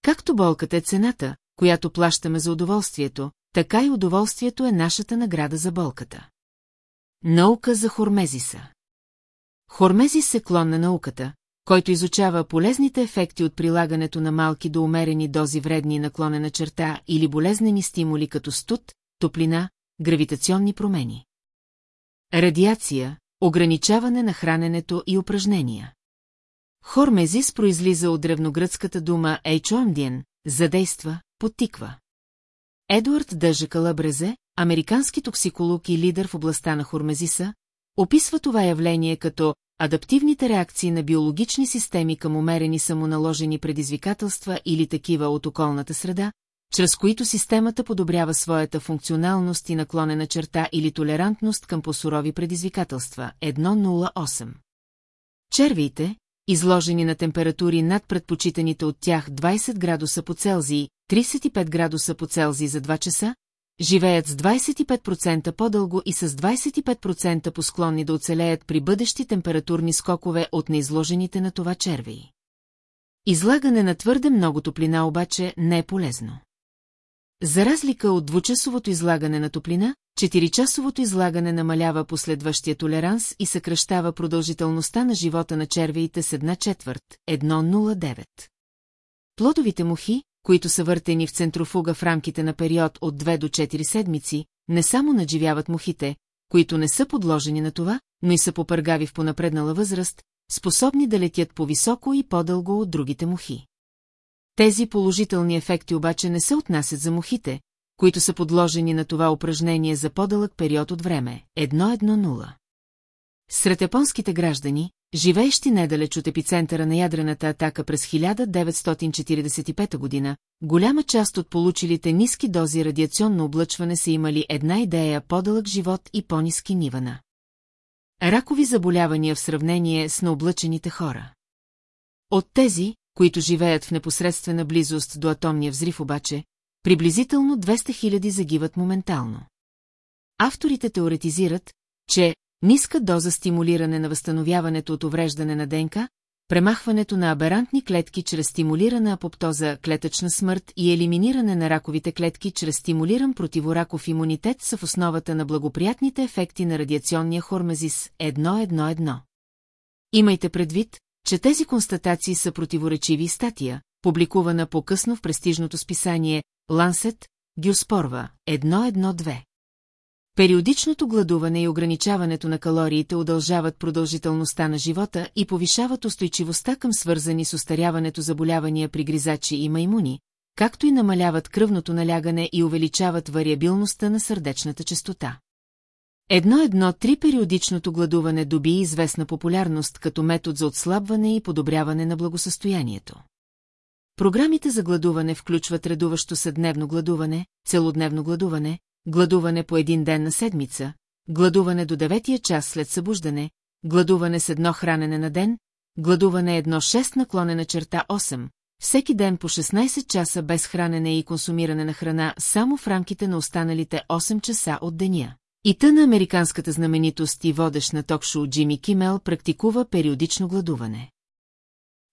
Както болката е цената, която плащаме за удоволствието, така и удоволствието е нашата награда за болката. Наука за Хормезиса Хормезис е клон на науката, който изучава полезните ефекти от прилагането на малки до умерени дози вредни наклонена черта или болезнени стимули като студ, топлина, гравитационни промени. Радиация, ограничаване на храненето и упражнения. Хормезис произлиза от древногръцката дума ейчоамдиен, задейства, подтиква. Едуард Дъжа Калабрезе, американски токсиколог и лидер в областта на хормезиса, описва това явление като адаптивните реакции на биологични системи към умерени самоналожени предизвикателства или такива от околната среда, чрез които системата подобрява своята функционалност и наклонена черта или толерантност към посурови предизвикателства. 108. Червиите, изложени на температури над предпочитаните от тях 20 градуса по Целзий, 35 градуса по Целзий за 2 часа, живеят с 25% по-дълго и с 25% посклонни да оцелеят при бъдещи температурни скокове от неизложените на това червии. Излагане на твърде много топлина обаче не е полезно. За разлика от двучасовото излагане на топлина, 4-часовото излагане намалява последващия толеранс и съкръщава продължителността на живота на червеите с една четвърт, 1,09. Плодовите мухи, които са въртени в центрофуга в рамките на период от 2 до 4 седмици, не само надживяват мухите, които не са подложени на това, но и са попъргави в понапреднала възраст, способни да летят по-високо и по-дълго от другите мухи. Тези положителни ефекти обаче не се отнасят за мухите, които са подложени на това упражнение за по-дълъг период от време – 1-1-0. Сред японските граждани, живеещи недалеч от епицентъра на ядрената атака през 1945 година, голяма част от получилите ниски дози радиационно облъчване са имали една идея по-дълъг живот и по-низки нива на. Ракови заболявания в сравнение с наоблъчените хора. От тези, които живеят в непосредствена близост до атомния взрив обаче, приблизително 200 000 загиват моментално. Авторите теоретизират, че ниска доза стимулиране на възстановяването от увреждане на ДНК, премахването на аберантни клетки чрез стимулирана апоптоза, клетъчна смърт и елиминиране на раковите клетки чрез стимулиран противораков имунитет са в основата на благоприятните ефекти на радиационния хормезис 1.1.1. Имайте предвид, че тези констатации са противоречиви статия, публикувана по-късно в престижното списание ги успорва 1.1.2. Периодичното гладуване и ограничаването на калориите удължават продължителността на живота и повишават устойчивостта към свързани с устаряването заболявания при гризачи и маймуни, както и намаляват кръвното налягане и увеличават вариабилността на сърдечната частота. Едно-едно-три периодичното гладуване доби известна популярност като метод за отслабване и подобряване на благосъстоянието. Програмите за гладуване включват редуващо съдневно гладуване, целодневно гладуване, гладуване по един ден на седмица, гладуване до 9 час след събуждане, гладуване с едно хранене на ден, гладуване едно 6 наклонена черта 8, всеки ден по 16 часа без хранене и консумиране на храна само в рамките на останалите 8 часа от деня. И тъна американската знаменитост и водещ на ток-шоу Джимми Кимел практикува периодично гладуване.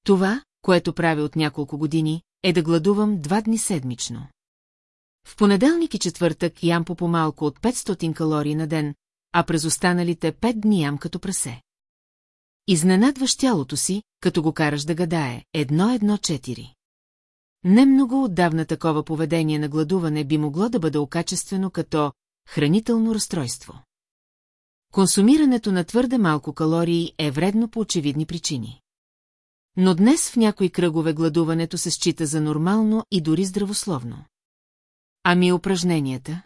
Това, което правя от няколко години, е да гладувам два дни седмично. В понеделник и четвъртък ям по по-малко от 500 калории на ден, а през останалите 5 дни ям като прасе. Изненадваш тялото си, като го караш да гадае, едно-едно-четири. Не много отдавна такова поведение на гладуване би могло да бъде окачествено като хранително разстройство. Консумирането на твърде малко калории е вредно по очевидни причини. Но днес в някои кръгове гладуването се счита за нормално и дори здравословно. Ами упражненията?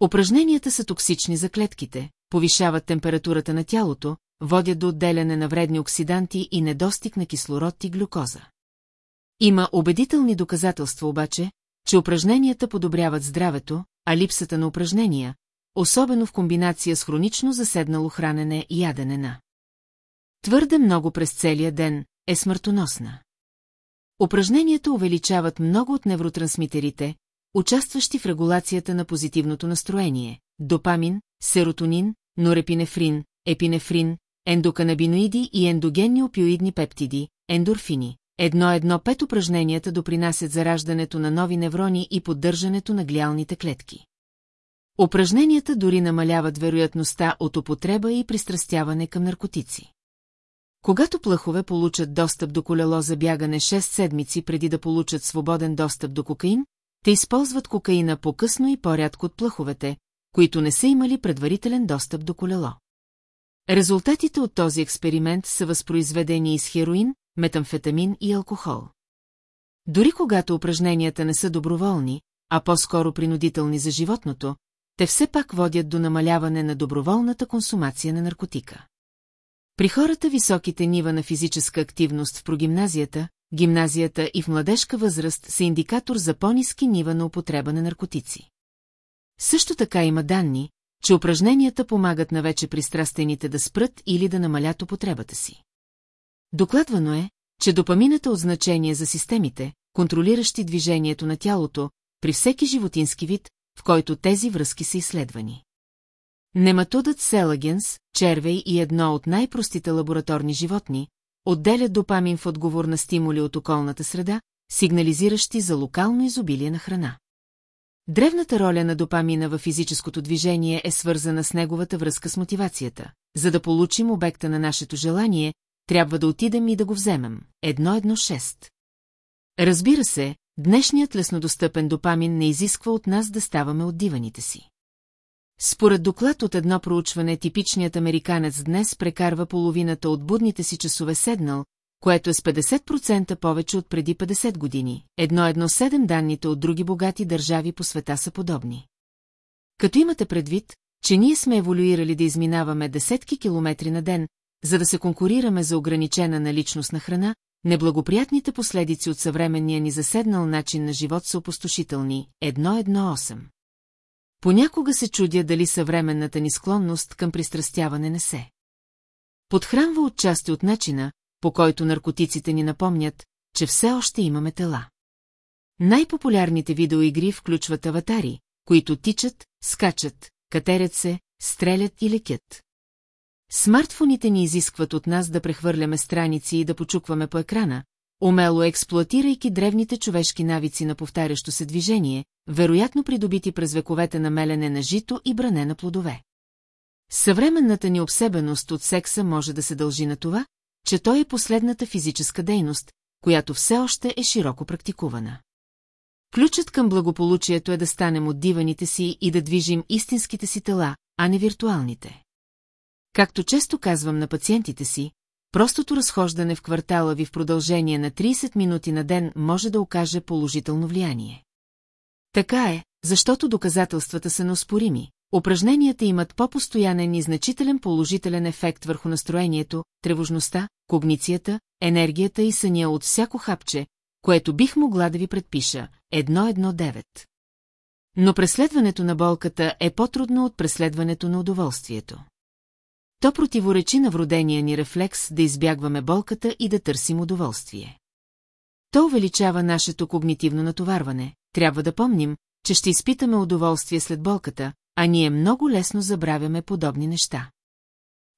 Упражненията са токсични за клетките, повишават температурата на тялото, водят до отделяне на вредни оксиданти и недостиг на кислород и глюкоза. Има убедителни доказателства обаче, че упражненията подобряват здравето, а липсата на упражнения, особено в комбинация с хронично заседнало хранене и ядене на. Твърде много през целия ден е смъртоносна. Упражненията увеличават много от невротрансмитерите, участващи в регулацията на позитивното настроение – допамин, серотонин, норепинефрин, епинефрин, ендоканабиноиди и ендогенни опиоидни пептиди, ендорфини. Едно-едно пет упражненията допринасят за раждането на нови неврони и поддържането на глиалните клетки. Упражненията дори намаляват вероятността от употреба и пристрастяване към наркотици. Когато плъхове получат достъп до колело за бягане 6 седмици преди да получат свободен достъп до кокаин, те използват кокаина по-късно и по-рядко от плъховете, които не са имали предварителен достъп до колело. Резултатите от този експеримент са възпроизведени из хероин, метамфетамин и алкохол. Дори когато упражненията не са доброволни, а по-скоро принудителни за животното, те все пак водят до намаляване на доброволната консумация на наркотика. При хората високите нива на физическа активност в прогимназията, гимназията и в младежка възраст са индикатор за по-низки нива на употреба на наркотици. Също така има данни, че упражненията помагат на вече пристрастените да спрат или да намалят употребата си. Докладвано е, че допамината от значение за системите, контролиращи движението на тялото, при всеки животински вид, в който тези връзки са изследвани. Нематодът Селагенс, червей и едно от най-простите лабораторни животни, отделят допамин в отговор на стимули от околната среда, сигнализиращи за локално изобилие на храна. Древната роля на допамина във физическото движение е свързана с неговата връзка с мотивацията. За да получим обекта на нашето желание, трябва да отидем и да го вземем. Едно едно шест. Разбира се, днешният леснодостъпен допамин не изисква от нас да ставаме от диваните си. Според доклад от едно проучване, типичният американец днес прекарва половината от будните си часове седнал, което е с 50% повече от преди 50 години. Едно едно седем данните от други богати държави по света са подобни. Като имате предвид, че ние сме еволюирали да изминаваме десетки километри на ден, за да се конкурираме за ограничена наличност на храна, неблагоприятните последици от съвременния ни заседнал начин на живот са опустошителни. Едно едно осем. Понякога се чудя дали съвременната ни склонност към пристрастяване не се. Подхранва отчасти от начина, по който наркотиците ни напомнят, че все още имаме тела. Най-популярните видеоигри включват аватари, които тичат, скачат, катерят се, стрелят и лекят. Смартфоните ни изискват от нас да прехвърляме страници и да почукваме по екрана, умело експлуатирайки древните човешки навици на повтарящо се движение, вероятно придобити през вековете на мелене на жито и бране на плодове. Съвременната ни обсебеност от секса може да се дължи на това, че той е последната физическа дейност, която все още е широко практикувана. Ключът към благополучието е да станем от диваните си и да движим истинските си тела, а не виртуалните. Както често казвам на пациентите си, простото разхождане в квартала ви в продължение на 30 минути на ден може да окаже положително влияние. Така е, защото доказателствата са неоспорими. Упражненията имат по-постоянен и значителен положителен ефект върху настроението, тревожността, когницията, енергията и съня от всяко хапче, което бих могла да ви предпиша. 1.1.9. Но преследването на болката е по-трудно от преследването на удоволствието. То противоречи на вродения ни рефлекс да избягваме болката и да търсим удоволствие. То увеличава нашето когнитивно натоварване. Трябва да помним, че ще изпитаме удоволствие след болката, а ние много лесно забравяме подобни неща.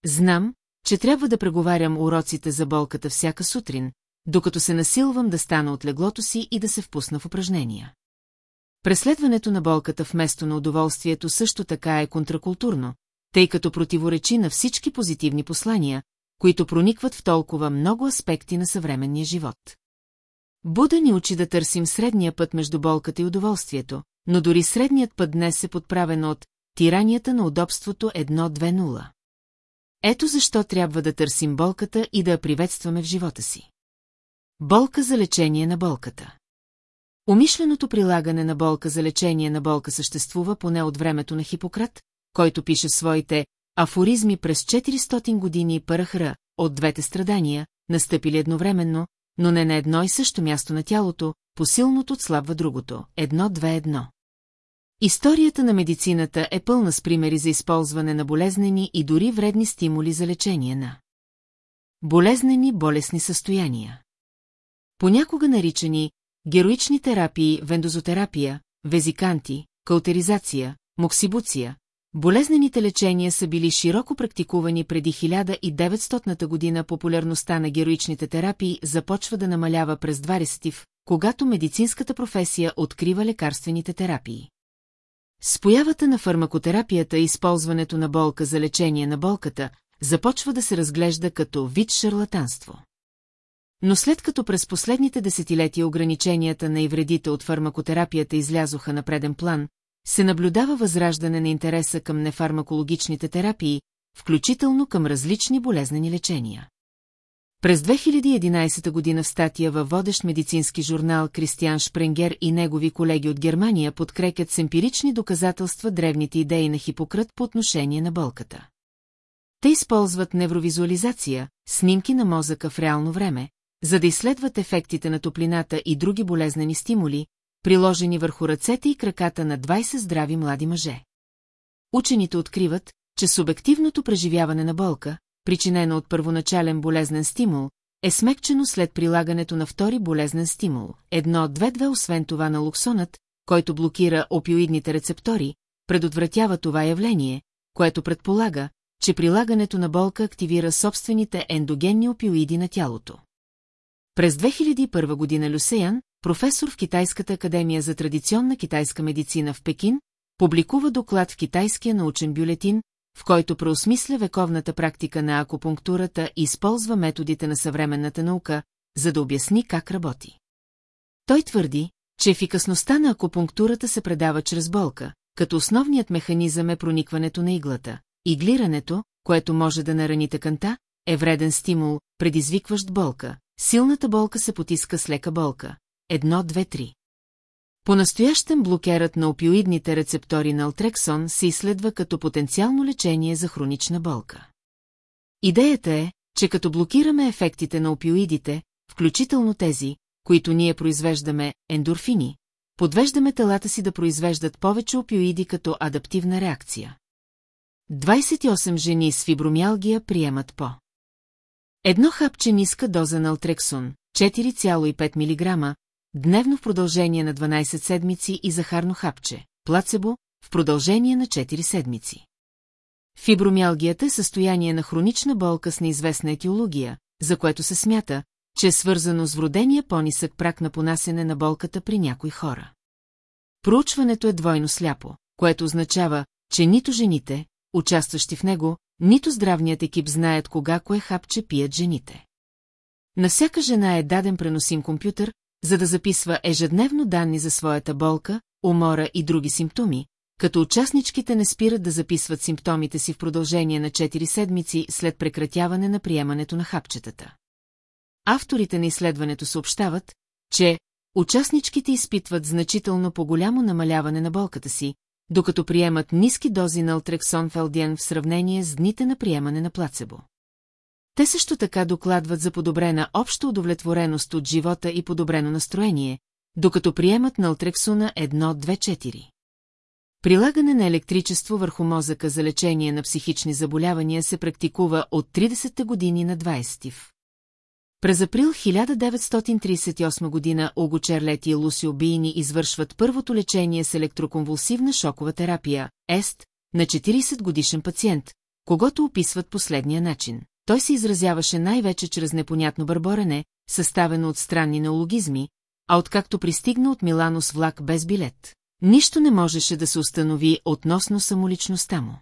Знам, че трябва да преговарям уроците за болката всяка сутрин, докато се насилвам да стана от леглото си и да се впусна в упражнения. Преследването на болката вместо на удоволствието също така е контракултурно, тъй като противоречи на всички позитивни послания, които проникват в толкова много аспекти на съвременния живот. Буда ни учи да търсим средния път между болката и удоволствието, но дори средният път днес е подправен от тиранията на удобството 1-2-0. Ето защо трябва да търсим болката и да я приветстваме в живота си. Болка за лечение на болката. Умишленото прилагане на болка за лечение на болка съществува поне от времето на Хипократ, който пише своите афоризми през 400 години парахра от двете страдания, настъпили едновременно, но не на едно и също място на тялото, посилното отслабва другото. Едно-две-едно. Историята на медицината е пълна с примери за използване на болезнени и дори вредни стимули за лечение на болезнени болесни състояния. Понякога наричани героични терапии, вендозотерапия, везиканти, каутеризация, моксибуция, болезнените лечения са били широко практикувани преди 1900 година популярността на героичните терапии започва да намалява през 20 когато медицинската професия открива лекарствените терапии. С появата на фармакотерапията и използването на болка за лечение на болката започва да се разглежда като вид шарлатанство. Но след като през последните десетилетия ограниченията на и вредите от фармакотерапията излязоха на преден план, се наблюдава възраждане на интереса към нефармакологичните терапии, включително към различни болезнени лечения. През 2011 година в статия във водещ медицински журнал Кристиан Шпренгер и негови колеги от Германия подкрепят с емпирични доказателства древните идеи на Хипократ по отношение на болката. Те използват невровизуализация, снимки на мозъка в реално време, за да изследват ефектите на топлината и други болезнени стимули, приложени върху ръцете и краката на 20 здрави млади мъже. Учените откриват, че субективното преживяване на болка, причинено от първоначален болезнен стимул, е смекчено след прилагането на втори болезнен стимул. Едно-две-две освен това на луксонът, който блокира опиоидните рецептори, предотвратява това явление, което предполага, че прилагането на болка активира собствените ендогенни опиоиди на тялото. През 2001 година Люсеян, професор в Китайската академия за традиционна китайска медицина в Пекин, публикува доклад в китайския научен бюлетин, в който преосмисля вековната практика на акупунктурата и използва методите на съвременната наука, за да обясни как работи. Той твърди, че ефикасността на акупунктурата се предава чрез болка, като основният механизъм е проникването на иглата. Иглирането, което може да нарани тъканта, е вреден стимул, предизвикващ болка. Силната болка се потиска с лека болка. Едно, две, три. По-настоящен блокерът на опиоидните рецептори на алтрексон се изследва като потенциално лечение за хронична болка. Идеята е, че като блокираме ефектите на опиоидите, включително тези, които ние произвеждаме, ендорфини, подвеждаме телата си да произвеждат повече опиоиди като адаптивна реакция. 28 жени с фибромиалгия приемат по. Едно хапче ниска доза на алтрексон, 4,5 мг, дневно в продължение на 12 седмици и захарно хапче, плацебо, в продължение на 4 седмици. Фибромиалгията е състояние на хронична болка с неизвестна етиология, за което се смята, че е свързано с вродения по-нисък прак на понасене на болката при някои хора. Проучването е двойно сляпо, което означава, че нито жените, участващи в него, нито здравният екип знаят кога кое хапче пият жените. На всяка жена е даден преносим компютър, за да записва ежедневно данни за своята болка, умора и други симптоми, като участничките не спират да записват симптомите си в продължение на 4 седмици след прекратяване на приемането на хапчетата. Авторите на изследването съобщават, че участничките изпитват значително по-голямо намаляване на болката си, докато приемат ниски дози на алтрексон фелдиен в сравнение с дните на приемане на плацебо. Те също така докладват за подобрена обща удовлетвореност от живота и подобрено настроение, докато приемат на алтрексуна 1-2-4. Прилагане на електричество върху мозъка за лечение на психични заболявания се практикува от 30-те години на 20 в. През април 1938 година Ого Черлет и Лусио Бийни извършват първото лечение с електроконвулсивна шокова терапия, ЕСТ, на 40 годишен пациент, когато описват последния начин. Той се изразяваше най-вече чрез непонятно бърборене, съставено от странни неологизми, а откакто пристигна от Милано с влак без билет, нищо не можеше да се установи относно самоличността му.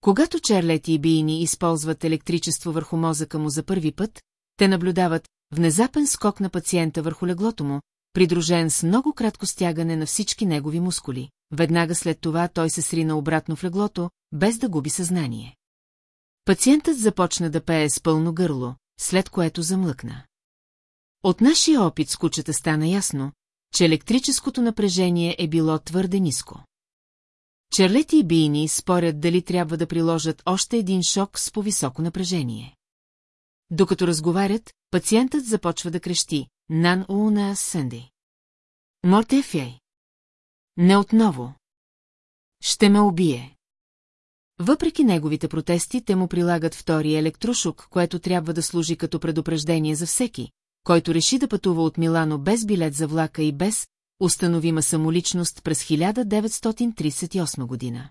Когато Черлети и Бийни използват електричество върху мозъка му за първи път, те наблюдават внезапен скок на пациента върху леглото му, придружен с много кратко стягане на всички негови мускули. Веднага след това той се срина обратно в леглото, без да губи съзнание. Пациентът започна да пее с пълно гърло, след което замлъкна. От нашия опит с кучета стана ясно, че електрическото напрежение е било твърде ниско. Черлети и Бийни спорят дали трябва да приложат още един шок с по-високо напрежение. Докато разговарят, пациентът започва да крещи «Нан уна сенди». Мортефяй. Не отново. Ще ме убие. Въпреки неговите протести, те му прилагат втория електрошок, което трябва да служи като предупреждение за всеки, който реши да пътува от Милано без билет за влака и без установима самоличност през 1938 година.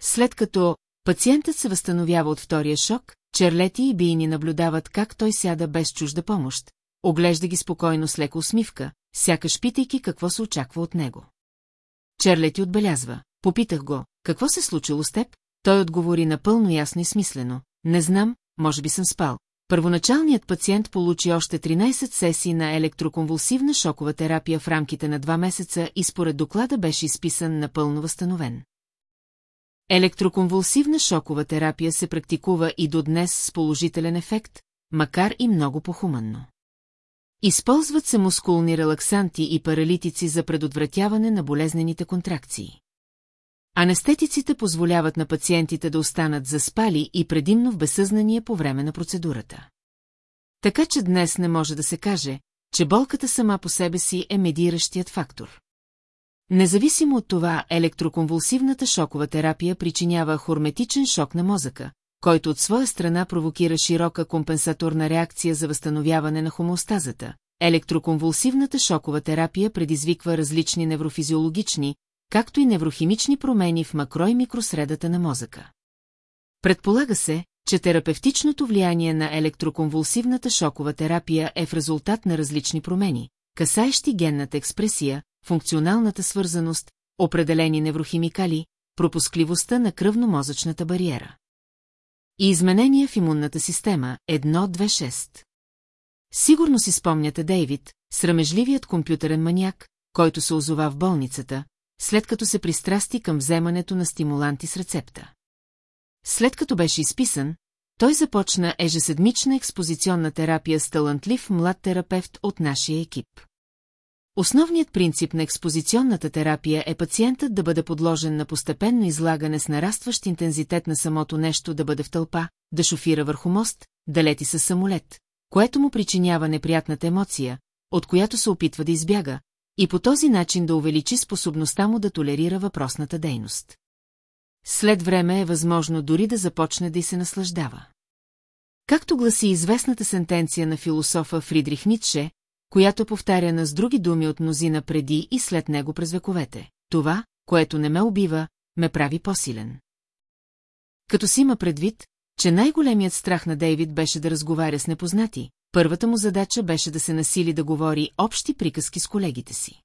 След като пациентът се възстановява от втория шок, Черлети и Бийни наблюдават как той сяда без чужда помощ, оглежда ги спокойно с лека усмивка, сякаш питайки какво се очаква от него. Черлети отбелязва. Попитах го, какво се случило с теб? Той отговори напълно ясно и смислено. Не знам, може би съм спал. Първоначалният пациент получи още 13 сесии на електроконвулсивна шокова терапия в рамките на два месеца и според доклада беше изписан напълно възстановен. Електроконвулсивна шокова терапия се практикува и до днес с положителен ефект, макар и много похуманно. Използват се мускулни релаксанти и паралитици за предотвратяване на болезнените контракции. Анестетиците позволяват на пациентите да останат заспали и предимно в безсъзнание по време на процедурата. Така че днес не може да се каже, че болката сама по себе си е медиращият фактор. Независимо от това, електроконвулсивната шокова терапия причинява хорметичен шок на мозъка, който от своя страна провокира широка компенсаторна реакция за възстановяване на хомеостазата. Електроконвулсивната шокова терапия предизвиква различни неврофизиологични, както и неврохимични промени в макро- и микросредата на мозъка. Предполага се, че терапевтичното влияние на електроконвулсивната шокова терапия е в резултат на различни промени, касаещи генната експресия, функционалната свързаност, определени неврохимикали, пропускливостта на кръвно-мозъчната бариера. И изменения в имунната система 1-2-6. Сигурно си спомняте Дейвид, срамежливият компютърен маняк, който се озова в болницата, след като се пристрасти към вземането на стимуланти с рецепта. След като беше изписан, той започна ежеседмична експозиционна терапия с талантлив млад терапевт от нашия екип. Основният принцип на експозиционната терапия е пациентът да бъде подложен на постепенно излагане с нарастващ интензитет на самото нещо да бъде в тълпа, да шофира върху мост, да лети със самолет, което му причинява неприятната емоция, от която се опитва да избяга, и по този начин да увеличи способността му да толерира въпросната дейност. След време е възможно дори да започне да й се наслаждава. Както гласи известната сентенция на философа Фридрих Ницше, която повтаряна с други думи от мнозина преди и след него през вековете. Това, което не ме убива, ме прави по-силен. Като си има предвид, че най-големият страх на Дейвид беше да разговаря с непознати, първата му задача беше да се насили да говори общи приказки с колегите си.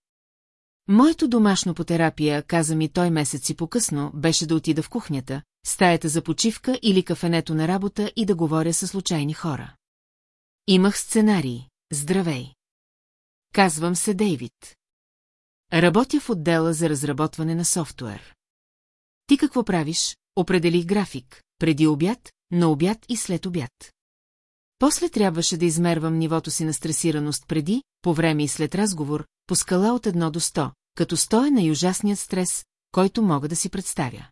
Моето домашно по терапия, каза ми той месеци по-късно, беше да отида в кухнята, стаята за почивка или кафенето на работа и да говоря с случайни хора. Имах сценарий. Здравей! Казвам се Дейвид. Работя в отдела за разработване на софтуер. Ти какво правиш? Определих график, преди обяд, на обяд и след обяд. После трябваше да измервам нивото си на стресираност преди, по време и след разговор, по скала от 1 до 100, като стоя на ужасният стрес, който мога да си представя.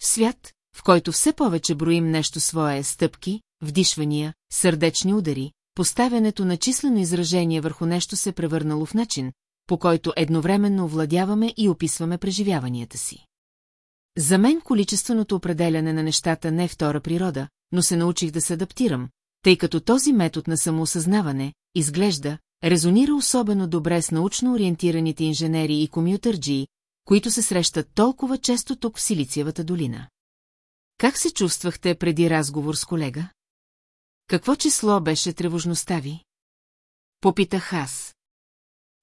Свят, в който все повече броим нещо свое стъпки, вдишвания, сърдечни удари, поставянето на числено изражение върху нещо се превърнало в начин, по който едновременно овладяваме и описваме преживяванията си. За мен количественото определяне на нещата не е втора природа, но се научих да се адаптирам, тъй като този метод на самоосъзнаване, изглежда, резонира особено добре с научно ориентираните инженери и комютърджии, които се срещат толкова често тук в Силициевата долина. Как се чувствахте преди разговор с колега? Какво число беше тревожността ви? Попитах аз.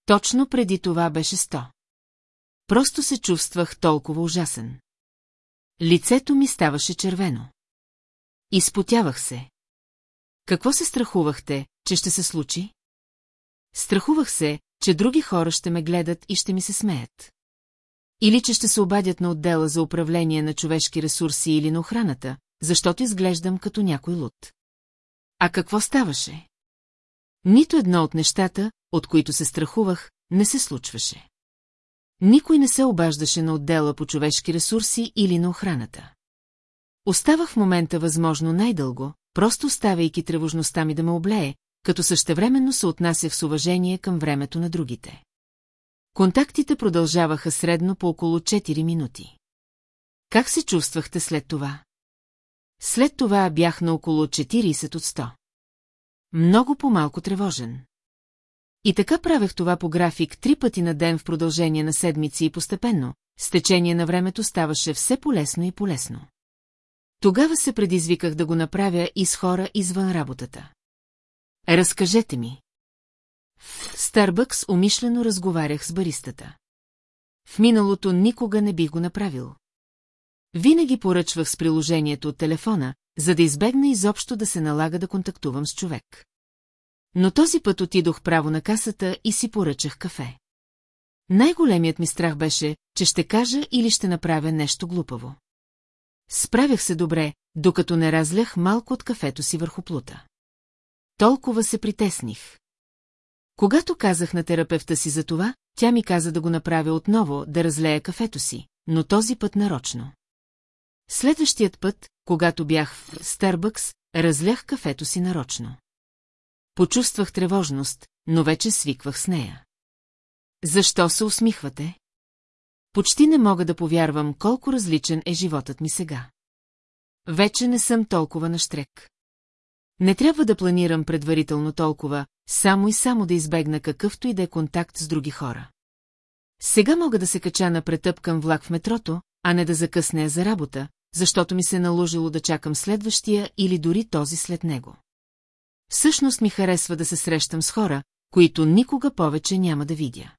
Точно преди това беше сто. Просто се чувствах толкова ужасен. Лицето ми ставаше червено. Изпотявах се. Какво се страхувахте, че ще се случи? Страхувах се, че други хора ще ме гледат и ще ми се смеят. Или че ще се обадят на отдела за управление на човешки ресурси или на охраната, защото изглеждам като някой луд. А какво ставаше? Нито едно от нещата, от които се страхувах, не се случваше. Никой не се обаждаше на отдела по човешки ресурси или на охраната. Оставах в момента възможно най-дълго, просто оставяйки тревожността ми да ме облее, като същевременно се отнасях с уважение към времето на другите. Контактите продължаваха средно по около 4 минути. Как се чувствахте след това? След това бях на около 40 от 100. Много по-малко тревожен. И така правех това по график три пъти на ден в продължение на седмици и постепенно, с течение на времето ставаше все полесно и полезно. Тогава се предизвиках да го направя и с хора извън работата. Разкажете ми. В Старбъкс умишлено разговарях с баристата. В миналото никога не бих го направил. Винаги поръчвах с приложението от телефона, за да избегна изобщо да се налага да контактувам с човек. Но този път отидох право на касата и си поръчах кафе. Най-големият ми страх беше, че ще кажа или ще направя нещо глупаво. Справях се добре, докато не разлях малко от кафето си върху плута. Толкова се притесних. Когато казах на терапевта си за това, тя ми каза да го направя отново, да разлея кафето си, но този път нарочно. Следващият път, когато бях в Старбъкс, разлях кафето си нарочно. Почувствах тревожност, но вече свиквах с нея. Защо се усмихвате? Почти не мога да повярвам колко различен е животът ми сега. Вече не съм толкова наштрек. Не трябва да планирам предварително толкова, само и само да избегна какъвто и да е контакт с други хора. Сега мога да се кача на претъпкан влак в метрото, а не да закъсне за работа, защото ми се е наложило да чакам следващия или дори този след него. Всъщност ми харесва да се срещам с хора, които никога повече няма да видя.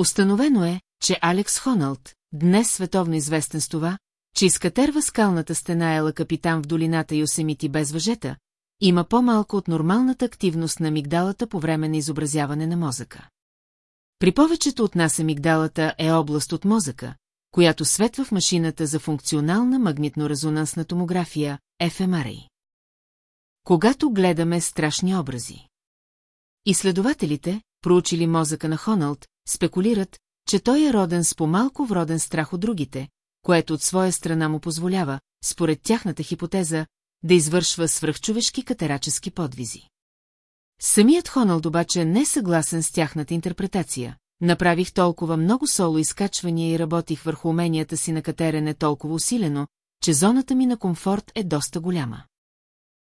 Установено е, че Алекс Хоналд, днес световно известен с това, че изкатерва скалната стена ела капитан в долината Йосемити без въжета, има по-малко от нормалната активност на мигдалата по време на изобразяване на мозъка. При повечето от нас амигдалата е област от мозъка, която светва в машината за функционална магнитно-резонансна томография, FMRI. Когато гледаме страшни образи. Изследователите, проучили мозъка на Хоналд, спекулират, че той е роден с по-малко вроден страх от другите, което от своя страна му позволява, според тяхната хипотеза, да извършва свръхчовешки катерачески подвизи. Самият Хоналд обаче не е съгласен с тяхната интерпретация. Направих толкова много соло изкачвания и работих върху уменията си на катерене толкова усилено, че зоната ми на комфорт е доста голяма.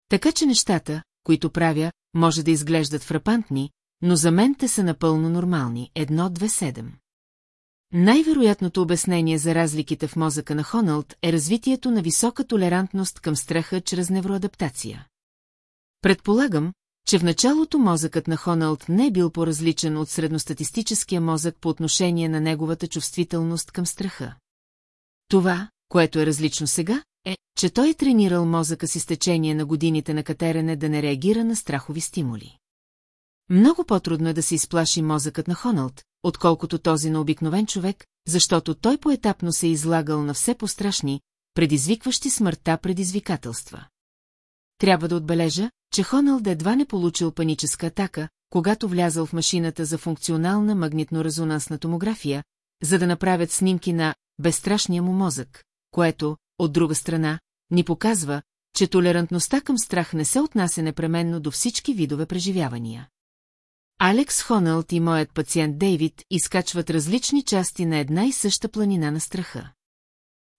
Така че нещата, които правя, може да изглеждат фрапантни, но за мен те са напълно нормални. Едно, две, седем. Най-вероятното обяснение за разликите в мозъка на Хоналд е развитието на висока толерантност към страха чрез невроадаптация. Предполагам, че в началото мозъкът на Хоналд не е бил по-различен от средностатистическия мозък по отношение на неговата чувствителност към страха. Това, което е различно сега, е, че той е тренирал мозъка си с течение на годините на катерене да не реагира на страхови стимули. Много по-трудно е да се изплаши мозъкът на Хоналд, отколкото този на обикновен човек, защото той поетапно се е излагал на все по-страшни, предизвикващи смъртта предизвикателства. Трябва да отбележа, че Хоналд едва не получил паническа атака, когато влязъл в машината за функционална магнитно-резонансна томография, за да направят снимки на безстрашния му мозък, което, от друга страна, ни показва, че толерантността към страх не се отнася непременно до всички видове преживявания. Алекс Хоналд и моят пациент Дейвид изкачват различни части на една и съща планина на страха.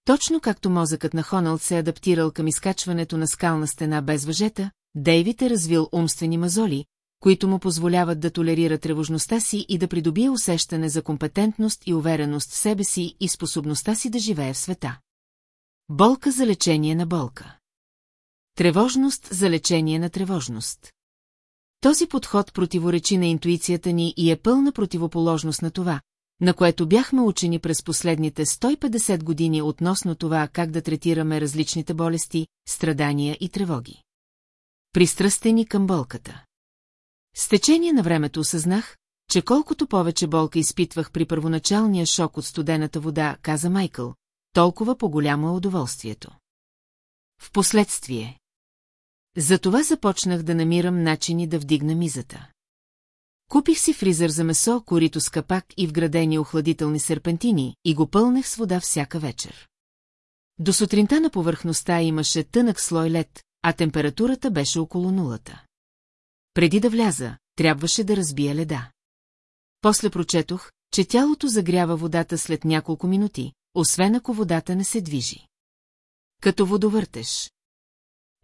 Точно както мозъкът на Хоналд се е адаптирал към изкачването на скална стена без въжета, Дейвид е развил умствени мазоли, които му позволяват да толерира тревожността си и да придобие усещане за компетентност и увереност в себе си и способността си да живее в света. Болка за лечение на болка. Тревожност за лечение на тревожност. Този подход противоречи на интуицията ни и е пълна противоположност на това, на което бяхме учени през последните 150 години относно това как да третираме различните болести, страдания и тревоги. Пристрастени към болката. С течение на времето осъзнах, че колкото повече болка изпитвах при първоначалния шок от студената вода, каза Майкъл, толкова по-голямо е удоволствието. Впоследствие. Затова започнах да намирам начини да вдигна мизата. Купих си фризър за месо, корито с капак и вградени охладителни серпентини и го пълнех с вода всяка вечер. До сутринта на повърхността имаше тънък слой лед, а температурата беше около нулата. Преди да вляза, трябваше да разбия леда. После прочетох, че тялото загрява водата след няколко минути, освен ако водата не се движи. Като водовъртеш.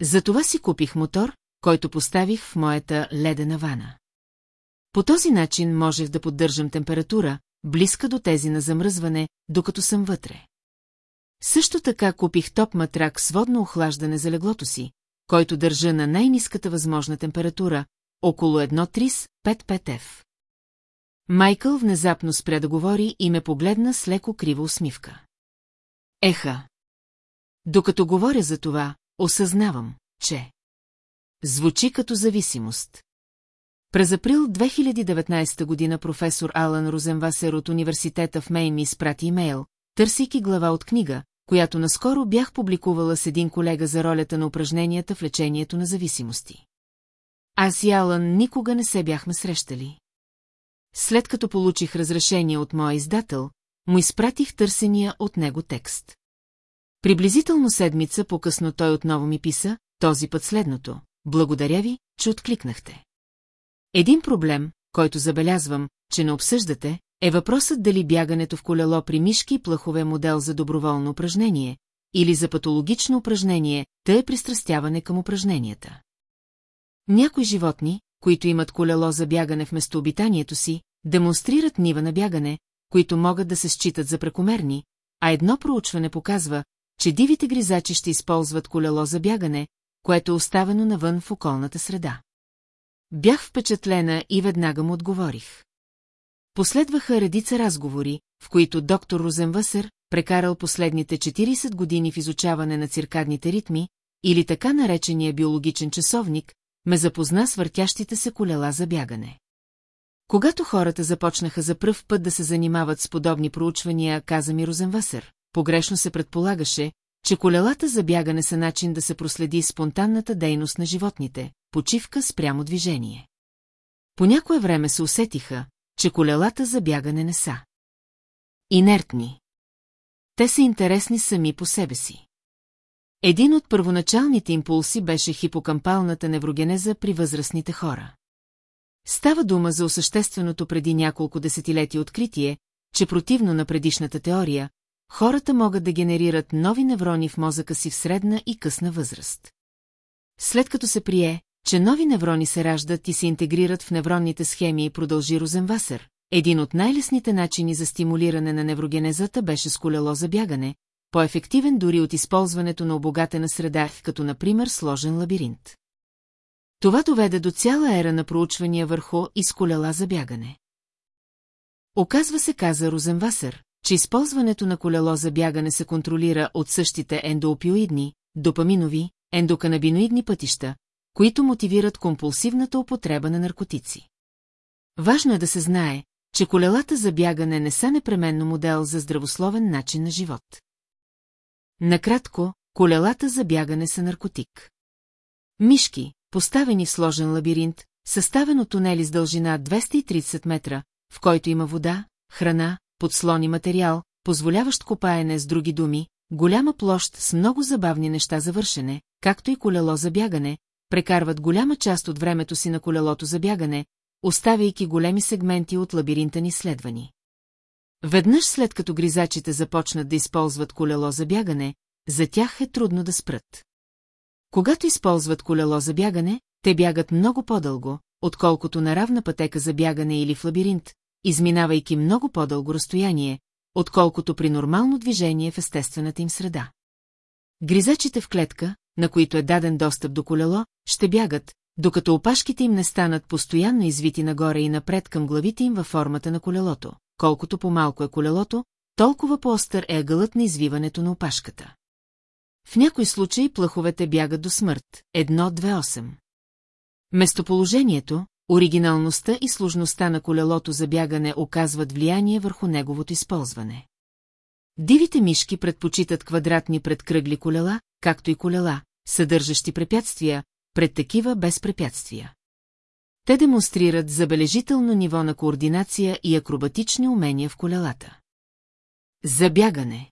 Затова си купих мотор, който поставих в моята ледена вана. По този начин можех да поддържам температура, близка до тези на замръзване, докато съм вътре. Също така купих топ матрак с водно охлаждане за леглото си, който държа на най-низката възможна температура, около 1.35 F. Майкъл внезапно спря да говори и ме погледна с леко крива усмивка. Еха. Докато говоря за това, осъзнавам, че... Звучи като зависимост. През април 2019 година професор Алан Розенвасер от университета в Мейн ми изпрати имейл, търсейки глава от книга, която наскоро бях публикувала с един колега за ролята на упражненията в лечението на зависимости. Аз и Алан никога не се бяхме срещали. След като получих разрешение от моя издател, му изпратих търсения от него текст. Приблизително седмица по-късно той отново ми писа, този път следното. Благодаря ви, че откликнахте. Един проблем, който забелязвам, че не обсъждате, е въпросът дали бягането в колело при мишки и плахове модел за доброволно упражнение или за патологично упражнение, тъй е пристрастяване към упражненията. Някои животни, които имат колело за бягане в местообитанието си, демонстрират нива на бягане, които могат да се считат за прекомерни, а едно проучване показва, че дивите гризачи ще използват колело за бягане, което е оставено навън в околната среда. Бях впечатлена и веднага му отговорих. Последваха редица разговори, в които доктор Розенвъсър, прекарал последните 40 години в изучаване на циркадните ритми, или така наречения биологичен часовник, ме запозна с въртящите се колела за бягане. Когато хората започнаха за пръв път да се занимават с подобни проучвания, каза ми Розенвасър, погрешно се предполагаше, че колелата за бягане са начин да се проследи спонтанната дейност на животните, почивка спрямо движение. По някое време се усетиха, че колелата за бягане не са. Инертни. Те са интересни сами по себе си. Един от първоначалните импулси беше хипокампалната неврогенеза при възрастните хора. Става дума за осъщественото преди няколко десетилетия откритие, че противно на предишната теория, хората могат да генерират нови неврони в мозъка си в средна и късна възраст. След като се прие, че нови неврони се раждат и се интегрират в невронните схеми и продължи Розенвасер, един от най-лесните начини за стимулиране на неврогенезата беше с колело за бягане, по-ефективен дори от използването на обогатена среда, като например сложен лабиринт. Това доведе до цяла ера на проучвания върху и с колела за бягане. Оказва се, каза Розенвасер, че използването на колело за бягане се контролира от същите ендоопиоидни, допаминови, ендоканабиноидни пътища, които мотивират компулсивната употреба на наркотици. Важно е да се знае, че колелата за бягане не са непременно модел за здравословен начин на живот. Накратко, колелата за бягане са наркотик. Мишки, поставени в сложен лабиринт, съставен от тунели с дължина 230 метра, в който има вода, храна, подслон и материал, позволяващ копаене с други думи, голяма площ с много забавни неща за вършене, както и колело за бягане, прекарват голяма част от времето си на колелото за бягане, оставяйки големи сегменти от лабиринта ни следвани. Веднъж след като гризачите започнат да използват колело за бягане, за тях е трудно да спрат. Когато използват колело за бягане, те бягат много по-дълго, отколкото на равна пътека за бягане или в лабиринт, изминавайки много по-дълго разстояние, отколкото при нормално движение в естествената им среда. Гризачите в клетка, на които е даден достъп до колело, ще бягат, докато опашките им не станат постоянно извити нагоре и напред към главите им във формата на колелото. Колкото по-малко е колелото, толкова по-остър е ъгълът на извиването на опашката. В някои случаи плъховете бягат до смърт. 1-2-8. Местоположението, оригиналността и сложността на колелото за бягане оказват влияние върху неговото използване. Дивите мишки предпочитат квадратни предкръгли колела, както и колела, съдържащи препятствия, пред такива без препятствия. Те демонстрират забележително ниво на координация и акробатични умения в колелата. Забягане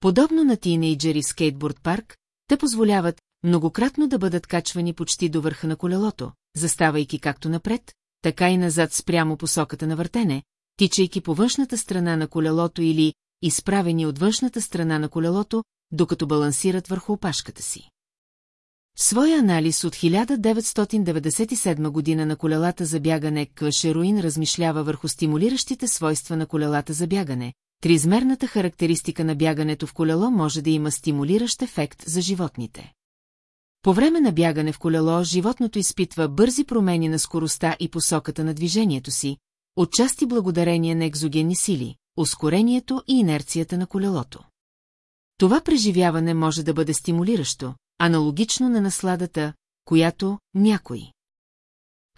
Подобно на тинейджери в скейтборд парк, те позволяват многократно да бъдат качвани почти до върха на колелото, заставайки както напред, така и назад спрямо посоката на въртене, тичайки по външната страна на колелото или изправени от външната страна на колелото, докато балансират върху опашката си. Своя анализ от 1997 година на колелата за бягане К. Шеруин размишлява върху стимулиращите свойства на колелата за бягане. Триизмерната характеристика на бягането в колело може да има стимулиращ ефект за животните. По време на бягане в колело животното изпитва бързи промени на скоростта и посоката на движението си, отчасти благодарение на екзогенни сили, ускорението и инерцията на колелото. Това преживяване може да бъде стимулиращо, аналогично на насладата, която някои.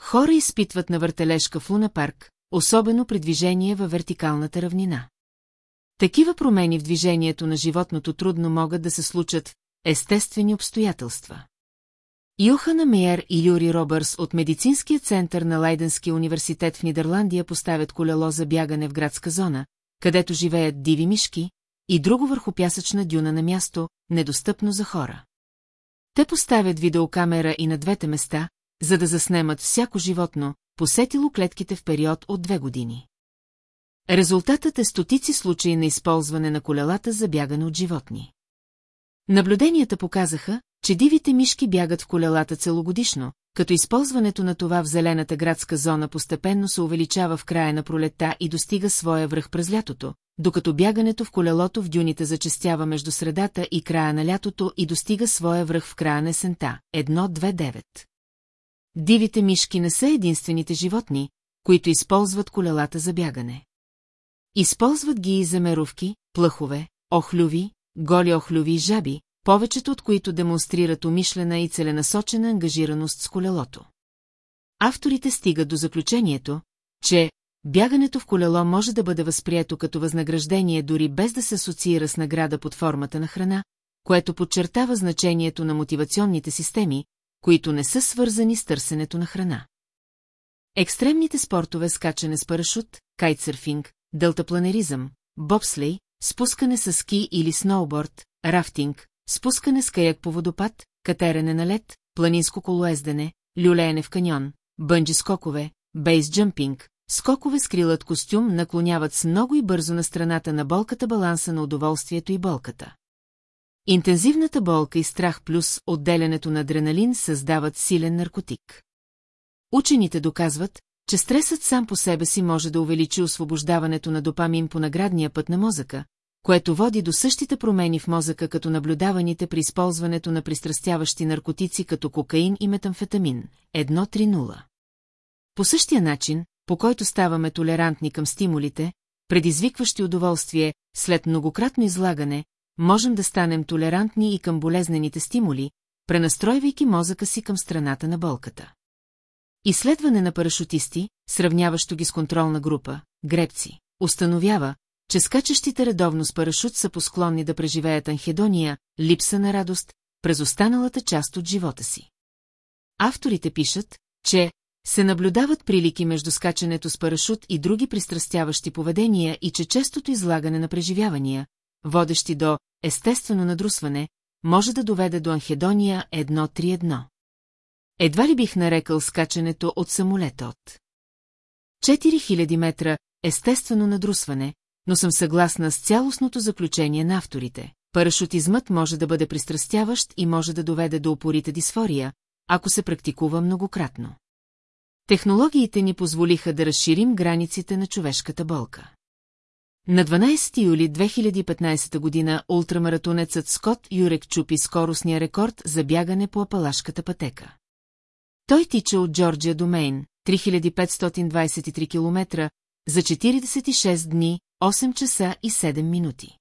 Хора изпитват на въртележка в Луна парк, особено при движение във вертикалната равнина. Такива промени в движението на животното трудно могат да се случат естествени обстоятелства. Йохана Мейер и Юри Робърс от Медицинския център на Лайденския университет в Нидерландия поставят колело за бягане в градска зона, където живеят диви мишки, и друго върху пясъчна дюна на място, недостъпно за хора. Те поставят видеокамера и на двете места, за да заснемат всяко животно, посетило клетките в период от две години. Резултатът е стотици случаи на използване на колелата за бягане от животни. Наблюденията показаха, че дивите мишки бягат в колелата целогодишно, като използването на това в зелената градска зона постепенно се увеличава в края на пролетта и достига своя връх през лятото, докато бягането в колелото в дюните зачестява между средата и края на лятото и достига своя връх в края на есента. 1-2-9. Дивите мишки не са единствените животни, които използват колелата за бягане. Използват ги и за меровки, плъхове, охлюви, голи охлюви и жаби, повечето от които демонстрират умишлена и целенасочена ангажираност с колелото. Авторите стигат до заключението, че бягането в колело може да бъде възприето като възнаграждение дори без да се асоциира с награда под формата на храна, което подчертава значението на мотивационните системи, които не са свързани с търсенето на храна. Екстремните спортове скачане с парашут, кайтсърфинг, дълтапланеризъм, бобслей, спускане с ски или сноуборд, рафтинг, спускане с каяк по водопад, катерене на лед, планинско колоездене, люлеене в каньон, бънджи скокове, бейс джъмпинг, скокове с крилът костюм наклоняват с много и бързо на страната на болката баланса на удоволствието и болката. Интензивната болка и страх плюс отделянето на адреналин създават силен наркотик. Учените доказват, че стресът сам по себе си може да увеличи освобождаването на допамин по наградния път на мозъка, което води до същите промени в мозъка като наблюдаваните при използването на пристрастяващи наркотици като кокаин и метамфетамин. 1.3.0. По същия начин, по който ставаме толерантни към стимулите, предизвикващи удоволствие, след многократно излагане, можем да станем толерантни и към болезнените стимули, пренастройвайки мозъка си към страната на болката. Изследване на парашутисти, сравняващо ги с контролна група, гребци, установява, че скачащите редовно с парашут са посклонни да преживеят анхедония, липса на радост, през останалата част от живота си. Авторите пишат, че се наблюдават прилики между скачането с парашут и други пристрастяващи поведения и че честото излагане на преживявания, водещи до естествено надрусване, може да доведе до анхедония 1-3-1. Едва ли бих нарекал скачането от самолета от 4000 метра естествено надрусване, но съм съгласна с цялостното заключение на авторите. Парашутизмът може да бъде пристрастяващ и може да доведе до опорите дисфория, ако се практикува многократно. Технологиите ни позволиха да разширим границите на човешката болка. На 12 юли 2015 година ултрамаратонецът Скот Юрек чупи скоростния рекорд за бягане по Апалашката пътека. Той тича от Джорджия до Мейн, 3523 км, за 46 дни, 8 часа и 7 минути.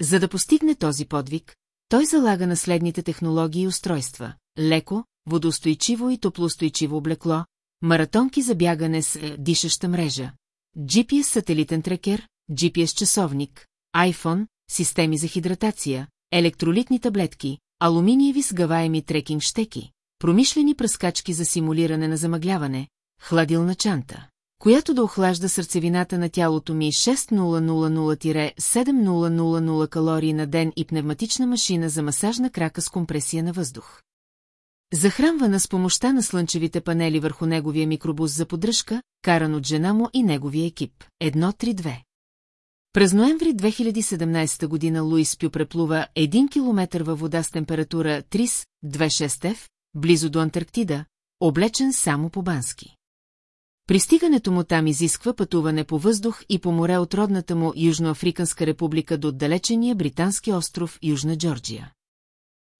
За да постигне този подвиг, той залага на следните технологии и устройства – леко, водоустойчиво и топлоустойчиво облекло, маратонки за бягане с е, дишаща мрежа, GPS сателитен трекер, GPS часовник, iPhone, системи за хидратация, електролитни таблетки, алуминиеви сгъваеми трекинг щеки, промишлени пръскачки за симулиране на замъгляване, хладилна чанта, която да охлажда сърцевината на тялото ми 6000-7000 калории на ден и пневматична машина за масажна крака с компресия на въздух. Захранвана с помощта на слънчевите панели върху неговия микробус за поддръжка, каран от жена му и неговия екип. 1-3-2. През ноември 2017 година Луис Пю преплува 1 км във вода с температура 3-2-6 F, близо до Антарктида, облечен само по бански. Пристигането му там изисква пътуване по въздух и по море от родната му Южноафриканска република до отдалечения британски остров Южна Джорджия.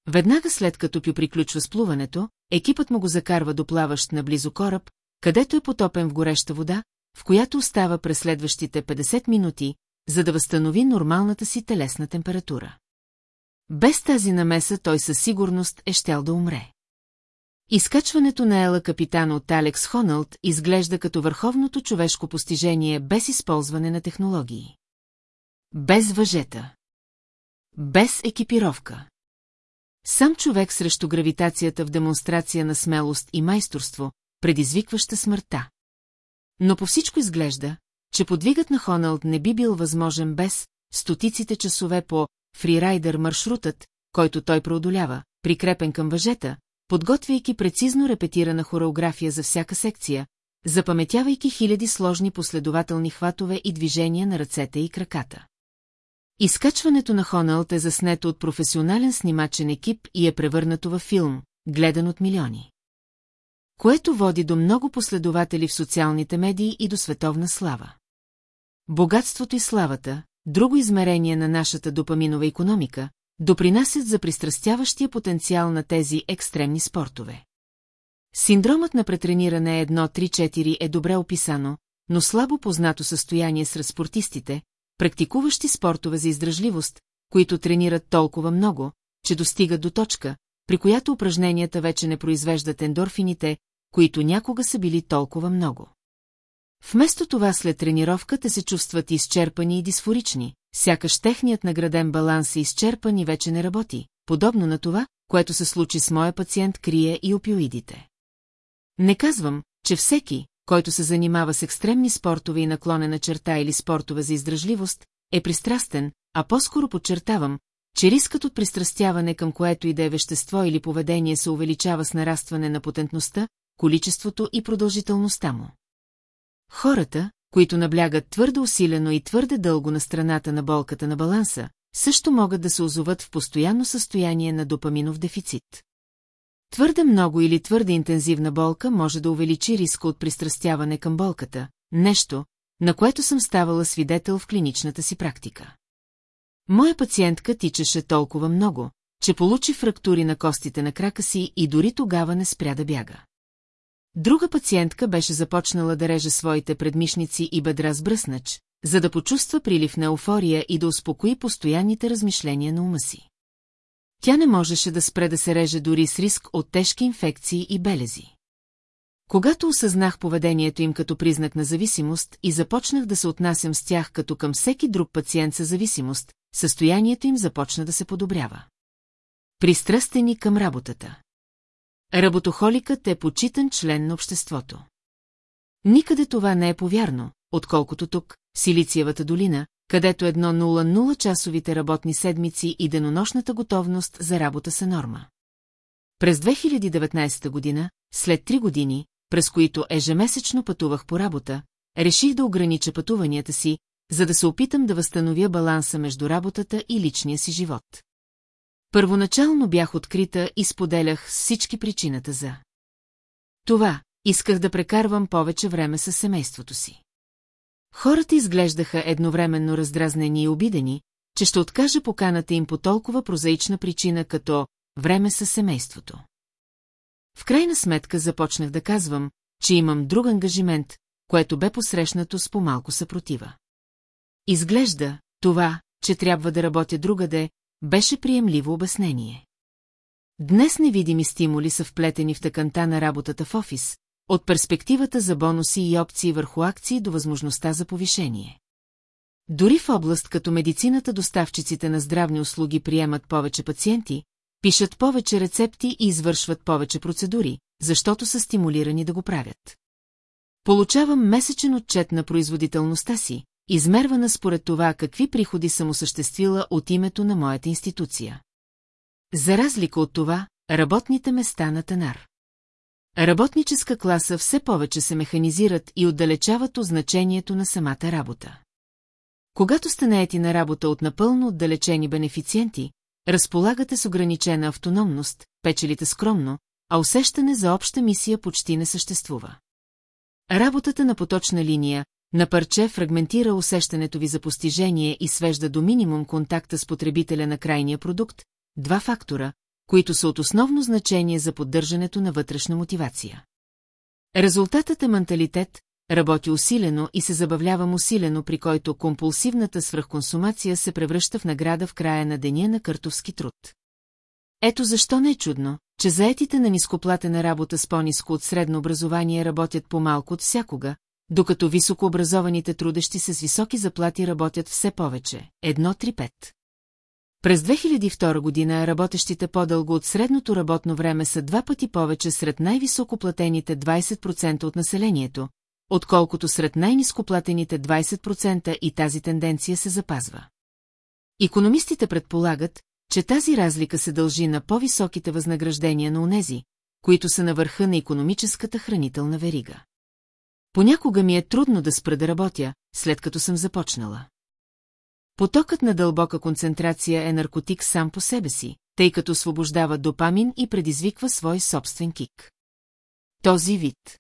Веднага след като Пю приключва с плуването, екипът му го закарва до плаващ наблизо кораб, където е потопен в гореща вода, в която остава през следващите 50 минути, за да възстанови нормалната си телесна температура. Без тази намеса той със сигурност е щял да умре. Изкачването на Ела капитан от Алекс Хоналд изглежда като върховното човешко постижение без използване на технологии. Без въжета. Без екипировка. Сам човек срещу гравитацията в демонстрация на смелост и майсторство, предизвикваща смъртта. Но по всичко изглежда, че подвигът на Хоналд не би бил възможен без стотиците часове по фрирайдер маршрутът, който той преодолява, прикрепен към въжета, подготвяйки прецизно репетирана хореография за всяка секция, запаметявайки хиляди сложни последователни хватове и движения на ръцете и краката. Изкачването на Хоналд е заснето от професионален снимачен екип и е превърнато във филм, гледан от милиони. Което води до много последователи в социалните медии и до световна слава. богатството и славата, друго измерение на нашата допаминова економика, допринасят за пристрастяващия потенциал на тези екстремни спортове. Синдромът на претрениране 1-3-4 е добре описано, но слабо познато състояние сред спортистите, практикуващи спортове за издръжливост, които тренират толкова много, че достигат до точка, при която упражненията вече не произвеждат ендорфините, които някога са били толкова много. Вместо това след тренировката се чувстват изчерпани и дисфорични, сякаш техният награден баланс е изчерпан и вече не работи, подобно на това, което се случи с моя пациент крие и опиоидите. Не казвам, че всеки, който се занимава с екстремни спортове и наклонена черта или спортове за издръжливост, е пристрастен, а по-скоро подчертавам, че рискът от пристрастяване към което и да е вещество или поведение се увеличава с нарастване на потентността, количеството и продължителността му. Хората, които наблягат твърде усилено и твърде дълго на страната на болката на баланса, също могат да се озоват в постоянно състояние на допаминов дефицит. Твърде много или твърде интензивна болка може да увеличи риска от пристрастяване към болката, нещо, на което съм ставала свидетел в клиничната си практика. Моя пациентка тичаше толкова много, че получи фрактури на костите на крака си и дори тогава не спря да бяга. Друга пациентка беше започнала да реже своите предмишници и бедра с бръснач, за да почувства прилив на еуфория и да успокои постоянните размишления на ума си. Тя не можеше да спре да се реже дори с риск от тежки инфекции и белези. Когато осъзнах поведението им като признак на зависимост и започнах да се отнасям с тях като към всеки друг пациент със зависимост, състоянието им започна да се подобрява. Пристрастени към работата. Работохоликът е почитан член на обществото. Никъде това не е повярно, отколкото тук, Силициевата долина, където едно 0-0 часовите работни седмици и денонощната готовност за работа са норма. През 2019 година, след три години, през които ежемесечно пътувах по работа, реших да огранича пътуванията си, за да се опитам да възстановя баланса между работата и личния си живот. Първоначално бях открита и споделях с всички причината за. Това, исках да прекарвам повече време с семейството си. Хората изглеждаха едновременно раздразнени и обидени, че ще откажа поканата им по толкова прозаична причина като време с семейството. В крайна сметка започнах да казвам, че имам друг ангажимент, което бе посрещнато с по-малко съпротива. Изглежда, това, че трябва да работя другаде, беше приемливо обяснение. Днес невидими стимули са вплетени в тъканта на работата в офис, от перспективата за бонуси и опции върху акции до възможността за повишение. Дори в област като медицината доставчиците на здравни услуги приемат повече пациенти, пишат повече рецепти и извършват повече процедури, защото са стимулирани да го правят. Получавам месечен отчет на производителността си, измервана според това какви приходи съм осъществила от името на моята институция. За разлика от това, работните места на Танар. Работническа класа все повече се механизират и отдалечават от значението на самата работа. Когато сте наети на работа от напълно отдалечени бенефициенти, разполагате с ограничена автономност, печелите скромно, а усещане за обща мисия почти не съществува. Работата на поточна линия, на парче фрагментира усещането ви за постижение и свежда до минимум контакта с потребителя на крайния продукт, два фактора, които са от основно значение за поддържането на вътрешна мотивация. Резултатът е менталитет, работи усилено и се забавлявам усилено, при който компулсивната свръхконсумация се превръща в награда в края на деня на картовски труд. Ето защо не е чудно, че заетите на нископлатена работа с по-ниско от средно образование работят по-малко от всякога, докато високообразованите трудещи се с високи заплати работят все повече. 1-3-5. През 2002 година работещите по-дълго от средното работно време са два пъти повече сред най-високоплатените 20% от населението, отколкото сред най-низкоплатените 20% и тази тенденция се запазва. Икономистите предполагат, че тази разлика се дължи на по-високите възнаграждения на унези, които са на върха на економическата хранителна верига. Понякога ми е трудно да спра да работя, след като съм започнала. Потокът на дълбока концентрация е наркотик сам по себе си, тъй като освобождава допамин и предизвиква свой собствен кик. Този вид.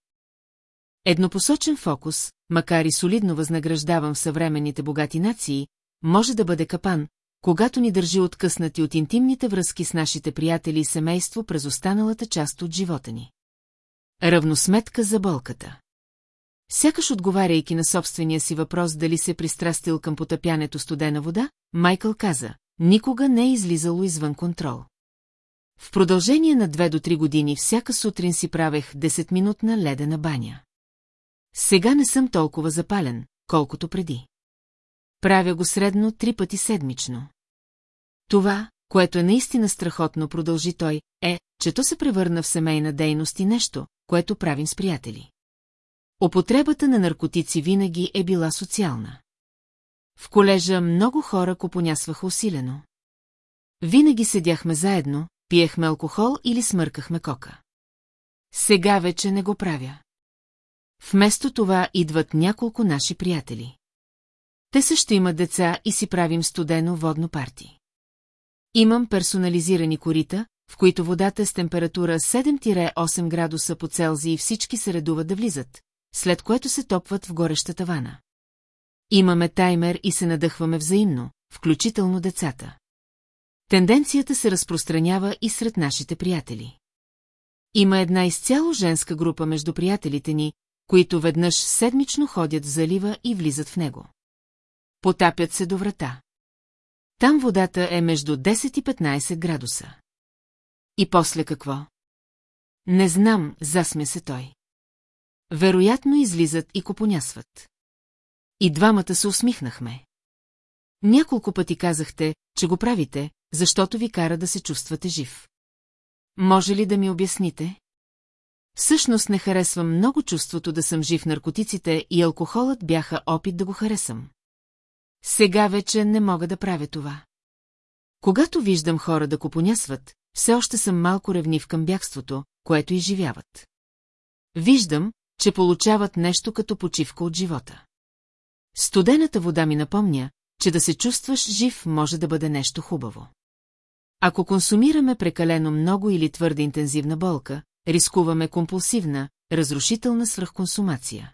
Еднопосочен фокус, макар и солидно възнаграждаван в съвременните богати нации, може да бъде капан, когато ни държи откъснати от интимните връзки с нашите приятели и семейство през останалата част от живота ни. Равносметка за болката Сякаш отговаряйки на собствения си въпрос дали се пристрастил към потъпянето студена вода, Майкъл каза, никога не е излизало извън контрол. В продължение на две до три години всяка сутрин си правех 10-минутна ледена баня. Сега не съм толкова запален, колкото преди. Правя го средно три пъти седмично. Това, което е наистина страхотно, продължи той, е, че то се превърна в семейна дейност и нещо, което правим с приятели. Употребата на наркотици винаги е била социална. В колежа много хора копонясваха усилено. Винаги седяхме заедно, пиехме алкохол или смъркахме кока. Сега вече не го правя. Вместо това идват няколко наши приятели. Те също имат деца и си правим студено водно парти. Имам персонализирани корита, в които водата е с температура 7-8 градуса по Целзий и всички се редуват да влизат, след което се топват в горещата вана. Имаме таймер и се надъхваме взаимно, включително децата. Тенденцията се разпространява и сред нашите приятели. Има една изцяло женска група между приятелите ни, които веднъж седмично ходят в залива и влизат в него. Потапят се до врата. Там водата е между 10 и 15 градуса. И после какво? Не знам, засмя се той. Вероятно излизат и копонясват. И двамата се усмихнахме. Няколко пъти казахте, че го правите, защото ви кара да се чувствате жив. Може ли да ми обясните? Всъщност не харесвам много чувството да съм жив наркотиците и алкохолът бяха опит да го харесам. Сега вече не мога да правя това. Когато виждам хора да купонясват, все още съм малко ревнив към бягството, което изживяват. Виждам, че получават нещо като почивка от живота. Студената вода ми напомня, че да се чувстваш жив може да бъде нещо хубаво. Ако консумираме прекалено много или твърде интензивна болка, рискуваме компулсивна, разрушителна свръхконсумация.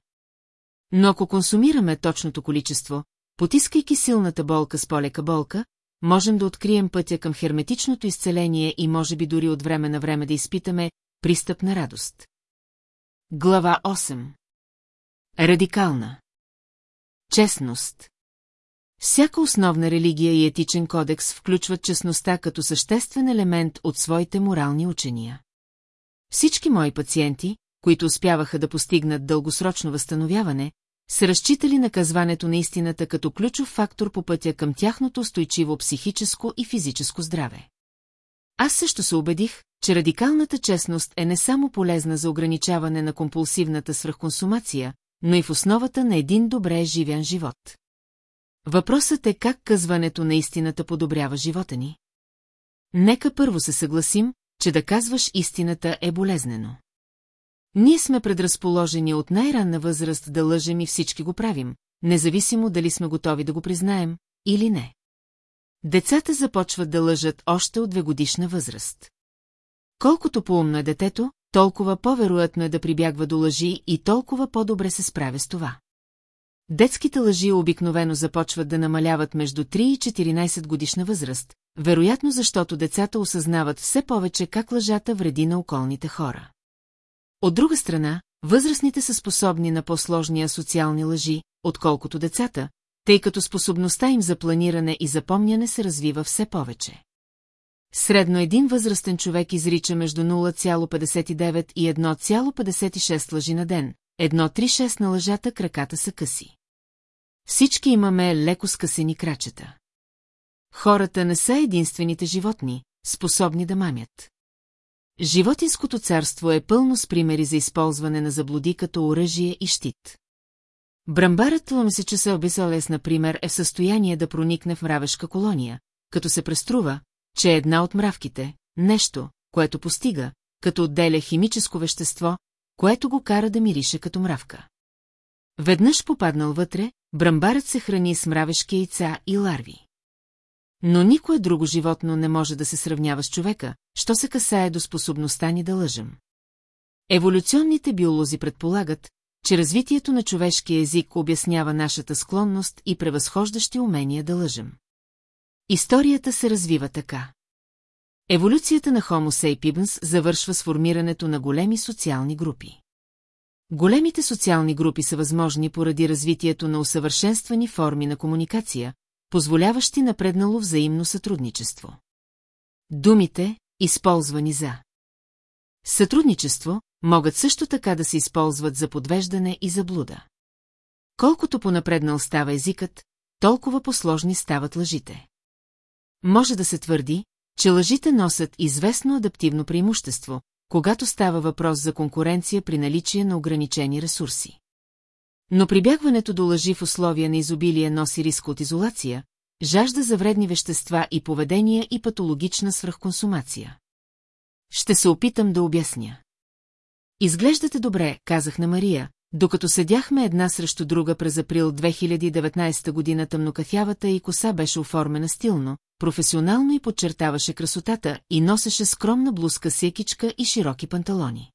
Но ако консумираме точното количество, потискайки силната болка с полека болка, можем да открием пътя към херметичното изцеление и може би дори от време на време да изпитаме пристъп на радост. Глава 8 Радикална Честност Всяка основна религия и етичен кодекс включват честността като съществен елемент от своите морални учения. Всички мои пациенти, които успяваха да постигнат дългосрочно възстановяване, са разчитали наказването на истината като ключов фактор по пътя към тяхното устойчиво психическо и физическо здраве. Аз също се убедих, че радикалната честност е не само полезна за ограничаване на компулсивната свръхконсумация, но и в основата на един добре живян живот. Въпросът е как казването на истината подобрява живота ни. Нека първо се съгласим, че да казваш истината е болезнено. Ние сме предразположени от най-ранна възраст да лъжем и всички го правим, независимо дали сме готови да го признаем или не. Децата започват да лъжат още от двегодишна възраст. Колкото поумно е детето, толкова по-вероятно е да прибягва до лъжи и толкова по-добре се справя с това. Детските лъжи обикновено започват да намаляват между 3 и 14 годишна възраст, вероятно защото децата осъзнават все повече как лъжата вреди на околните хора. От друга страна, възрастните са способни на по-сложни социални лъжи, отколкото децата, тъй като способността им за планиране и запомняне се развива все повече. Средно един възрастен човек изрича между 0,59 и 1,56 лъжи на ден, 1,36 на лъжата краката са къси. Всички имаме леко скъсени крачета. Хората не са единствените животни, способни да мамят. Животинското царство е пълно с примери за използване на заблуди като оръжие и щит. Брамбарът Ламсечуса обисолес, например, е в състояние да проникне в мравешка колония, като се преструва, че е една от мравките, нещо, което постига, като отделя химическо вещество, което го кара да мирише като мравка. Веднъж попаднал вътре, брамбарът се храни с мравешки яйца и ларви. Но никое друго животно не може да се сравнява с човека, що се касае до способността ни да лъжем. Еволюционните биолози предполагат, че развитието на човешкия език обяснява нашата склонност и превъзхождащи умения да лъжем. Историята се развива така. Еволюцията на Homo sapiens завършва с формирането на големи социални групи. Големите социални групи са възможни поради развитието на усъвършенствани форми на комуникация, позволяващи напреднало взаимно сътрудничество. Думите, използвани за сътрудничество, могат също така да се използват за подвеждане и заблуда. Колкото понапреднал става езикът, толкова посложни стават лъжите. Може да се твърди, че лъжите носят известно адаптивно преимущество, когато става въпрос за конкуренция при наличие на ограничени ресурси. Но прибягването до лъжи в условия на изобилие носи риск от изолация, жажда за вредни вещества и поведения и патологична свръхконсумация. Ще се опитам да обясня. Изглеждате добре, казах на Мария, докато седяхме една срещу друга през април 2019 година тъмнокафявата и коса беше оформена стилно, професионално и подчертаваше красотата и носеше скромна блузка секичка и широки панталони.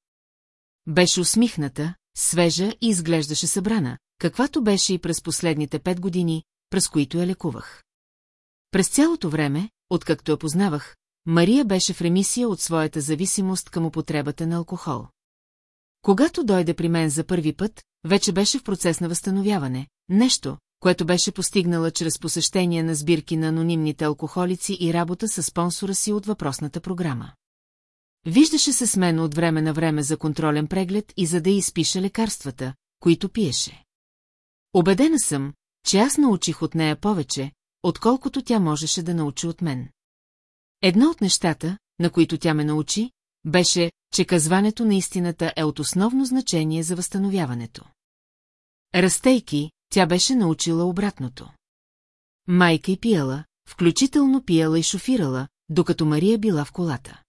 Беше усмихната, свежа и изглеждаше събрана, каквато беше и през последните пет години, през които я лекувах. През цялото време, откакто я познавах, Мария беше в ремисия от своята зависимост към употребата на алкохол. Когато дойде при мен за първи път, вече беше в процес на възстановяване, нещо, което беше постигнала чрез посещение на сбирки на анонимните алкохолици и работа с спонсора си от въпросната програма. Виждаше се с мен от време на време за контролен преглед и за да изпише лекарствата, които пиеше. Обедена съм, че аз научих от нея повече, отколкото тя можеше да научи от мен. Едно от нещата, на които тя ме научи, беше, че казването на истината е от основно значение за възстановяването. Растейки, тя беше научила обратното. Майка и пиела, включително пиела и шофирала, докато Мария била в колата.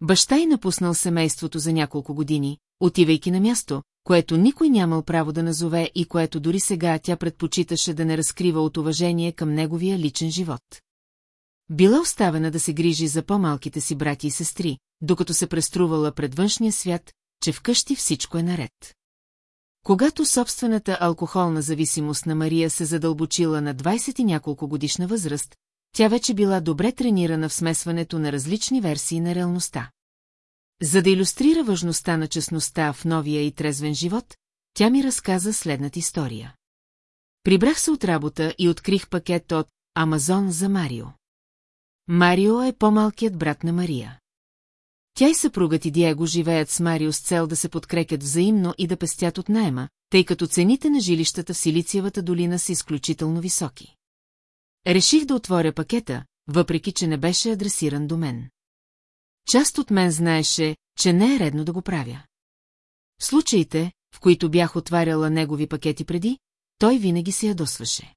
Баща й напуснал семейството за няколко години, отивайки на място, което никой нямал право да назове и което дори сега тя предпочиташе да не разкрива от уважение към неговия личен живот. Била оставена да се грижи за по-малките си брати и сестри, докато се преструвала пред външния свят, че вкъщи всичко е наред. Когато собствената алкохолна зависимост на Мария се задълбочила на 20 и няколко годишна възраст, тя вече била добре тренирана в смесването на различни версии на реалността. За да иллюстрира важността на честността в новия и трезвен живот, тя ми разказа следната история. Прибрах се от работа и открих пакет от Амазон за Марио. Марио е по-малкият брат на Мария. Тя и съпругът и Диего живеят с Марио с цел да се подкрепят взаимно и да пестят от найема, тъй като цените на жилищата в Силициевата долина са изключително високи. Реших да отворя пакета, въпреки че не беше адресиран до мен. Част от мен знаеше, че не е редно да го правя. В случаите, в които бях отваряла негови пакети преди, той винаги се ядосваше.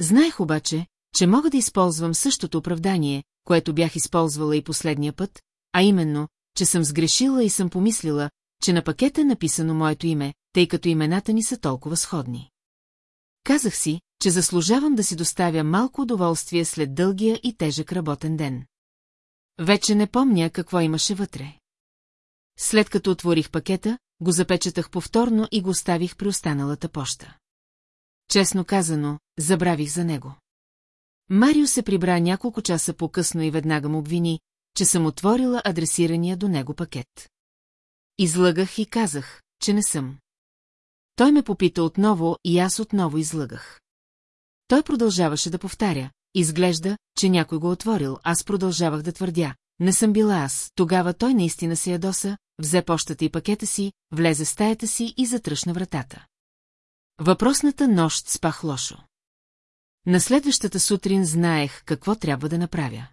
Знаех обаче, че мога да използвам същото оправдание, което бях използвала и последния път, а именно, че съм сгрешила и съм помислила, че на пакета е написано моето име, тъй като имената ни са толкова сходни. Казах си, че заслужавам да си доставя малко удоволствие след дългия и тежък работен ден. Вече не помня какво имаше вътре. След като отворих пакета, го запечатах повторно и го оставих при останалата поща. Честно казано, забравих за него. Марио се прибра няколко часа по-късно и веднага му обвини, че съм отворила адресирания до него пакет. Излъгах и казах, че не съм. Той ме попита отново и аз отново излъгах. Той продължаваше да повтаря. Изглежда, че някой го отворил, аз продължавах да твърдя. Не съм била аз. Тогава той наистина се ядоса, взе пощата и пакета си, влезе в стаята си и затръшна вратата. Въпросната нощ спах лошо. На следващата сутрин знаех какво трябва да направя.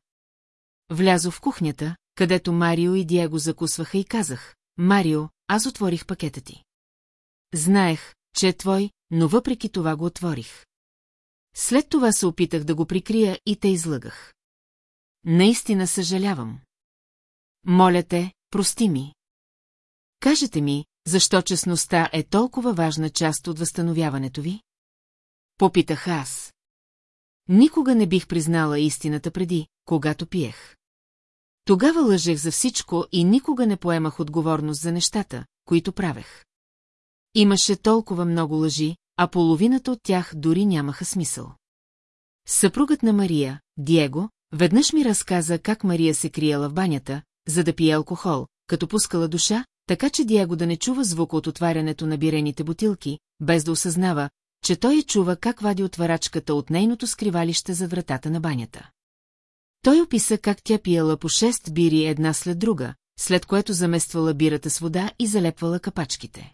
Влязох в кухнята, където Марио и Диего закусваха и казах, Марио, аз отворих пакета ти. Знаех, че е твой, но въпреки това го отворих. След това се опитах да го прикрия и те излъгах. Наистина съжалявам. Моля те, прости ми. Кажете ми, защо честността е толкова важна част от възстановяването ви? Попитах аз. Никога не бих признала истината преди, когато пиех. Тогава лъжех за всичко и никога не поемах отговорност за нещата, които правех. Имаше толкова много лъжи, а половината от тях дори нямаха смисъл. Съпругът на Мария, Диего, веднъж ми разказа как Мария се криела в банята, за да пие алкохол, като пускала душа, така че Диего да не чува звук от отварянето на бирените бутилки, без да осъзнава, че той я чува как вади отварачката от нейното скривалище за вратата на банята. Той описа как тя пиела по шест бири една след друга, след което замествала бирата с вода и залепвала капачките.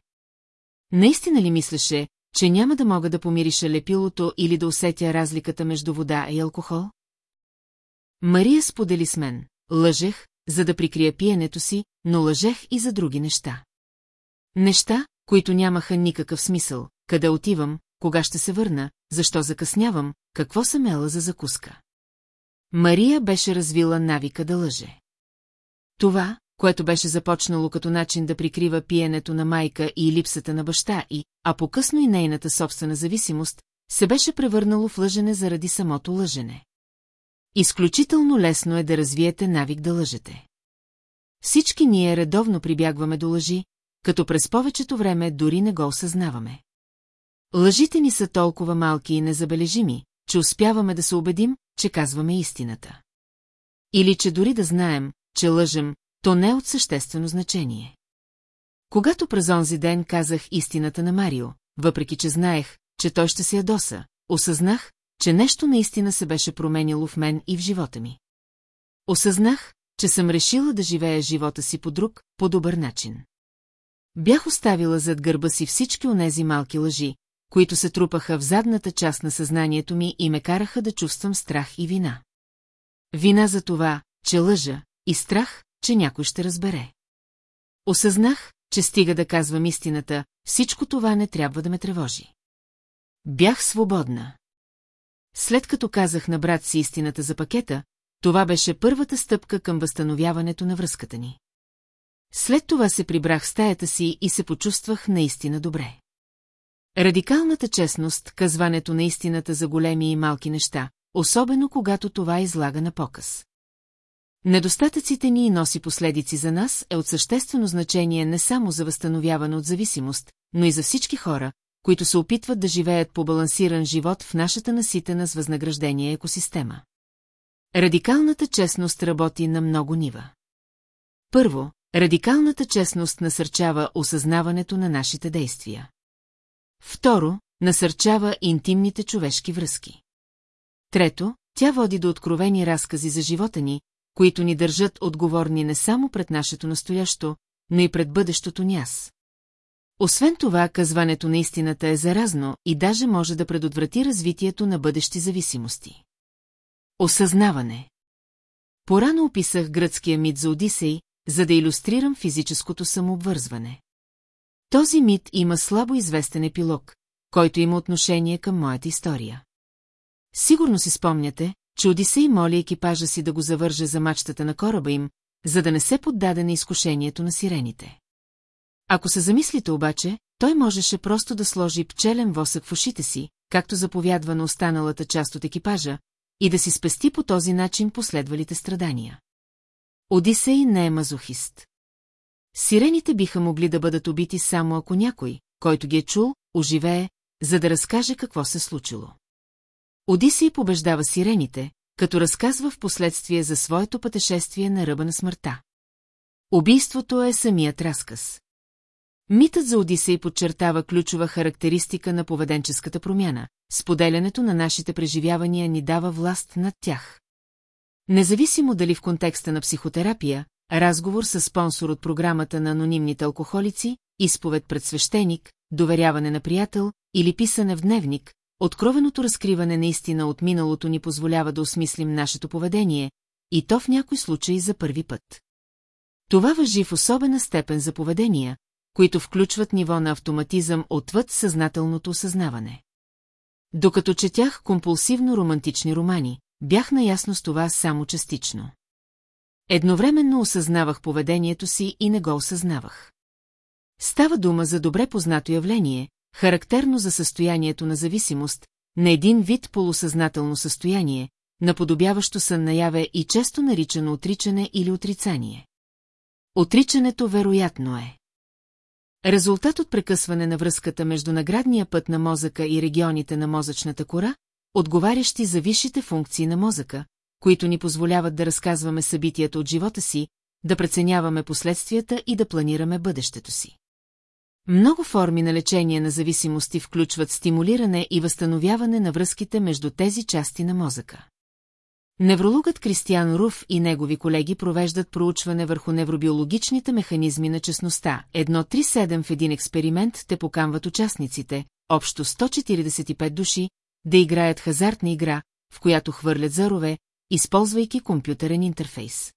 Наистина ли мислеше, че няма да мога да помириша лепилото или да усетя разликата между вода и алкохол? Мария сподели с мен. Лъжех, за да прикрия пиенето си, но лъжех и за други неща. Неща, които нямаха никакъв смисъл. Къде отивам, кога ще се върна, защо закъснявам, какво съм ела за закуска. Мария беше развила навика да лъже. Това, което беше започнало като начин да прикрива пиенето на майка и липсата на баща и, а по-късно и нейната собствена зависимост, се беше превърнало в лъжене заради самото лъжене. Изключително лесно е да развиете навик да лъжете. Всички ние редовно прибягваме до лъжи, като през повечето време дори не го осъзнаваме. Лъжите ни са толкова малки и незабележими, че успяваме да се убедим, че казваме истината. Или че дори да знаем, че лъжем, то не е от съществено значение. Когато през онзи ден казах истината на Марио, въпреки че знаех, че той ще се ядоса, осъзнах, че нещо наистина се беше променило в мен и в живота ми. Осъзнах, че съм решила да живея живота си по друг, по-добър начин. Бях оставила зад гърба си всички онези малки лъжи, които се трупаха в задната част на съзнанието ми и ме караха да чувствам страх и вина. Вина за това, че лъжа, и страх, че някой ще разбере. Осъзнах, че стига да казвам истината, всичко това не трябва да ме тревожи. Бях свободна. След като казах на брат си истината за пакета, това беше първата стъпка към възстановяването на връзката ни. След това се прибрах в стаята си и се почувствах наистина добре. Радикалната честност, казването на истината за големи и малки неща, особено когато това излага на показ. Недостатъците ни и носи последици за нас е от съществено значение не само за възстановяване от зависимост, но и за всички хора, които се опитват да живеят по балансиран живот в нашата наситена с възнаграждение екосистема. Радикалната честност работи на много нива. Първо, радикалната честност насърчава осъзнаването на нашите действия. Второ, насърчава интимните човешки връзки. Трето, тя води до откровени разкази за живота ни, които ни държат отговорни не само пред нашето настоящо, но и пред бъдещото ни аз. Освен това, казването на истината е заразно и даже може да предотврати развитието на бъдещи зависимости. Осъзнаване Порано описах гръцкия мит за Одисей, за да иллюстрирам физическото самообвързване. Този мит има слабо известен епилог, който има отношение към моята история. Сигурно си спомняте, че Одисей моли екипажа си да го завърже за мачтата на кораба им, за да не се поддаде на изкушението на сирените. Ако се замислите обаче, той можеше просто да сложи пчелен восък в ушите си, както заповядва на останалата част от екипажа, и да си спести по този начин последвалите страдания. Одисей не е мазохист. Сирените биха могли да бъдат убити само ако някой, който ги е чул, оживее, за да разкаже какво се случило. Одисей побеждава сирените, като разказва в последствие за своето пътешествие на ръба на смъртта. Убийството е самият разказ. Митът за Одисей подчертава ключова характеристика на поведенческата промяна. Споделянето на нашите преживявания ни дава власт над тях. Независимо дали в контекста на психотерапия, разговор с спонсор от програмата на анонимните алкохолици, изповед пред свещеник, доверяване на приятел или писане в дневник, откровеното разкриване на истина от миналото ни позволява да осмислим нашето поведение, и то в някой случай за първи път. Това въжи в особена степен за поведения, които включват ниво на автоматизъм отвъд съзнателното осъзнаване. Докато четях компулсивно романтични романи, бях наясно с това само частично. Едновременно осъзнавах поведението си и не го осъзнавах. Става дума за добре познато явление, характерно за състоянието на зависимост, на един вид полусъзнателно състояние, наподобяващо сън наяве и често наричано отричане или отрицание. Отричането вероятно е. Резултат от прекъсване на връзката между наградния път на мозъка и регионите на мозъчната кора, отговарящи за висшите функции на мозъка, които ни позволяват да разказваме събитията от живота си, да преценяваме последствията и да планираме бъдещето си. Много форми на лечение на зависимости включват стимулиране и възстановяване на връзките между тези части на мозъка. Неврологът Кристиан Руф и негови колеги провеждат проучване върху невробиологичните механизми на честността. 1.3.7 в един експеримент те покамват участниците, общо 145 души, да играят хазартна игра, в която хвърлят зарове, използвайки компютърен интерфейс.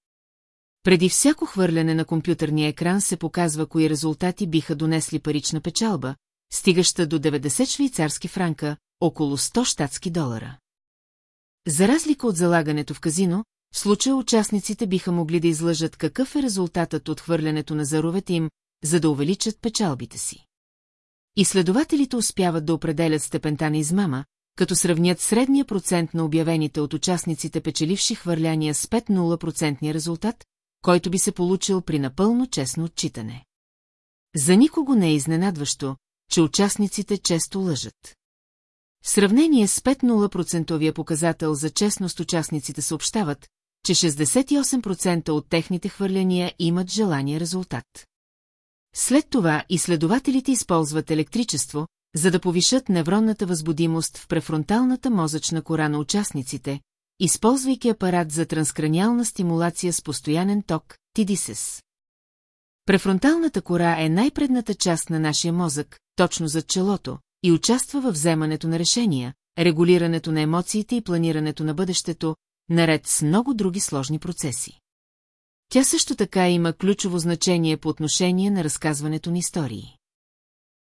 Преди всяко хвърляне на компютърния екран се показва кои резултати биха донесли парична печалба, стигаща до 90 швейцарски франка, около 100 штатски долара. За разлика от залагането в казино, в случая участниците биха могли да излъжат какъв е резултатът от хвърлянето на заровете им, за да увеличат печалбите си. Изследователите успяват да определят степента на измама, като сравнят средния процент на обявените от участниците печеливши хвърляния с 5-0% резултат, който би се получил при напълно честно отчитане. За никого не е изненадващо, че участниците често лъжат. В сравнение с 5-0% показател за честност участниците съобщават, че 68% от техните хвърляния имат желания резултат. След това изследователите използват електричество, за да повишат невронната възбудимост в префронталната мозъчна кора на участниците, използвайки апарат за транскраниална стимулация с постоянен ток, TDSS. Префронталната кора е най-предната част на нашия мозък, точно зад челото, и участва във вземането на решения, регулирането на емоциите и планирането на бъдещето, наред с много други сложни процеси. Тя също така има ключово значение по отношение на разказването на истории.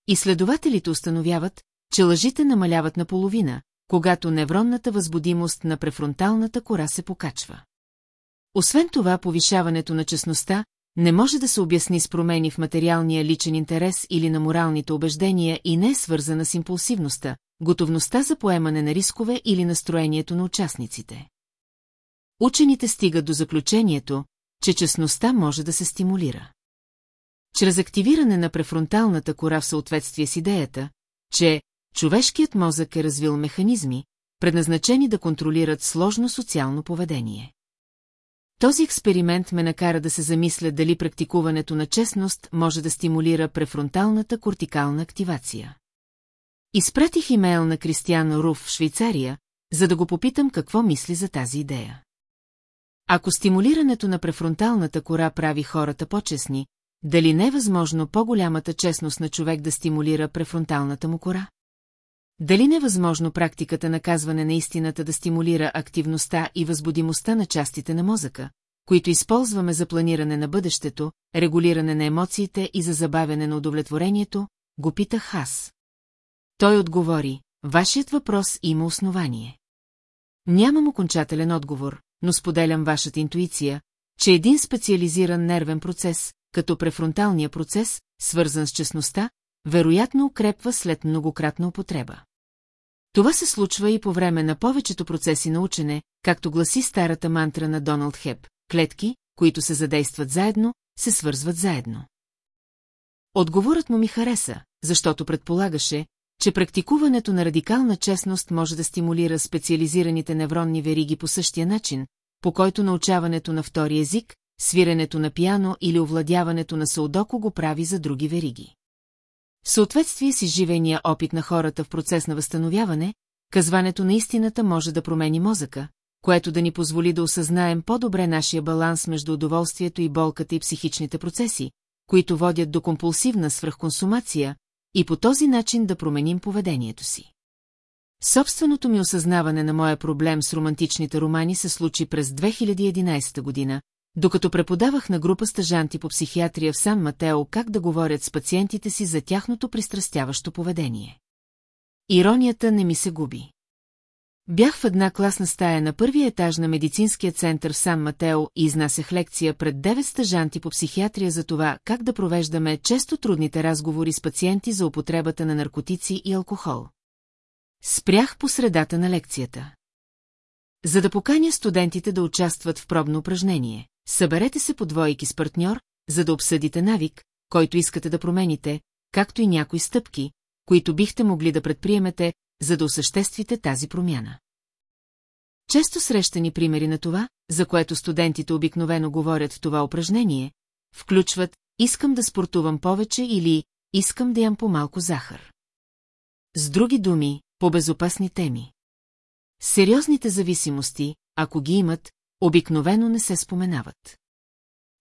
Изследователите установяват, че лъжите намаляват наполовина, когато невронната възбудимост на префронталната кора се покачва. Освен това, повишаването на честността не може да се обясни с промени в материалния личен интерес или на моралните убеждения и не е свързана с импулсивността, готовността за поемане на рискове или настроението на участниците. Учените стигат до заключението, че честността може да се стимулира. Чрез активиране на префронталната кора в съответствие с идеята, че човешкият мозък е развил механизми, предназначени да контролират сложно социално поведение. Този експеримент ме накара да се замисля дали практикуването на честност може да стимулира префронталната кортикална активация. Изпратих имейл на Кристиан Руф в Швейцария, за да го попитам какво мисли за тази идея. Ако стимулирането на префронталната кора прави хората по-честни, дали не е възможно по-голямата честност на човек да стимулира префронталната му кора? Дали не е възможно практиката на казване на истината да стимулира активността и възбудимостта на частите на мозъка, които използваме за планиране на бъдещето, регулиране на емоциите и за забавяне на удовлетворението, го питах аз. Той отговори, вашият въпрос има основание. Нямам окончателен отговор, но споделям вашата интуиция, че един специализиран нервен процес, като префронталния процес, свързан с честността, вероятно укрепва след многократна употреба. Това се случва и по време на повечето процеси на учене, както гласи старата мантра на Доналд Хеп. Клетки, които се задействат заедно, се свързват заедно. Отговорът му ми хареса, защото предполагаше, че практикуването на радикална честност може да стимулира специализираните невронни вериги по същия начин, по който научаването на втори език, свиренето на пиано или овладяването на саудоко го прави за други вериги. В съответствие с изживения опит на хората в процес на възстановяване, казването на истината може да промени мозъка, което да ни позволи да осъзнаем по-добре нашия баланс между удоволствието и болката и психичните процеси, които водят до компулсивна свръхконсумация, и по този начин да променим поведението си. Собственото ми осъзнаване на моя проблем с романтичните романи се случи през 2011 година, докато преподавах на група стъжанти по психиатрия в Сан Матео как да говорят с пациентите си за тяхното пристрастяващо поведение. Иронията не ми се губи. Бях в една класна стая на първия етаж на медицинския център в Сан Матео и изнасях лекция пред девет стъжанти по психиатрия за това как да провеждаме често трудните разговори с пациенти за употребата на наркотици и алкохол. Спрях по средата на лекцията. За да поканя студентите да участват в пробно упражнение, съберете се по двойки с партньор, за да обсъдите навик, който искате да промените, както и някои стъпки, които бихте могли да предприемете, за да осъществите тази промяна. Често срещани примери на това, за което студентите обикновено говорят това упражнение, включват «искам да спортувам повече» или «искам да ям по-малко захар». С други думи, по безопасни теми. Сериозните зависимости, ако ги имат, обикновено не се споменават.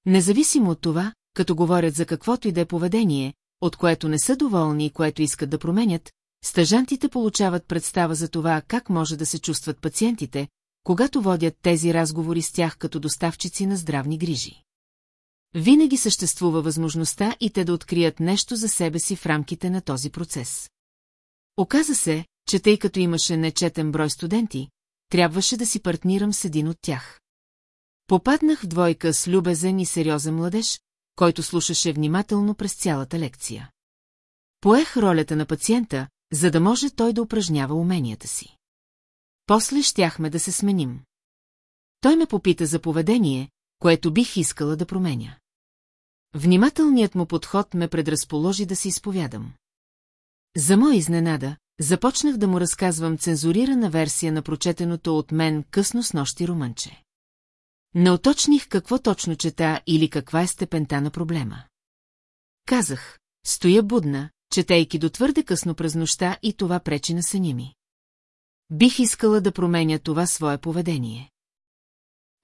Независимо от това, като говорят за каквото и да е поведение, от което не са доволни и което искат да променят, стъжантите получават представа за това как може да се чувстват пациентите, когато водят тези разговори с тях като доставчици на здравни грижи. Винаги съществува възможността и те да открият нещо за себе си в рамките на този процес. Оказа се, че тъй като имаше нечетен брой студенти, трябваше да си партнирам с един от тях. Попаднах в двойка с любезен и сериозен младеж, който слушаше внимателно през цялата лекция. Поех ролята на пациента, за да може той да упражнява уменията си. После щяхме да се сменим. Той ме попита за поведение, което бих искала да променя. Внимателният му подход ме предразположи да се изповядам. За моя изненада, започнах да му разказвам цензурирана версия на прочетеното от мен късно с нощи романче. Не оточних какво точно чета или каква е степента на проблема. Казах, стоя будна, четейки до твърде късно през нощта и това пречи на съня ми. Бих искала да променя това свое поведение.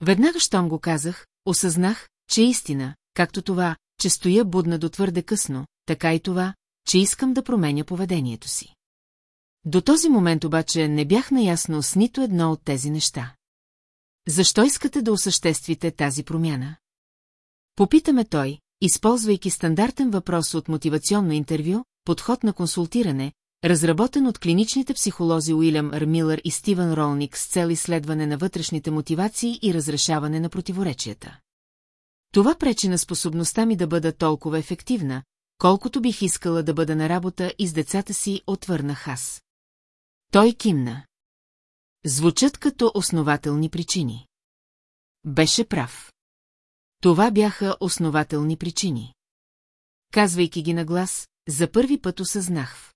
Веднага, щом го казах, осъзнах, че е истина, както това, че стоя будна до твърде късно, така и това, че искам да променя поведението си. До този момент обаче не бях наясно с нито едно от тези неща. Защо искате да осъществите тази промяна? Попитаме той, използвайки стандартен въпрос от мотивационно интервю, подход на консултиране, разработен от клиничните психолози Уилям Армилър и Стивън Ролник с цел изследване на вътрешните мотивации и разрешаване на противоречията. Това пречи на способността ми да бъда толкова ефективна, колкото бих искала да бъда на работа и с децата си, отвърнах аз. Той кимна. Звучат като основателни причини. Беше прав. Това бяха основателни причини. Казвайки ги на глас, за първи път осъзнах.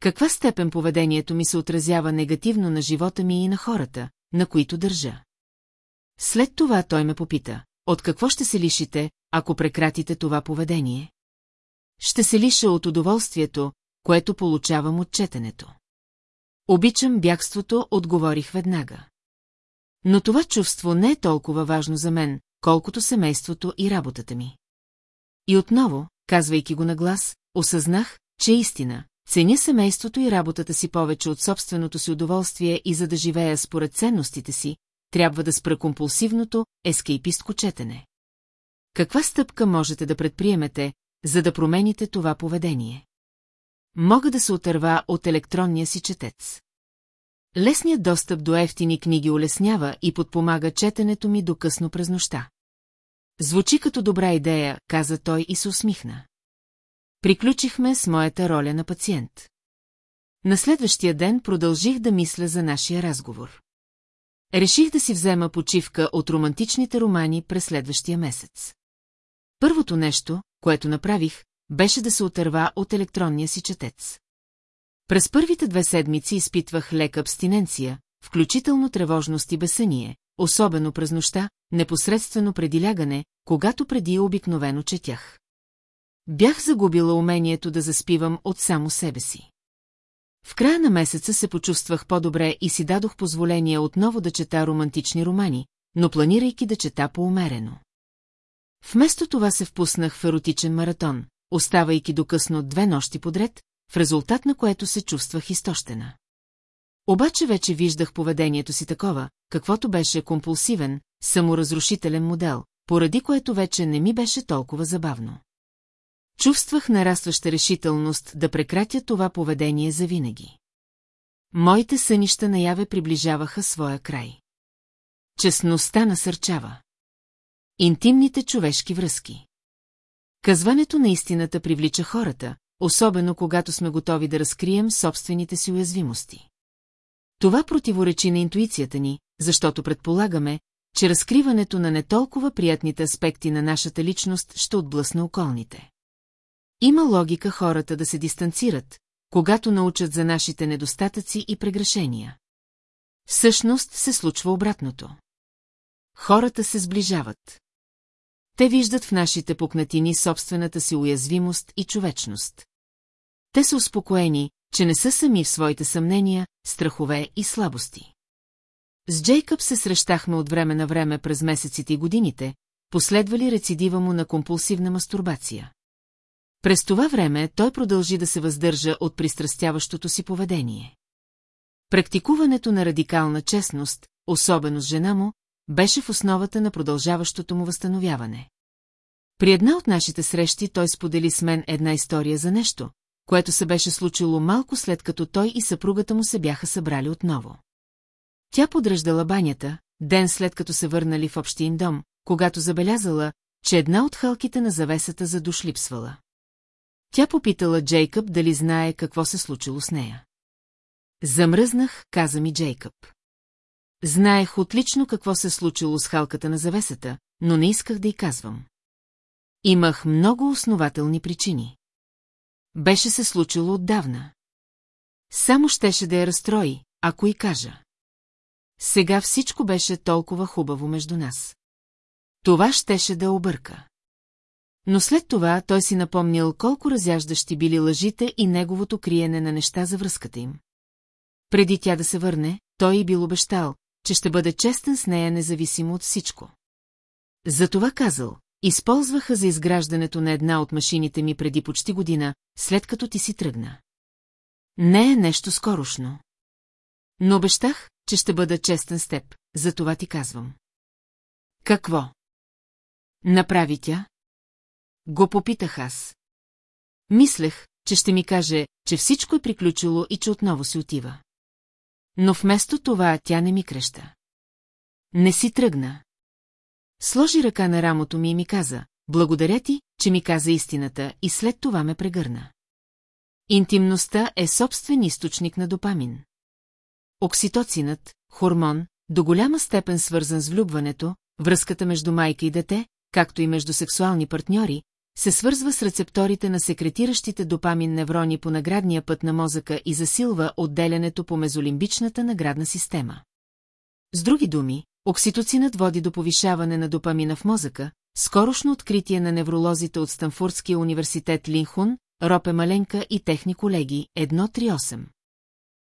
Каква степен поведението ми се отразява негативно на живота ми и на хората, на които държа? След това той ме попита, от какво ще се лишите, ако прекратите това поведение? Ще се лиша от удоволствието, което получавам от четенето. Обичам бягството, отговорих веднага. Но това чувство не е толкова важно за мен, колкото семейството и работата ми. И отново, казвайки го на глас, осъзнах, че е истина. Ценя семейството и работата си повече от собственото си удоволствие и за да живея според ценностите си, трябва да спра компулсивното, ескейпистко четене. Каква стъпка можете да предприемете, за да промените това поведение? Мога да се отърва от електронния си четец. Лесният достъп до ефтини книги улеснява и подпомага четенето ми до късно през нощта. Звучи като добра идея, каза той и се усмихна. Приключихме с моята роля на пациент. На следващия ден продължих да мисля за нашия разговор. Реших да си взема почивка от романтичните романи през следващия месец. Първото нещо, което направих, беше да се отърва от електронния си четец. През първите две седмици изпитвах лека абстиненция, включително тревожност и бесъние, особено през нощта, непосредствено преди лягане, когато преди обикновено четях. Бях загубила умението да заспивам от само себе си. В края на месеца се почувствах по-добре и си дадох позволение отново да чета романтични романи, но планирайки да чета по-умерено. Вместо това се впуснах в еротичен маратон, оставайки до късно две нощи подред, в резултат на което се чувствах изтощена. Обаче вече виждах поведението си такова, каквото беше компулсивен, саморазрушителен модел, поради което вече не ми беше толкова забавно. Чувствах нарастваща решителност да прекратя това поведение завинаги. Моите сънища наяве приближаваха своя край. Честността насърчава. Интимните човешки връзки. Казването на истината привлича хората, особено когато сме готови да разкрием собствените си уязвимости. Това противоречи на интуицията ни, защото предполагаме, че разкриването на не толкова приятните аспекти на нашата личност ще отблъсне околните. Има логика хората да се дистанцират, когато научат за нашите недостатъци и прегрешения. Всъщност се случва обратното. Хората се сближават. Те виждат в нашите пукнатини собствената си уязвимост и човечност. Те са успокоени, че не са сами в своите съмнения, страхове и слабости. С Джейкъб се срещахме от време на време през месеците и годините, последвали рецидива му на компулсивна мастурбация. През това време той продължи да се въздържа от пристрастяващото си поведение. Практикуването на радикална честност, особено с жена му, беше в основата на продължаващото му възстановяване. При една от нашите срещи той сподели с мен една история за нещо, което се беше случило малко след като той и съпругата му се бяха събрали отново. Тя подръждала банята, ден след като се върнали в общия им дом, когато забелязала, че една от хълките на завесата за душ липсвала. Тя попитала Джейкъб дали знае какво се случило с нея. Замръзнах, каза ми Джейкъб. Знаех отлично какво се случило с халката на завесата, но не исках да й казвам. Имах много основателни причини. Беше се случило отдавна. Само щеше да я разстрои, ако и кажа. Сега всичко беше толкова хубаво между нас. Това щеше да обърка. Но след това той си напомнил колко разяждащи били лъжите и неговото криене на неща за връзката им. Преди тя да се върне, той й бил обещал, че ще бъде честен с нея независимо от всичко. Затова казал, използваха за изграждането на една от машините ми преди почти година, след като ти си тръгна. Не е нещо скорошно. Но обещах, че ще бъда честен с теб, за това ти казвам. Какво? Направи тя? Го попитах аз. Мислех, че ще ми каже, че всичко е приключило и че отново си отива. Но вместо това тя не ми креща. Не си тръгна. Сложи ръка на рамото ми и ми каза, благодаря ти, че ми каза истината и след това ме прегърна. Интимността е собствен източник на допамин. Окситоцинът, хормон, до голяма степен свързан с влюбването, връзката между майка и дете, както и между сексуални партньори, се свързва с рецепторите на секретиращите допамин неврони по наградния път на мозъка и засилва отделянето по мезолимбичната наградна система. С други думи, окситоцинът води до повишаване на допамина в мозъка, скорошно откритие на невролозите от Станфордския университет Линхун, Ропе Маленка и техни колеги 138.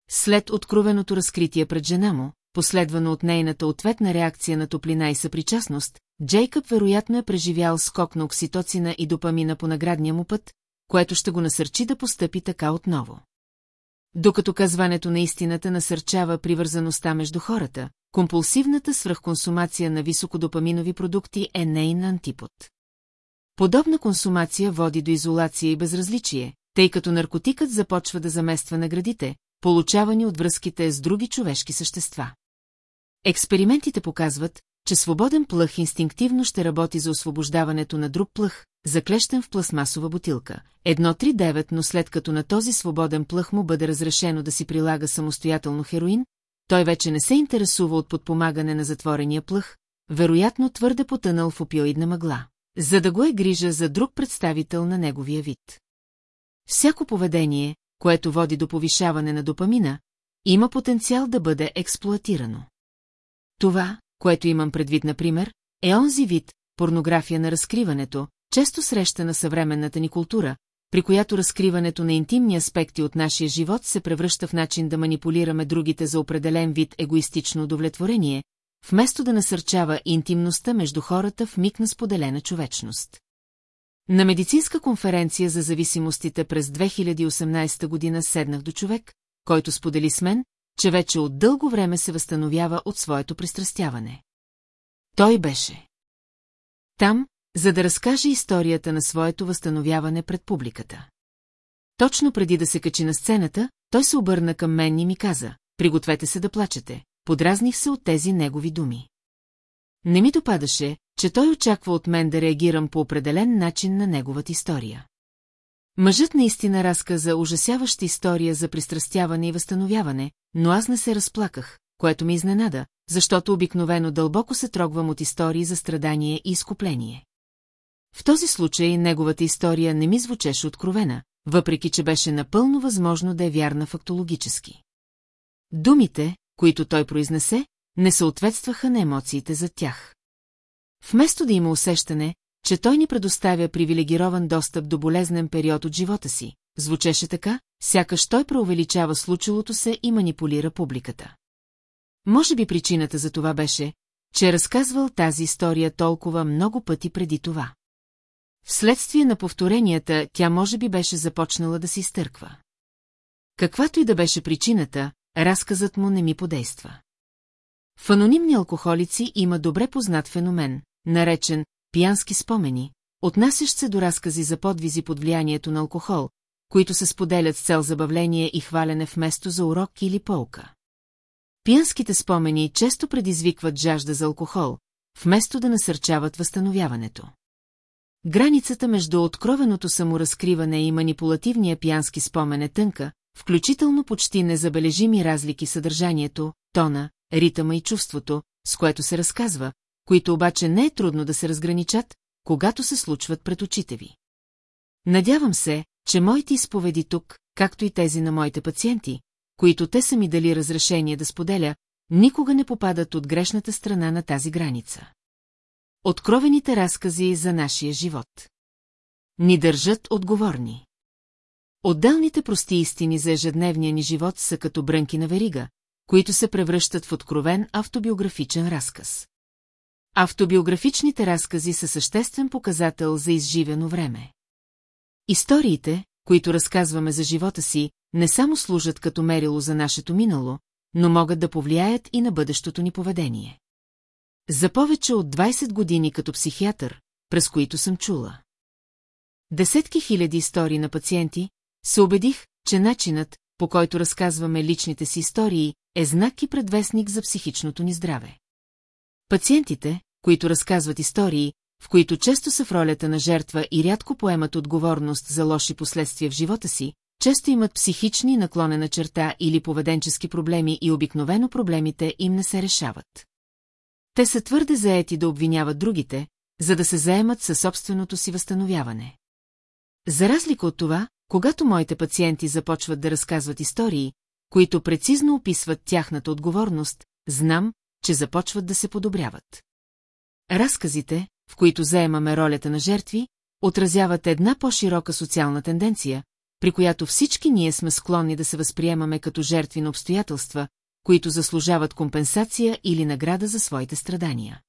След откровеното разкритие пред жена му, последвано от нейната ответна реакция на топлина и съпричастност, Джейкъб вероятно е преживял скок на окситоцина и допамина по наградния му път, което ще го насърчи да постъпи така отново. Докато казването на истината насърчава привързаността между хората, компулсивната свръхконсумация на високодопаминови продукти е нейн антипод. Подобна консумация води до изолация и безразличие, тъй като наркотикът започва да замества наградите, получавани от връзките с други човешки същества. Експериментите показват, че свободен плъх инстинктивно ще работи за освобождаването на друг плъх, заклещен в пластмасова бутилка. 1.3.9, но след като на този свободен плъх му бъде разрешено да си прилага самостоятелно хероин, той вече не се интересува от подпомагане на затворения плъх, вероятно твърде потънал в опиоидна мъгла, за да го е грижа за друг представител на неговия вид. Всяко поведение, което води до повишаване на допамина, има потенциал да бъде експлуатирано. Това, което имам предвид, например, е онзи вид, порнография на разкриването, често среща на съвременната ни култура, при която разкриването на интимни аспекти от нашия живот се превръща в начин да манипулираме другите за определен вид егоистично удовлетворение, вместо да насърчава интимността между хората в миг на споделена човечност. На медицинска конференция за зависимостите през 2018 година седнах до човек, който сподели с мен, че вече от дълго време се възстановява от своето пристрастяване. Той беше. Там, за да разкаже историята на своето възстановяване пред публиката. Точно преди да се качи на сцената, той се обърна към мен и ми каза, пригответе се да плачете, подразних се от тези негови думи. Не ми допадаше, че той очаква от мен да реагирам по определен начин на неговата история. Мъжът наистина разказа ужасяваща история за пристрастяване и възстановяване, но аз не се разплаках, което ми изненада, защото обикновено дълбоко се трогвам от истории за страдание и изкупление. В този случай неговата история не ми звучеше откровена, въпреки че беше напълно възможно да е вярна фактологически. Думите, които той произнесе, не съответстваха на емоциите за тях. Вместо да има усещане, че той ни предоставя привилегирован достъп до болезнен период от живота си, звучеше така, сякаш той преувеличава случилото се и манипулира публиката. Може би причината за това беше, че е разказвал тази история толкова много пъти преди това. Вследствие на повторенията, тя може би беше започнала да се изтърква. Каквато и да беше причината, разказът му не ми подейства. В анонимни алкохолици има добре познат феномен, наречен пиянски спомени, отнасящ се до разкази за подвизи под влиянието на алкохол, които се споделят с цел забавление и хвалене вместо за урок или полка. Пиянските спомени често предизвикват жажда за алкохол, вместо да насърчават възстановяването. Границата между откровеното саморазкриване и манипулативния пиянски спомен е тънка, включително почти незабележими разлики съдържанието, тона, ритъма и чувството, с което се разказва, които обаче не е трудно да се разграничат, когато се случват пред очите ви. Надявам се, че моите изповеди тук, както и тези на моите пациенти, които те са ми дали разрешение да споделя, никога не попадат от грешната страна на тази граница. Откровените разкази за нашия живот. Ни държат отговорни. Отделните прости истини за ежедневния ни живот са като брънки на верига, които се превръщат в откровен автобиографичен разказ. Автобиографичните разкази са съществен показател за изживено време. Историите, които разказваме за живота си, не само служат като мерило за нашето минало, но могат да повлияят и на бъдещото ни поведение. За повече от 20 години като психиатър, през които съм чула. Десетки хиляди истории на пациенти, се убедих, че начинът, по който разказваме личните си истории, е знак и предвестник за психичното ни здраве. Пациентите, които разказват истории, в които често са в ролята на жертва и рядко поемат отговорност за лоши последствия в живота си, често имат психични наклонена черта или поведенчески проблеми и обикновено проблемите им не се решават. Те са твърде заети да обвиняват другите, за да се заемат със собственото си възстановяване. За разлика от това, когато моите пациенти започват да разказват истории, които прецизно описват тяхната отговорност, знам, че започват да се подобряват. Разказите, в които заемаме ролята на жертви, отразяват една по-широка социална тенденция, при която всички ние сме склонни да се възприемаме като жертви на обстоятелства, които заслужават компенсация или награда за своите страдания.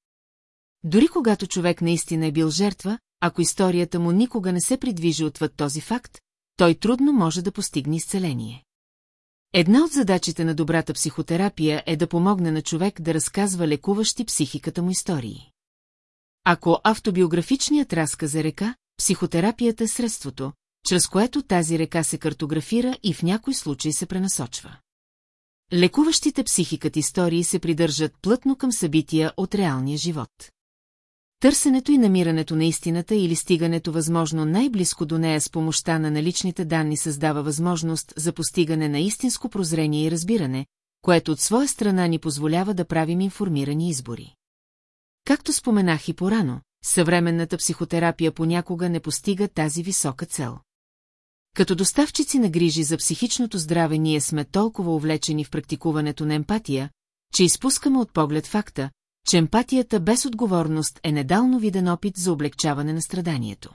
Дори когато човек наистина е бил жертва, ако историята му никога не се придвижи отвъд този факт, той трудно може да постигне изцеление. Една от задачите на добрата психотерапия е да помогне на човек да разказва лекуващи психиката му истории. Ако автобиографичният разказ е река, психотерапията е средството, чрез което тази река се картографира и в някой случай се пренасочва. Лекуващите психикът истории се придържат плътно към събития от реалния живот. Търсенето и намирането на истината или стигането възможно най-близко до нея с помощта на наличните данни създава възможност за постигане на истинско прозрение и разбиране, което от своя страна ни позволява да правим информирани избори. Както споменах и порано, съвременната психотерапия понякога не постига тази висока цел. Като доставчици на грижи за психичното здраве ние сме толкова увлечени в практикуването на емпатия, че изпускаме от поглед факта, че емпатията без отговорност е недално виден опит за облегчаване на страданието.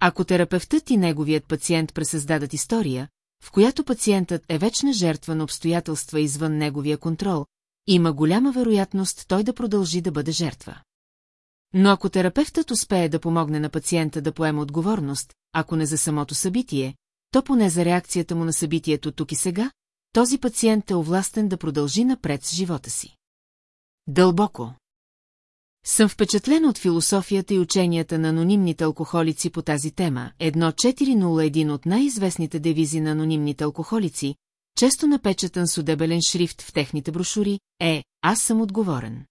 Ако терапевтът и неговият пациент пресъздадат история, в която пациентът е вечна жертва на обстоятелства извън неговия контрол, има голяма вероятност той да продължи да бъде жертва. Но ако терапевтът успее да помогне на пациента да поема отговорност, ако не за самото събитие, то поне за реакцията му на събитието тук и сега, този пациент е овластен да продължи напред с живота си. Дълбоко. Съм впечатлен от философията и ученията на анонимните алкохолици по тази тема. 1401 от най-известните девизи на анонимните алкохолици, често напечатан с удебелен шрифт в техните брошури, е «Аз съм отговорен».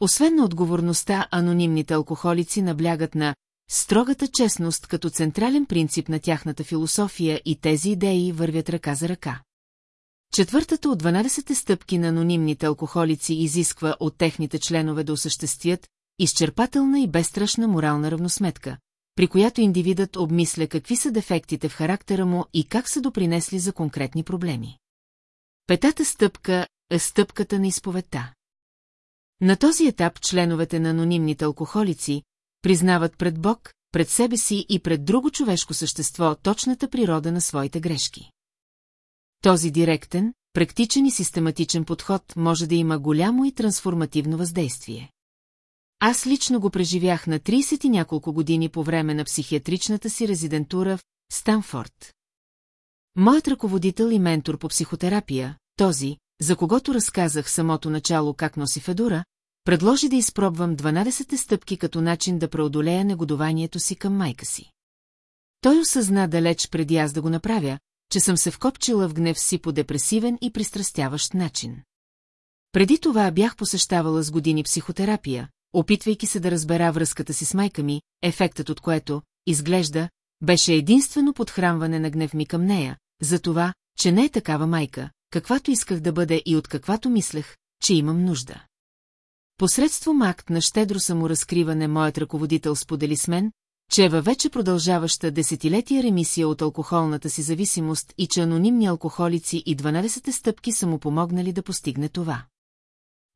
Освен на отговорността, анонимните алкохолици наблягат на строгата честност като централен принцип на тяхната философия и тези идеи вървят ръка за ръка. Четвъртата от 12 стъпки на анонимните алкохолици изисква от техните членове да осъществят изчерпателна и безстрашна морална равносметка, при която индивидът обмисля какви са дефектите в характера му и как са допринесли за конкретни проблеми. Петата стъпка е стъпката на изповедта. На този етап членовете на анонимните алкохолици признават пред Бог, пред себе си и пред друго човешко същество точната природа на своите грешки. Този директен, практичен и систематичен подход може да има голямо и трансформативно въздействие. Аз лично го преживях на 30 и няколко години по време на психиатричната си резидентура в Станфорд. Моят ръководител и ментор по психотерапия, този, за когото разказах самото начало как носи Федора, предложи да изпробвам 12 стъпки като начин да преодолея негодованието си към майка си. Той осъзна далеч преди аз да го направя, че съм се вкопчила в гнев си по депресивен и пристрастяващ начин. Преди това бях посещавала с години психотерапия, опитвайки се да разбера връзката си с майка ми, ефектът от което, изглежда, беше единствено подхранване на гнев ми към нея, за това, че не е такава майка, каквато исках да бъде и от каквато мислех, че имам нужда. Посредством акт на щедро саморазкриване моят ръководител сподели с мен, че във вече продължаваща десетилетия ремисия от алкохолната си зависимост и че анонимни алкохолици и 12 стъпки са му помогнали да постигне това.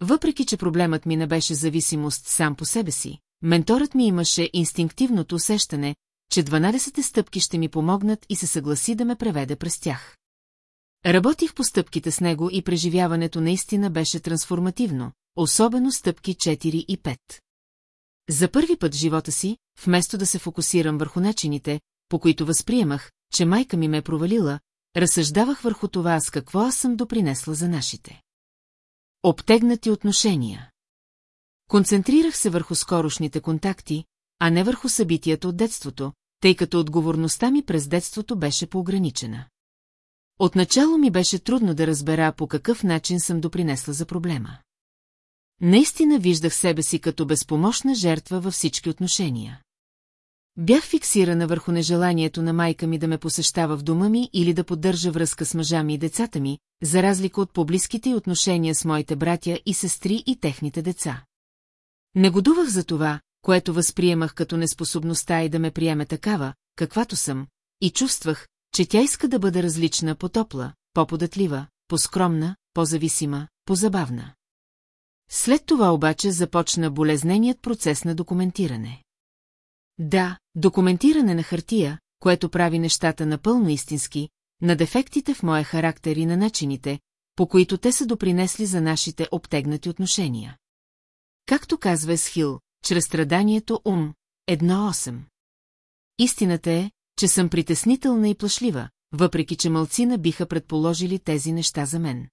Въпреки, че проблемът ми не беше зависимост сам по себе си, менторът ми имаше инстинктивното усещане, че 12 стъпки ще ми помогнат и се съгласи да ме преведе през тях. Работих по стъпките с него и преживяването наистина беше трансформативно, особено стъпки 4 и 5. За първи път в живота си, вместо да се фокусирам върху начините, по които възприемах, че майка ми ме е провалила, разсъждавах върху това с какво аз съм допринесла за нашите. Обтегнати отношения. Концентрирах се върху скорошните контакти, а не върху събитията от детството, тъй като отговорността ми през детството беше поограничена. Отначало ми беше трудно да разбера по какъв начин съм допринесла за проблема. Наистина виждах себе си като безпомощна жертва във всички отношения. Бях фиксирана върху нежеланието на майка ми да ме посещава в дома ми или да поддържа връзка с мъжа ми и децата ми, за разлика от поблизките й отношения с моите братя и сестри и техните деца. Негодувах за това, което възприемах като неспособността и да ме приеме такава, каквато съм, и чувствах, че тя иска да бъде различна, по-топла, по-податлива, по-скромна, по-зависима, по-забавна. След това обаче започна болезненият процес на документиране. Да, документиране на хартия, което прави нещата напълно истински, на дефектите в моя характер и на начините, по които те са допринесли за нашите обтегнати отношения. Както казва Есхил, чрез страданието ум, 1.8. Истината е, че съм притеснителна и плашлива, въпреки че мълцина биха предположили тези неща за мен.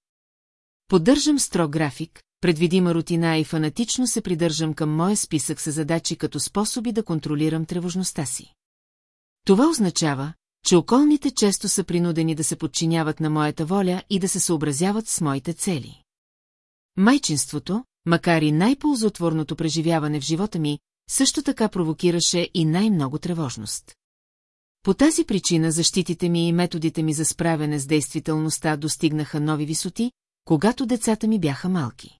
Поддържам строг график, предвидима рутина и фанатично се придържам към моя списък с задачи като способи да контролирам тревожността си. Това означава, че околните често са принудени да се подчиняват на моята воля и да се съобразяват с моите цели. Майчинството, макар и най-ползотворното преживяване в живота ми, също така провокираше и най-много тревожност. По тази причина защитите ми и методите ми за справяне с действителността достигнаха нови висоти, когато децата ми бяха малки.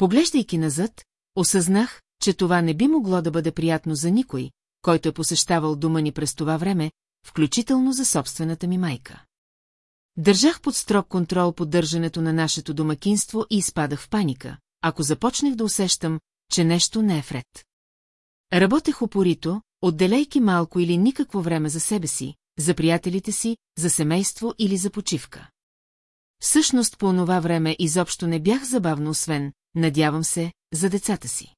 Поглеждайки назад, осъзнах, че това не би могло да бъде приятно за никой, който е посещавал дома ни през това време, включително за собствената ми майка. Държах под строг контрол поддържането на нашето домакинство и изпадах в паника, ако започнах да усещам, че нещо не е вред. Работех упорито, отделяйки малко или никакво време за себе си, за приятелите си, за семейство или за почивка. Всъщност по онова време изобщо не бях забавно освен, надявам се, за децата си.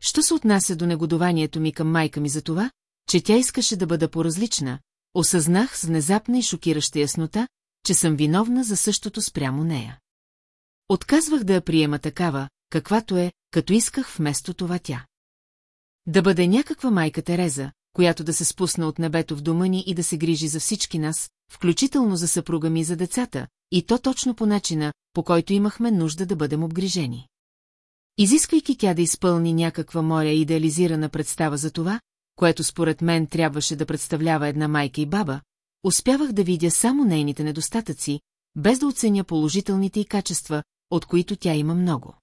Що се отнася до негодованието ми към майка ми за това, че тя искаше да бъда поразлична, осъзнах с внезапна и шокираща яснота, че съм виновна за същото спрямо нея. Отказвах да я приема такава, каквато е, като исках вместо това тя. Да бъде някаква майка Тереза, която да се спусна от небето в дома ни и да се грижи за всички нас, включително за съпруга ми и за децата, и то точно по начина, по който имахме нужда да бъдем обгрижени. Изисквайки тя да изпълни някаква моя идеализирана представа за това, което според мен трябваше да представлява една майка и баба, успявах да видя само нейните недостатъци, без да оценя положителните й качества, от които тя има много.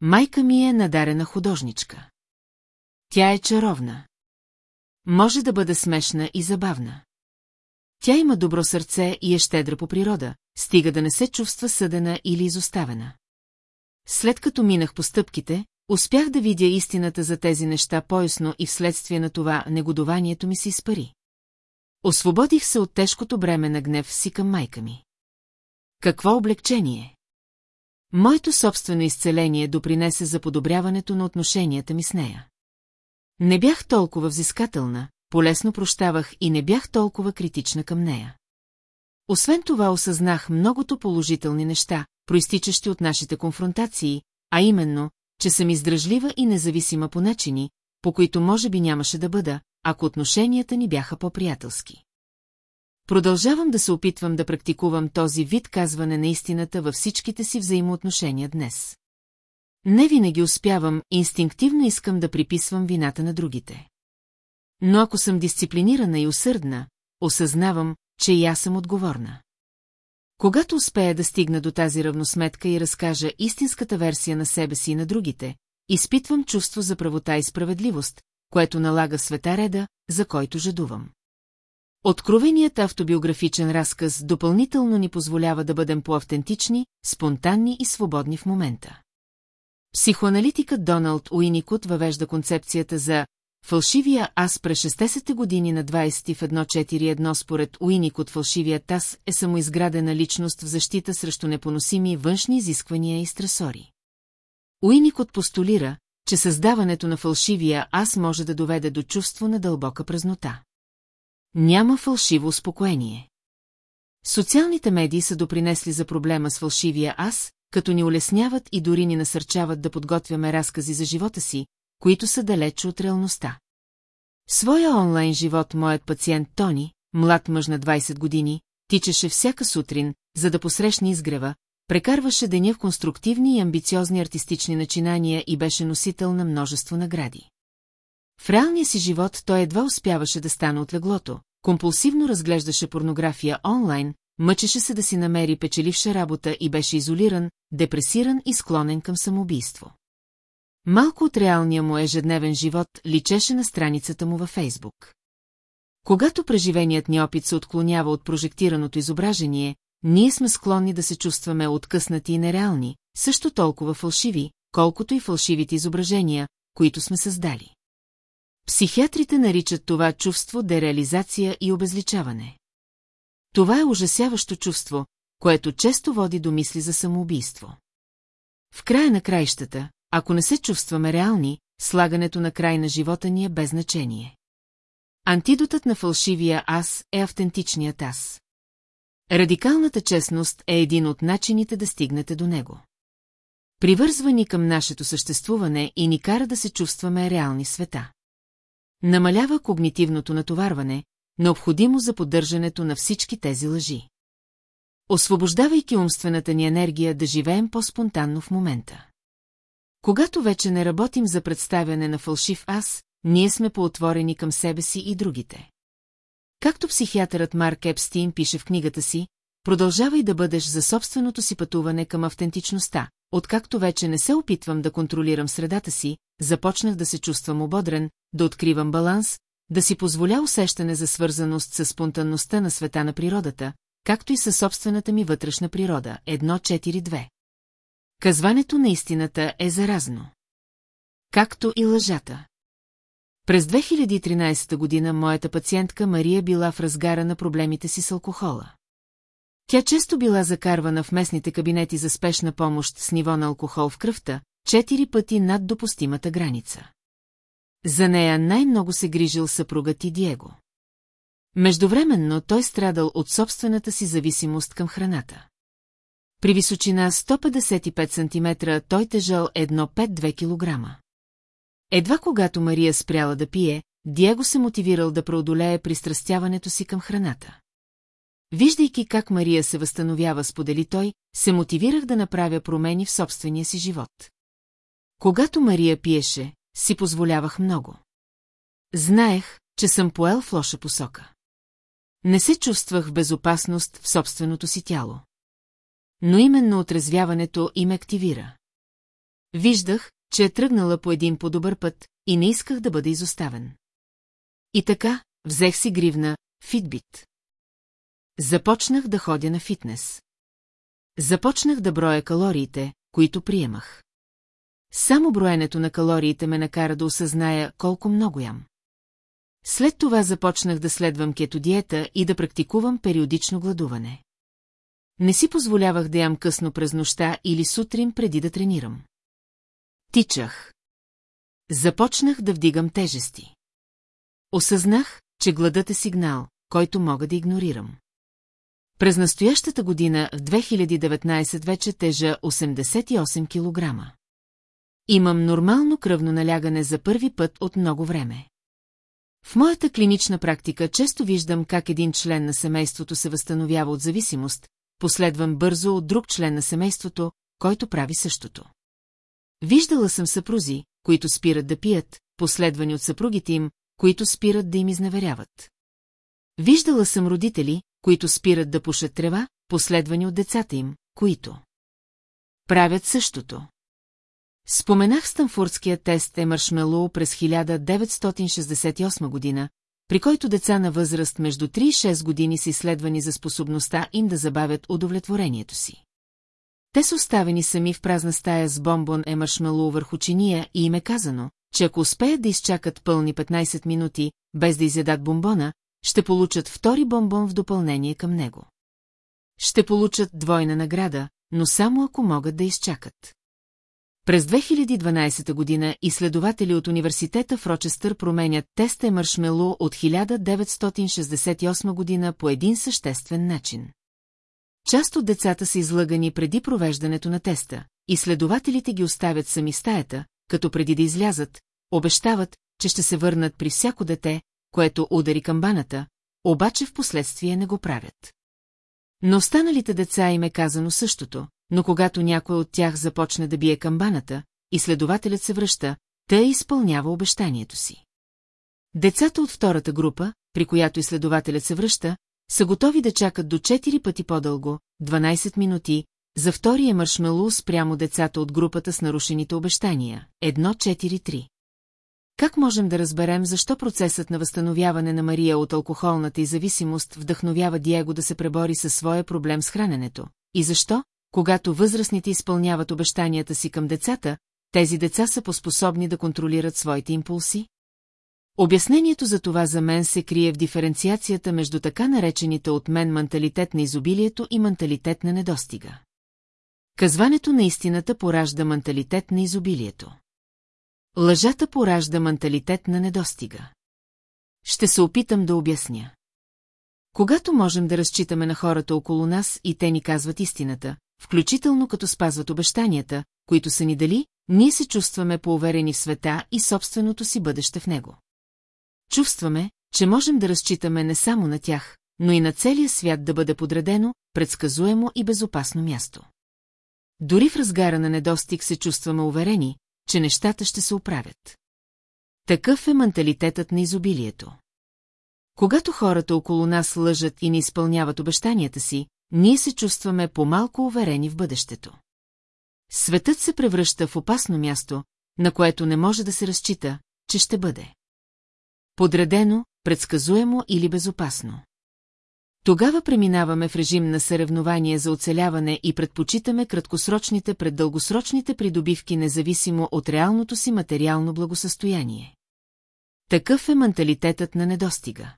Майка ми е надарена художничка. Тя е чаровна. Може да бъде смешна и забавна. Тя има добро сърце и е щедра по природа, стига да не се чувства съдена или изоставена. След като минах по стъпките, успях да видя истината за тези неща поясно и вследствие на това негодованието ми се изпари. Освободих се от тежкото бреме на гнев си към майка ми. Какво облегчение! Моето собствено изцеление допринесе за подобряването на отношенията ми с нея. Не бях толкова взискателна, полесно прощавах и не бях толкова критична към нея. Освен това осъзнах многото положителни неща, проистичащи от нашите конфронтации, а именно, че съм издръжлива и независима по начини, по които може би нямаше да бъда, ако отношенията ни бяха по-приятелски. Продължавам да се опитвам да практикувам този вид казване на истината във всичките си взаимоотношения днес. Не винаги успявам, инстинктивно искам да приписвам вината на другите. Но ако съм дисциплинирана и усърдна, осъзнавам, че и аз съм отговорна. Когато успея да стигна до тази равносметка и разкажа истинската версия на себе си и на другите, изпитвам чувство за правота и справедливост, което налага света реда, за който жадувам. Откровеният автобиографичен разказ допълнително ни позволява да бъдем по-автентични, спонтанни и свободни в момента. Психоаналитикът Доналд Уиникот въвежда концепцията за Фалшивия аз през 60-те години на 20 в 1.4.1 според Уиник от фалшивият аз е самоизградена личност в защита срещу непоносими външни изисквания и стресори. Уиникот постулира, че създаването на фалшивия аз може да доведе до чувство на дълбока празнота. Няма фалшиво успокоение. Социалните медии са допринесли за проблема с фалшивия аз, като ни улесняват и дори ни насърчават да подготвяме разкази за живота си, които са далеч от реалността. Своя онлайн живот моят пациент Тони, млад мъж на 20 години, тичаше всяка сутрин, за да посрещне изгрева, прекарваше деня в конструктивни и амбициозни артистични начинания и беше носител на множество награди. В реалния си живот той едва успяваше да стане от леглото, компулсивно разглеждаше порнография онлайн, мъчеше се да си намери печеливша работа и беше изолиран, депресиран и склонен към самоубийство. Малко от реалния му ежедневен живот личеше на страницата му във Фейсбук. Когато преживеният ни опит се отклонява от прожектираното изображение, ние сме склонни да се чувстваме откъснати и нереални, също толкова фалшиви, колкото и фалшивите изображения, които сме създали. Психиатрите наричат това чувство дереализация и обезличаване. Това е ужасяващо чувство, което често води до мисли за самоубийство. В края на краищата, ако не се чувстваме реални, слагането на край на живота ни е без значение. Антидотът на фалшивия аз е автентичният аз. Радикалната честност е един от начините да стигнете до него. Привързва ни към нашето съществуване и ни кара да се чувстваме реални света. Намалява когнитивното натоварване, необходимо за поддържането на всички тези лъжи. Освобождавайки умствената ни енергия да живеем по-спонтанно в момента. Когато вече не работим за представяне на фалшив аз, ние сме поотворени към себе си и другите. Както психиатърът Марк Епстин пише в книгата си, продължавай да бъдеш за собственото си пътуване към автентичността. Откакто вече не се опитвам да контролирам средата си, започнах да се чувствам ободрен, да откривам баланс, да си позволя усещане за свързаност с спонтанността на света на природата, както и със собствената ми вътрешна природа. 1.4.2 Казването на истината е заразно. Както и лъжата. През 2013 година моята пациентка Мария била в разгара на проблемите си с алкохола. Тя често била закарвана в местните кабинети за спешна помощ с ниво на алкохол в кръвта, четири пъти над допустимата граница. За нея най-много се грижил съпругът и Диего. Междувременно той страдал от собствената си зависимост към храната. При височина 155 см той тежал 1,5-2 кг. Едва когато Мария спряла да пие, Диего се мотивирал да преодолее пристрастяването си към храната. Виждайки как Мария се възстановява, сподели той, се мотивирах да направя промени в собствения си живот. Когато Мария пиеше, си позволявах много. Знаех, че съм поел в лоша посока. Не се чувствах в безопасност в собственото си тяло но именно отрезвяването им активира. Виждах, че е тръгнала по един по-добър път и не исках да бъда изоставен. И така, взех си гривна, фитбит. Започнах да ходя на фитнес. Започнах да броя калориите, които приемах. Само броенето на калориите ме накара да осъзная колко много ям. След това започнах да следвам кетодиета и да практикувам периодично гладуване. Не си позволявах да ям късно през нощта или сутрин преди да тренирам. Тичах. Започнах да вдигам тежести. Осъзнах, че гладът е сигнал, който мога да игнорирам. През настоящата година, в 2019 вече тежа 88 кг. Имам нормално кръвно налягане за първи път от много време. В моята клинична практика често виждам как един член на семейството се възстановява от зависимост, последван бързо от друг член на семейството, който прави същото. Виждала съм съпрузи, които спират да пият, последвани от съпругите им, които спират да им изневеряват. Виждала съм родители, които спират да пушат трева, последвани от децата им, които правят същото. Споменах Станфордския тест е през 1968 година, при който деца на възраст между 3 и 6 години са изследвани за способността им да забавят удовлетворението си. Те са оставени сами в празна стая с бомбон е маршмелоу върху чиния и им е казано, че ако успеят да изчакат пълни 15 минути, без да изядат бомбона, ще получат втори бомбон в допълнение към него. Ще получат двойна награда, но само ако могат да изчакат. През 2012 година изследователи от университета в Рочестър променят теста Маршмело от 1968 година по един съществен начин. Част от децата са излъгани преди провеждането на теста, изследователите ги оставят сами стаята, като преди да излязат, обещават, че ще се върнат при всяко дете, което удари камбаната, обаче в последствие не го правят. Но останалите деца им е казано същото, но когато някой от тях започне да бие камбаната, изследователят се връща, тъй изпълнява обещанието си. Децата от втората група, при която изследователят се връща, са готови да чакат до 4 пъти по-дълго, 12 минути, за втория маршмелу спрямо децата от групата с нарушените обещания. 1-4-3. Как можем да разберем защо процесът на възстановяване на Мария от алкохолната и зависимост вдъхновява Диего да се пребори със своя проблем с храненето? И защо, когато възрастните изпълняват обещанията си към децата, тези деца са поспособни да контролират своите импулси? Обяснението за това за мен се крие в диференциацията между така наречените от мен менталитет на изобилието и менталитет на недостига. Казването на истината поражда менталитет на изобилието. Лъжата поражда менталитет на недостига. Ще се опитам да обясня. Когато можем да разчитаме на хората около нас и те ни казват истината, включително като спазват обещанията, които са ни дали, ние се чувстваме поуверени в света и собственото си бъдеще в него. Чувстваме, че можем да разчитаме не само на тях, но и на целия свят да бъде подредено, предсказуемо и безопасно място. Дори в разгара на недостиг се чувстваме уверени, че нещата ще се оправят. Такъв е менталитетът на изобилието. Когато хората около нас лъжат и не изпълняват обещанията си, ние се чувстваме по-малко уверени в бъдещето. Светът се превръща в опасно място, на което не може да се разчита, че ще бъде. Подредено, предсказуемо или безопасно. Тогава преминаваме в режим на съревнование за оцеляване и предпочитаме краткосрочните пред дългосрочните придобивки независимо от реалното си материално благосъстояние. Такъв е менталитетът на недостига.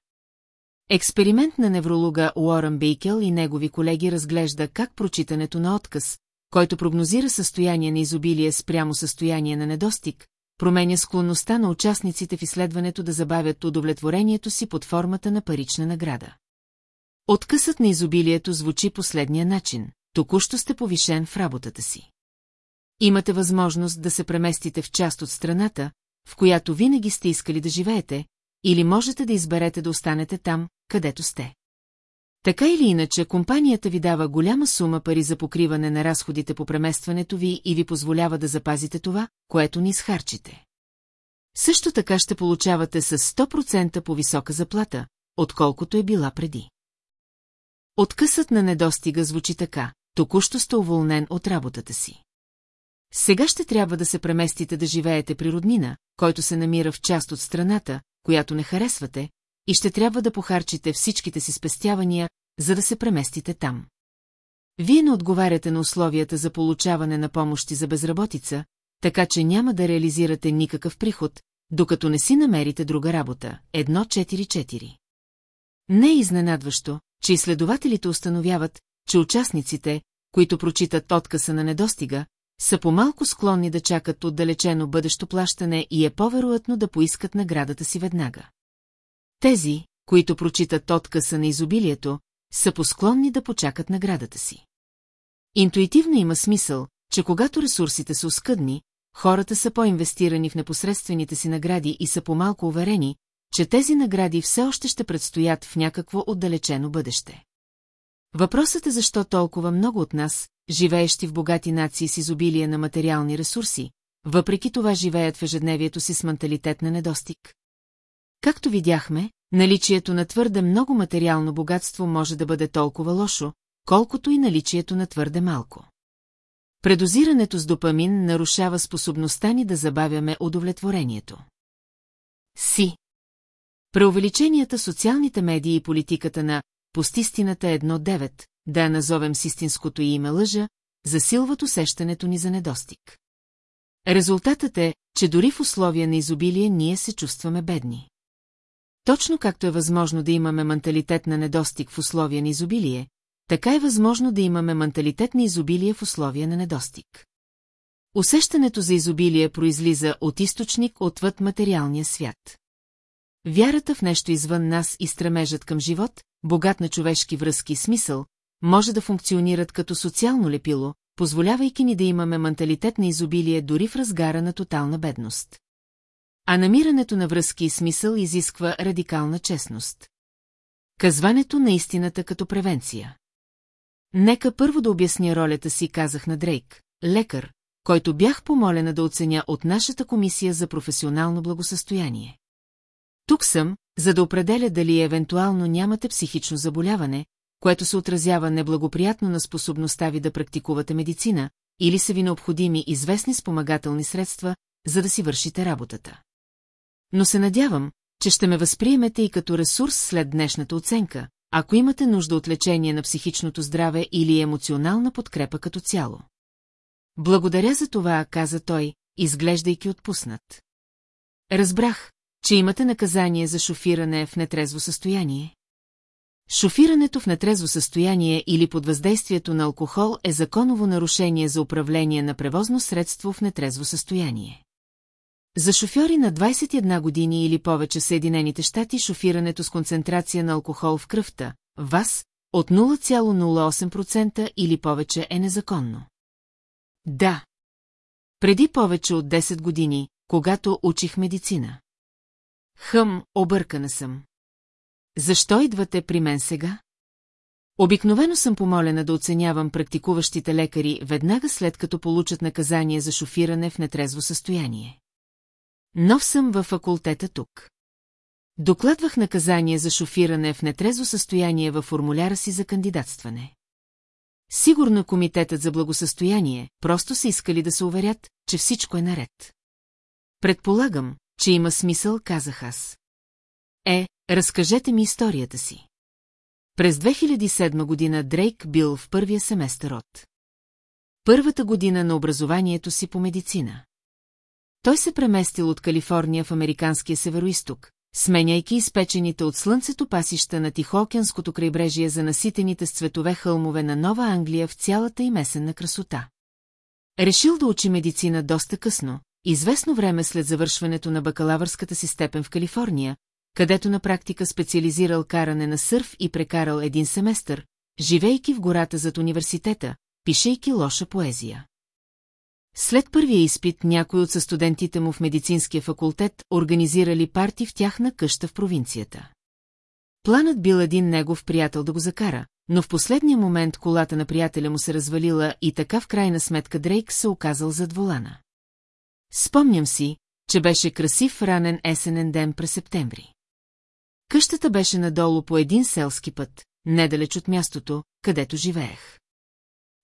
Експеримент на невролога Уорън Бейкел и негови колеги разглежда как прочитането на отказ, който прогнозира състояние на изобилие спрямо състояние на недостиг, променя склонността на участниците в изследването да забавят удовлетворението си под формата на парична награда. Откъсът на изобилието звучи последния начин. Току-що сте повишен в работата си. Имате възможност да се преместите в част от страната, в която винаги сте искали да живеете, или можете да изберете да останете там, където сте. Така или иначе, компанията ви дава голяма сума пари за покриване на разходите по преместването ви и ви позволява да запазите това, което ни изхарчите. Също така ще получавате с 100% по-висока заплата, отколкото е била преди. Откъсът на недостига звучи така, току-що сте уволнен от работата си. Сега ще трябва да се преместите да живеете при роднина, който се намира в част от страната, която не харесвате, и ще трябва да похарчите всичките си спестявания, за да се преместите там. Вие не отговаряте на условията за получаване на помощи за безработица, така че няма да реализирате никакъв приход, докато не си намерите друга работа. 1.4.4 Не е изненадващо, че изследователите установяват, че участниците, които прочитат откъса на недостига, са по-малко склонни да чакат отдалечено бъдещо плащане и е по-вероятно да поискат наградата си веднага. Тези, които прочитат откъса на изобилието, са посклонни да почакат наградата си. Интуитивно има смисъл, че когато ресурсите са оскъдни, хората са по-инвестирани в непосредствените си награди и са по-малко уверени, че тези награди все още ще предстоят в някакво отдалечено бъдеще. Въпросът е защо толкова много от нас, живеещи в богати нации с изобилие на материални ресурси, въпреки това живеят в ежедневието си с менталитет на недостиг. Както видяхме, наличието на твърде много материално богатство може да бъде толкова лошо, колкото и наличието на твърде малко. Предозирането с допамин нарушава способността ни да забавяме удовлетворението. Си. Преувеличенията социалните медии и политиката на «Постистината 1.9», да я назовем с истинското и име лъжа, засилват усещането ни за недостиг. Резултатът е, че дори в условия на изобилие ние се чувстваме бедни. Точно както е възможно да имаме менталитет на недостиг в условия на изобилие, така е възможно да имаме менталитет на изобилие в условия на недостиг. Усещането за изобилие произлиза от източник отвъд материалния свят. Вярата в нещо извън нас и стремежът към живот, богат на човешки връзки и смисъл, може да функционират като социално лепило, позволявайки ни да имаме менталитет на изобилие дори в разгара на тотална бедност. А намирането на връзки и смисъл изисква радикална честност. Казването на истината като превенция. Нека първо да обясня ролята си, казах на Дрейк, лекар, който бях помолена да оценя от нашата комисия за професионално благосъстояние. Тук съм, за да определя дали евентуално нямате психично заболяване, което се отразява неблагоприятно на способността ви да практикувате медицина, или са ви необходими известни спомагателни средства, за да си вършите работата. Но се надявам, че ще ме възприемете и като ресурс след днешната оценка, ако имате нужда от лечение на психичното здраве или емоционална подкрепа като цяло. Благодаря за това, каза той, изглеждайки отпуснат. Разбрах, че имате наказание за шофиране в нетрезво състояние. Шофирането в нетрезво състояние или под въздействието на алкохол е законово нарушение за управление на превозно средство в нетрезво състояние. За шофьори на 21 години или повече в Съединените щати шофирането с концентрация на алкохол в кръвта, ВАС, от 0,08% или повече е незаконно. Да. Преди повече от 10 години, когато учих медицина. Хъм, объркана съм. Защо идвате при мен сега? Обикновено съм помолена да оценявам практикуващите лекари веднага след като получат наказание за шофиране в нетрезво състояние. Нов съм във факултета тук. Докладвах наказание за шофиране в нетрезво състояние във формуляра си за кандидатстване. Сигурно комитетът за благосъстояние просто са искали да се уверят, че всичко е наред. Предполагам, че има смисъл, казах аз. Е, разкажете ми историята си. През 2007 година Дрейк бил в първия семестър от първата година на образованието си по медицина. Той се преместил от Калифорния в американския североисток, сменяйки изпечените от слънцето пасища на Тихоокеанското крайбрежие за наситените с цветове хълмове на Нова Англия в цялата и месенна красота. Решил да учи медицина доста късно, известно време след завършването на бакалавърската си степен в Калифорния, където на практика специализирал каране на сърф и прекарал един семестър, живейки в гората зад университета, пишейки лоша поезия. След първия изпит някои от състудентите му в медицинския факултет организирали парти в тяхна къща в провинцията. Планът бил един негов приятел да го закара, но в последния момент колата на приятеля му се развалила и така в крайна сметка Дрейк се оказал зад волана. Спомням си, че беше красив ранен есенен ден през септември. Къщата беше надолу по един селски път, недалеч от мястото, където живеех.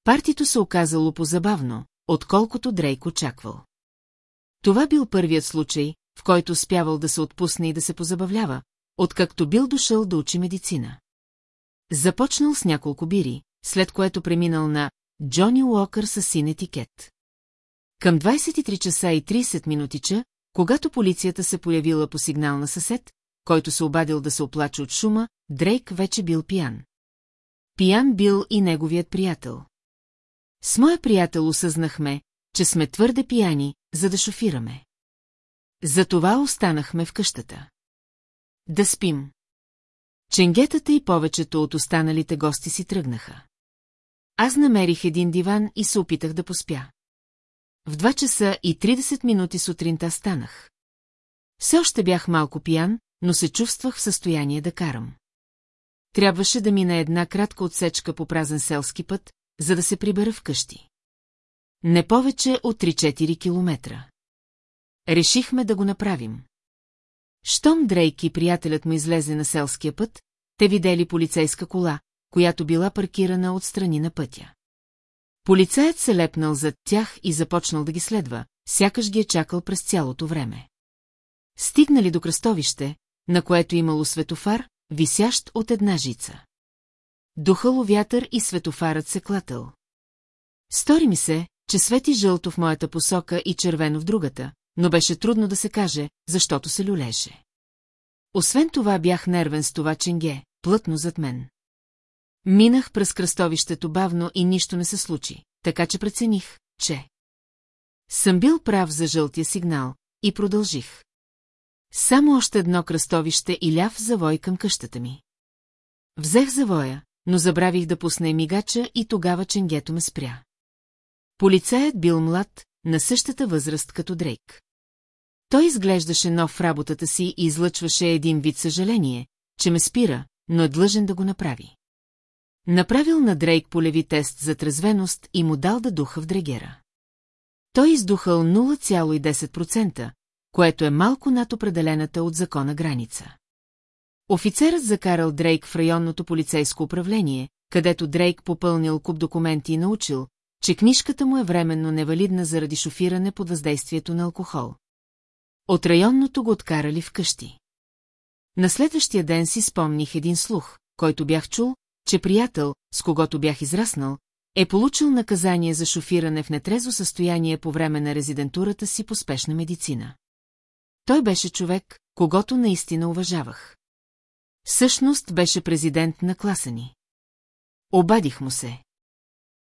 Партито се оказало позабавно, отколкото Дрейк очаквал. Това бил първият случай, в който спявал да се отпусне и да се позабавлява, откакто бил дошъл да учи медицина. Започнал с няколко бири, след което преминал на Джони Уокър с син етикет. Към 23 часа и 30 минутича, когато полицията се появила по сигнал на съсед, който се обадил да се оплаче от шума, Дрейк вече бил пиян. Пиян бил и неговият приятел. С моя приятел осъзнахме, че сме твърде пияни, за да шофираме. Затова останахме в къщата. Да спим. Ченгетата и повечето от останалите гости си тръгнаха. Аз намерих един диван и се опитах да поспя. В 2 часа и 30 минути сутринта станах. Все още бях малко пиян, но се чувствах в състояние да карам. Трябваше да мина една кратка отсечка по празен селски път, за да се прибера вкъщи. Не повече от 3-4 километра. Решихме да го направим. Щом Дрейк и приятелят му излезе на селския път, те видели полицейска кола, която била паркирана от страни на пътя. Полицаят се лепнал зад тях и започнал да ги следва, сякаш ги е чакал през цялото време. Стигнали до кръстовище, на което имало светофар, висящ от една жица. Духало вятър и светофарът се клатъл. Стори ми се, че свети жълто в моята посока и червено в другата, но беше трудно да се каже, защото се люлеше. Освен това бях нервен с това ченге, плътно зад мен. Минах през кръстовището бавно и нищо не се случи, така че прецених, че... Съм бил прав за жълтия сигнал и продължих. Само още едно кръстовище и ляв завой към къщата ми. Взех завоя, но забравих да пусна мигача и тогава ченгето ме спря. Полицаят бил млад, на същата възраст като Дрейк. Той изглеждаше нов в работата си и излъчваше един вид съжаление, че ме спира, но е длъжен да го направи. Направил на Дрейк полеви тест за трезвеност и му дал да духа в дрегера. Той издухал 0,10%, което е малко над определената от закона граница. Офицерът закарал Дрейк в районното полицейско управление, където Дрейк попълнил куп документи и научил, че книжката му е временно невалидна заради шофиране под въздействието на алкохол. От районното го откарали вкъщи. На следващия ден си спомних един слух, който бях чул, че приятел, с когото бях израснал, е получил наказание за шофиране в нетрезо състояние по време на резидентурата си по спешна медицина. Той беше човек, когато наистина уважавах. Същност беше президент на класа ни. Обадих му се.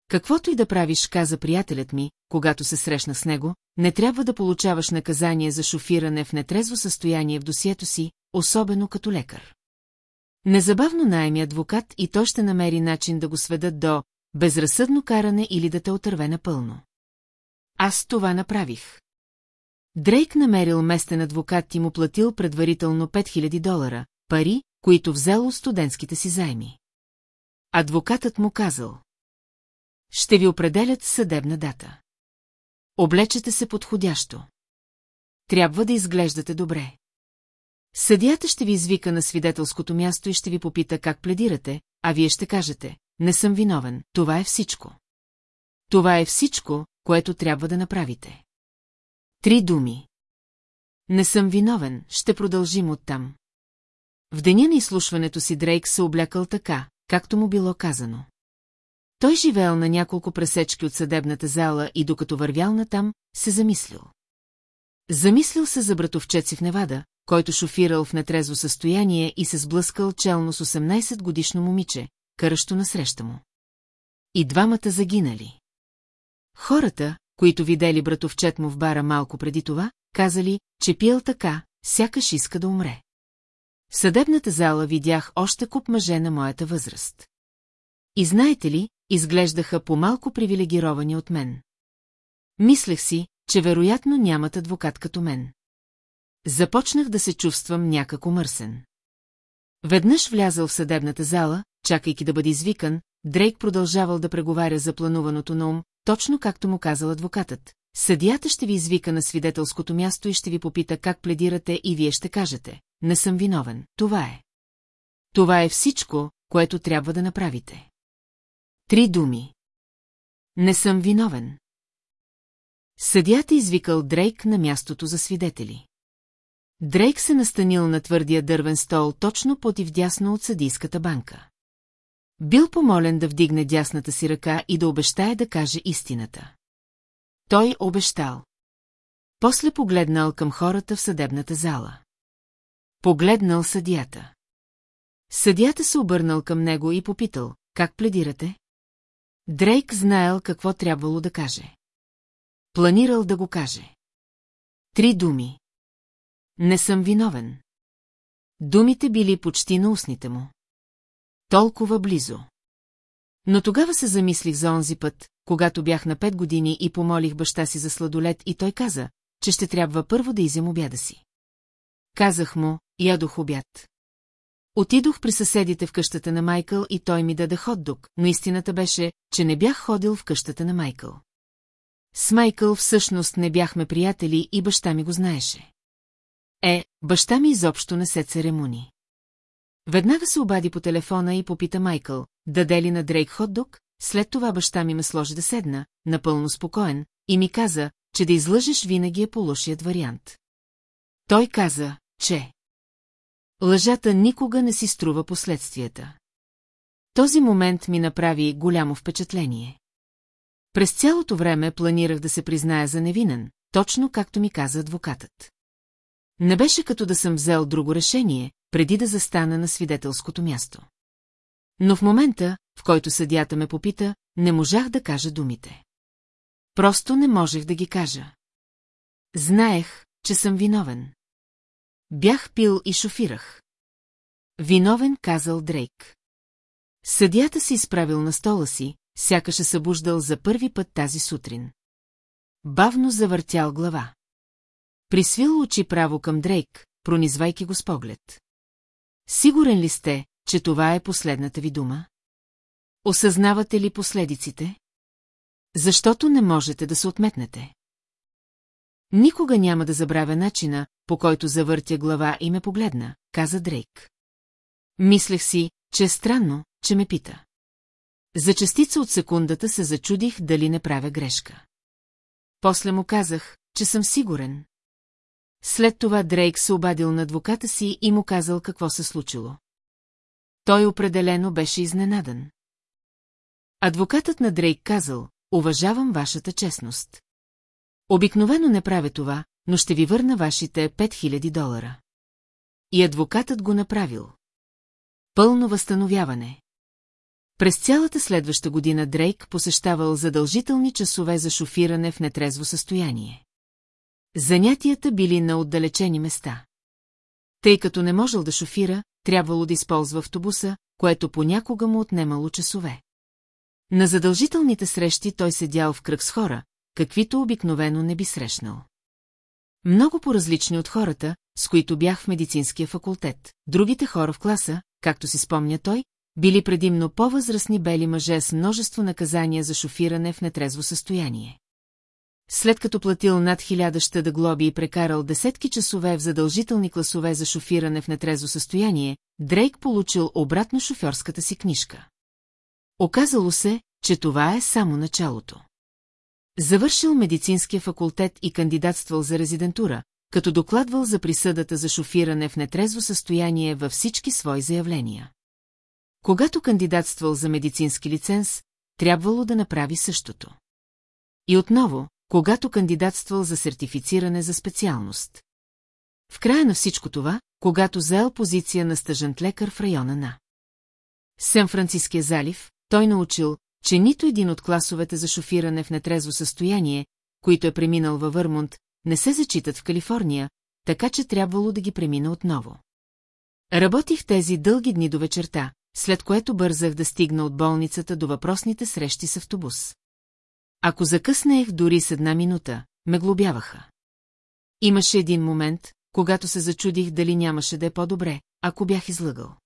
Каквото и да правиш, каза приятелят ми, когато се срещна с него, не трябва да получаваш наказание за шофиране в нетрезво състояние в досието си, особено като лекар. Незабавно найми адвокат и той ще намери начин да го сведат до безразсъдно каране или да те отърве напълно. Аз това направих. Дрейк намерил местен адвокат и му платил предварително 5000 долара, пари, които взел от студентските си займи. Адвокатът му казал. Ще ви определят съдебна дата. Облечете се подходящо. Трябва да изглеждате добре. Съдията ще ви извика на свидетелското място и ще ви попита как пледирате, а вие ще кажете, не съм виновен, това е всичко. Това е всичко, което трябва да направите. Три думи. Не съм виновен, ще продължим оттам. В деня на изслушването си Дрейк се облякал така, както му било казано. Той живеел на няколко пресечки от съдебната зала и докато вървял натам, се замислил. Замислил се за братовчеци в Невада, който шофирал в нетрезво състояние и се сблъскал челно с 18 годишно момиче, каращо насреща му. И двамата загинали. Хората, които видели братовчет му в бара малко преди това, казали, че пиел така, сякаш иска да умре. В съдебната зала видях още куп мъже на моята възраст. И знаете ли, изглеждаха по-малко привилегировани от мен. Мислех си, че вероятно нямат адвокат като мен. Започнах да се чувствам някако мърсен. Веднъж влязъл в съдебната зала, чакайки да бъде извикан, Дрейк продължавал да преговаря за плануваното на ум, точно както му казал адвокатът. Съдията ще ви извика на свидетелското място и ще ви попита как пледирате и вие ще кажете. Не съм виновен, това е. Това е всичко, което трябва да направите. Три думи. Не съм виновен. Съдята извикал Дрейк на мястото за свидетели. Дрейк се настанил на твърдия дървен стол точно под и вдясно от съдийската банка. Бил помолен да вдигне дясната си ръка и да обещае да каже истината. Той обещал. После погледнал към хората в съдебната зала. Погледнал съдията. Съдията се обърнал към него и попитал, как пледирате? Дрейк знаел какво трябвало да каже. Планирал да го каже. Три думи. Не съм виновен. Думите били почти на устните му. Толкова близо. Но тогава се замислих за онзи път, когато бях на пет години и помолих баща си за сладолет и той каза, че ще трябва първо да изям обяда си. Казах му, ядох обяд. Отидох при съседите в къщата на Майкъл и той ми даде хот-дог, но истината беше, че не бях ходил в къщата на Майкъл. С Майкъл всъщност не бяхме приятели и баща ми го знаеше. Е, баща ми изобщо не се церемони. Веднага се обади по телефона и попита Майкъл, даде ли на Дрейк хот-дог, след това баща ми ме сложи да седна, напълно спокоен, и ми каза, че да излъжеш винаги е по-лошият вариант. Той каза, че... Лъжата никога не си струва последствията. Този момент ми направи голямо впечатление. През цялото време планирах да се призная за невинен, точно както ми каза адвокатът. Не беше като да съм взел друго решение, преди да застана на свидетелското място. Но в момента, в който съдята ме попита, не можах да кажа думите. Просто не можех да ги кажа. Знаех, че съм виновен. Бях пил и шофирах. Виновен, казал Дрейк. Съдята се изправил на стола си, сякаше събуждал за първи път тази сутрин. Бавно завъртял глава. Присвил очи право към Дрейк, пронизвайки го с поглед. Сигурен ли сте, че това е последната ви дума? Осъзнавате ли последиците? Защото не можете да се отметнете. Никога няма да забравя начина, по който завъртя глава и ме погледна, каза Дрейк. Мислех си, че е странно, че ме пита. За частица от секундата се зачудих дали не правя грешка. После му казах, че съм сигурен. След това Дрейк се обадил на адвоката си и му казал какво се случило. Той определено беше изненадан. Адвокатът на Дрейк казал, уважавам вашата честност. Обикновено не правя това, но ще ви върна вашите 5000 долара. И адвокатът го направил. Пълно възстановяване. През цялата следваща година Дрейк посещавал задължителни часове за шофиране в нетрезво състояние. Занятията били на отдалечени места. Тъй като не можел да шофира, трябвало да използва автобуса, което понякога му отнемало часове. На задължителните срещи той седял в кръг с хора, каквито обикновено не би срещнал. Много по-различни от хората, с които бях в медицинския факултет. Другите хора в класа, както си спомня той, били предимно по-възрастни бели мъже с множество наказания за шофиране в нетрезво състояние. След като платил над хиляда щада глоби и прекарал десетки часове в задължителни класове за шофиране в нетрезво състояние, Дрейк получил обратно шофьорската си книжка. Оказало се, че това е само началото. Завършил медицинския факултет и кандидатствал за резидентура, като докладвал за присъдата за шофиране в нетрезво състояние във всички свои заявления. Когато кандидатствал за медицински лиценз, трябвало да направи същото. И отново, когато кандидатствал за сертифициране за специалност. В края на всичко това, когато заел позиция на стъжант лекар в района на Сен-Франциския залив, той научил, че нито един от класовете за шофиране в нетрезво състояние, които е преминал във Върмунд, не се зачитат в Калифорния, така че трябвало да ги премина отново. Работих тези дълги дни до вечерта, след което бързах да стигна от болницата до въпросните срещи с автобус. Ако закъснех дори с една минута, ме глобяваха. Имаше един момент, когато се зачудих дали нямаше да е по-добре, ако бях излъгал.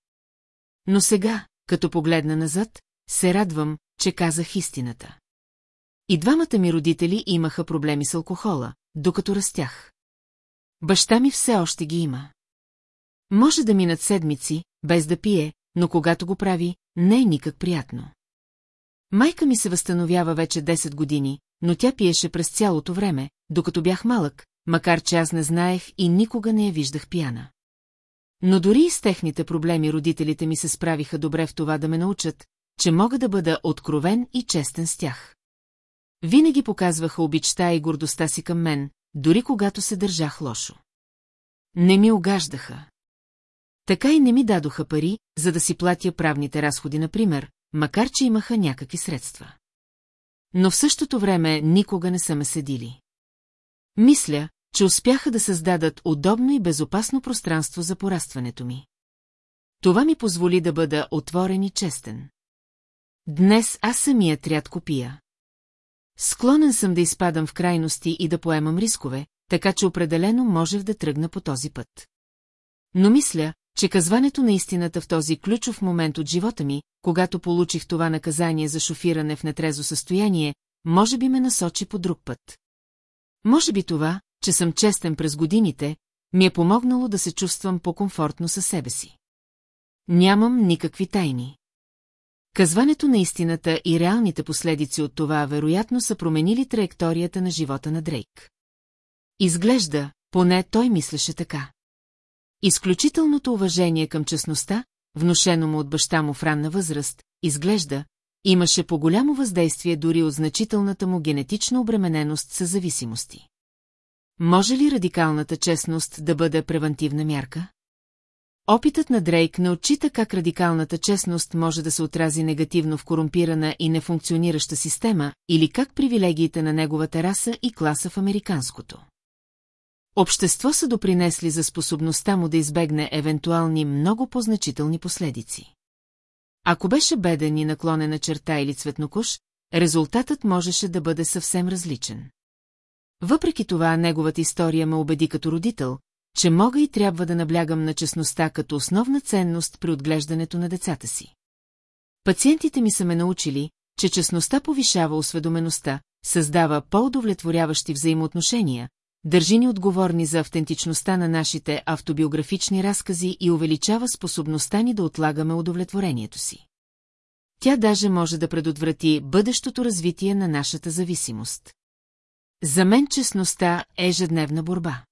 Но сега, като погледна назад, се радвам, че казах истината. И двамата ми родители имаха проблеми с алкохола, докато растях. Баща ми все още ги има. Може да минат седмици, без да пие, но когато го прави, не е никак приятно. Майка ми се възстановява вече 10 години, но тя пиеше през цялото време, докато бях малък, макар че аз не знаех и никога не я виждах пияна. Но дори и с техните проблеми родителите ми се справиха добре в това да ме научат, че мога да бъда откровен и честен с тях. Винаги показваха обичта и гордостта си към мен, дори когато се държах лошо. Не ми огаждаха. Така и не ми дадоха пари, за да си платя правните разходи, например, макар че имаха някакви средства. Но в същото време никога не са ме седили. Мисля, че успяха да създадат удобно и безопасно пространство за порастването ми. Това ми позволи да бъда отворен и честен. Днес аз самият рядко пия. Склонен съм да изпадам в крайности и да поемам рискове, така че определено можех да тръгна по този път. Но мисля, че казването на истината в този ключов момент от живота ми, когато получих това наказание за шофиране в нетрезо състояние, може би ме насочи по друг път. Може би това, че съм честен през годините, ми е помогнало да се чувствам по-комфортно със себе си. Нямам никакви тайни. Казването на истината и реалните последици от това вероятно са променили траекторията на живота на Дрейк. Изглежда, поне той мислеше така. Изключителното уважение към честността, внушено му от баща му в ранна възраст, изглежда, имаше по-голямо въздействие дори от значителната му генетична обремененост с зависимости. Може ли радикалната честност да бъде превентивна мярка? Опитът на Дрейк не отчита как радикалната честност може да се отрази негативно в корумпирана и нефункционираща система или как привилегиите на неговата раса и класа в американското. Общество са допринесли за способността му да избегне евентуални много позначителни последици. Ако беше беден и наклонена черта или цветнокуш, резултатът можеше да бъде съвсем различен. Въпреки това, неговата история ме убеди като родител, че мога и трябва да наблягам на честността като основна ценност при отглеждането на децата си. Пациентите ми са ме научили, че честността повишава осведомеността, създава по-удовлетворяващи взаимоотношения, държи ни отговорни за автентичността на нашите автобиографични разкази и увеличава способността ни да отлагаме удовлетворението си. Тя даже може да предотврати бъдещото развитие на нашата зависимост. За мен честността е ежедневна борба.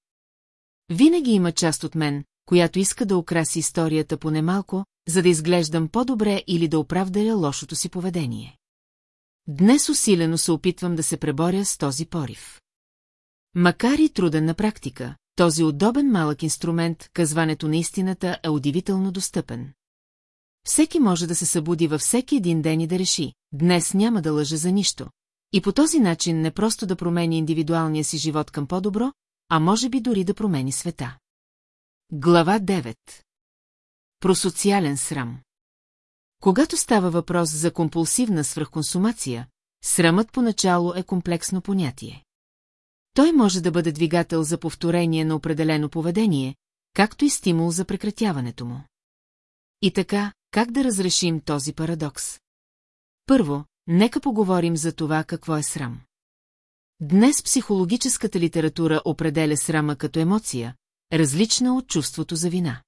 Винаги има част от мен, която иска да украси историята поне малко, за да изглеждам по-добре или да оправдая лошото си поведение. Днес усилено се опитвам да се преборя с този порив. Макар и труден на практика, този удобен малък инструмент, казването на истината, е удивително достъпен. Всеки може да се събуди във всеки един ден и да реши, днес няма да лъжа за нищо. И по този начин не просто да промени индивидуалния си живот към по-добро, а може би дори да промени света. Глава 9 Просоциален срам Когато става въпрос за компулсивна свръхконсумация, срамът поначало е комплексно понятие. Той може да бъде двигател за повторение на определено поведение, както и стимул за прекратяването му. И така, как да разрешим този парадокс? Първо, нека поговорим за това какво е срам. Днес психологическата литература определя срама като емоция, различна от чувството за вина.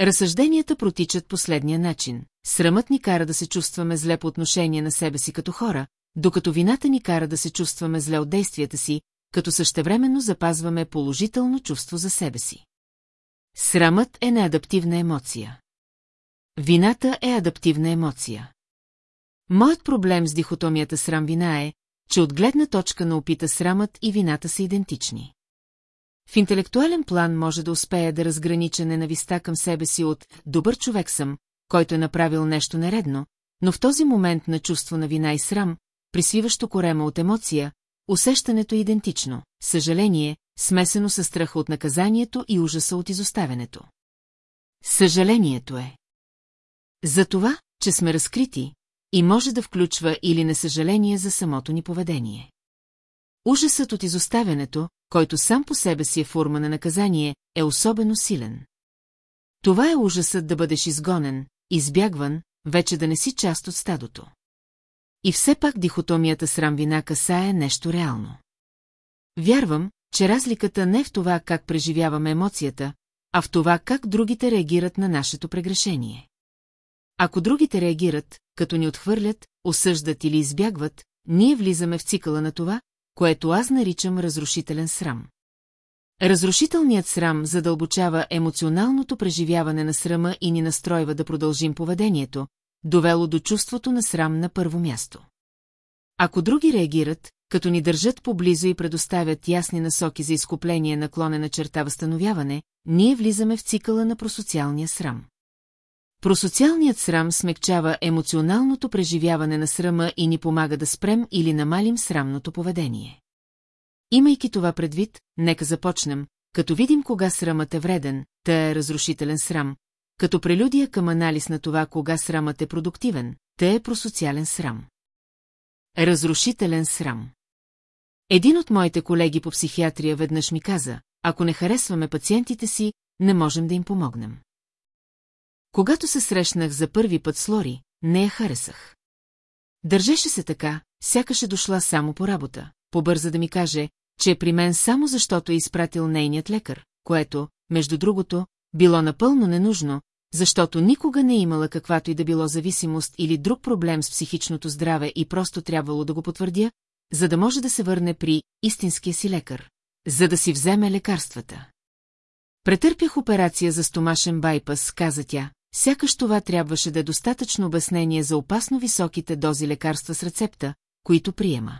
Разсъжденията протичат последния начин. Срамът ни кара да се чувстваме зле по отношение на себе си като хора, докато вината ни кара да се чувстваме зле от действията си, като същевременно запазваме положително чувство за себе си. Срамът е неадаптивна емоция. Вината е адаптивна емоция. Моят проблем с дихотомията срам-вина е, че от гледна точка на опита срамът и вината са идентични. В интелектуален план може да успея да разгранича ненависта към себе си от «добър човек съм», който е направил нещо нередно, но в този момент на чувство на вина и срам, присвиващо корема от емоция, усещането е идентично – съжаление, смесено със страха от наказанието и ужаса от изоставянето. Съжалението е. За това, че сме разкрити, и може да включва или несъжаление за самото ни поведение. Ужасът от изоставянето, който сам по себе си е форма на наказание, е особено силен. Това е ужасът да бъдеш изгонен, избягван, вече да не си част от стадото. И все пак дихотомията срам-вина касае нещо реално. Вярвам, че разликата не е в това как преживяваме емоцията, а в това как другите реагират на нашето прегрешение. Ако другите реагират, като ни отхвърлят, осъждат или избягват, ние влизаме в цикъла на това, което аз наричам разрушителен срам. Разрушителният срам задълбочава емоционалното преживяване на срама и ни настройва да продължим поведението, довело до чувството на срам на първо място. Ако други реагират, като ни държат поблизо и предоставят ясни насоки за изкупление наклонена черта възстановяване, ние влизаме в цикъла на просоциалния срам. Просоциалният срам смекчава емоционалното преживяване на срама и ни помага да спрем или намалим срамното поведение. Имайки това предвид, нека започнем, като видим кога срамът е вреден, та е разрушителен срам, като прелюдия към анализ на това кога срамът е продуктивен, та е просоциален срам. Разрушителен срам Един от моите колеги по психиатрия веднъж ми каза, ако не харесваме пациентите си, не можем да им помогнем. Когато се срещнах за първи път с Лори, не я харесах. Държеше се така, сякаше дошла само по работа, побърза да ми каже, че е при мен само защото е изпратил нейният лекар, което, между другото, било напълно ненужно, защото никога не е имала каквато и да било зависимост или друг проблем с психичното здраве и просто трябвало да го потвърдя, за да може да се върне при истинския си лекар, за да си вземе лекарствата. Претърпях операция за стомашен байпас, каза тя, сякаш това трябваше да е достатъчно обяснение за опасно високите дози лекарства с рецепта, които приема.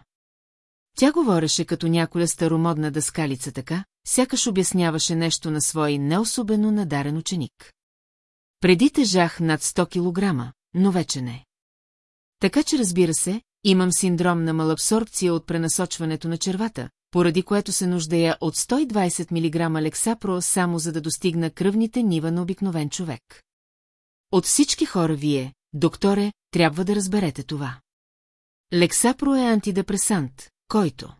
Тя говореше като няколя старомодна дъскалица така, сякаш обясняваше нещо на свой неособено надарен ученик. Преди тежах над 100 килограма, но вече не. Така че разбира се, имам синдром на малабсорбция от пренасочването на червата, поради което се нуждая от 120 мг лексапро само за да достигна кръвните нива на обикновен човек. От всички хора вие, докторе, трябва да разберете това. Лексапро е антидепресант, който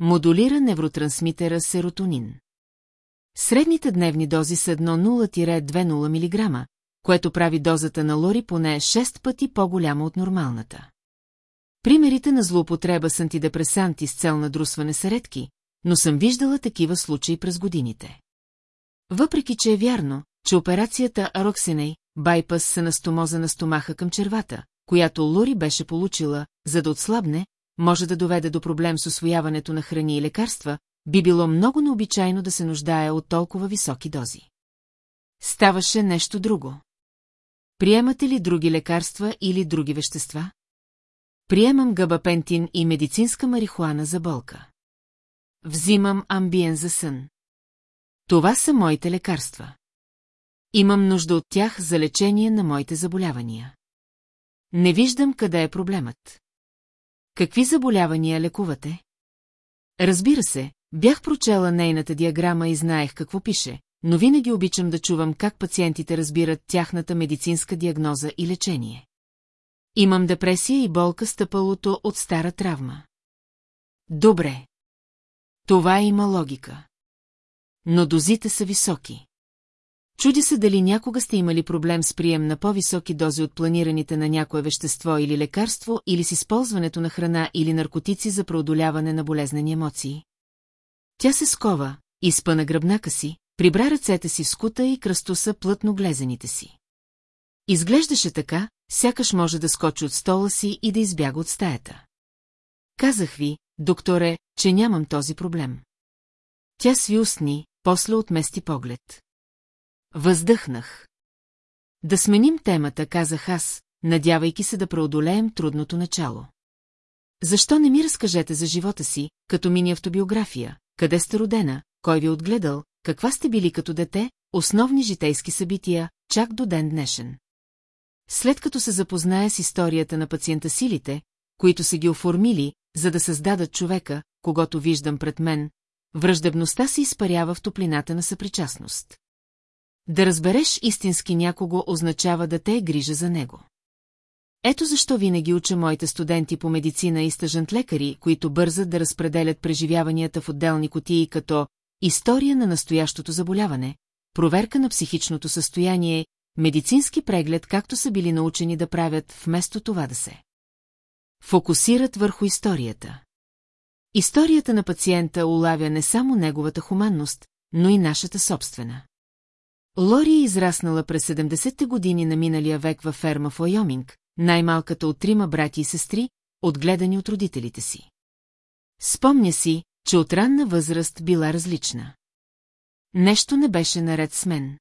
модулира невротрансмитера серотонин. Средните дневни дози са 1,0-2,0 мг, което прави дозата на лори поне 6 пъти по-голяма от нормалната. Примерите на злоупотреба с антидепресанти с цел надрусване са редки, но съм виждала такива случаи през годините. Въпреки, че е вярно, че операцията Ароксиней, байпас са на стомоза на стомаха към червата, която Лори беше получила, за да отслабне, може да доведе до проблем с освояването на храни и лекарства, би било много необичайно да се нуждае от толкова високи дози. Ставаше нещо друго. Приемате ли други лекарства или други вещества? Приемам габапентин и медицинска марихуана за болка. Взимам амбиен за сън. Това са моите лекарства. Имам нужда от тях за лечение на моите заболявания. Не виждам къде е проблемът. Какви заболявания лекувате? Разбира се, бях прочела нейната диаграма и знаех какво пише, но винаги обичам да чувам как пациентите разбират тяхната медицинска диагноза и лечение. Имам депресия и болка стъпалото от стара травма. Добре. Това има логика. Но дозите са високи. Чуди се дали някога сте имали проблем с прием на по-високи дози от планираните на някое вещество или лекарство или с използването на храна или наркотици за преодоляване на болезнени емоции. Тя се скова, изпа на гръбнака си, прибра ръцете си в скута и кръстоса плътно глезените си. Изглеждаше така, сякаш може да скочи от стола си и да избяга от стаята. Казах ви, докторе, че нямам този проблем. Тя сви устни, после отмести поглед. Въздъхнах. Да сменим темата, казах аз, надявайки се да преодолеем трудното начало. Защо не ми разкажете за живота си, като мини автобиография, къде сте родена, кой ви е отгледал, каква сте били като дете, основни житейски събития, чак до ден днешен. След като се запозная с историята на пациента силите, които са ги оформили, за да създадат човека, когато виждам пред мен, враждебността се изпарява в топлината на съпричастност. Да разбереш истински някого означава да те е грижа за него. Ето защо винаги уча моите студенти по медицина и стъжант лекари, които бързат да разпределят преживяванията в отделни котии като история на настоящото заболяване, проверка на психичното състояние, медицински преглед, както са били научени да правят, вместо това да се фокусират върху историята. Историята на пациента улавя не само неговата хуманност, но и нашата собствена. Лори е израснала през 70-те години на миналия век във ферма в Ойоминг, най-малката от трима брати и сестри, отгледани от родителите си. Спомня си, че от ранна възраст била различна. Нещо не беше наред с мен.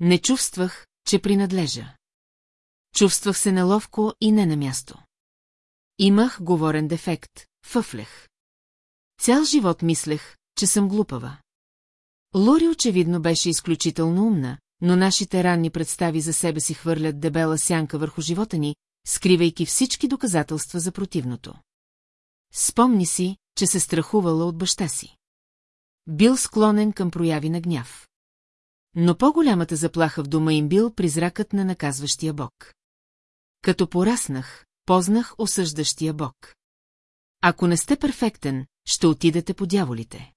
Не чувствах, че принадлежа. Чувствах се неловко и не на място. Имах говорен дефект, фъфлех. Цял живот мислех, че съм глупава. Лори очевидно беше изключително умна, но нашите ранни представи за себе си хвърлят дебела сянка върху живота ни, скривайки всички доказателства за противното. Спомни си, че се страхувала от баща си. Бил склонен към прояви на гняв. Но по-голямата заплаха в дома им бил призракът на наказващия бог. Като пораснах, познах осъждащия бог. Ако не сте перфектен, ще отидете по дяволите.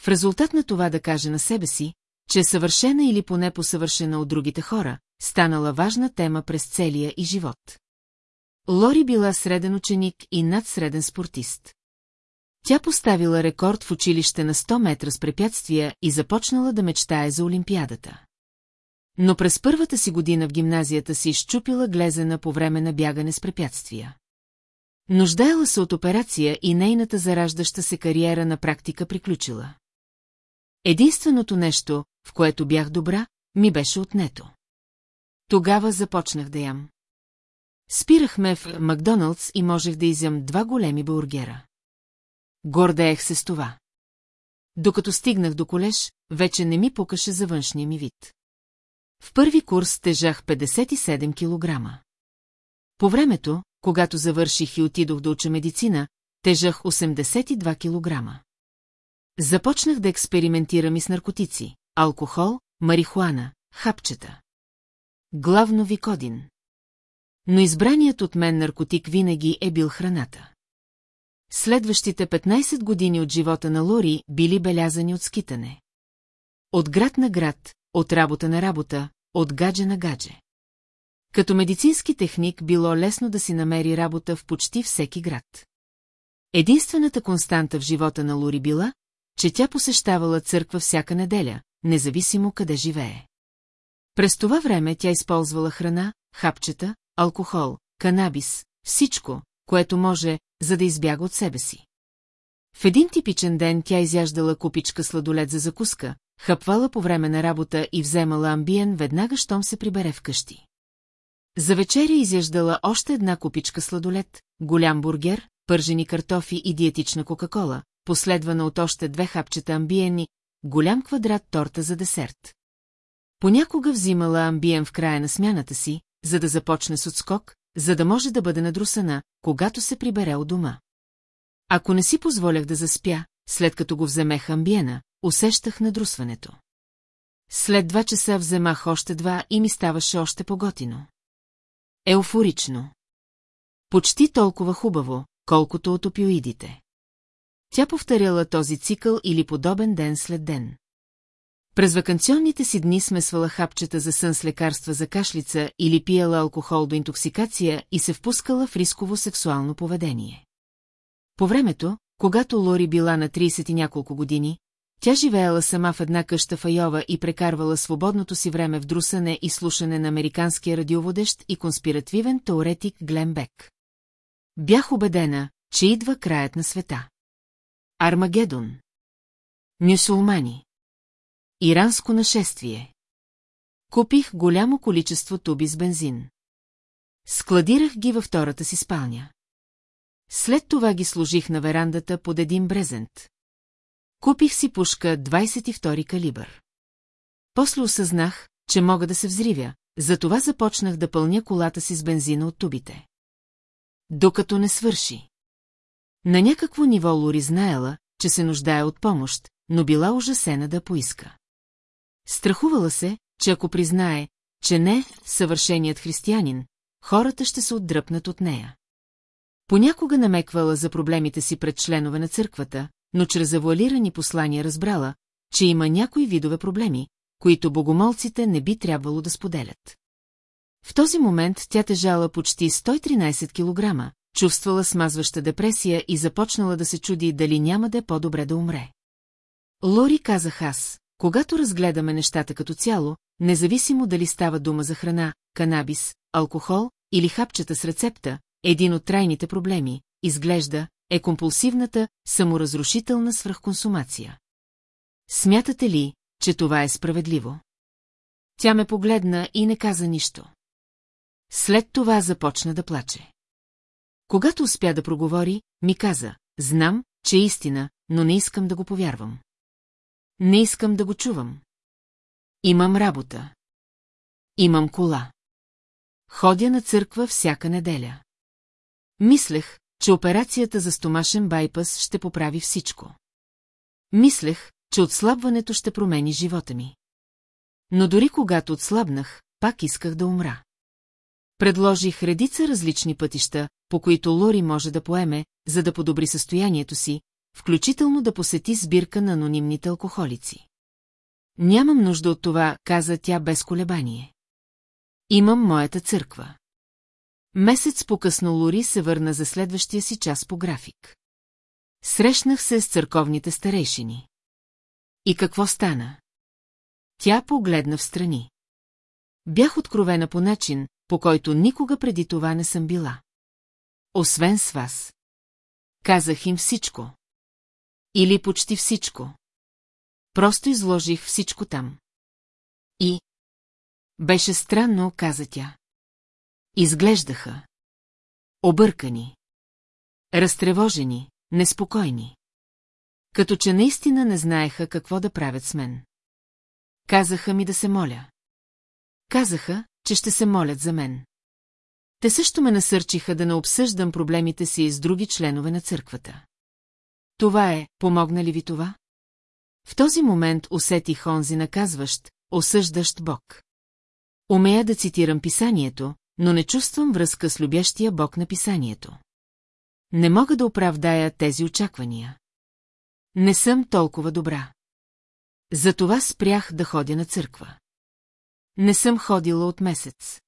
В резултат на това да каже на себе си, че е съвършена или поне посъвършена от другите хора, станала важна тема през целия и живот. Лори била среден ученик и надсреден спортист. Тя поставила рекорд в училище на 100 метра с препятствия и започнала да мечтае за Олимпиадата. Но през първата си година в гимназията си изчупила глезена по време на бягане с препятствия. Нуждаела се от операция и нейната зараждаща се кариера на практика приключила. Единственото нещо, в което бях добра, ми беше отнето. Тогава започнах да ям. Спирахме в Макдоналдс и можех да изям два големи бургера. Гордеех се с това. Докато стигнах до колеж, вече не ми покаше за външния ми вид. В първи курс тежах 57 килограма. По времето, когато завърших и отидох да уча медицина, тежах 82 килограма. Започнах да експериментирам и с наркотици, алкохол, марихуана, хапчета. Главно викодин. Но избраният от мен наркотик винаги е бил храната. Следващите 15 години от живота на Лори били белязани от скитане. От град на град, от работа на работа, от гадже на гадже. Като медицински техник било лесно да си намери работа в почти всеки град. Единствената константа в живота на Лори била, че тя посещавала църква всяка неделя, независимо къде живее. През това време тя използвала храна, хапчета, алкохол, канабис, всичко, което може, за да избяга от себе си. В един типичен ден тя изяждала купичка сладолет за закуска, хъпвала по време на работа и вземала амбиен веднага, щом се прибере вкъщи. За вечеря изяждала още една купичка сладолет, голям бургер, пържени картофи и диетична кока-кола, последвана от още две хапчета амбиени, голям квадрат торта за десерт. Понякога взимала амбиен в края на смяната си, за да започне с отскок, за да може да бъде надрусана, когато се прибере от дома. Ако не си позволях да заспя, след като го вземех амбиена, усещах надрусването. След два часа вземах още два и ми ставаше още по-готино. Еуфорично. Почти толкова хубаво, колкото от опиоидите. Тя повторяла този цикъл или подобен ден след ден. През вакансионните си дни смесвала хапчета за сън с лекарства за кашлица или пияла алкохол до интоксикация и се впускала в рисково сексуално поведение. По времето, когато Лори била на 30 и няколко години, тя живеела сама в една къща в Айова и прекарвала свободното си време в друсане и слушане на американския радиоводещ и конспиративен теоретик Глен Бек. Бях убедена, че идва краят на света. Армагедон. Мюсулмани. Иранско нашествие. Купих голямо количество туби с бензин. Складирах ги във втората си спалня. След това ги сложих на верандата под един брезент. Купих си пушка 22 калибър. После осъзнах, че мога да се взривя, затова започнах да пълня колата си с бензина от тубите. Докато не свърши. На някакво ниво Лори знаела, че се нуждае от помощ, но била ужасена да поиска. Страхувала се, че ако признае, че не съвършеният християнин, хората ще се отдръпнат от нея. Понякога намеквала за проблемите си пред членове на църквата, но чрез завуалирани послания разбрала, че има някои видове проблеми, които богомолците не би трябвало да споделят. В този момент тя тежала почти 113 кг, чувствала смазваща депресия и започнала да се чуди дали няма да е по-добре да умре. Лори казах аз, когато разгледаме нещата като цяло, независимо дали става дума за храна, канабис, алкохол или хапчета с рецепта, един от трайните проблеми, изглежда, е компулсивната, саморазрушителна свръхконсумация. Смятате ли, че това е справедливо? Тя ме погледна и не каза нищо. След това започна да плаче. Когато успя да проговори, ми каза, знам, че е истина, но не искам да го повярвам. Не искам да го чувам. Имам работа. Имам кола. Ходя на църква всяка неделя. Мислех, че операцията за стомашен байпас ще поправи всичко. Мислех, че отслабването ще промени живота ми. Но дори когато отслабнах, пак исках да умра. Предложих редица различни пътища, по които Лори може да поеме, за да подобри състоянието си, включително да посети сбирка на анонимните алкохолици. Нямам нужда от това, каза тя без колебание. Имам моята църква. Месец по-късно Лори се върна за следващия си час по график. Срещнах се с църковните старейшини. И какво стана? Тя погледна в страни. Бях откровена по начин, по който никога преди това не съм била. Освен с вас. Казах им всичко. Или почти всичко. Просто изложих всичко там. И... Беше странно, каза тя. Изглеждаха. Объркани. Разтревожени, неспокойни. Като че наистина не знаеха какво да правят с мен. Казаха ми да се моля. Казаха, че ще се молят за мен. Те също ме насърчиха да не обсъждам проблемите си с други членове на църквата. Това е, помогна ли ви това? В този момент усетих онзи наказващ, осъждащ Бог. Умея да цитирам писанието, но не чувствам връзка с любящия Бог на писанието. Не мога да оправдая тези очаквания. Не съм толкова добра. Затова спрях да ходя на църква. Не съм ходила от месец.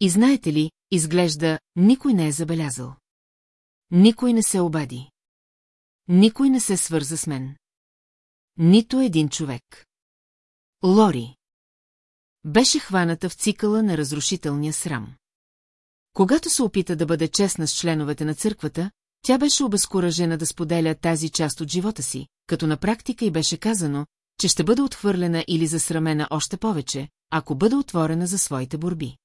И знаете ли, изглежда, никой не е забелязал. Никой не се обади. Никой не се свърза с мен. Нито един човек. Лори. Беше хваната в цикъла на разрушителния срам. Когато се опита да бъде честна с членовете на църквата, тя беше обезкуражена да споделя тази част от живота си, като на практика й беше казано, че ще бъде отхвърлена или засрамена още повече, ако бъде отворена за своите борби.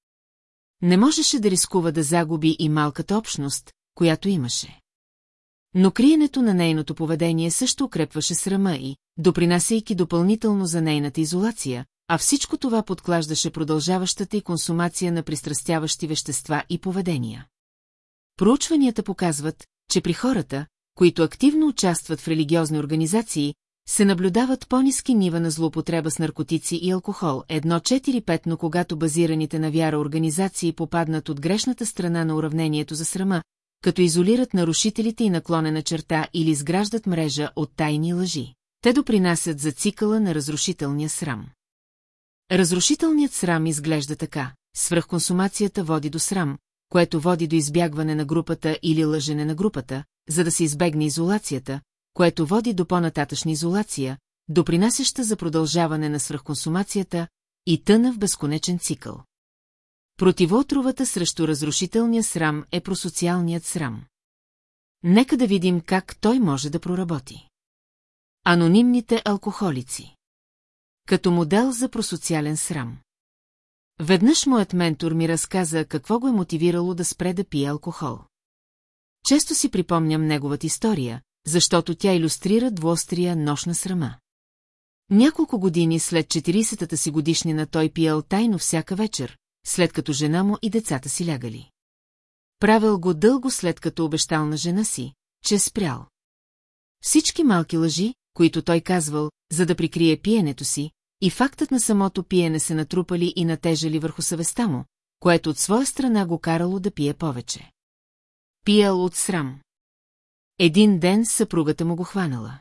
Не можеше да рискува да загуби и малката общност, която имаше. Но криенето на нейното поведение също укрепваше срама и, допринасяйки допълнително за нейната изолация, а всичко това подклаждаше продължаващата и консумация на пристрастяващи вещества и поведения. Проучванията показват, че при хората, които активно участват в религиозни организации, се наблюдават по-низки нива на злоупотреба с наркотици и алкохол, 1-4-5, но когато базираните на вяра организации попаднат от грешната страна на уравнението за срама, като изолират нарушителите и наклонена черта или изграждат мрежа от тайни лъжи. Те допринасят за цикъла на разрушителния срам. Разрушителният срам изглежда така. Свръхконсумацията води до срам, което води до избягване на групата или лъжене на групата, за да се избегне изолацията, което води до по-нататъчна изолация, допринасяща за продължаване на свръхконсумацията и тъна в безконечен цикъл. Противоотровата срещу разрушителния срам е просоциалният срам. Нека да видим как той може да проработи. Анонимните алкохолици Като модел за просоциален срам. Веднъж моят ментор ми разказа какво го е мотивирало да спре да пие алкохол. Често си припомням неговата история, защото тя иллюстрира двострия нощна срама. Няколко години след 40-та си годишнина той пиял тайно всяка вечер, след като жена му и децата си лягали. Правил го дълго след като обещал на жена си, че е спрял. Всички малки лъжи, които той казвал, за да прикрие пиенето си, и фактът на самото пиене се натрупали и натежали върху съвестта му, което от своя страна го карало да пие повече. Пиял от срам. Един ден съпругата му го хванала.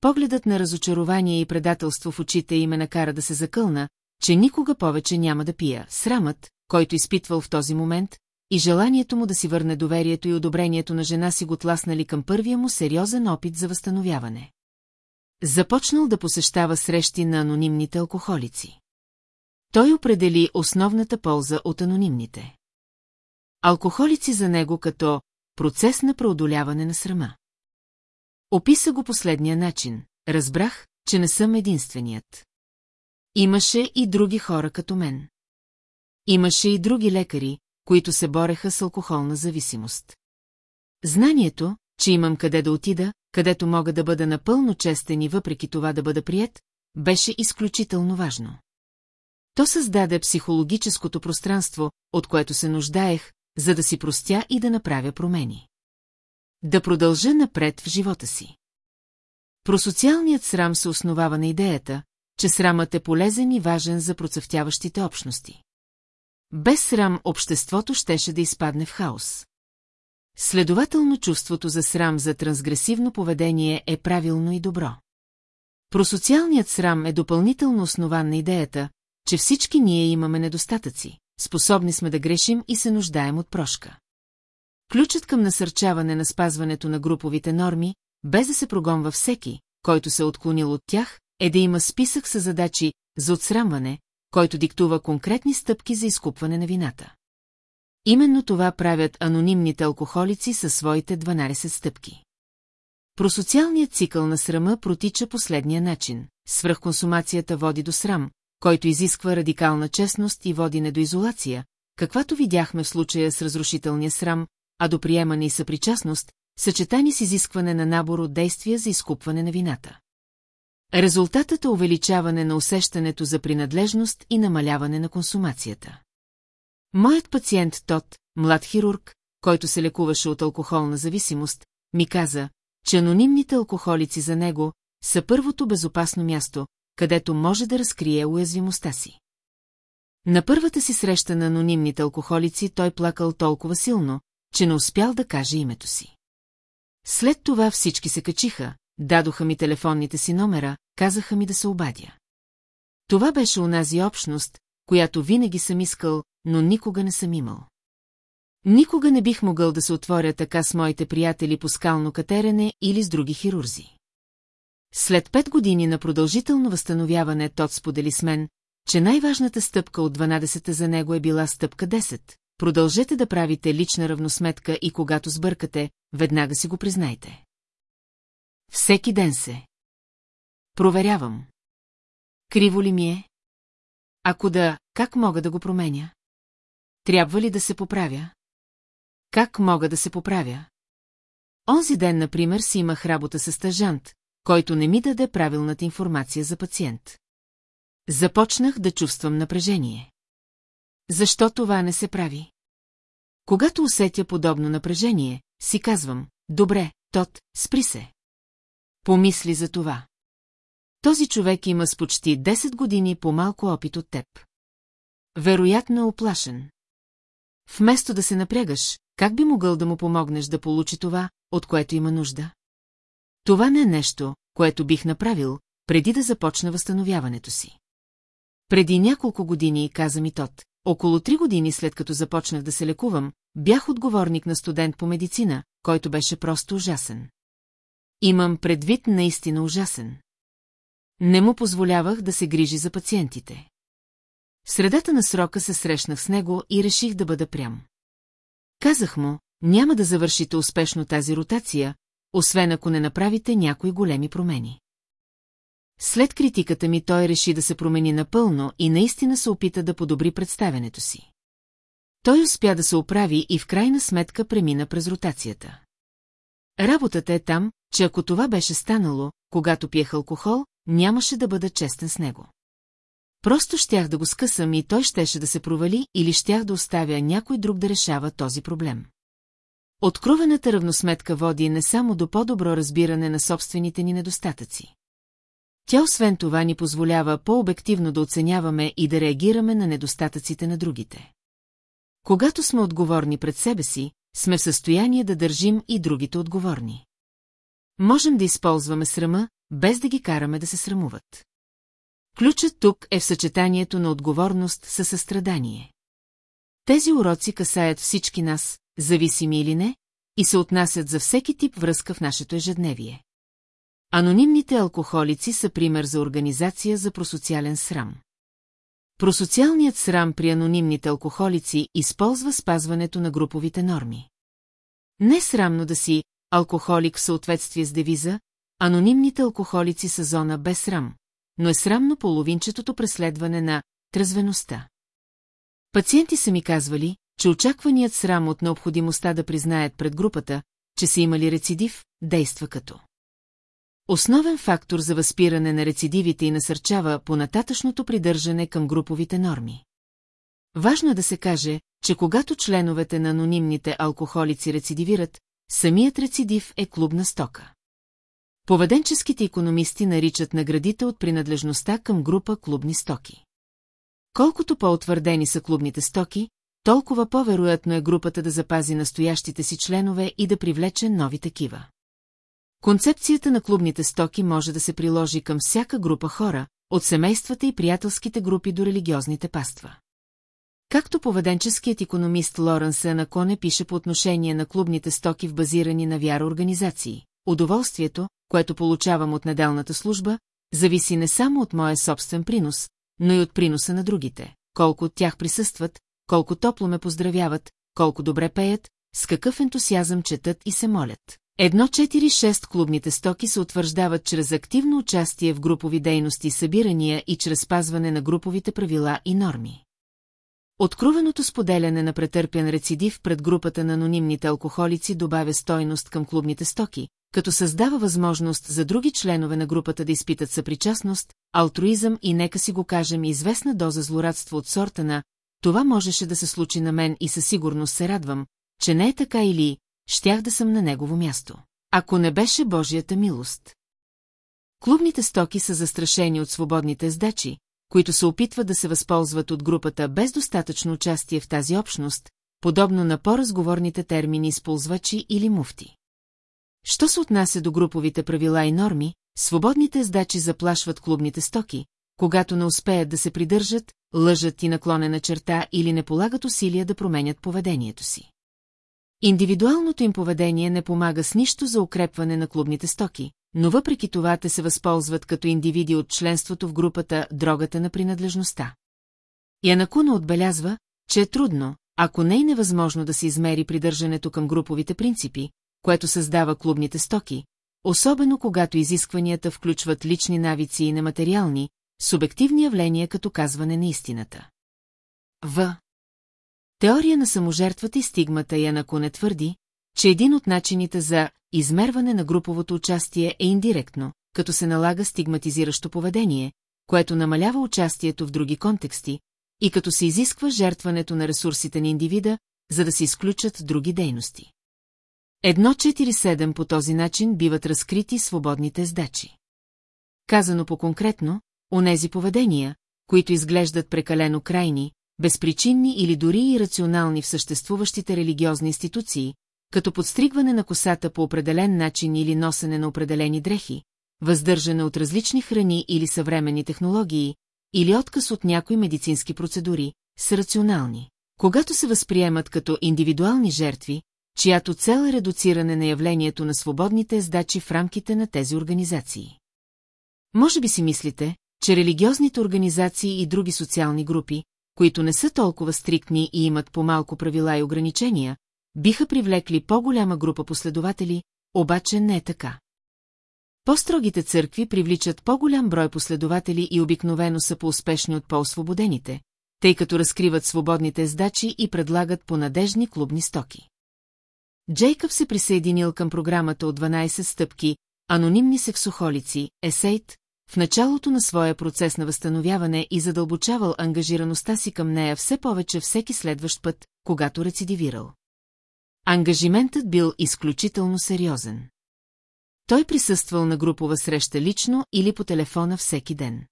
Погледът на разочарование и предателство в очите им ме накара да се закълна, че никога повече няма да пия. Срамът, който изпитвал в този момент, и желанието му да си върне доверието и одобрението на жена си го тласнали към първия му сериозен опит за възстановяване. Започнал да посещава срещи на анонимните алкохолици. Той определи основната полза от анонимните. Алкохолици за него като процес на преодоляване на срама. Описа го последния начин. Разбрах, че не съм единственият. Имаше и други хора като мен. Имаше и други лекари, които се бореха с алкохолна зависимост. Знанието, че имам къде да отида, където мога да бъда напълно честен и въпреки това да бъда прият, беше изключително важно. То създаде психологическото пространство, от което се нуждаех, за да си простя и да направя промени. Да продължа напред в живота си. Просоциалният срам се основава на идеята, че срамът е полезен и важен за процъфтяващите общности. Без срам обществото щеше да изпадне в хаос. Следователно чувството за срам за трансгресивно поведение е правилно и добро. Просоциалният срам е допълнително основан на идеята, че всички ние имаме недостатъци, способни сме да грешим и се нуждаем от прошка. Ключът към насърчаване на спазването на груповите норми, без да се прогонва всеки, който се е отклонил от тях, е да има списък с задачи за отсрамване, който диктува конкретни стъпки за изкупване на вината. Именно това правят анонимните алкохолици със своите 12 стъпки. Просоциалният цикъл на срама протича последния начин. Свръхконсумацията води до срам, който изисква радикална честност и води не до изолация, каквато видяхме в случая с разрушителния срам, а до приемане и съпричастност, съчетани с изискване на набор от действия за изкупване на вината. Резултатът е увеличаване на усещането за принадлежност и намаляване на консумацията. Моят пациент Тот, млад хирург, който се лекуваше от алкохолна зависимост, ми каза, че анонимните алкохолици за него са първото безопасно място, където може да разкрие уязвимостта си. На първата си среща на анонимните алкохолици той плакал толкова силно, че не успял да каже името си. След това всички се качиха, дадоха ми телефонните си номера, казаха ми да се обадя. Това беше унази общност, която винаги съм искал, но никога не съм имал. Никога не бих могъл да се отворя така с моите приятели по скално катерене или с други хирурзи. След пет години на продължително възстановяване Тот сподели с мен, че най-важната стъпка от 12-та за него е била стъпка 10. Продължете да правите лична равносметка и когато сбъркате, веднага си го признайте. Всеки ден се. Проверявам. Криво ли ми е? Ако да, как мога да го променя? Трябва ли да се поправя? Как мога да се поправя? Онзи ден, например, си имах работа с стъжант, който не ми даде правилната информация за пациент. Започнах да чувствам напрежение. Защо това не се прави? Когато усетя подобно напрежение, си казвам, добре, Тот, спри се. Помисли за това. Този човек има с почти 10 години по-малко опит от теб. Вероятно е оплашен. Вместо да се напрягаш, как би могъл да му помогнеш да получи това, от което има нужда? Това не е нещо, което бих направил, преди да започна възстановяването си. Преди няколко години, каза ми Тот, около три години след като започнах да се лекувам, бях отговорник на студент по медицина, който беше просто ужасен. Имам предвид наистина ужасен. Не му позволявах да се грижи за пациентите. В средата на срока се срещнах с него и реших да бъда прям. Казах му, няма да завършите успешно тази ротация, освен ако не направите някои големи промени. След критиката ми той реши да се промени напълно и наистина се опита да подобри представенето си. Той успя да се оправи и в крайна сметка премина през ротацията. Работата е там, че ако това беше станало, когато пиех алкохол, нямаше да бъда честен с него. Просто щях да го скъсам и той щеше да се провали или щях да оставя някой друг да решава този проблем. Откровената равносметка води не само до по-добро разбиране на собствените ни недостатъци. Тя освен това ни позволява по-обективно да оценяваме и да реагираме на недостатъците на другите. Когато сме отговорни пред себе си, сме в състояние да държим и другите отговорни. Можем да използваме срама, без да ги караме да се срамуват. Ключът тук е в съчетанието на отговорност със състрадание. Тези уроци касаят всички нас, зависими или не, и се отнасят за всеки тип връзка в нашето ежедневие. Анонимните алкохолици са пример за организация за просоциален срам. Просоциалният срам при анонимните алкохолици използва спазването на груповите норми. Не срамно да си алкохолик в съответствие с девиза, анонимните алкохолици са зона без срам, но е срамно половинчетото преследване на трезвеността. Пациенти са ми казвали, че очакваният срам от необходимостта да признаят пред групата, че са имали рецидив, действа като. Основен фактор за възпиране на рецидивите и насърчава по нататъчното придържане към груповите норми. Важно е да се каже, че когато членовете на анонимните алкохолици рецидивират, самият рецидив е клубна стока. Поведенческите економисти наричат наградите от принадлежността към група клубни стоки. Колкото по-утвърдени са клубните стоки, толкова по-вероятно е групата да запази настоящите си членове и да привлече нови такива. Концепцията на клубните стоки може да се приложи към всяка група хора, от семействата и приятелските групи до религиозните паства. Както поведенческият економист Лоренс Анаконе пише по отношение на клубните стоки в базирани на вяра организации, удоволствието, което получавам от неделната служба, зависи не само от моя собствен принос, но и от приноса на другите, колко от тях присъстват, колко топло ме поздравяват, колко добре пеят, с какъв ентусиазъм четат и се молят. Едно 4-6 клубните стоки се утвърждават чрез активно участие в групови дейности събирания и чрез спазване на груповите правила и норми. Откровеното споделяне на претърпен рецидив пред групата на анонимните алкохолици добавя стойност към клубните стоки, като създава възможност за други членове на групата да изпитат съпричастност, алтруизъм и нека си го кажем известна доза злорадство от сорта на «това можеше да се случи на мен и със сигурност се радвам», че не е така или «щях да съм на негово място». Ако не беше Божията милост. Клубните стоки са застрашени от свободните сдачи, които се опитват да се възползват от групата без достатъчно участие в тази общност, подобно на по-разговорните термини използвачи или муфти. Що се отнася до груповите правила и норми, свободните сдачи заплашват клубните стоки, когато не успеят да се придържат, лъжат и наклонена черта или не полагат усилия да променят поведението си. Индивидуалното им поведение не помага с нищо за укрепване на клубните стоки, но въпреки това те се възползват като индивиди от членството в групата дрогата на принадлежността. Янакуна отбелязва, че е трудно, ако не е невъзможно да се измери придържането към груповите принципи, което създава клубните стоки, особено когато изискванията включват лични навици и нематериални, субективни явления като казване на истината. В. Теория на саможертвата и стигмата Янако не твърди, че един от начините за измерване на груповото участие е индиректно, като се налага стигматизиращо поведение, което намалява участието в други контексти, и като се изисква жертването на ресурсите на индивида, за да се изключат други дейности. Едно 4-7 по този начин биват разкрити свободните сдачи. Казано по-конкретно, онези поведения, които изглеждат прекалено крайни, безпричинни или дори ирационални в съществуващите религиозни институции, като подстригване на косата по определен начин или носене на определени дрехи, въздържане от различни храни или съвременни технологии, или отказ от някои медицински процедури, са рационални. Когато се възприемат като индивидуални жертви, чиято цел е редуциране на явлението на свободните сдачи в рамките на тези организации. Може би си мислите, че религиозните организации и други социални групи, които не са толкова стриктни и имат по-малко правила и ограничения, биха привлекли по-голяма група последователи, обаче не е така. По-строгите църкви привличат по-голям брой последователи и обикновено са по-успешни от по-освободените, тъй като разкриват свободните сдачи и предлагат по-надежни клубни стоки. Джейкъб се присъединил към програмата от 12 стъпки «Анонимни сексохолици», Есейт, в началото на своя процес на възстановяване и задълбочавал ангажираността си към нея все повече всеки следващ път, когато рецидивирал. Ангажиментът бил изключително сериозен. Той присъствал на групова среща лично или по телефона всеки ден.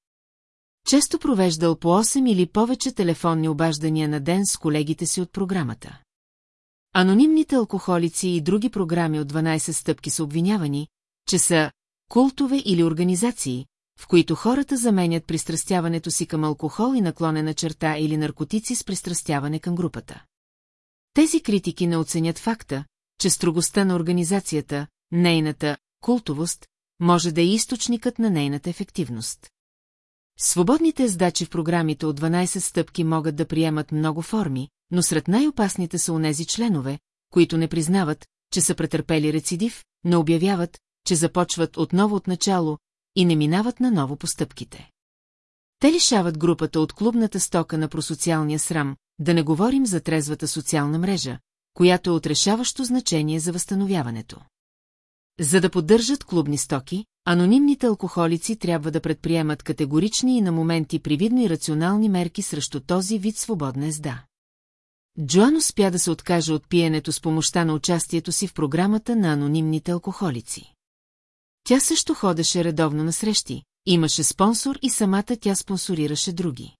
Често провеждал по 8 или повече телефонни обаждания на ден с колегите си от програмата. Анонимните алкохолици и други програми от 12 стъпки са обвинявани, че са култове или организации, в които хората заменят пристрастяването си към алкохол и наклонена черта или наркотици с пристрастяване към групата. Тези критики не оценят факта, че строгостта на организацията, нейната култовост, може да е източникът на нейната ефективност. Свободните ездачи в програмите от 12 стъпки могат да приемат много форми, но сред най-опасните са онези членове, които не признават, че са претърпели рецидив, не обявяват, че започват отново от начало и не минават наново постъпките. Те лишават групата от клубната стока на просоциалния срам, да не говорим за трезвата социална мрежа, която е отрешаващо значение за възстановяването. За да поддържат клубни стоки, анонимните алкохолици трябва да предприемат категорични и на моменти привидно и рационални мерки срещу този вид свободна езда. Джоан успя да се откаже от пиенето с помощта на участието си в програмата на анонимните алкохолици. Тя също ходеше редовно на срещи, имаше спонсор и самата тя спонсорираше други.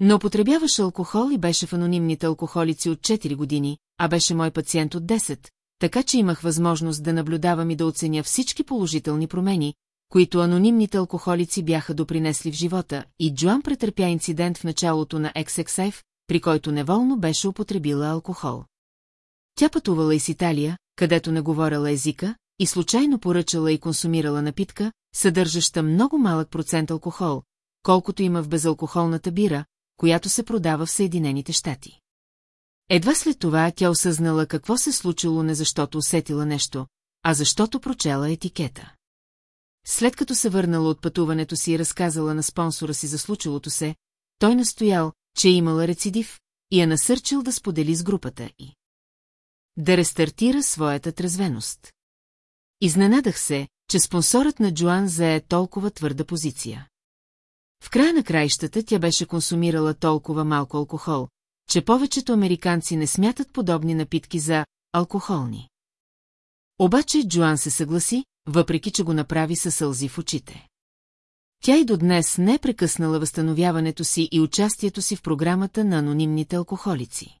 Но употребяваше алкохол и беше в анонимните алкохолици от 4 години, а беше мой пациент от 10, така че имах възможност да наблюдавам и да оценя всички положителни промени, които анонимните алкохолици бяха допринесли в живота, и Джоан претърпя инцидент в началото на XXF, при който неволно беше употребила алкохол. Тя пътувала из Италия, където не говорила езика, и случайно поръчала и консумирала напитка, съдържаща много малък процент алкохол, колкото има в безалкохолната бира, която се продава в Съединените щати. Едва след това тя осъзнала какво се случило не защото усетила нещо, а защото прочела етикета. След като се върнала от пътуването си и разказала на спонсора си за случилото се, той настоял, че е имала рецидив и я насърчил да сподели с групата и да рестартира своята трезвеност. Изненадах се, че спонсорът на Джоан зае толкова твърда позиция. В края на краищата тя беше консумирала толкова малко алкохол, че повечето американци не смятат подобни напитки за алкохолни. Обаче Джоан се съгласи, въпреки че го направи със сълзи в очите. Тя и до днес не е прекъснала възстановяването си и участието си в програмата на анонимните алкохолици.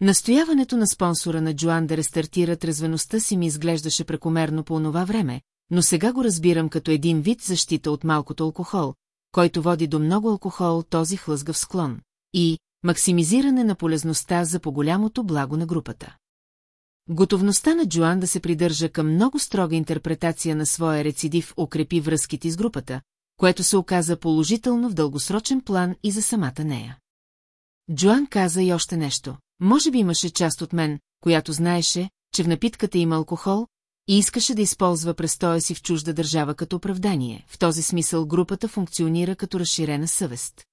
Настояването на спонсора на Джоан да рестартира трезвеността си ми изглеждаше прекомерно по онова време, но сега го разбирам като един вид защита от малкото алкохол, който води до много алкохол този хлъзгав склон, и максимизиране на полезността за по-голямото благо на групата. Готовността на Джоан да се придържа към много строга интерпретация на своя рецидив укрепи връзките с групата, което се оказа положително в дългосрочен план и за самата нея. Джоан каза и още нещо. Може би имаше част от мен, която знаеше, че в напитката има алкохол, и искаше да използва престоя си в чужда държава като оправдание. В този смисъл групата функционира като разширена съвест.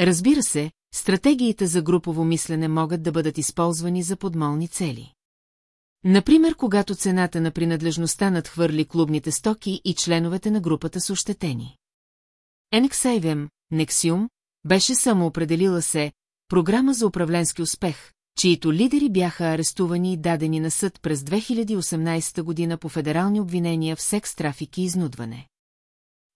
Разбира се, стратегиите за групово мислене могат да бъдат използвани за подмолни цели. Например, когато цената на принадлежността надхвърли клубните стоки и членовете на групата са ощетени. Енексайвем, Нексиум, беше самоопределила се програма за управленски успех, чието лидери бяха арестувани и дадени на съд през 2018 година по федерални обвинения в секс, трафик и изнудване.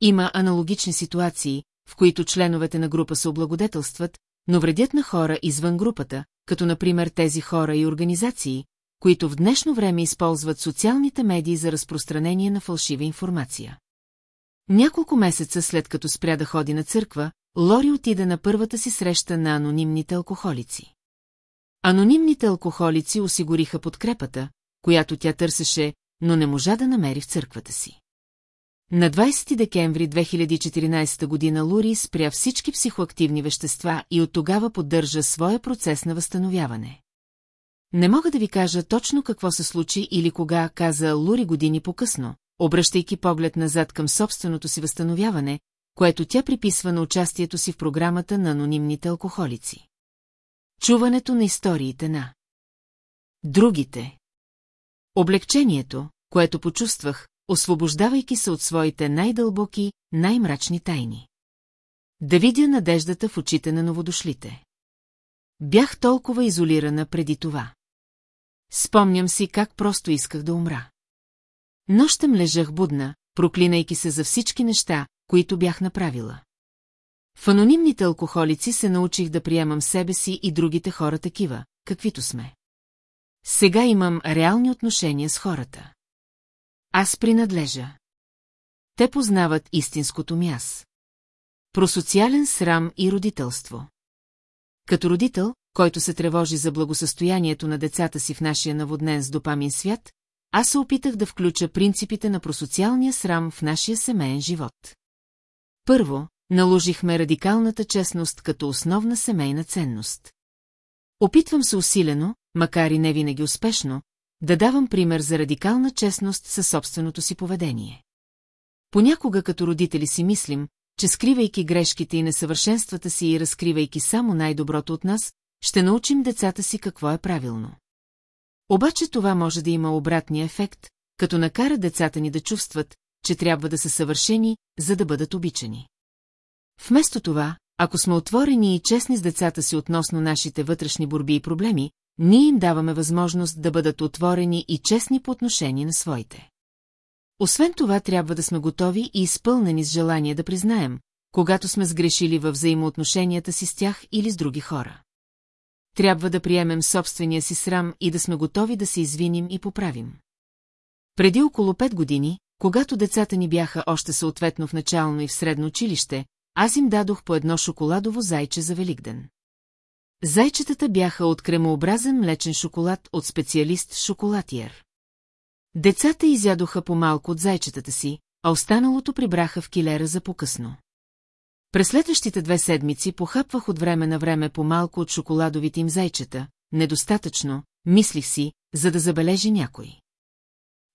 Има аналогични ситуации, в които членовете на група се облагодетелстват, но вредят на хора извън групата, като например тези хора и организации, които в днешно време използват социалните медии за разпространение на фалшива информация. Няколко месеца след като спря да ходи на църква, Лори отида на първата си среща на анонимните алкохолици. Анонимните алкохолици осигуриха подкрепата, която тя търсеше, но не можа да намери в църквата си. На 20 декември 2014 година Лури спря всички психоактивни вещества и от тогава поддържа своя процес на възстановяване. Не мога да ви кажа точно какво се случи или кога, каза Лури години по-късно, обръщайки поглед назад към собственото си възстановяване, което тя приписва на участието си в програмата на анонимните алкохолици. Чуването на историите на другите. Облегчението, което почувствах, освобождавайки се от своите най-дълбоки, най-мрачни тайни. Да видя надеждата в очите на новодошлите. Бях толкова изолирана преди това. Спомням си как просто исках да умра. Нощем лежах будна, проклинайки се за всички неща, които бях направила. В анонимните алкохолици се научих да приемам себе си и другите хора такива, каквито сме. Сега имам реални отношения с хората. Аз принадлежа. Те познават истинското ми аз. Просоциален срам и родителство. Като родител, който се тревожи за благосъстоянието на децата си в нашия наводнен с допамин свят, аз се опитах да включа принципите на просоциалния срам в нашия семейен живот. Първо, наложихме радикалната честност като основна семейна ценност. Опитвам се усилено, макар и не винаги успешно, да давам пример за радикална честност със собственото си поведение. Понякога като родители си мислим, че скривайки грешките и несъвършенствата си и разкривайки само най-доброто от нас, ще научим децата си какво е правилно. Обаче това може да има обратния ефект, като накара децата ни да чувстват, че трябва да са съвършени, за да бъдат обичани. Вместо това, ако сме отворени и честни с децата си относно нашите вътрешни борби и проблеми, ние им даваме възможност да бъдат отворени и честни по отношение на своите. Освен това, трябва да сме готови и изпълнени с желание да признаем, когато сме сгрешили във взаимоотношенията си с тях или с други хора. Трябва да приемем собствения си срам и да сме готови да се извиним и поправим. Преди около пет години, когато децата ни бяха още съответно в начално и в средно училище, аз им дадох по едно шоколадово зайче за Великден. Зайчетата бяха от кремообразен млечен шоколад от специалист шоколатиер. Децата изядоха по-малко от зайчетата си, а останалото прибраха в килера за покъсно. През следващите две седмици похапвах от време на време по-малко от шоколадовите им зайчета, недостатъчно, мислих си, за да забележи някой.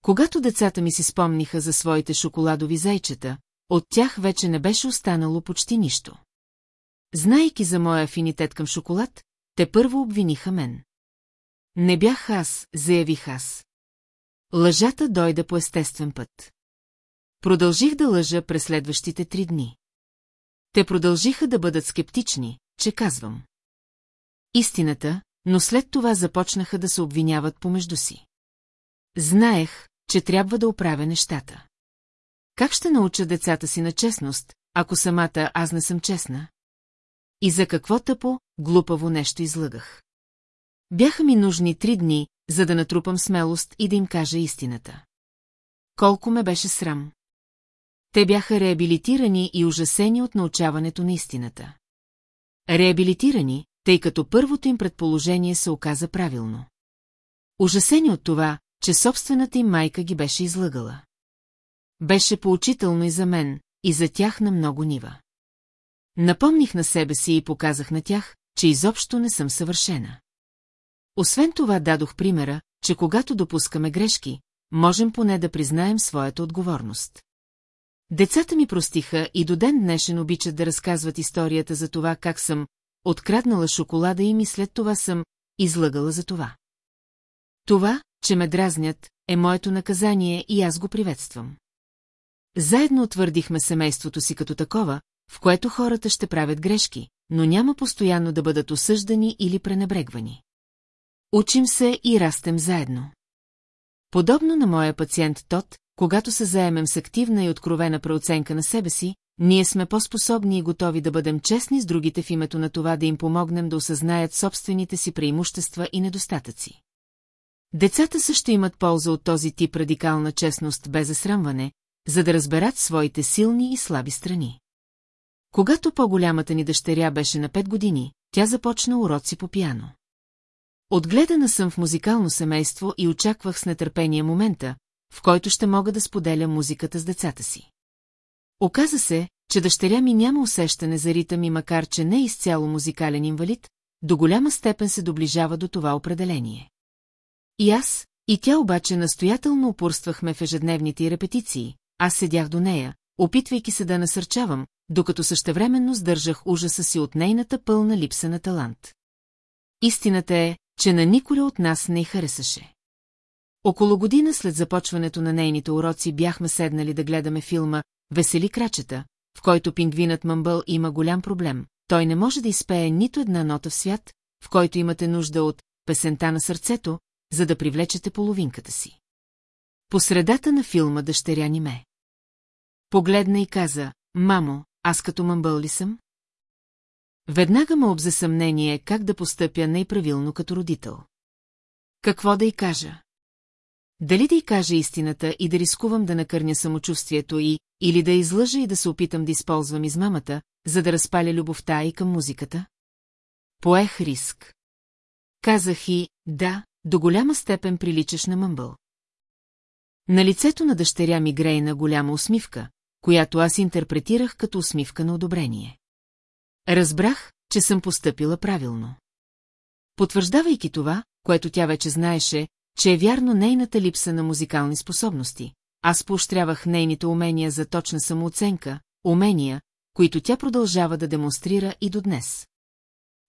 Когато децата ми си спомниха за своите шоколадови зайчета, от тях вече не беше останало почти нищо. Знайки за моя афинитет към шоколад, те първо обвиниха мен. Не бях аз, заявих аз. Лъжата дойде по естествен път. Продължих да лъжа през следващите три дни. Те продължиха да бъдат скептични, че казвам. Истината, но след това започнаха да се обвиняват помежду си. Знаех, че трябва да оправя нещата. Как ще науча децата си на честност, ако самата аз не съм честна? И за какво тъпо, глупаво нещо излъгах. Бяха ми нужни три дни, за да натрупам смелост и да им кажа истината. Колко ме беше срам. Те бяха реабилитирани и ужасени от научаването на истината. Реабилитирани, тъй като първото им предположение се оказа правилно. Ужасени от това, че собствената им майка ги беше излъгала. Беше поучително и за мен, и за тях на много нива. Напомних на себе си и показах на тях, че изобщо не съм съвършена. Освен това дадох примера, че когато допускаме грешки, можем поне да признаем своята отговорност. Децата ми простиха и до ден днешен обичат да разказват историята за това как съм откраднала шоколада им и след това съм излъгала за това. Това, че ме дразнят, е моето наказание и аз го приветствам. Заедно утвърдихме семейството си като такова, в което хората ще правят грешки, но няма постоянно да бъдат осъждани или пренебрегвани. Учим се и растем заедно. Подобно на моя пациент Тот, когато се заемем с активна и откровена преоценка на себе си, ние сме по-способни и готови да бъдем честни с другите в името на това да им помогнем да осъзнаят собствените си преимущества и недостатъци. Децата също имат полза от този тип радикална честност без засрамване, за да разберат своите силни и слаби страни. Когато по-голямата ни дъщеря беше на 5 години, тя започна уроци по пиано. Отгледана съм в музикално семейство и очаквах с нетърпение момента, в който ще мога да споделя музиката с децата си. Оказа се, че дъщеря ми няма усещане за ритъм и макар, че не е изцяло музикален инвалид, до голяма степен се доближава до това определение. И аз, и тя обаче настоятелно упорствахме в ежедневните репетиции, аз седях до нея, опитвайки се да насърчавам, докато същевременно сдържах ужаса си от нейната пълна липса на талант. Истината е, че на николя от нас не й харесаше. Около година след започването на нейните уроци бяхме седнали да гледаме филма «Весели крачета», в който пингвинът Мъмбъл има голям проблем. Той не може да изпее нито една нота в свят, в който имате нужда от песента на сърцето, за да привлечете половинката си. По средата на филма дъщеря ни ме. Погледна и каза, мамо, аз като мъмбъл ли съм? Веднага ме обзе съмнение как да постъпя най-правилно като родител. Какво да й кажа? Дали да й кажа истината и да рискувам да накърня самочувствието и, или да излъжа и да се опитам да използвам измамата, за да разпаля любовта и към музиката? Поех риск. Казах и, да, до голяма степен приличаш на мъмбъл. На лицето на дъщеря ми грейна голяма усмивка, която аз интерпретирах като усмивка на одобрение. Разбрах, че съм постъпила правилно. Потвърждавайки това, което тя вече знаеше, че е вярно нейната липса на музикални способности, аз поощрявах нейните умения за точна самооценка, умения, които тя продължава да демонстрира и до днес.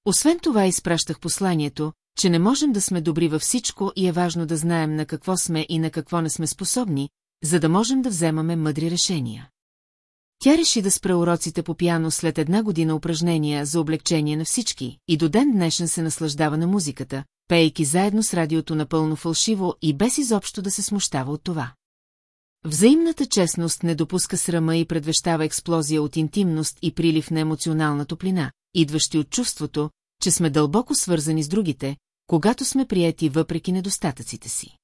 Освен това изпращах посланието, че не можем да сме добри във всичко и е важно да знаем на какво сме и на какво не сме способни, за да можем да вземаме мъдри решения. Тя реши да спре уроците по пиано след една година упражнения за облегчение на всички и до ден днешен се наслаждава на музиката, пейки заедно с радиото напълно фалшиво и без изобщо да се смущава от това. Взаимната честност не допуска срама и предвещава експлозия от интимност и прилив на емоционална топлина, идващи от чувството, че сме дълбоко свързани с другите, когато сме прияти въпреки недостатъците си.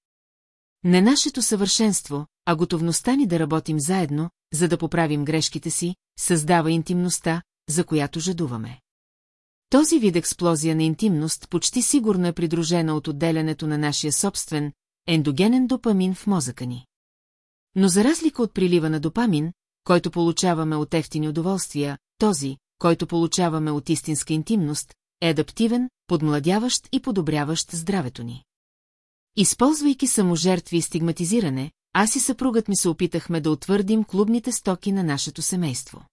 Не нашето съвършенство, а готовността ни да работим заедно, за да поправим грешките си, създава интимността, за която жадуваме. Този вид експлозия на интимност почти сигурно е придружена от отделянето на нашия собствен, ендогенен допамин в мозъка ни. Но за разлика от прилива на допамин, който получаваме от ефтини удоволствия, този, който получаваме от истинска интимност, е адаптивен, подмладяващ и подобряващ здравето ни. Използвайки саможертви и стигматизиране, аз и съпругът ми се опитахме да утвърдим клубните стоки на нашето семейство.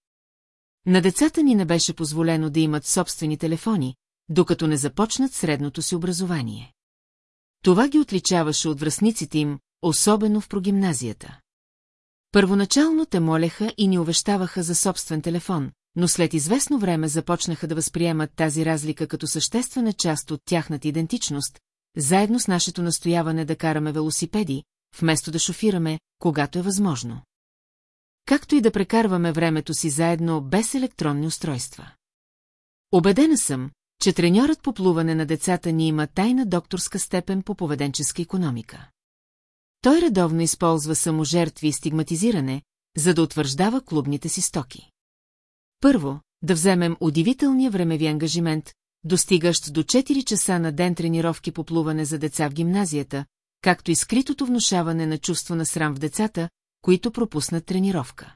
На децата ни не беше позволено да имат собствени телефони, докато не започнат средното си образование. Това ги отличаваше от връзниците им, особено в прогимназията. Първоначално те молеха и ни увещаваха за собствен телефон, но след известно време започнаха да възприемат тази разлика като съществена част от тяхната идентичност, заедно с нашето настояване да караме велосипеди, вместо да шофираме, когато е възможно. Както и да прекарваме времето си заедно без електронни устройства. Обедена съм, че треньорът по плуване на децата ни има тайна докторска степен по поведенческа економика. Той редовно използва саможертви и стигматизиране, за да утвърждава клубните си стоки. Първо, да вземем удивителния времеви ангажимент, достигащ до 4 часа на ден тренировки по плуване за деца в гимназията, както и скритото внушаване на чувство на срам в децата, които пропуснат тренировка.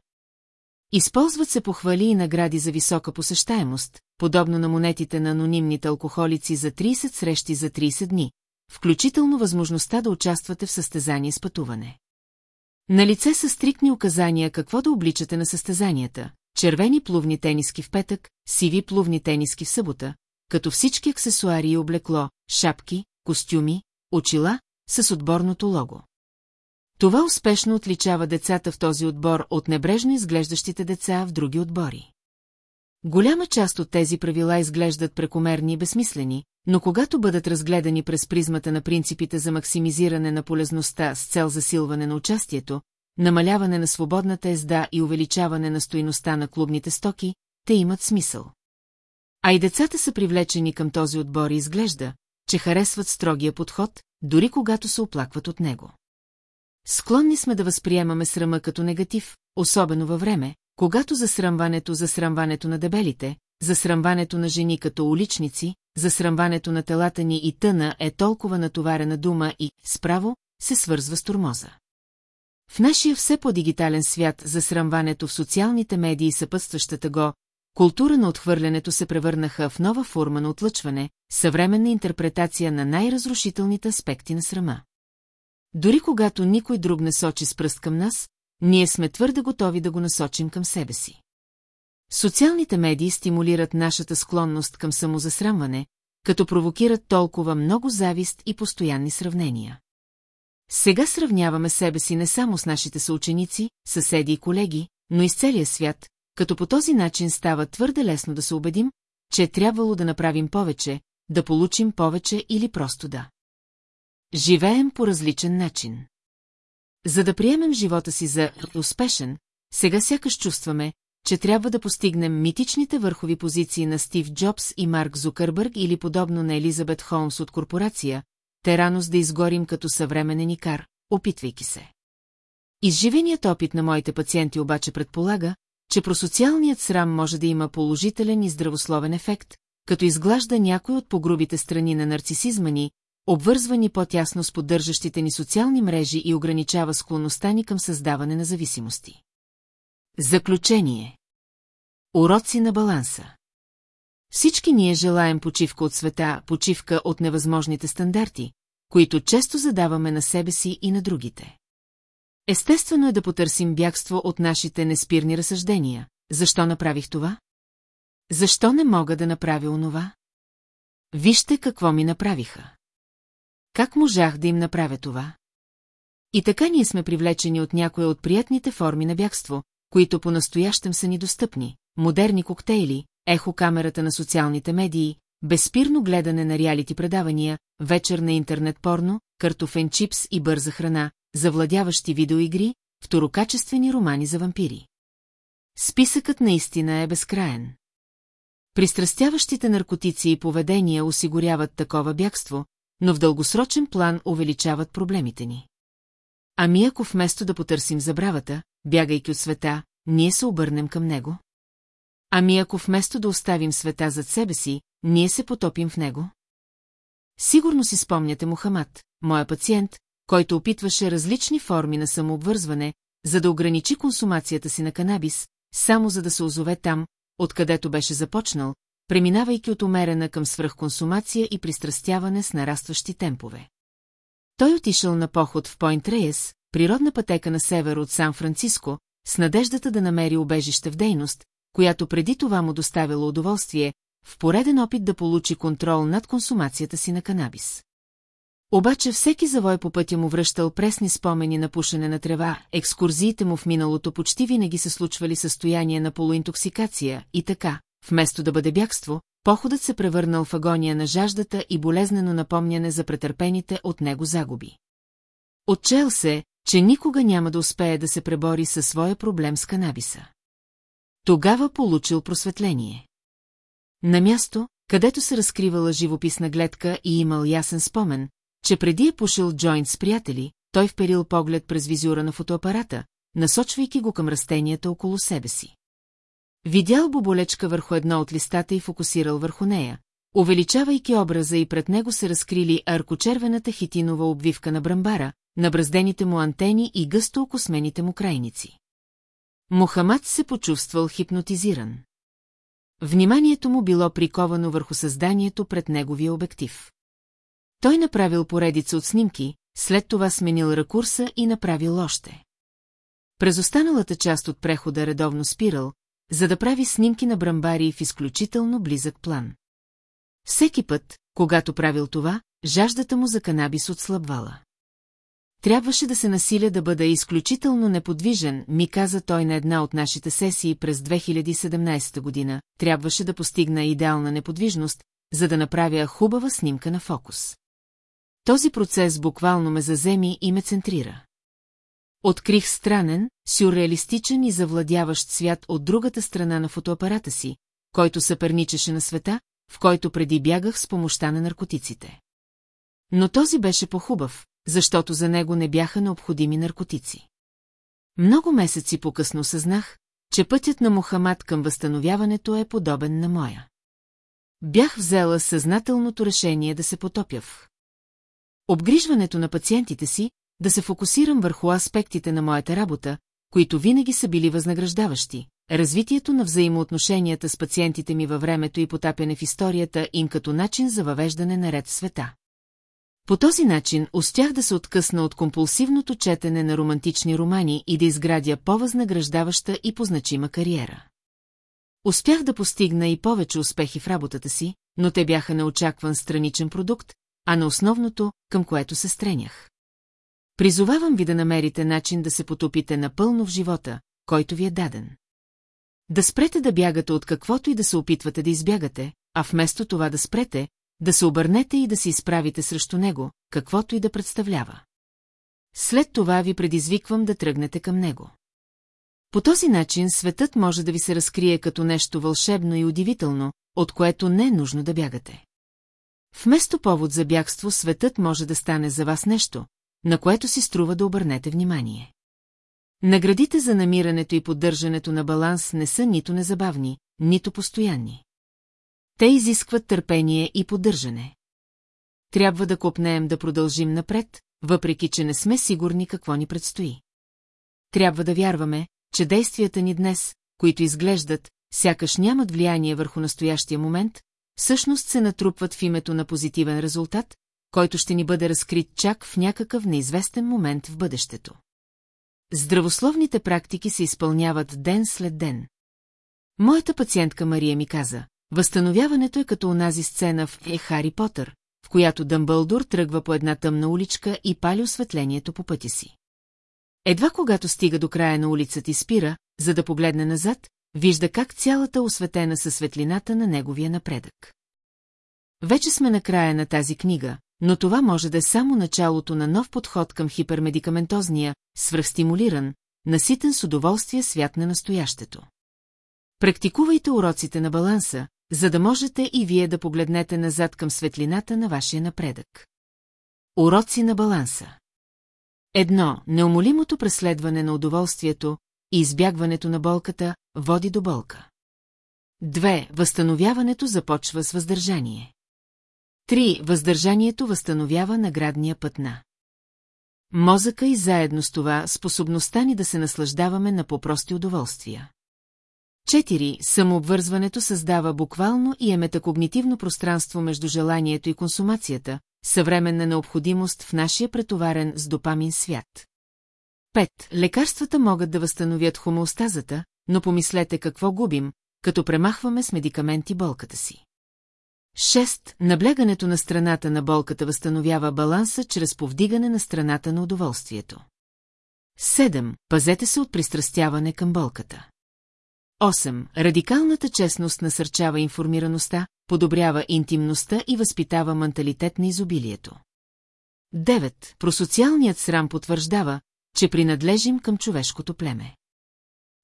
Използват се похвали и награди за висока посещаемост, подобно на монетите на анонимните алкохолици за 30 срещи за 30 дни, включително възможността да участвате в състезание с пътуване. На лице са стриктни указания какво да обличате на състезанията, червени плувни тениски в петък, сиви плувни тениски в събота, като всички аксесуари и облекло, шапки, костюми, очила, с отборното лого. Това успешно отличава децата в този отбор от небрежно изглеждащите деца в други отбори. Голяма част от тези правила изглеждат прекомерни и безсмислени, но когато бъдат разгледани през призмата на принципите за максимизиране на полезността с цел засилване на участието, намаляване на свободната езда и увеличаване на стоиността на клубните стоки, те имат смисъл. А и децата са привлечени към този отбор и изглежда, че харесват строгия подход, дори когато се оплакват от него. Склонни сме да възприемаме срама като негатив, особено във време, когато засрамването за срамването на дебелите, засрамването на жени като уличници, засрамването на телата ни и тъна е толкова натоварена дума и, справо, се свързва с турмоза. В нашия все по-дигитален свят засрамването в социалните медии и съпътстващата го, култура на отхвърлянето се превърнаха в нова форма на отлъчване, съвременна интерпретация на най-разрушителните аспекти на срама. Дори когато никой друг не сочи с пръст към нас, ние сме твърде готови да го насочим към себе си. Социалните медии стимулират нашата склонност към самозасрамване, като провокират толкова много завист и постоянни сравнения. Сега сравняваме себе си не само с нашите съученици, съседи и колеги, но и с целия свят, като по този начин става твърде лесно да се убедим, че е трябвало да направим повече, да получим повече или просто да. Живеем по различен начин. За да приемем живота си за успешен, сега сякаш чувстваме, че трябва да постигнем митичните върхови позиции на Стив Джобс и Марк Зукърбърг или подобно на Елизабет Холмс от корпорация, тераност да изгорим като съвременен икар, опитвайки се. Изживеният опит на моите пациенти обаче предполага, че просоциалният срам може да има положителен и здравословен ефект, като изглажда някой от погрубите страни на нарцисизма ни, обвързвани по-тясно с поддържащите ни социални мрежи и ограничава склонността ни към създаване на зависимости. Заключение Уроци на баланса Всички ние желаем почивка от света, почивка от невъзможните стандарти, които често задаваме на себе си и на другите. Естествено е да потърсим бягство от нашите неспирни разсъждения. Защо направих това? Защо не мога да направя онова? Вижте какво ми направиха. Как можах да им направя това? И така ние сме привлечени от някоя от приятните форми на бягство, които по-настоящем са ни достъпни. Модерни коктейли, ехокамерата на социалните медии, безспирно гледане на реалити предавания, вечер на интернет порно, картофен чипс и бърза храна, завладяващи видеоигри, второкачествени романи за вампири. Списъкът наистина е безкраен. Пристрастяващите наркотици и поведения осигуряват такова бягство, но в дългосрочен план увеличават проблемите ни. Ами ако вместо да потърсим забравата, бягайки от света, ние се обърнем към него? Ами ако вместо да оставим света зад себе си, ние се потопим в него? Сигурно си спомняте Мухамад, моя пациент, който опитваше различни форми на самообвързване, за да ограничи консумацията си на канабис, само за да се озове там, откъдето беше започнал, преминавайки от умерена към свръхконсумация и пристрастяване с нарастващи темпове. Той отишъл на поход в Пойнт Рейес, природна пътека на север от Сан-Франциско, с надеждата да намери убежище в дейност, която преди това му доставила удоволствие, в пореден опит да получи контрол над консумацията си на канабис. Обаче всеки завой по пътя му връщал пресни спомени на пушене на трева, екскурзиите му в миналото почти винаги се случвали състояние на полуинтоксикация и така, вместо да бъде бягство, походът се превърнал в агония на жаждата и болезнено напомняне за претърпените от него загуби. Отчел се, че никога няма да успее да се пребори със своя проблем с канабиса. Тогава получил просветление. На място, където се разкривала живописна гледка и имал ясен спомен, че преди е пушил джойнт с приятели, той вперил поглед през визюра на фотоапарата, насочвайки го към растенията около себе си. Видял боболечка върху едно от листата и фокусирал върху нея. Увеличавайки образа и пред него се разкрили аркочервената хитинова обвивка на брамбара, набраздените му антени и гъсто окосмените му крайници. Мохамад се почувствал хипнотизиран. Вниманието му било приковано върху създанието пред неговия обектив. Той направил поредица от снимки, след това сменил ракурса и направил още. През останалата част от прехода редовно спирал, за да прави снимки на брамбари в изключително близък план. Всеки път, когато правил това, жаждата му за канабис отслабвала. Трябваше да се насиля да бъда изключително неподвижен, ми каза той на една от нашите сесии през 2017 година. Трябваше да постигна идеална неподвижност, за да направя хубава снимка на фокус. Този процес буквално ме заземи и ме центрира. Открих странен, сюрреалистичен и завладяващ свят от другата страна на фотоапарата си, който съперничеше на света, в който преди бягах с помощта на наркотиците. Но този беше похубав, защото за него не бяха необходими наркотици. Много месеци по-късно съзнах, че пътят на Мохамад към възстановяването е подобен на моя. Бях взела съзнателното решение да се потопя в обгрижването на пациентите си, да се фокусирам върху аспектите на моята работа, които винаги са били възнаграждаващи, развитието на взаимоотношенията с пациентите ми във времето и потапяне в историята им като начин за въвеждане на ред в света. По този начин успях да се откъсна от компулсивното четене на романтични романи и да изградя по-възнаграждаваща и позначима кариера. Успях да постигна и повече успехи в работата си, но те бяха неочакван страничен продукт, а на основното, към което се стренях. Призовавам ви да намерите начин да се потопите напълно в живота, който ви е даден. Да спрете да бягате от каквото и да се опитвате да избягате, а вместо това да спрете, да се обърнете и да се изправите срещу него, каквото и да представлява. След това ви предизвиквам да тръгнете към него. По този начин светът може да ви се разкрие като нещо вълшебно и удивително, от което не е нужно да бягате. Вместо повод за бягство, светът може да стане за вас нещо, на което си струва да обърнете внимание. Наградите за намирането и поддържането на баланс не са нито незабавни, нито постоянни. Те изискват търпение и поддържане. Трябва да копнеем да продължим напред, въпреки че не сме сигурни какво ни предстои. Трябва да вярваме, че действията ни днес, които изглеждат, сякаш нямат влияние върху настоящия момент, всъщност се натрупват в името на позитивен резултат, който ще ни бъде разкрит чак в някакъв неизвестен момент в бъдещето. Здравословните практики се изпълняват ден след ден. Моята пациентка Мария ми каза, възстановяването е като онази сцена в Е Хари Потър, в която Дъмбълдур тръгва по една тъмна уличка и пали осветлението по пътя си. Едва когато стига до края на улицата и спира, за да погледне назад, вижда как цялата осветена със светлината на неговия напредък. Вече сме на края на тази книга, но това може да е само началото на нов подход към хипермедикаментозния, свръхстимулиран, наситен с удоволствие свят на настоящето. Практикувайте уроците на баланса, за да можете и вие да погледнете назад към светлината на вашия напредък. Уроци на баланса Едно, неумолимото преследване на удоволствието и избягването на болката води до болка. Две, възстановяването започва с въздържание. Три, въздържанието възстановява наградния път на. Мозъка и заедно с това способността ни да се наслаждаваме на по-прости удоволствия. Четири, самообвързването създава буквално и е метакогнитивно пространство между желанието и консумацията, съвременна необходимост в нашия претоварен с допамин свят. Пет, лекарствата могат да възстановят хомеостазата, но помислете какво губим, като премахваме с медикаменти болката си. Шест, наблягането на страната на болката възстановява баланса чрез повдигане на страната на удоволствието. Седем, пазете се от пристрастяване към болката. 8. Радикалната честност насърчава информираността, подобрява интимността и възпитава менталитет на изобилието. 9. Просоциалният срам потвърждава, че принадлежим към човешкото племе.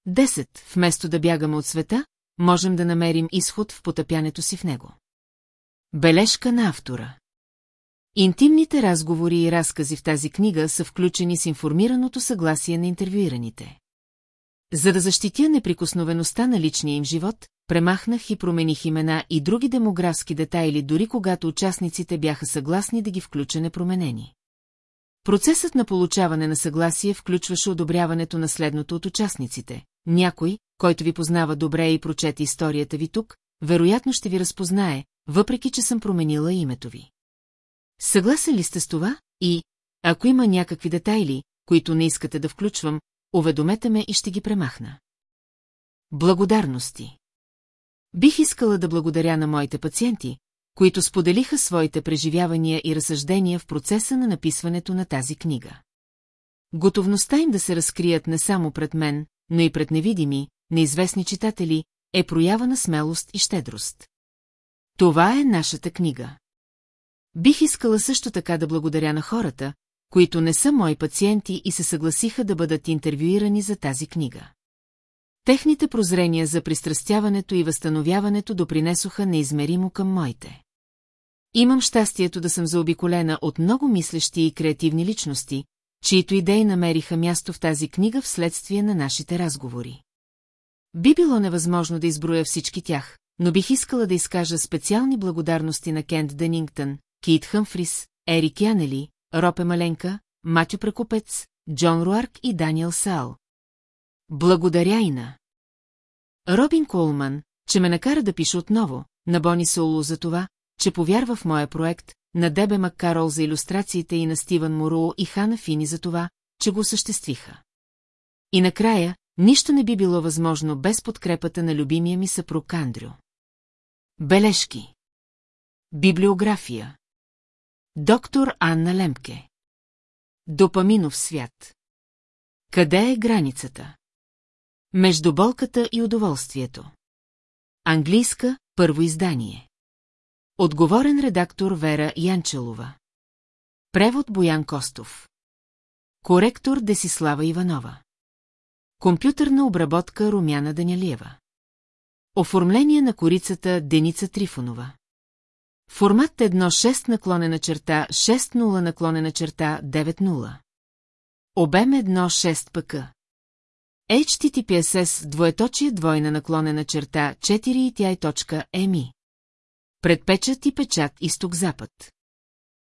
10. Вместо да бягаме от света, можем да намерим изход в потъпянето си в него. Бележка на автора Интимните разговори и разкази в тази книга са включени с информираното съгласие на интервюираните. За да защитя неприкосновеността на личния им живот, премахнах и промених имена и други демографски детайли, дори когато участниците бяха съгласни да ги включа непроменени. Процесът на получаване на съгласие включваше одобряването на следното от участниците. Някой, който ви познава добре и прочете историята ви тук, вероятно ще ви разпознае, въпреки че съм променила името ви. Съгласен ли сте с това? И, ако има някакви детайли, които не искате да включвам, уведомете ме и ще ги премахна. Благодарности Бих искала да благодаря на моите пациенти, които споделиха своите преживявания и разсъждения в процеса на написването на тази книга. Готовността им да се разкрият не само пред мен, но и пред невидими, неизвестни читатели, е проява на смелост и щедрост. Това е нашата книга. Бих искала също така да благодаря на хората, които не са мои пациенти и се съгласиха да бъдат интервюирани за тази книга. Техните прозрения за пристрастяването и възстановяването допринесоха неизмеримо към моите. Имам щастието да съм заобиколена от много мислещи и креативни личности, чието идеи намериха място в тази книга вследствие на нашите разговори. Би било невъзможно да изброя всички тях, но бих искала да изкажа специални благодарности на Кент Денингтън, Кит Хъмфрис, Ерик Янели, Ропе Маленка, Матю Прекупец, Джон Руарк и Даниел Сал. Благодаря и на Робин Колман, че ме накара да пиша отново, на Бони Соулу за това, че повярва в моя проект, на Дебе Маккарол за иллюстрациите и на Стивън Моруо и Хана Фини за това, че го осъществиха. И накрая, нищо не би било възможно без подкрепата на любимия ми съпруг Андрю. Бележки Библиография Доктор Анна Лемке Допаминов свят Къде е границата? Между болката и удоволствието. Английска, първо издание. Отговорен редактор Вера Янчелова. Превод Боян Костов. Коректор Десислава Иванова. Компютърна обработка Румяна Данялиева. Оформление на корицата Деница Трифонова. Формат 1.6 наклонена черта 6.0 наклонена черта 9.0. Обем 1.6 пк. HTTPSS двоеточие двойна наклонена черта 4 и тя е точка. Предпечат и печат изток-запад.